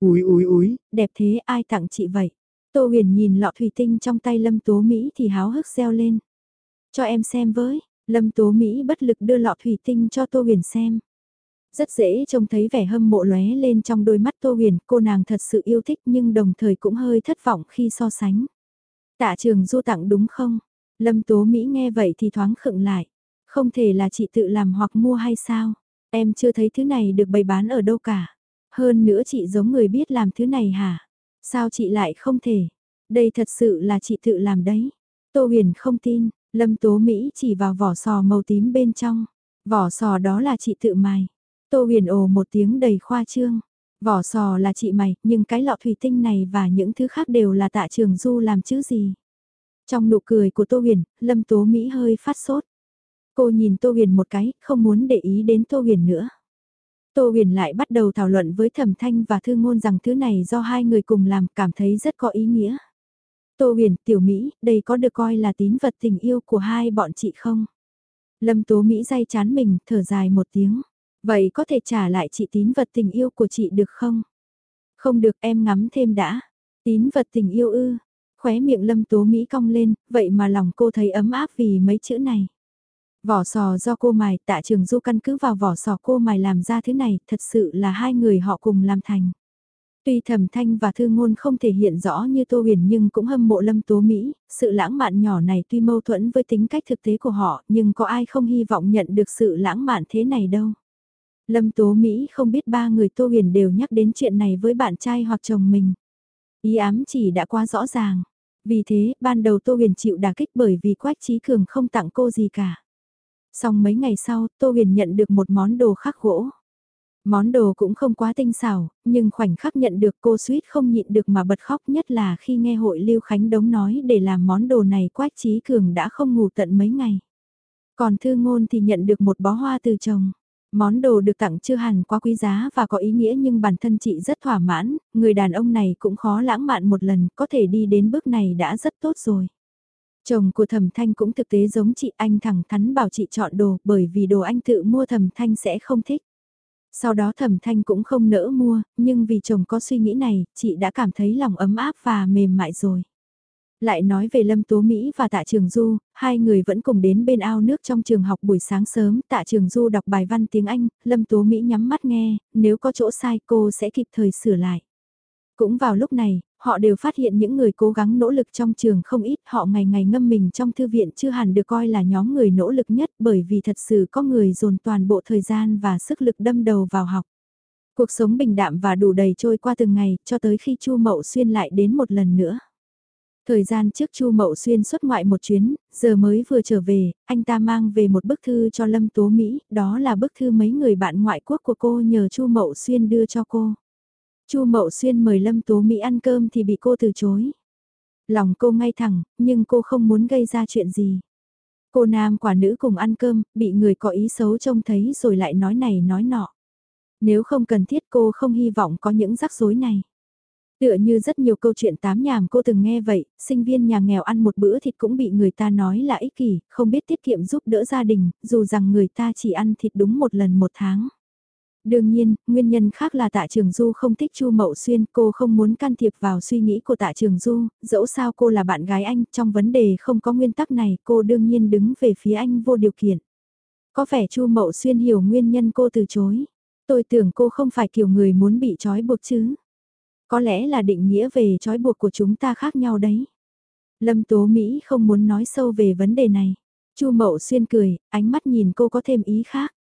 A: Úi úi úi, đẹp thế ai tặng chị vậy? Tô huyền nhìn lọ thủy tinh trong tay Lâm Tố Mỹ thì háo hức reo lên. Cho em xem với, Lâm Tố Mỹ bất lực đưa lọ thủy tinh cho Tô huyền xem. Rất dễ trông thấy vẻ hâm mộ lóe lên trong đôi mắt Tô huyền, cô nàng thật sự yêu thích nhưng đồng thời cũng hơi thất vọng khi so sánh. Tạ trường du tặng đúng không? Lâm Tố Mỹ nghe vậy thì thoáng khựng lại. Không thể là chị tự làm hoặc mua hay sao? Em chưa thấy thứ này được bày bán ở đâu cả. Hơn nữa chị giống người biết làm thứ này hả? Sao chị lại không thể? Đây thật sự là chị tự làm đấy. Tô huyền không tin, Lâm Tố Mỹ chỉ vào vỏ sò màu tím bên trong. Vỏ sò đó là chị tự mài. Tô huyền ồ một tiếng đầy khoa trương. Vỏ sò là chị mày, nhưng cái lọ thủy tinh này và những thứ khác đều là tạ trường du làm chứ gì. Trong nụ cười của Tô Huyền, Lâm Tố Mỹ hơi phát sốt. Cô nhìn Tô Huyền một cái, không muốn để ý đến Tô Huyền nữa. Tô Huyền lại bắt đầu thảo luận với Thẩm Thanh và Thư Ngôn rằng thứ này do hai người cùng làm cảm thấy rất có ý nghĩa. Tô Huyền, Tiểu Mỹ, đây có được coi là tín vật tình yêu của hai bọn chị không? Lâm Tố Mỹ day chán mình, thở dài một tiếng. Vậy có thể trả lại chị tín vật tình yêu của chị được không? Không được em ngắm thêm đã. Tín vật tình yêu ư, khóe miệng lâm tố Mỹ cong lên, vậy mà lòng cô thấy ấm áp vì mấy chữ này. Vỏ sò do cô mài, tạ trường du căn cứ vào vỏ sò cô mài làm ra thứ này, thật sự là hai người họ cùng làm thành. Tuy thẩm thanh và thư ngôn không thể hiện rõ như Tô Huyền nhưng cũng hâm mộ lâm tố Mỹ, sự lãng mạn nhỏ này tuy mâu thuẫn với tính cách thực tế của họ nhưng có ai không hy vọng nhận được sự lãng mạn thế này đâu. Lâm tố Mỹ không biết ba người Tô Huyền đều nhắc đến chuyện này với bạn trai hoặc chồng mình. Ý ám chỉ đã quá rõ ràng. Vì thế, ban đầu Tô Huyền chịu đả kích bởi vì Quách Trí Cường không tặng cô gì cả. Xong mấy ngày sau, Tô Huyền nhận được một món đồ khắc gỗ. Món đồ cũng không quá tinh xảo, nhưng khoảnh khắc nhận được cô suýt không nhịn được mà bật khóc nhất là khi nghe hội Lưu Khánh Đống nói để làm món đồ này Quách Trí Cường đã không ngủ tận mấy ngày. Còn Thư Ngôn thì nhận được một bó hoa từ chồng. Món đồ được tặng chưa hẳn quá quý giá và có ý nghĩa nhưng bản thân chị rất thỏa mãn, người đàn ông này cũng khó lãng mạn một lần, có thể đi đến bước này đã rất tốt rồi. Chồng của thẩm thanh cũng thực tế giống chị anh thẳng thắn bảo chị chọn đồ bởi vì đồ anh tự mua thẩm thanh sẽ không thích. Sau đó thẩm thanh cũng không nỡ mua, nhưng vì chồng có suy nghĩ này, chị đã cảm thấy lòng ấm áp và mềm mại rồi. Lại nói về Lâm Tố Mỹ và Tạ Trường Du, hai người vẫn cùng đến bên ao nước trong trường học buổi sáng sớm, Tạ Trường Du đọc bài văn tiếng Anh, Lâm Tố Mỹ nhắm mắt nghe, nếu có chỗ sai cô sẽ kịp thời sửa lại. Cũng vào lúc này, họ đều phát hiện những người cố gắng nỗ lực trong trường không ít, họ ngày ngày ngâm mình trong thư viện chưa hẳn được coi là nhóm người nỗ lực nhất bởi vì thật sự có người dồn toàn bộ thời gian và sức lực đâm đầu vào học. Cuộc sống bình đạm và đủ đầy trôi qua từng ngày, cho tới khi Chu Mậu Xuyên lại đến một lần nữa. Thời gian trước Chu Mậu Xuyên xuất ngoại một chuyến, giờ mới vừa trở về, anh ta mang về một bức thư cho Lâm Tố Mỹ, đó là bức thư mấy người bạn ngoại quốc của cô nhờ Chu Mậu Xuyên đưa cho cô. Chu Mậu Xuyên mời Lâm Tố Mỹ ăn cơm thì bị cô từ chối. Lòng cô ngay thẳng, nhưng cô không muốn gây ra chuyện gì. Cô nam quả nữ cùng ăn cơm, bị người có ý xấu trông thấy rồi lại nói này nói nọ. Nếu không cần thiết cô không hy vọng có những rắc rối này. Tựa như rất nhiều câu chuyện tám nhàm cô từng nghe vậy, sinh viên nhà nghèo ăn một bữa thịt cũng bị người ta nói là ích kỷ, không biết tiết kiệm giúp đỡ gia đình, dù rằng người ta chỉ ăn thịt đúng một lần một tháng. Đương nhiên, nguyên nhân khác là tạ trường Du không thích Chu Mậu Xuyên, cô không muốn can thiệp vào suy nghĩ của tạ trường Du, dẫu sao cô là bạn gái anh, trong vấn đề không có nguyên tắc này, cô đương nhiên đứng về phía anh vô điều kiện. Có vẻ Chu Mậu Xuyên hiểu nguyên nhân cô từ chối. Tôi tưởng cô không phải kiểu người muốn bị trói buộc chứ. Có lẽ là định nghĩa về trói buộc của chúng ta khác nhau đấy. Lâm Tố Mỹ không muốn nói sâu về vấn đề này. Chu Mậu Xuyên cười, ánh mắt nhìn cô có thêm ý khác.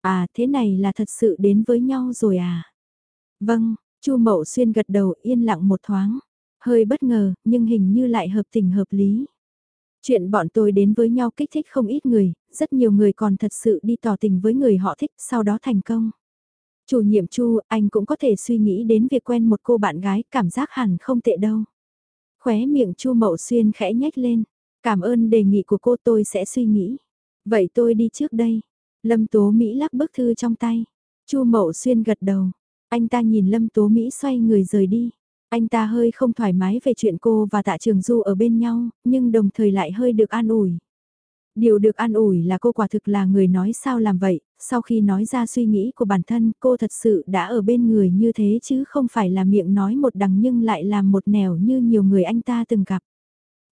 A: À thế này là thật sự đến với nhau rồi à? Vâng, Chu Mậu Xuyên gật đầu yên lặng một thoáng. Hơi bất ngờ, nhưng hình như lại hợp tình hợp lý. Chuyện bọn tôi đến với nhau kích thích không ít người, rất nhiều người còn thật sự đi tỏ tình với người họ thích, sau đó thành công. Chủ nhiệm Chu, anh cũng có thể suy nghĩ đến việc quen một cô bạn gái, cảm giác hẳn không tệ đâu. Khóe miệng Chu Mậu Xuyên khẽ nhếch lên, cảm ơn đề nghị của cô tôi sẽ suy nghĩ. Vậy tôi đi trước đây. Lâm Tố Mỹ lắc bức thư trong tay. Chu Mậu Xuyên gật đầu. Anh ta nhìn Lâm Tố Mỹ xoay người rời đi. Anh ta hơi không thoải mái về chuyện cô và Tạ Trường Du ở bên nhau, nhưng đồng thời lại hơi được an ủi. Điều được an ủi là cô quả thực là người nói sao làm vậy, sau khi nói ra suy nghĩ của bản thân cô thật sự đã ở bên người như thế chứ không phải là miệng nói một đằng nhưng lại làm một nẻo như nhiều người anh ta từng gặp.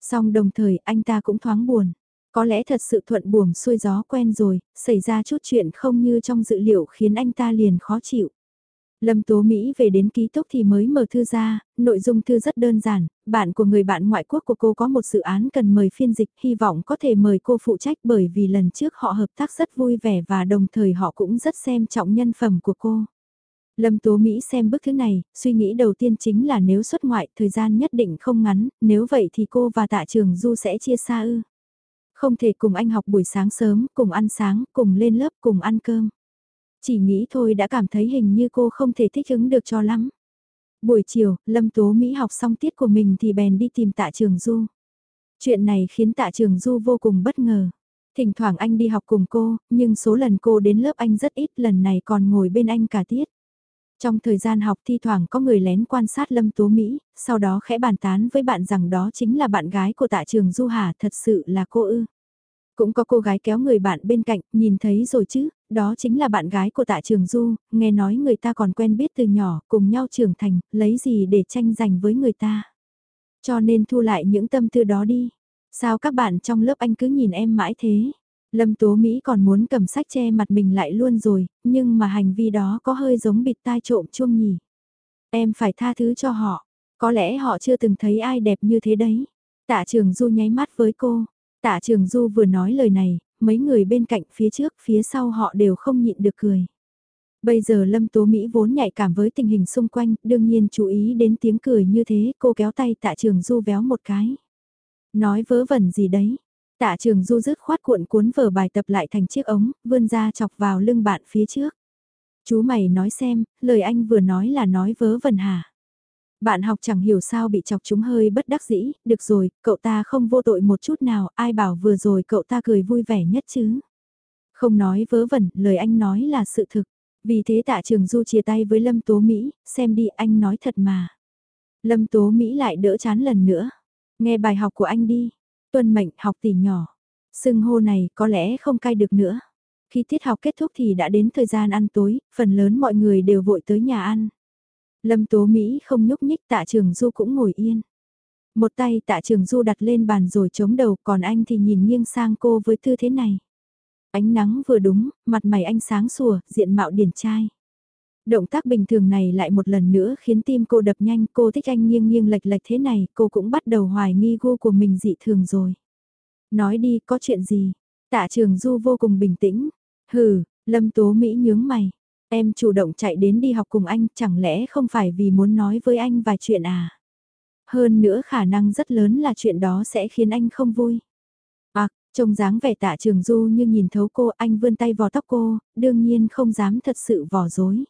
A: Song đồng thời anh ta cũng thoáng buồn. Có lẽ thật sự thuận buồm xuôi gió quen rồi, xảy ra chút chuyện không như trong dự liệu khiến anh ta liền khó chịu. Lâm Tố Mỹ về đến ký túc thì mới mở thư ra, nội dung thư rất đơn giản, bạn của người bạn ngoại quốc của cô có một dự án cần mời phiên dịch, hy vọng có thể mời cô phụ trách bởi vì lần trước họ hợp tác rất vui vẻ và đồng thời họ cũng rất xem trọng nhân phẩm của cô. Lâm Tố Mỹ xem bức thư này, suy nghĩ đầu tiên chính là nếu xuất ngoại, thời gian nhất định không ngắn, nếu vậy thì cô và tạ trường Du sẽ chia xa ư. Không thể cùng anh học buổi sáng sớm, cùng ăn sáng, cùng lên lớp, cùng ăn cơm. Chỉ nghĩ thôi đã cảm thấy hình như cô không thể thích ứng được cho lắm. Buổi chiều, Lâm Tố Mỹ học xong tiết của mình thì bèn đi tìm tạ trường Du. Chuyện này khiến tạ trường Du vô cùng bất ngờ. Thỉnh thoảng anh đi học cùng cô, nhưng số lần cô đến lớp anh rất ít lần này còn ngồi bên anh cả tiết. Trong thời gian học thi thoảng có người lén quan sát Lâm Tố Mỹ, sau đó khẽ bàn tán với bạn rằng đó chính là bạn gái của tạ trường Du Hà thật sự là cô ư. Cũng có cô gái kéo người bạn bên cạnh, nhìn thấy rồi chứ, đó chính là bạn gái của tạ trường Du, nghe nói người ta còn quen biết từ nhỏ, cùng nhau trưởng thành, lấy gì để tranh giành với người ta. Cho nên thu lại những tâm tư đó đi. Sao các bạn trong lớp anh cứ nhìn em mãi thế? Lâm Tố Mỹ còn muốn cầm sách che mặt mình lại luôn rồi, nhưng mà hành vi đó có hơi giống bịt tai trộm chuông nhỉ. Em phải tha thứ cho họ, có lẽ họ chưa từng thấy ai đẹp như thế đấy. Tạ trường Du nháy mắt với cô, Tạ Trường Du vừa nói lời này, mấy người bên cạnh phía trước phía sau họ đều không nhịn được cười. Bây giờ Lâm Tố Mỹ vốn nhạy cảm với tình hình xung quanh, đương nhiên chú ý đến tiếng cười như thế, cô kéo tay Tạ Trường Du véo một cái. Nói vớ vẩn gì đấy. Tạ Trường Du rứt khoát cuộn cuốn vở bài tập lại thành chiếc ống, vươn ra chọc vào lưng bạn phía trước. Chú mày nói xem, lời anh vừa nói là nói vớ vẩn hả? Bạn học chẳng hiểu sao bị chọc chúng hơi bất đắc dĩ, được rồi, cậu ta không vô tội một chút nào, ai bảo vừa rồi cậu ta cười vui vẻ nhất chứ. Không nói vớ vẩn, lời anh nói là sự thực. Vì thế tạ trường du chia tay với Lâm Tố Mỹ, xem đi anh nói thật mà. Lâm Tố Mỹ lại đỡ chán lần nữa. Nghe bài học của anh đi. Tuân mệnh học tỷ nhỏ. Sưng hô này có lẽ không cai được nữa. Khi tiết học kết thúc thì đã đến thời gian ăn tối, phần lớn mọi người đều vội tới nhà ăn. Lâm Tố Mỹ không nhúc nhích tạ trường du cũng ngồi yên. Một tay tạ trường du đặt lên bàn rồi chống đầu còn anh thì nhìn nghiêng sang cô với tư thế này. Ánh nắng vừa đúng, mặt mày anh sáng sủa, diện mạo điển trai. Động tác bình thường này lại một lần nữa khiến tim cô đập nhanh, cô thích anh nghiêng nghiêng lệch lệch thế này, cô cũng bắt đầu hoài nghi gu của mình dị thường rồi. Nói đi, có chuyện gì? Tạ trường du vô cùng bình tĩnh. Hừ, lâm tố Mỹ nhướng mày. Em chủ động chạy đến đi học cùng anh, chẳng lẽ không phải vì muốn nói với anh vài chuyện à? Hơn nữa khả năng rất lớn là chuyện đó sẽ khiến anh không vui. À, trông dáng vẻ tạ trường du như nhìn thấu cô, anh vươn tay vò tóc cô, đương nhiên không dám thật sự vò dối.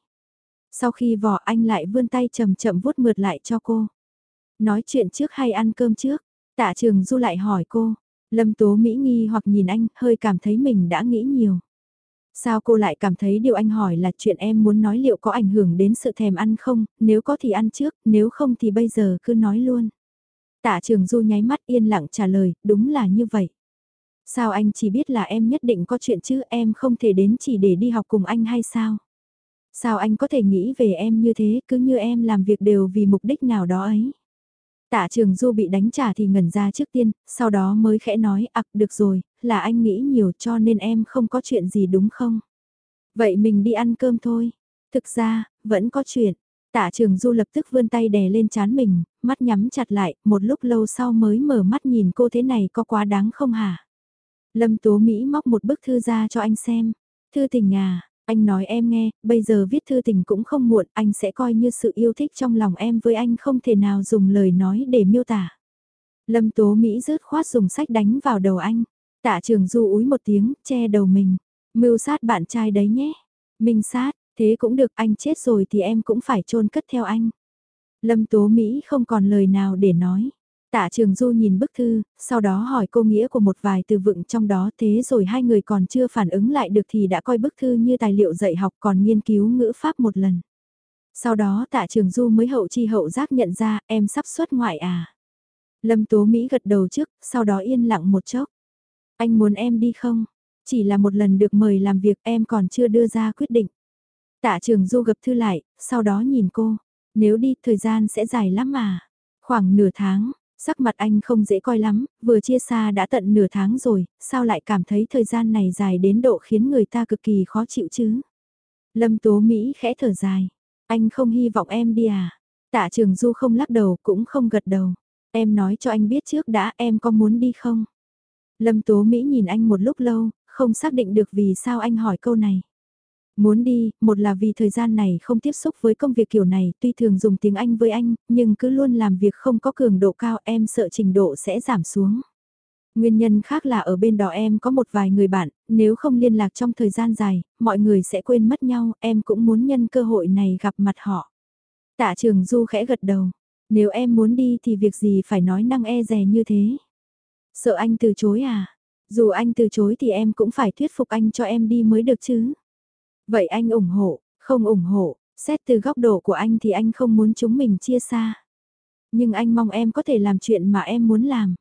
A: Sau khi vò anh lại vươn tay chậm chậm vuốt mượt lại cho cô. Nói chuyện trước hay ăn cơm trước? Tạ trường du lại hỏi cô. Lâm tố Mỹ nghi hoặc nhìn anh, hơi cảm thấy mình đã nghĩ nhiều. Sao cô lại cảm thấy điều anh hỏi là chuyện em muốn nói liệu có ảnh hưởng đến sự thèm ăn không, nếu có thì ăn trước, nếu không thì bây giờ cứ nói luôn. Tạ trường du nháy mắt yên lặng trả lời, đúng là như vậy. Sao anh chỉ biết là em nhất định có chuyện chứ em không thể đến chỉ để đi học cùng anh hay sao? Sao anh có thể nghĩ về em như thế cứ như em làm việc đều vì mục đích nào đó ấy? Tạ trường du bị đánh trả thì ngẩn ra trước tiên, sau đó mới khẽ nói, ạc được rồi, là anh nghĩ nhiều cho nên em không có chuyện gì đúng không? Vậy mình đi ăn cơm thôi. Thực ra, vẫn có chuyện. Tạ trường du lập tức vươn tay đè lên chán mình, mắt nhắm chặt lại, một lúc lâu sau mới mở mắt nhìn cô thế này có quá đáng không hả? Lâm Tố Mỹ móc một bức thư ra cho anh xem. Thư tình à, anh nói em nghe, bây giờ viết thư tình cũng không muộn, anh sẽ coi như sự yêu thích trong lòng em với anh không thể nào dùng lời nói để miêu tả. Lâm Tố Mỹ rớt khoát dùng sách đánh vào đầu anh. Tạ trường du úi một tiếng, che đầu mình. Mưu sát bạn trai đấy nhé. Minh sát, thế cũng được anh chết rồi thì em cũng phải chôn cất theo anh. Lâm Tố Mỹ không còn lời nào để nói. Tạ Trường Du nhìn bức thư, sau đó hỏi cô nghĩa của một vài từ vựng trong đó thế rồi hai người còn chưa phản ứng lại được thì đã coi bức thư như tài liệu dạy học còn nghiên cứu ngữ pháp một lần. Sau đó Tạ Trường Du mới hậu chi hậu giác nhận ra em sắp xuất ngoại à. Lâm Tố Mỹ gật đầu trước, sau đó yên lặng một chốc. Anh muốn em đi không? Chỉ là một lần được mời làm việc em còn chưa đưa ra quyết định. Tạ Trường Du gập thư lại, sau đó nhìn cô. Nếu đi thời gian sẽ dài lắm mà. Khoảng nửa tháng, Sắc mặt anh không dễ coi lắm, vừa chia xa đã tận nửa tháng rồi, sao lại cảm thấy thời gian này dài đến độ khiến người ta cực kỳ khó chịu chứ? Lâm Tố Mỹ khẽ thở dài, anh không hy vọng em đi à? Tạ Trường Du không lắc đầu cũng không gật đầu. Em nói cho anh biết trước đã em có muốn đi không? Lâm Tố Mỹ nhìn anh một lúc lâu, không xác định được vì sao anh hỏi câu này. Muốn đi, một là vì thời gian này không tiếp xúc với công việc kiểu này, tuy thường dùng tiếng Anh với anh, nhưng cứ luôn làm việc không có cường độ cao em sợ trình độ sẽ giảm xuống. Nguyên nhân khác là ở bên đó em có một vài người bạn, nếu không liên lạc trong thời gian dài, mọi người sẽ quên mất nhau, em cũng muốn nhân cơ hội này gặp mặt họ. Tạ trường Du khẽ gật đầu, nếu em muốn đi thì việc gì phải nói năng e rè như thế. Sợ anh từ chối à? Dù anh từ chối thì em cũng phải thuyết phục anh cho em đi mới được chứ. Vậy anh ủng hộ, không ủng hộ, xét từ góc độ của anh thì anh không muốn chúng mình chia xa. Nhưng anh mong em có thể làm chuyện mà em muốn làm.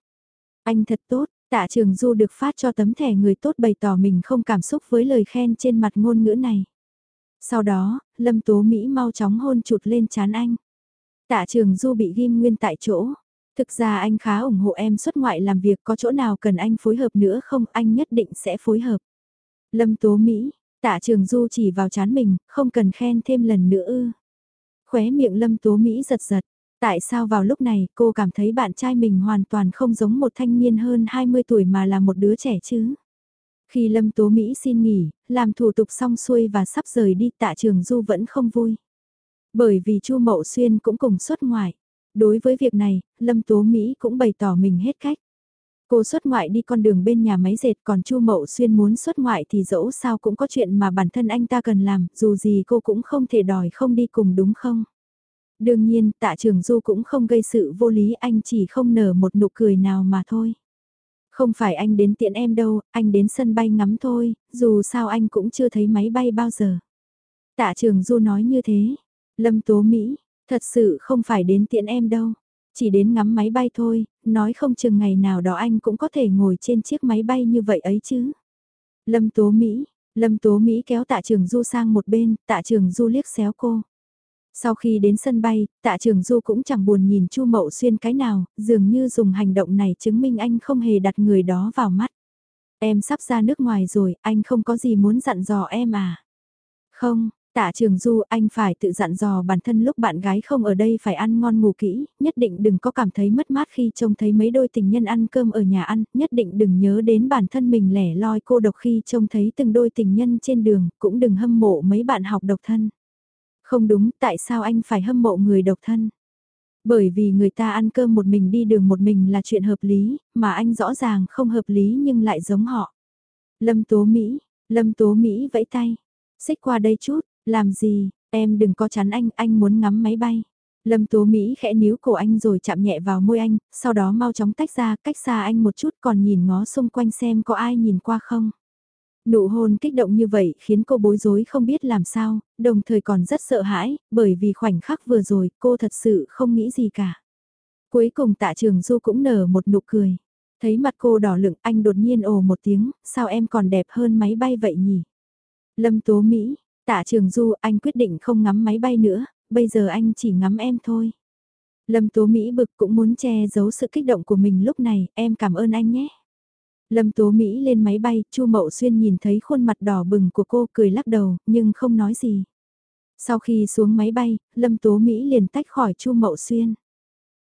A: Anh thật tốt, tạ trường du được phát cho tấm thẻ người tốt bày tỏ mình không cảm xúc với lời khen trên mặt ngôn ngữ này. Sau đó, Lâm Tố Mỹ mau chóng hôn chụt lên chán anh. Tạ trường du bị ghim nguyên tại chỗ. Thực ra anh khá ủng hộ em xuất ngoại làm việc có chỗ nào cần anh phối hợp nữa không anh nhất định sẽ phối hợp. Lâm Tố Mỹ, Tạ trường du chỉ vào chán mình, không cần khen thêm lần nữa ư. Khóe miệng lâm tố Mỹ giật giật. Tại sao vào lúc này cô cảm thấy bạn trai mình hoàn toàn không giống một thanh niên hơn 20 tuổi mà là một đứa trẻ chứ? Khi Lâm Tố Mỹ xin nghỉ, làm thủ tục xong xuôi và sắp rời đi tạ trường Du vẫn không vui. Bởi vì Chu Mậu Xuyên cũng cùng xuất ngoại. Đối với việc này, Lâm Tố Mỹ cũng bày tỏ mình hết cách. Cô xuất ngoại đi con đường bên nhà máy dệt còn Chu Mậu Xuyên muốn xuất ngoại thì dẫu sao cũng có chuyện mà bản thân anh ta cần làm, dù gì cô cũng không thể đòi không đi cùng đúng không? Đương nhiên, tạ trường Du cũng không gây sự vô lý anh chỉ không nở một nụ cười nào mà thôi. Không phải anh đến tiện em đâu, anh đến sân bay ngắm thôi, dù sao anh cũng chưa thấy máy bay bao giờ. Tạ trường Du nói như thế. Lâm Tố Mỹ, thật sự không phải đến tiện em đâu. Chỉ đến ngắm máy bay thôi, nói không chừng ngày nào đó anh cũng có thể ngồi trên chiếc máy bay như vậy ấy chứ. Lâm Tố Mỹ, Lâm Tố Mỹ kéo tạ trường Du sang một bên, tạ trường Du liếc xéo cô. Sau khi đến sân bay, tạ trường Du cũng chẳng buồn nhìn Chu Mậu Xuyên cái nào, dường như dùng hành động này chứng minh anh không hề đặt người đó vào mắt. Em sắp ra nước ngoài rồi, anh không có gì muốn dặn dò em à? Không, Tạ Trường Du anh phải tự dặn dò bản thân lúc bạn gái không ở đây phải ăn ngon ngủ kỹ, nhất định đừng có cảm thấy mất mát khi trông thấy mấy đôi tình nhân ăn cơm ở nhà ăn, nhất định đừng nhớ đến bản thân mình lẻ loi cô độc khi trông thấy từng đôi tình nhân trên đường, cũng đừng hâm mộ mấy bạn học độc thân. Không đúng, tại sao anh phải hâm mộ người độc thân? Bởi vì người ta ăn cơm một mình đi đường một mình là chuyện hợp lý, mà anh rõ ràng không hợp lý nhưng lại giống họ. Lâm Tố Mỹ, Lâm Tố Mỹ vẫy tay. Xích qua đây chút, làm gì, em đừng có chắn anh, anh muốn ngắm máy bay. Lâm Tố Mỹ khẽ níu cổ anh rồi chạm nhẹ vào môi anh, sau đó mau chóng tách ra, cách xa anh một chút còn nhìn ngó xung quanh xem có ai nhìn qua không. Nụ hôn kích động như vậy khiến cô bối rối không biết làm sao, đồng thời còn rất sợ hãi, bởi vì khoảnh khắc vừa rồi cô thật sự không nghĩ gì cả. Cuối cùng tạ trường Du cũng nở một nụ cười. Thấy mặt cô đỏ lựng anh đột nhiên ồ một tiếng, sao em còn đẹp hơn máy bay vậy nhỉ? Lâm Tố Mỹ, Tạ Trường Du, anh quyết định không ngắm máy bay nữa, bây giờ anh chỉ ngắm em thôi. Lâm Tố Mỹ bực cũng muốn che giấu sự kích động của mình lúc này, em cảm ơn anh nhé. Lâm Tố Mỹ lên máy bay, Chu Mậu Xuyên nhìn thấy khuôn mặt đỏ bừng của cô cười lắc đầu, nhưng không nói gì. Sau khi xuống máy bay, Lâm Tố Mỹ liền tách khỏi Chu Mậu Xuyên.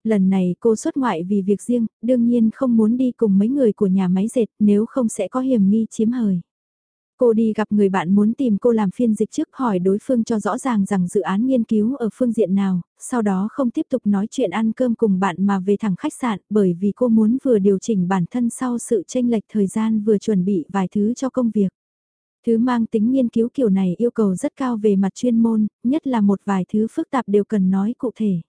A: Lần này cô xuất ngoại vì việc riêng, đương nhiên không muốn đi cùng mấy người của nhà máy dệt nếu không sẽ có hiểm nghi chiếm hời. Cô đi gặp người bạn muốn tìm cô làm phiên dịch trước hỏi đối phương cho rõ ràng rằng dự án nghiên cứu ở phương diện nào, sau đó không tiếp tục nói chuyện ăn cơm cùng bạn mà về thẳng khách sạn bởi vì cô muốn vừa điều chỉnh bản thân sau sự tranh lệch thời gian vừa chuẩn bị vài thứ cho công việc. Thứ mang tính nghiên cứu kiểu này yêu cầu rất cao về mặt chuyên môn, nhất là một vài thứ phức tạp đều cần nói cụ thể.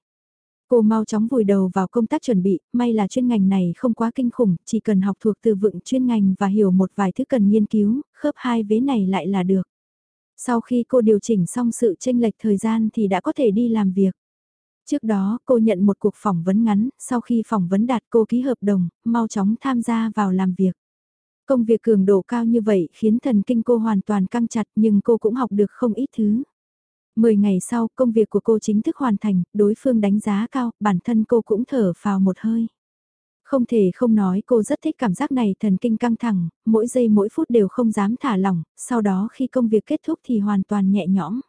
A: Cô mau chóng vùi đầu vào công tác chuẩn bị, may là chuyên ngành này không quá kinh khủng, chỉ cần học thuộc từ vựng chuyên ngành và hiểu một vài thứ cần nghiên cứu, khớp hai vế này lại là được. Sau khi cô điều chỉnh xong sự tranh lệch thời gian thì đã có thể đi làm việc. Trước đó, cô nhận một cuộc phỏng vấn ngắn, sau khi phỏng vấn đạt cô ký hợp đồng, mau chóng tham gia vào làm việc. Công việc cường độ cao như vậy khiến thần kinh cô hoàn toàn căng chặt nhưng cô cũng học được không ít thứ. Mười ngày sau, công việc của cô chính thức hoàn thành, đối phương đánh giá cao, bản thân cô cũng thở phào một hơi. Không thể không nói cô rất thích cảm giác này thần kinh căng thẳng, mỗi giây mỗi phút đều không dám thả lỏng, sau đó khi công việc kết thúc thì hoàn toàn nhẹ nhõm.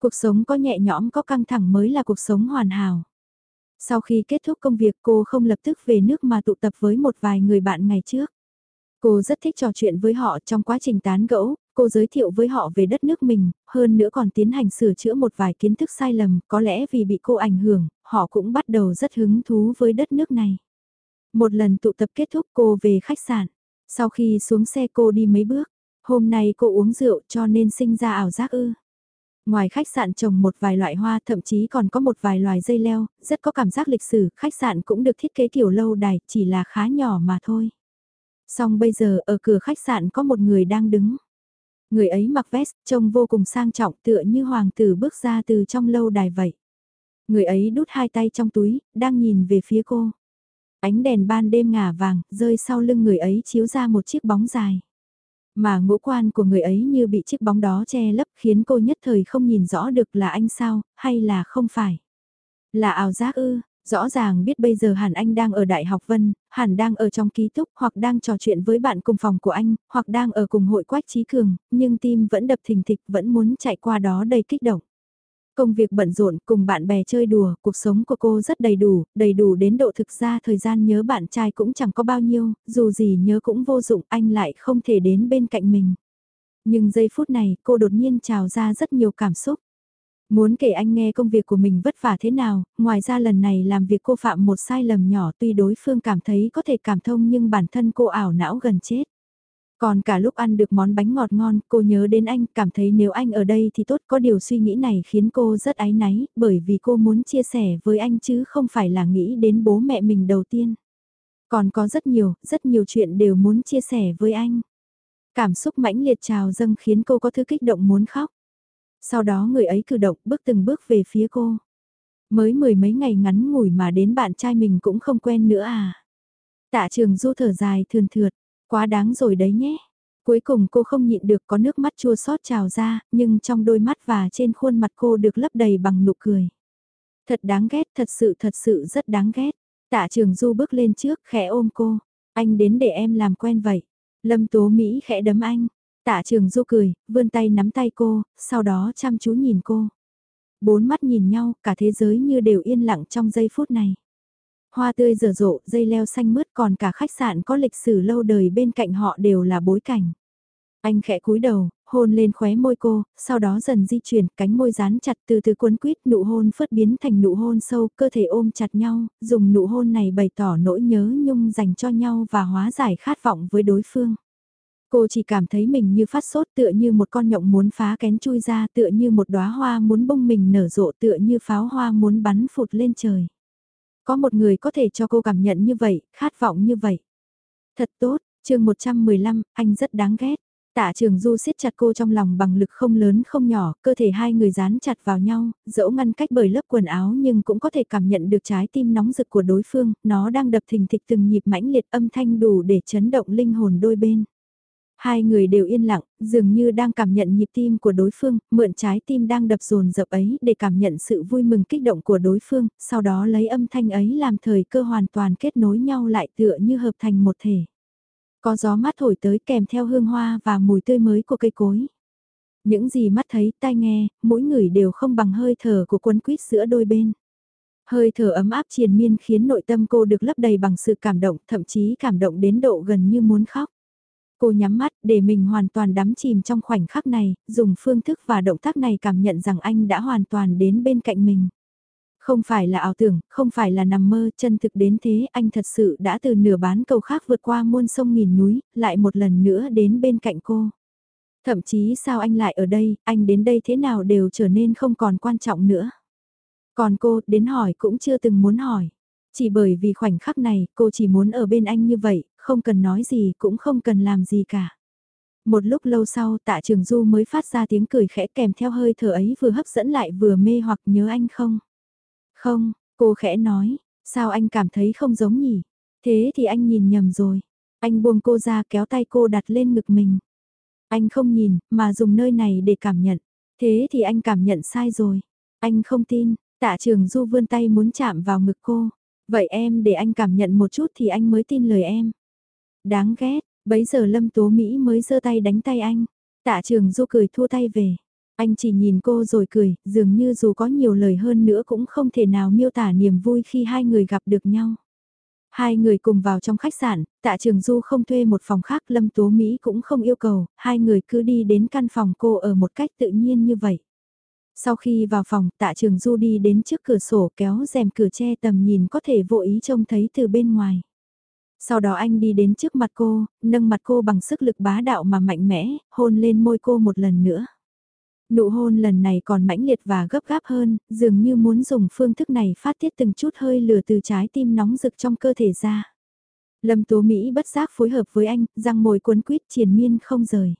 A: Cuộc sống có nhẹ nhõm có căng thẳng mới là cuộc sống hoàn hảo. Sau khi kết thúc công việc cô không lập tức về nước mà tụ tập với một vài người bạn ngày trước. Cô rất thích trò chuyện với họ trong quá trình tán gẫu, cô giới thiệu với họ về đất nước mình, hơn nữa còn tiến hành sửa chữa một vài kiến thức sai lầm, có lẽ vì bị cô ảnh hưởng, họ cũng bắt đầu rất hứng thú với đất nước này. Một lần tụ tập kết thúc cô về khách sạn, sau khi xuống xe cô đi mấy bước, hôm nay cô uống rượu cho nên sinh ra ảo giác ư. Ngoài khách sạn trồng một vài loại hoa thậm chí còn có một vài loài dây leo, rất có cảm giác lịch sử, khách sạn cũng được thiết kế kiểu lâu đài, chỉ là khá nhỏ mà thôi. Xong bây giờ ở cửa khách sạn có một người đang đứng. Người ấy mặc vest, trông vô cùng sang trọng tựa như hoàng tử bước ra từ trong lâu đài vậy. Người ấy đút hai tay trong túi, đang nhìn về phía cô. Ánh đèn ban đêm ngả vàng, rơi sau lưng người ấy chiếu ra một chiếc bóng dài. Mà ngũ quan của người ấy như bị chiếc bóng đó che lấp khiến cô nhất thời không nhìn rõ được là anh sao, hay là không phải. Là ảo giác ư, Rõ ràng biết bây giờ hẳn anh đang ở Đại học Vân, hẳn đang ở trong ký túc hoặc đang trò chuyện với bạn cùng phòng của anh, hoặc đang ở cùng hội quách trí cường, nhưng tim vẫn đập thình thịch vẫn muốn chạy qua đó đầy kích động. Công việc bận rộn cùng bạn bè chơi đùa, cuộc sống của cô rất đầy đủ, đầy đủ đến độ thực ra thời gian nhớ bạn trai cũng chẳng có bao nhiêu, dù gì nhớ cũng vô dụng anh lại không thể đến bên cạnh mình. Nhưng giây phút này cô đột nhiên trào ra rất nhiều cảm xúc. Muốn kể anh nghe công việc của mình vất vả thế nào, ngoài ra lần này làm việc cô phạm một sai lầm nhỏ tuy đối phương cảm thấy có thể cảm thông nhưng bản thân cô ảo não gần chết. Còn cả lúc ăn được món bánh ngọt ngon, cô nhớ đến anh, cảm thấy nếu anh ở đây thì tốt, có điều suy nghĩ này khiến cô rất áy náy, bởi vì cô muốn chia sẻ với anh chứ không phải là nghĩ đến bố mẹ mình đầu tiên. Còn có rất nhiều, rất nhiều chuyện đều muốn chia sẻ với anh. Cảm xúc mãnh liệt trào dâng khiến cô có thứ kích động muốn khóc. Sau đó người ấy cử động bước từng bước về phía cô. Mới mười mấy ngày ngắn ngủi mà đến bạn trai mình cũng không quen nữa à. Tạ trường du thở dài thườn thượt, quá đáng rồi đấy nhé. Cuối cùng cô không nhịn được có nước mắt chua xót trào ra, nhưng trong đôi mắt và trên khuôn mặt cô được lấp đầy bằng nụ cười. Thật đáng ghét, thật sự thật sự rất đáng ghét. Tạ trường du bước lên trước khẽ ôm cô. Anh đến để em làm quen vậy. Lâm Tố Mỹ khẽ đấm anh. Tạ trường du cười, vươn tay nắm tay cô, sau đó chăm chú nhìn cô. Bốn mắt nhìn nhau, cả thế giới như đều yên lặng trong giây phút này. Hoa tươi rở rộ, dây leo xanh mướt còn cả khách sạn có lịch sử lâu đời bên cạnh họ đều là bối cảnh. Anh khẽ cúi đầu, hôn lên khóe môi cô, sau đó dần di chuyển, cánh môi dán chặt từ từ cuốn quýt, nụ hôn phớt biến thành nụ hôn sâu, cơ thể ôm chặt nhau, dùng nụ hôn này bày tỏ nỗi nhớ nhung dành cho nhau và hóa giải khát vọng với đối phương. Cô chỉ cảm thấy mình như phát sốt tựa như một con nhộng muốn phá kén chui ra tựa như một đóa hoa muốn bông mình nở rộ tựa như pháo hoa muốn bắn phụt lên trời. Có một người có thể cho cô cảm nhận như vậy, khát vọng như vậy. Thật tốt, chương 115, anh rất đáng ghét. Tạ trường du siết chặt cô trong lòng bằng lực không lớn không nhỏ, cơ thể hai người dán chặt vào nhau, dẫu ngăn cách bởi lớp quần áo nhưng cũng có thể cảm nhận được trái tim nóng rực của đối phương, nó đang đập thình thịch từng nhịp mãnh liệt âm thanh đủ để chấn động linh hồn đôi bên. Hai người đều yên lặng, dường như đang cảm nhận nhịp tim của đối phương, mượn trái tim đang đập dồn dập ấy để cảm nhận sự vui mừng kích động của đối phương, sau đó lấy âm thanh ấy làm thời cơ hoàn toàn kết nối nhau lại tựa như hợp thành một thể. Có gió mát thổi tới kèm theo hương hoa và mùi tươi mới của cây cối. Những gì mắt thấy, tai nghe, mỗi người đều không bằng hơi thở của quân quýt giữa đôi bên. Hơi thở ấm áp triền miên khiến nội tâm cô được lấp đầy bằng sự cảm động, thậm chí cảm động đến độ gần như muốn khóc. Cô nhắm mắt để mình hoàn toàn đắm chìm trong khoảnh khắc này, dùng phương thức và động tác này cảm nhận rằng anh đã hoàn toàn đến bên cạnh mình. Không phải là ảo tưởng, không phải là nằm mơ, chân thực đến thế, anh thật sự đã từ nửa bán cầu khác vượt qua muôn sông nghìn núi, lại một lần nữa đến bên cạnh cô. Thậm chí sao anh lại ở đây, anh đến đây thế nào đều trở nên không còn quan trọng nữa. Còn cô, đến hỏi cũng chưa từng muốn hỏi. Chỉ bởi vì khoảnh khắc này, cô chỉ muốn ở bên anh như vậy, không cần nói gì cũng không cần làm gì cả. Một lúc lâu sau tạ trường du mới phát ra tiếng cười khẽ kèm theo hơi thở ấy vừa hấp dẫn lại vừa mê hoặc nhớ anh không. Không, cô khẽ nói, sao anh cảm thấy không giống nhỉ? Thế thì anh nhìn nhầm rồi. Anh buông cô ra kéo tay cô đặt lên ngực mình. Anh không nhìn, mà dùng nơi này để cảm nhận. Thế thì anh cảm nhận sai rồi. Anh không tin, tạ trường du vươn tay muốn chạm vào ngực cô. Vậy em để anh cảm nhận một chút thì anh mới tin lời em. Đáng ghét, bấy giờ Lâm Tố Mỹ mới giơ tay đánh tay anh. Tạ trường du cười thua tay về. Anh chỉ nhìn cô rồi cười, dường như dù có nhiều lời hơn nữa cũng không thể nào miêu tả niềm vui khi hai người gặp được nhau. Hai người cùng vào trong khách sạn, tạ trường du không thuê một phòng khác Lâm Tố Mỹ cũng không yêu cầu, hai người cứ đi đến căn phòng cô ở một cách tự nhiên như vậy. Sau khi vào phòng, tạ trường du đi đến trước cửa sổ kéo rèm cửa che tầm nhìn có thể vô ý trông thấy từ bên ngoài. Sau đó anh đi đến trước mặt cô, nâng mặt cô bằng sức lực bá đạo mà mạnh mẽ, hôn lên môi cô một lần nữa. Nụ hôn lần này còn mãnh liệt và gấp gáp hơn, dường như muốn dùng phương thức này phát tiết từng chút hơi lửa từ trái tim nóng rực trong cơ thể ra. Lâm Tố Mỹ bất giác phối hợp với anh, răng môi cuốn quýt triền miên không rời.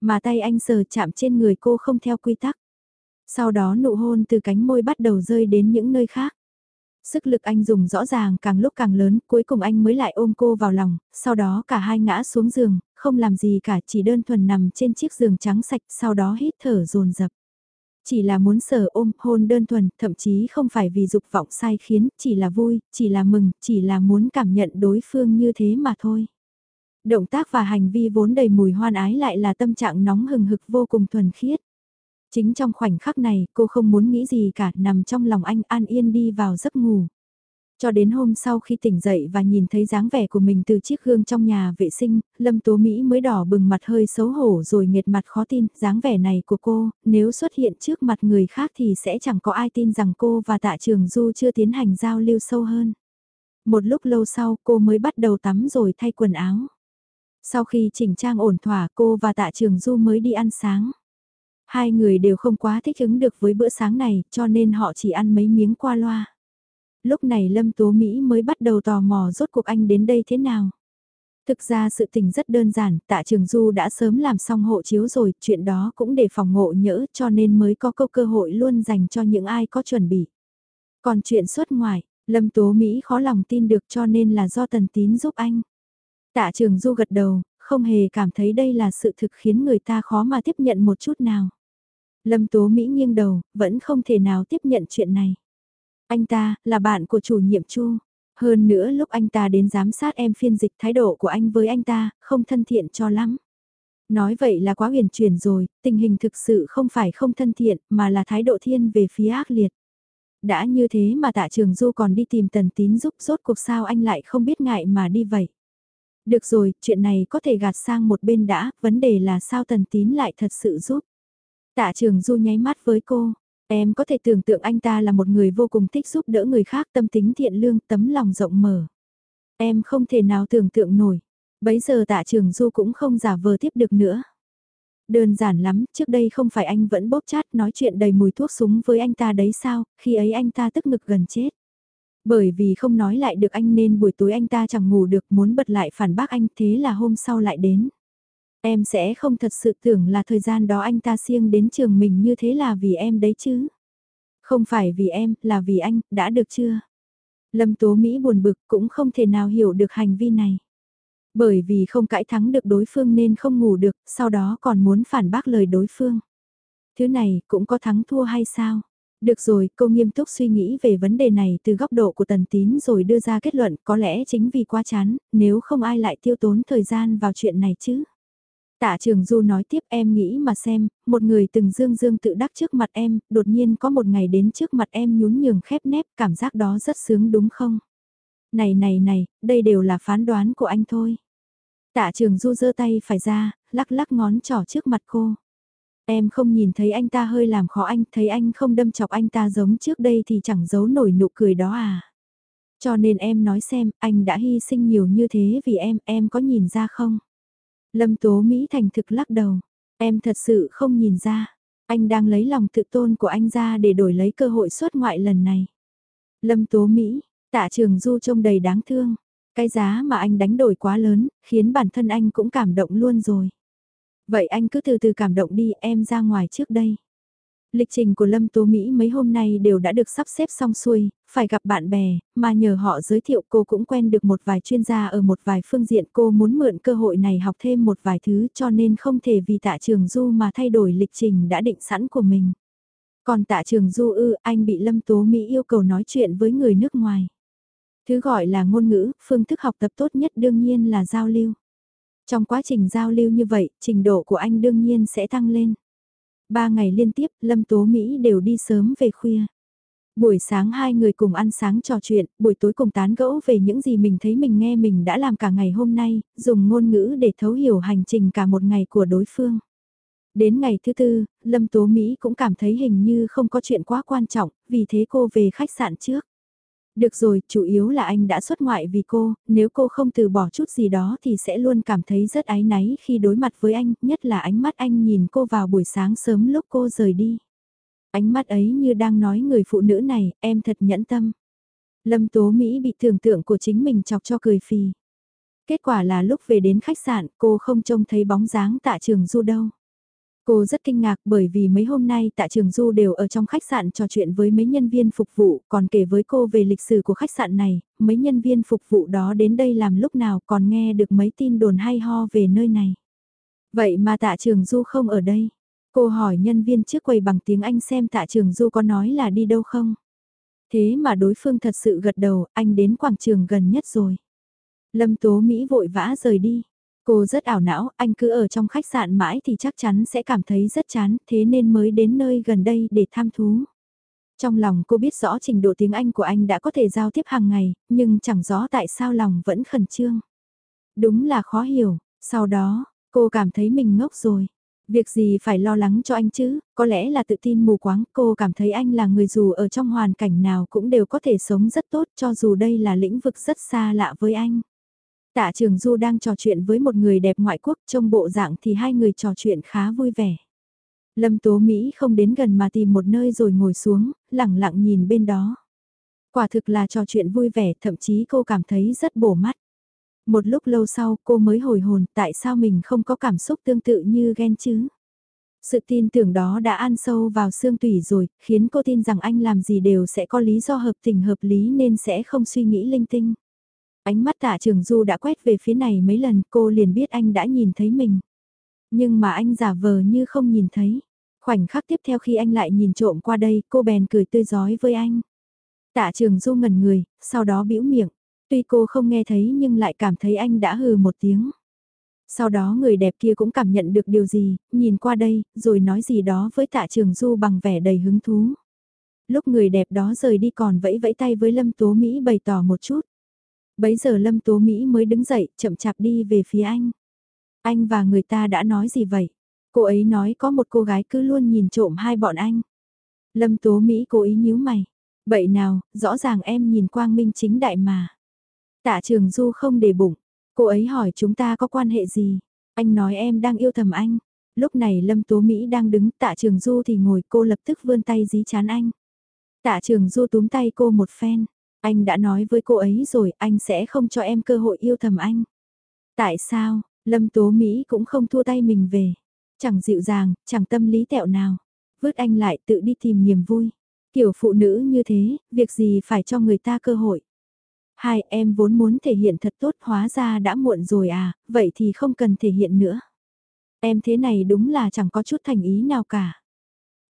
A: Mà tay anh sờ chạm trên người cô không theo quy tắc. Sau đó nụ hôn từ cánh môi bắt đầu rơi đến những nơi khác. Sức lực anh dùng rõ ràng càng lúc càng lớn, cuối cùng anh mới lại ôm cô vào lòng, sau đó cả hai ngã xuống giường, không làm gì cả chỉ đơn thuần nằm trên chiếc giường trắng sạch, sau đó hít thở dồn dập Chỉ là muốn sờ ôm, hôn đơn thuần, thậm chí không phải vì dục vọng sai khiến, chỉ là vui, chỉ là mừng, chỉ là muốn cảm nhận đối phương như thế mà thôi. Động tác và hành vi vốn đầy mùi hoan ái lại là tâm trạng nóng hừng hực vô cùng thuần khiết. Chính trong khoảnh khắc này, cô không muốn nghĩ gì cả, nằm trong lòng anh an yên đi vào giấc ngủ. Cho đến hôm sau khi tỉnh dậy và nhìn thấy dáng vẻ của mình từ chiếc gương trong nhà vệ sinh, Lâm Tố Mỹ mới đỏ bừng mặt hơi xấu hổ rồi nghiệt mặt khó tin, dáng vẻ này của cô, nếu xuất hiện trước mặt người khác thì sẽ chẳng có ai tin rằng cô và tạ trường Du chưa tiến hành giao lưu sâu hơn. Một lúc lâu sau cô mới bắt đầu tắm rồi thay quần áo. Sau khi chỉnh trang ổn thỏa cô và tạ trường Du mới đi ăn sáng. Hai người đều không quá thích ứng được với bữa sáng này cho nên họ chỉ ăn mấy miếng qua loa. Lúc này Lâm Tố Mỹ mới bắt đầu tò mò rốt cuộc anh đến đây thế nào. Thực ra sự tình rất đơn giản, tạ trường du đã sớm làm xong hộ chiếu rồi, chuyện đó cũng để phòng ngộ nhỡ cho nên mới có câu cơ hội luôn dành cho những ai có chuẩn bị. Còn chuyện xuất ngoài, Lâm Tố Mỹ khó lòng tin được cho nên là do Tần Tín giúp anh. Tạ trường du gật đầu, không hề cảm thấy đây là sự thực khiến người ta khó mà tiếp nhận một chút nào. Lâm Tố Mỹ nghiêng đầu, vẫn không thể nào tiếp nhận chuyện này. Anh ta, là bạn của chủ nhiệm Chu. Hơn nữa lúc anh ta đến giám sát em phiên dịch thái độ của anh với anh ta, không thân thiện cho lắm. Nói vậy là quá huyền chuyển rồi, tình hình thực sự không phải không thân thiện, mà là thái độ thiên về phía ác liệt. Đã như thế mà tạ trường du còn đi tìm tần tín giúp rốt cuộc sao anh lại không biết ngại mà đi vậy. Được rồi, chuyện này có thể gạt sang một bên đã, vấn đề là sao tần tín lại thật sự giúp. Tạ trường du nháy mắt với cô, em có thể tưởng tượng anh ta là một người vô cùng thích giúp đỡ người khác tâm tính thiện lương tấm lòng rộng mở. Em không thể nào tưởng tượng nổi, bấy giờ tạ trường du cũng không giả vờ tiếp được nữa. Đơn giản lắm, trước đây không phải anh vẫn bóp chát nói chuyện đầy mùi thuốc súng với anh ta đấy sao, khi ấy anh ta tức ngực gần chết. Bởi vì không nói lại được anh nên buổi tối anh ta chẳng ngủ được muốn bật lại phản bác anh thế là hôm sau lại đến. Em sẽ không thật sự tưởng là thời gian đó anh ta siêng đến trường mình như thế là vì em đấy chứ. Không phải vì em, là vì anh, đã được chưa? Lâm Tố Mỹ buồn bực cũng không thể nào hiểu được hành vi này. Bởi vì không cãi thắng được đối phương nên không ngủ được, sau đó còn muốn phản bác lời đối phương. Thứ này cũng có thắng thua hay sao? Được rồi, cô nghiêm túc suy nghĩ về vấn đề này từ góc độ của tần tín rồi đưa ra kết luận có lẽ chính vì quá chán, nếu không ai lại tiêu tốn thời gian vào chuyện này chứ. Tạ Trường Du nói tiếp em nghĩ mà xem, một người từng dương dương tự đắc trước mặt em, đột nhiên có một ngày đến trước mặt em nhún nhường khép nép, cảm giác đó rất sướng đúng không? Này này này, đây đều là phán đoán của anh thôi. Tạ Trường Du giơ tay phải ra, lắc lắc ngón trỏ trước mặt cô. Em không nhìn thấy anh ta hơi làm khó anh, thấy anh không đâm chọc anh ta giống trước đây thì chẳng giấu nổi nụ cười đó à. Cho nên em nói xem, anh đã hy sinh nhiều như thế vì em, em có nhìn ra không? Lâm Tố Mỹ thành thực lắc đầu. Em thật sự không nhìn ra. Anh đang lấy lòng tự tôn của anh ra để đổi lấy cơ hội xuất ngoại lần này. Lâm Tố Mỹ, tạ trường du trông đầy đáng thương. Cái giá mà anh đánh đổi quá lớn, khiến bản thân anh cũng cảm động luôn rồi. Vậy anh cứ từ từ cảm động đi, em ra ngoài trước đây. Lịch trình của Lâm Tố Mỹ mấy hôm nay đều đã được sắp xếp xong xuôi, phải gặp bạn bè, mà nhờ họ giới thiệu cô cũng quen được một vài chuyên gia ở một vài phương diện cô muốn mượn cơ hội này học thêm một vài thứ cho nên không thể vì tạ trường du mà thay đổi lịch trình đã định sẵn của mình. Còn tạ trường du ư, anh bị Lâm Tố Mỹ yêu cầu nói chuyện với người nước ngoài. Thứ gọi là ngôn ngữ, phương thức học tập tốt nhất đương nhiên là giao lưu. Trong quá trình giao lưu như vậy, trình độ của anh đương nhiên sẽ tăng lên. Ba ngày liên tiếp, Lâm Tố Mỹ đều đi sớm về khuya. Buổi sáng hai người cùng ăn sáng trò chuyện, buổi tối cùng tán gẫu về những gì mình thấy mình nghe mình đã làm cả ngày hôm nay, dùng ngôn ngữ để thấu hiểu hành trình cả một ngày của đối phương. Đến ngày thứ tư, Lâm Tố Mỹ cũng cảm thấy hình như không có chuyện quá quan trọng, vì thế cô về khách sạn trước. Được rồi, chủ yếu là anh đã xuất ngoại vì cô, nếu cô không từ bỏ chút gì đó thì sẽ luôn cảm thấy rất áy náy khi đối mặt với anh, nhất là ánh mắt anh nhìn cô vào buổi sáng sớm lúc cô rời đi. Ánh mắt ấy như đang nói người phụ nữ này, em thật nhẫn tâm. Lâm Tố Mỹ bị tưởng tượng của chính mình chọc cho cười phì. Kết quả là lúc về đến khách sạn cô không trông thấy bóng dáng tạ trường du đâu. Cô rất kinh ngạc bởi vì mấy hôm nay tạ trường Du đều ở trong khách sạn trò chuyện với mấy nhân viên phục vụ, còn kể với cô về lịch sử của khách sạn này, mấy nhân viên phục vụ đó đến đây làm lúc nào còn nghe được mấy tin đồn hay ho về nơi này. Vậy mà tạ trường Du không ở đây. Cô hỏi nhân viên trước quầy bằng tiếng Anh xem tạ trường Du có nói là đi đâu không. Thế mà đối phương thật sự gật đầu, anh đến quảng trường gần nhất rồi. Lâm Tố Mỹ vội vã rời đi. Cô rất ảo não, anh cứ ở trong khách sạn mãi thì chắc chắn sẽ cảm thấy rất chán, thế nên mới đến nơi gần đây để tham thú. Trong lòng cô biết rõ trình độ tiếng Anh của anh đã có thể giao tiếp hàng ngày, nhưng chẳng rõ tại sao lòng vẫn khẩn trương. Đúng là khó hiểu, sau đó, cô cảm thấy mình ngốc rồi. Việc gì phải lo lắng cho anh chứ, có lẽ là tự tin mù quáng, cô cảm thấy anh là người dù ở trong hoàn cảnh nào cũng đều có thể sống rất tốt cho dù đây là lĩnh vực rất xa lạ với anh. Tạ Trường Du đang trò chuyện với một người đẹp ngoại quốc trong bộ dạng thì hai người trò chuyện khá vui vẻ. Lâm Tố Mỹ không đến gần mà tìm một nơi rồi ngồi xuống, lặng lặng nhìn bên đó. Quả thực là trò chuyện vui vẻ, thậm chí cô cảm thấy rất bổ mắt. Một lúc lâu sau cô mới hồi hồn tại sao mình không có cảm xúc tương tự như ghen chứ. Sự tin tưởng đó đã ăn sâu vào xương tủy rồi, khiến cô tin rằng anh làm gì đều sẽ có lý do hợp tình hợp lý nên sẽ không suy nghĩ linh tinh. Ánh mắt tạ trường du đã quét về phía này mấy lần cô liền biết anh đã nhìn thấy mình. Nhưng mà anh giả vờ như không nhìn thấy. Khoảnh khắc tiếp theo khi anh lại nhìn trộm qua đây cô bèn cười tươi giói với anh. Tạ trường du ngẩn người, sau đó bĩu miệng. Tuy cô không nghe thấy nhưng lại cảm thấy anh đã hừ một tiếng. Sau đó người đẹp kia cũng cảm nhận được điều gì, nhìn qua đây, rồi nói gì đó với tạ trường du bằng vẻ đầy hứng thú. Lúc người đẹp đó rời đi còn vẫy vẫy tay với Lâm Tố Mỹ bày tỏ một chút. Bấy giờ Lâm Tố Mỹ mới đứng dậy, chậm chạp đi về phía anh. Anh và người ta đã nói gì vậy? Cô ấy nói có một cô gái cứ luôn nhìn trộm hai bọn anh. Lâm Tố Mỹ cố ý nhíu mày. Vậy nào, rõ ràng em nhìn quang minh chính đại mà. Tạ Trường Du không để bụng. Cô ấy hỏi chúng ta có quan hệ gì? Anh nói em đang yêu thầm anh. Lúc này Lâm Tố Mỹ đang đứng tạ Trường Du thì ngồi cô lập tức vươn tay dí chán anh. Tạ Trường Du túm tay cô một phen. Anh đã nói với cô ấy rồi, anh sẽ không cho em cơ hội yêu thầm anh. Tại sao, Lâm Tố Mỹ cũng không thua tay mình về. Chẳng dịu dàng, chẳng tâm lý tẹo nào. Vứt anh lại tự đi tìm niềm vui. Kiểu phụ nữ như thế, việc gì phải cho người ta cơ hội. Hai em vốn muốn thể hiện thật tốt hóa ra đã muộn rồi à, vậy thì không cần thể hiện nữa. Em thế này đúng là chẳng có chút thành ý nào cả.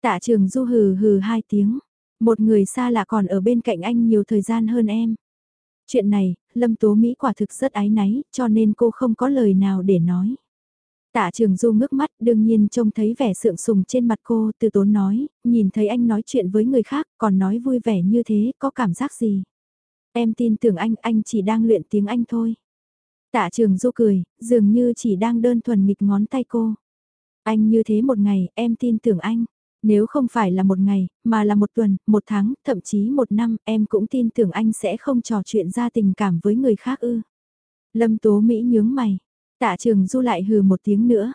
A: Tạ trường du hừ hừ hai tiếng. Một người xa lạ còn ở bên cạnh anh nhiều thời gian hơn em. Chuyện này, Lâm Tố Mỹ quả thực rất ái náy, cho nên cô không có lời nào để nói. Tạ trường du ngước mắt đương nhiên trông thấy vẻ sượng sùng trên mặt cô từ tốn nói, nhìn thấy anh nói chuyện với người khác còn nói vui vẻ như thế có cảm giác gì. Em tin tưởng anh, anh chỉ đang luyện tiếng Anh thôi. Tạ trường du cười, dường như chỉ đang đơn thuần nghịch ngón tay cô. Anh như thế một ngày, em tin tưởng anh. Nếu không phải là một ngày, mà là một tuần, một tháng, thậm chí một năm, em cũng tin tưởng anh sẽ không trò chuyện ra tình cảm với người khác ư. Lâm Tố Mỹ nhướng mày. Tạ trường du lại hừ một tiếng nữa.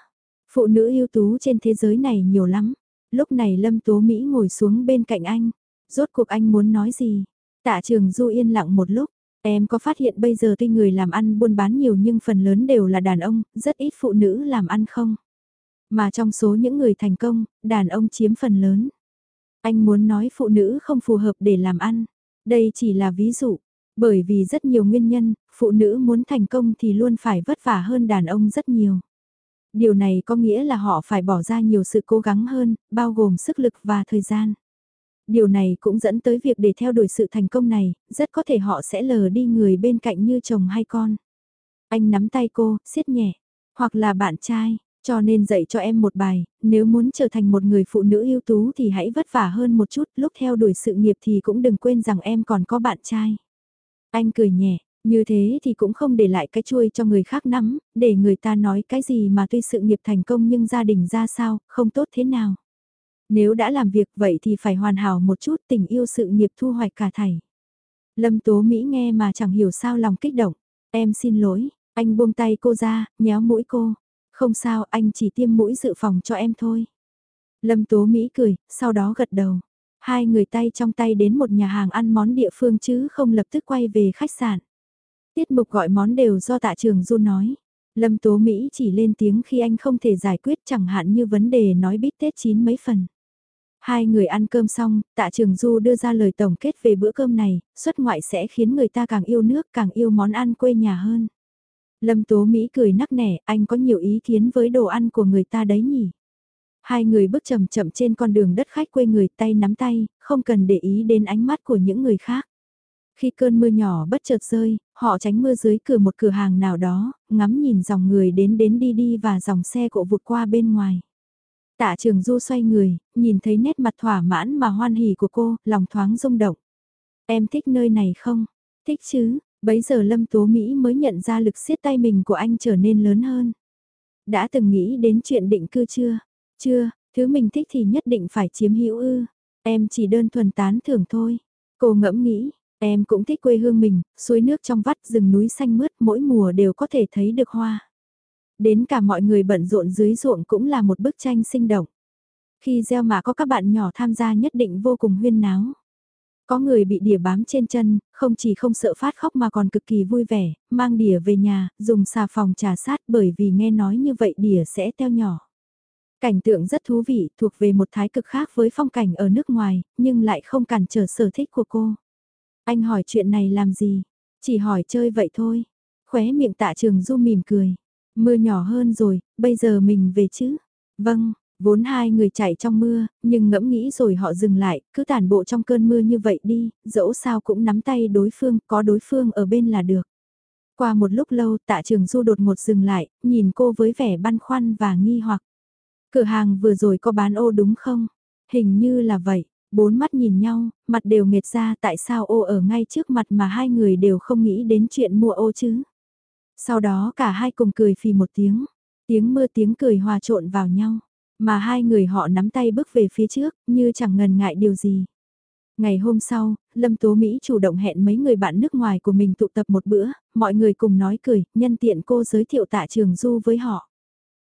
A: Phụ nữ ưu tú trên thế giới này nhiều lắm. Lúc này Lâm Tố Mỹ ngồi xuống bên cạnh anh. Rốt cuộc anh muốn nói gì? Tạ trường du yên lặng một lúc. Em có phát hiện bây giờ tuy người làm ăn buôn bán nhiều nhưng phần lớn đều là đàn ông, rất ít phụ nữ làm ăn không? Mà trong số những người thành công, đàn ông chiếm phần lớn. Anh muốn nói phụ nữ không phù hợp để làm ăn. Đây chỉ là ví dụ. Bởi vì rất nhiều nguyên nhân, phụ nữ muốn thành công thì luôn phải vất vả hơn đàn ông rất nhiều. Điều này có nghĩa là họ phải bỏ ra nhiều sự cố gắng hơn, bao gồm sức lực và thời gian. Điều này cũng dẫn tới việc để theo đuổi sự thành công này, rất có thể họ sẽ lờ đi người bên cạnh như chồng hay con. Anh nắm tay cô, siết nhẹ, hoặc là bạn trai, cho nên dạy cho em một bài, nếu muốn trở thành một người phụ nữ ưu tú thì hãy vất vả hơn một chút, lúc theo đuổi sự nghiệp thì cũng đừng quên rằng em còn có bạn trai. Anh cười nhẹ, như thế thì cũng không để lại cái chuôi cho người khác nắm, để người ta nói cái gì mà tuy sự nghiệp thành công nhưng gia đình ra sao, không tốt thế nào. Nếu đã làm việc vậy thì phải hoàn hảo một chút tình yêu sự nghiệp thu hoạch cả thảy. Lâm Tố Mỹ nghe mà chẳng hiểu sao lòng kích động. Em xin lỗi, anh buông tay cô ra, nhéo mũi cô. Không sao, anh chỉ tiêm mũi dự phòng cho em thôi. Lâm Tố Mỹ cười, sau đó gật đầu. Hai người tay trong tay đến một nhà hàng ăn món địa phương chứ không lập tức quay về khách sạn. Tiết mục gọi món đều do tạ trường Du nói. Lâm Tố Mỹ chỉ lên tiếng khi anh không thể giải quyết chẳng hạn như vấn đề nói bít tết chín mấy phần. Hai người ăn cơm xong, tạ trường Du đưa ra lời tổng kết về bữa cơm này, xuất ngoại sẽ khiến người ta càng yêu nước càng yêu món ăn quê nhà hơn. Lâm Tố Mỹ cười nắc nẻ, anh có nhiều ý kiến với đồ ăn của người ta đấy nhỉ. Hai người bước chậm chậm trên con đường đất khách quê người tay nắm tay, không cần để ý đến ánh mắt của những người khác. Khi cơn mưa nhỏ bất chợt rơi, họ tránh mưa dưới cửa một cửa hàng nào đó, ngắm nhìn dòng người đến đến đi đi và dòng xe cộ vụt qua bên ngoài. Tạ trường du xoay người, nhìn thấy nét mặt thỏa mãn mà hoan hỉ của cô, lòng thoáng rung động. Em thích nơi này không? Thích chứ, bấy giờ Lâm Tố Mỹ mới nhận ra lực siết tay mình của anh trở nên lớn hơn. Đã từng nghĩ đến chuyện định cư chưa? Chưa, thứ mình thích thì nhất định phải chiếm hữu ư. Em chỉ đơn thuần tán thưởng thôi. Cô ngẫm nghĩ, em cũng thích quê hương mình, suối nước trong vắt rừng núi xanh mướt mỗi mùa đều có thể thấy được hoa. Đến cả mọi người bận rộn dưới ruộng cũng là một bức tranh sinh động. Khi gieo mà có các bạn nhỏ tham gia nhất định vô cùng huyên náo. Có người bị đỉa bám trên chân, không chỉ không sợ phát khóc mà còn cực kỳ vui vẻ, mang đỉa về nhà, dùng xà phòng trà sát bởi vì nghe nói như vậy đỉa sẽ teo nhỏ. Cảnh tượng rất thú vị, thuộc về một thái cực khác với phong cảnh ở nước ngoài, nhưng lại không cản trở sở thích của cô. Anh hỏi chuyện này làm gì? Chỉ hỏi chơi vậy thôi. Khóe miệng tạ trường du mỉm cười. Mưa nhỏ hơn rồi, bây giờ mình về chứ? Vâng, vốn hai người chạy trong mưa, nhưng ngẫm nghĩ rồi họ dừng lại, cứ tản bộ trong cơn mưa như vậy đi, dẫu sao cũng nắm tay đối phương, có đối phương ở bên là được. Qua một lúc lâu tạ trường du đột ngột dừng lại, nhìn cô với vẻ băn khoăn và nghi hoặc. Cửa hàng vừa rồi có bán ô đúng không? Hình như là vậy, bốn mắt nhìn nhau, mặt đều nghệt ra tại sao ô ở ngay trước mặt mà hai người đều không nghĩ đến chuyện mua ô chứ? Sau đó cả hai cùng cười phì một tiếng, tiếng mưa tiếng cười hòa trộn vào nhau, mà hai người họ nắm tay bước về phía trước, như chẳng ngần ngại điều gì. Ngày hôm sau, Lâm Tố Mỹ chủ động hẹn mấy người bạn nước ngoài của mình tụ tập một bữa, mọi người cùng nói cười, nhân tiện cô giới thiệu tạ trường du với họ.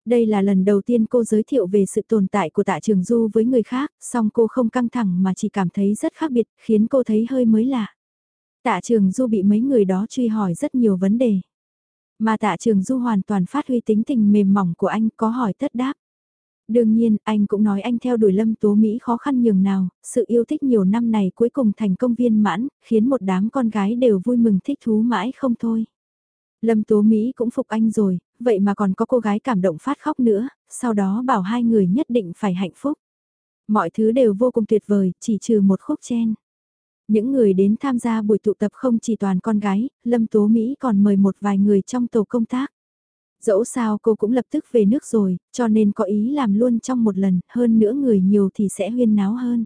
A: Đây là lần đầu tiên cô giới thiệu về sự tồn tại của tạ trường du với người khác, song cô không căng thẳng mà chỉ cảm thấy rất khác biệt, khiến cô thấy hơi mới lạ. Tạ trường du bị mấy người đó truy hỏi rất nhiều vấn đề. Mà tạ trường du hoàn toàn phát huy tính tình mềm mỏng của anh có hỏi tất đáp. Đương nhiên, anh cũng nói anh theo đuổi lâm tố Mỹ khó khăn nhường nào, sự yêu thích nhiều năm này cuối cùng thành công viên mãn, khiến một đám con gái đều vui mừng thích thú mãi không thôi. Lâm Tố Mỹ cũng phục anh rồi, vậy mà còn có cô gái cảm động phát khóc nữa, sau đó bảo hai người nhất định phải hạnh phúc. Mọi thứ đều vô cùng tuyệt vời, chỉ trừ một khúc chen. Những người đến tham gia buổi tụ tập không chỉ toàn con gái, Lâm Tố Mỹ còn mời một vài người trong tổ công tác. Dẫu sao cô cũng lập tức về nước rồi, cho nên có ý làm luôn trong một lần, hơn nữa người nhiều thì sẽ huyên náo hơn.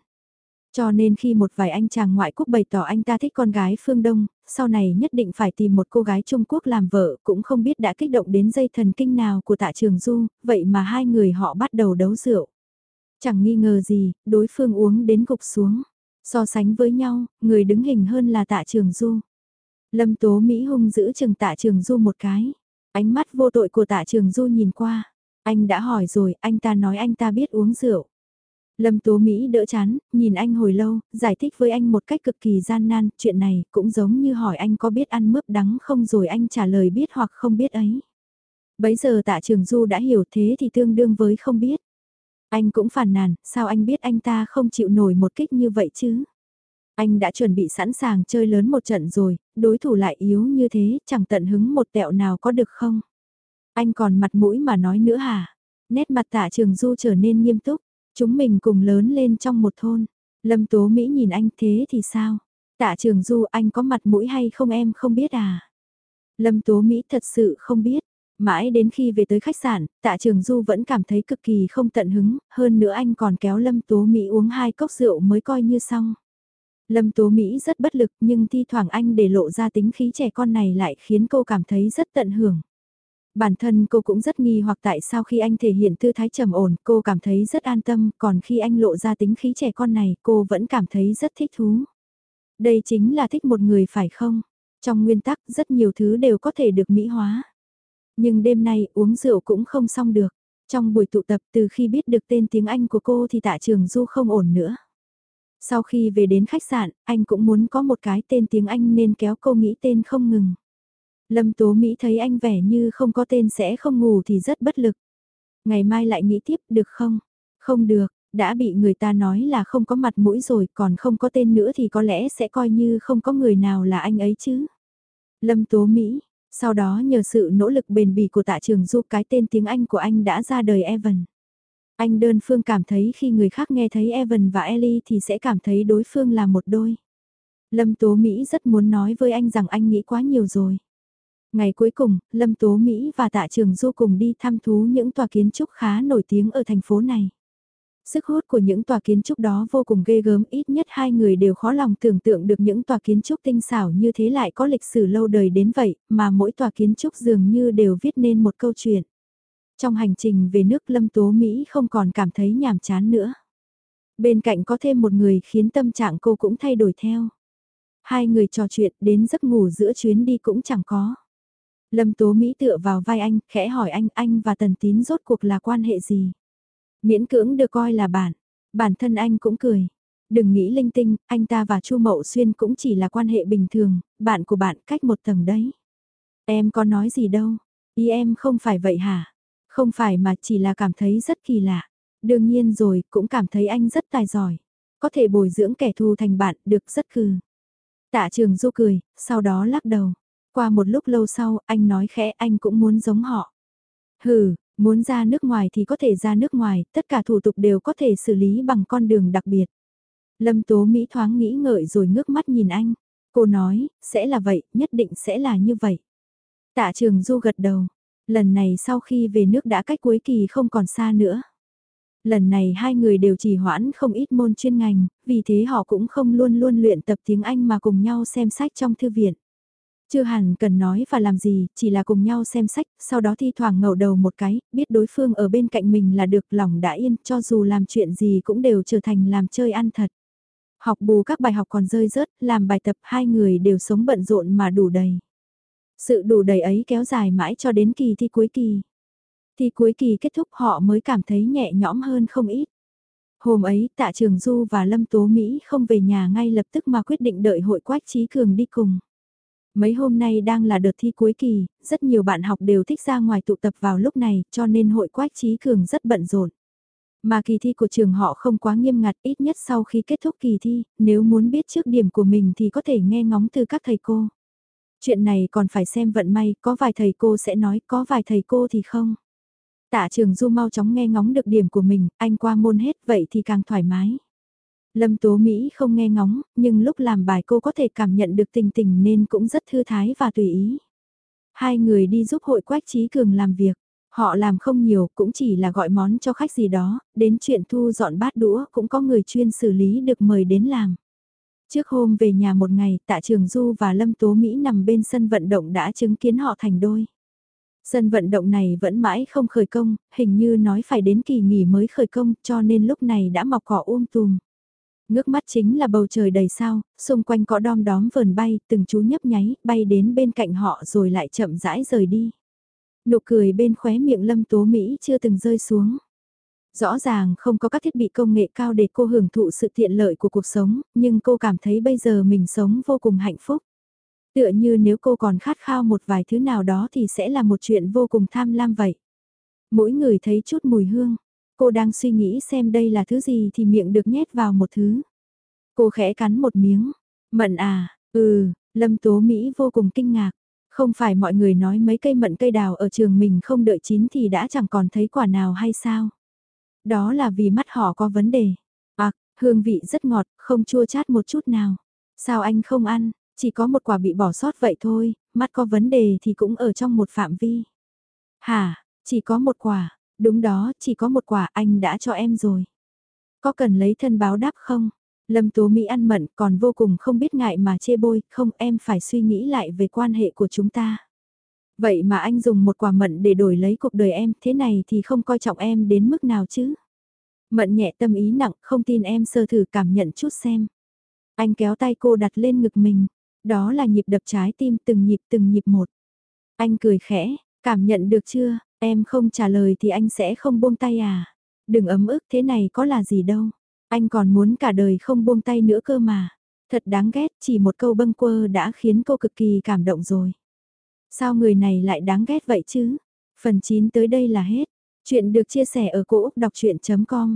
A: Cho nên khi một vài anh chàng ngoại quốc bày tỏ anh ta thích con gái phương Đông, sau này nhất định phải tìm một cô gái Trung Quốc làm vợ, cũng không biết đã kích động đến dây thần kinh nào của tạ trường du, vậy mà hai người họ bắt đầu đấu rượu. Chẳng nghi ngờ gì, đối phương uống đến gục xuống. So sánh với nhau, người đứng hình hơn là tạ trường du. Lâm Tố Mỹ hung giữ chừng tạ trường du một cái. Ánh mắt vô tội của tạ trường du nhìn qua. Anh đã hỏi rồi, anh ta nói anh ta biết uống rượu. Lâm Tố Mỹ đỡ chán, nhìn anh hồi lâu, giải thích với anh một cách cực kỳ gian nan, chuyện này cũng giống như hỏi anh có biết ăn mướp đắng không rồi anh trả lời biết hoặc không biết ấy. Bấy giờ tạ trường du đã hiểu thế thì tương đương với không biết. Anh cũng phản nàn, sao anh biết anh ta không chịu nổi một kích như vậy chứ? Anh đã chuẩn bị sẵn sàng chơi lớn một trận rồi, đối thủ lại yếu như thế, chẳng tận hứng một tẹo nào có được không? Anh còn mặt mũi mà nói nữa hả? Nét mặt tạ trường du trở nên nghiêm túc, chúng mình cùng lớn lên trong một thôn. Lâm Tố Mỹ nhìn anh thế thì sao? Tạ trường du anh có mặt mũi hay không em không biết à? Lâm Tố Mỹ thật sự không biết. Mãi đến khi về tới khách sạn, tạ trường du vẫn cảm thấy cực kỳ không tận hứng, hơn nữa anh còn kéo Lâm Tố Mỹ uống hai cốc rượu mới coi như xong. Lâm Tố Mỹ rất bất lực nhưng thi thoảng anh để lộ ra tính khí trẻ con này lại khiến cô cảm thấy rất tận hưởng. Bản thân cô cũng rất nghi hoặc tại sao khi anh thể hiện tư thái trầm ổn, cô cảm thấy rất an tâm, còn khi anh lộ ra tính khí trẻ con này, cô vẫn cảm thấy rất thích thú. Đây chính là thích một người phải không? Trong nguyên tắc, rất nhiều thứ đều có thể được mỹ hóa. Nhưng đêm nay uống rượu cũng không xong được. Trong buổi tụ tập, từ khi biết được tên tiếng Anh của cô thì tạ trường du không ổn nữa. Sau khi về đến khách sạn, anh cũng muốn có một cái tên tiếng Anh nên kéo cô nghĩ tên không ngừng. Lâm Tố Mỹ thấy anh vẻ như không có tên sẽ không ngủ thì rất bất lực. Ngày mai lại nghĩ tiếp được không? Không được, đã bị người ta nói là không có mặt mũi rồi còn không có tên nữa thì có lẽ sẽ coi như không có người nào là anh ấy chứ. Lâm Tố Mỹ, sau đó nhờ sự nỗ lực bền bỉ của tạ trường du cái tên tiếng Anh của anh đã ra đời Evan. Anh đơn phương cảm thấy khi người khác nghe thấy Evan và Ellie thì sẽ cảm thấy đối phương là một đôi. Lâm Tố Mỹ rất muốn nói với anh rằng anh nghĩ quá nhiều rồi. Ngày cuối cùng, Lâm Tố Mỹ và Tạ Trường Du cùng đi thăm thú những tòa kiến trúc khá nổi tiếng ở thành phố này. Sức hút của những tòa kiến trúc đó vô cùng ghê gớm ít nhất hai người đều khó lòng tưởng tượng được những tòa kiến trúc tinh xảo như thế lại có lịch sử lâu đời đến vậy, mà mỗi tòa kiến trúc dường như đều viết nên một câu chuyện. Trong hành trình về nước Lâm Tố Mỹ không còn cảm thấy nhàm chán nữa. Bên cạnh có thêm một người khiến tâm trạng cô cũng thay đổi theo. Hai người trò chuyện đến giấc ngủ giữa chuyến đi cũng chẳng có. Lâm Tố Mỹ tựa vào vai anh, khẽ hỏi anh, anh và Tần Tín rốt cuộc là quan hệ gì? Miễn cưỡng được coi là bạn. Bản thân anh cũng cười. Đừng nghĩ linh tinh, anh ta và Chu Mậu Xuyên cũng chỉ là quan hệ bình thường, bạn của bạn cách một tầng đấy. Em có nói gì đâu, ý em không phải vậy hả? Không phải mà chỉ là cảm thấy rất kỳ lạ. Đương nhiên rồi, cũng cảm thấy anh rất tài giỏi. Có thể bồi dưỡng kẻ thù thành bạn được rất cừ. Tạ trường du cười, sau đó lắc đầu. Qua một lúc lâu sau, anh nói khẽ anh cũng muốn giống họ. Hừ, muốn ra nước ngoài thì có thể ra nước ngoài, tất cả thủ tục đều có thể xử lý bằng con đường đặc biệt. Lâm Tố Mỹ thoáng nghĩ ngợi rồi ngước mắt nhìn anh. Cô nói, sẽ là vậy, nhất định sẽ là như vậy. Tạ trường du gật đầu. Lần này sau khi về nước đã cách cuối kỳ không còn xa nữa. Lần này hai người đều chỉ hoãn không ít môn chuyên ngành, vì thế họ cũng không luôn luôn luyện tập tiếng Anh mà cùng nhau xem sách trong thư viện. Chưa hẳn cần nói và làm gì, chỉ là cùng nhau xem sách, sau đó thi thoảng ngẩu đầu một cái, biết đối phương ở bên cạnh mình là được lòng đã yên, cho dù làm chuyện gì cũng đều trở thành làm chơi ăn thật. Học bù các bài học còn rơi rớt, làm bài tập hai người đều sống bận rộn mà đủ đầy. Sự đủ đầy ấy kéo dài mãi cho đến kỳ thi cuối kỳ. Thi cuối kỳ kết thúc họ mới cảm thấy nhẹ nhõm hơn không ít. Hôm ấy tạ trường Du và Lâm Tố Mỹ không về nhà ngay lập tức mà quyết định đợi hội quách trí cường đi cùng. Mấy hôm nay đang là đợt thi cuối kỳ, rất nhiều bạn học đều thích ra ngoài tụ tập vào lúc này cho nên hội quách trí cường rất bận rộn. Mà kỳ thi của trường họ không quá nghiêm ngặt ít nhất sau khi kết thúc kỳ thi, nếu muốn biết trước điểm của mình thì có thể nghe ngóng từ các thầy cô. Chuyện này còn phải xem vận may, có vài thầy cô sẽ nói, có vài thầy cô thì không. Tạ trường du mau chóng nghe ngóng được điểm của mình, anh qua môn hết vậy thì càng thoải mái. Lâm Tố Mỹ không nghe ngóng, nhưng lúc làm bài cô có thể cảm nhận được tình tình nên cũng rất thư thái và tùy ý. Hai người đi giúp hội Quách Trí Cường làm việc. Họ làm không nhiều, cũng chỉ là gọi món cho khách gì đó, đến chuyện thu dọn bát đũa cũng có người chuyên xử lý được mời đến làm. Trước hôm về nhà một ngày, tạ trường Du và Lâm Tố Mỹ nằm bên sân vận động đã chứng kiến họ thành đôi. Sân vận động này vẫn mãi không khởi công, hình như nói phải đến kỳ nghỉ mới khởi công cho nên lúc này đã mọc cỏ um tùm. Ngước mắt chính là bầu trời đầy sao, xung quanh có đom đóm vờn bay, từng chú nhấp nháy, bay đến bên cạnh họ rồi lại chậm rãi rời đi. Nụ cười bên khóe miệng Lâm Tố Mỹ chưa từng rơi xuống. Rõ ràng không có các thiết bị công nghệ cao để cô hưởng thụ sự tiện lợi của cuộc sống, nhưng cô cảm thấy bây giờ mình sống vô cùng hạnh phúc. Tựa như nếu cô còn khát khao một vài thứ nào đó thì sẽ là một chuyện vô cùng tham lam vậy. Mỗi người thấy chút mùi hương, cô đang suy nghĩ xem đây là thứ gì thì miệng được nhét vào một thứ. Cô khẽ cắn một miếng, mận à, ừ, Lâm Tố Mỹ vô cùng kinh ngạc. Không phải mọi người nói mấy cây mận cây đào ở trường mình không đợi chín thì đã chẳng còn thấy quả nào hay sao? Đó là vì mắt họ có vấn đề. À, hương vị rất ngọt, không chua chát một chút nào. Sao anh không ăn, chỉ có một quả bị bỏ sót vậy thôi, mắt có vấn đề thì cũng ở trong một phạm vi. Hả, chỉ có một quả, đúng đó, chỉ có một quả anh đã cho em rồi. Có cần lấy thân báo đáp không? Lâm Tố Mỹ ăn mận còn vô cùng không biết ngại mà chê bôi, không em phải suy nghĩ lại về quan hệ của chúng ta. Vậy mà anh dùng một quả mận để đổi lấy cuộc đời em, thế này thì không coi trọng em đến mức nào chứ? Mận nhẹ tâm ý nặng, không tin em sơ thử cảm nhận chút xem. Anh kéo tay cô đặt lên ngực mình, đó là nhịp đập trái tim từng nhịp từng nhịp một. Anh cười khẽ, cảm nhận được chưa, em không trả lời thì anh sẽ không buông tay à? Đừng ấm ức thế này có là gì đâu. Anh còn muốn cả đời không buông tay nữa cơ mà. Thật đáng ghét, chỉ một câu bâng quơ đã khiến cô cực kỳ cảm động rồi. Sao người này lại đáng ghét vậy chứ? Phần 9 tới đây là hết. Chuyện được chia sẻ ở cỗ đọc chuyện.com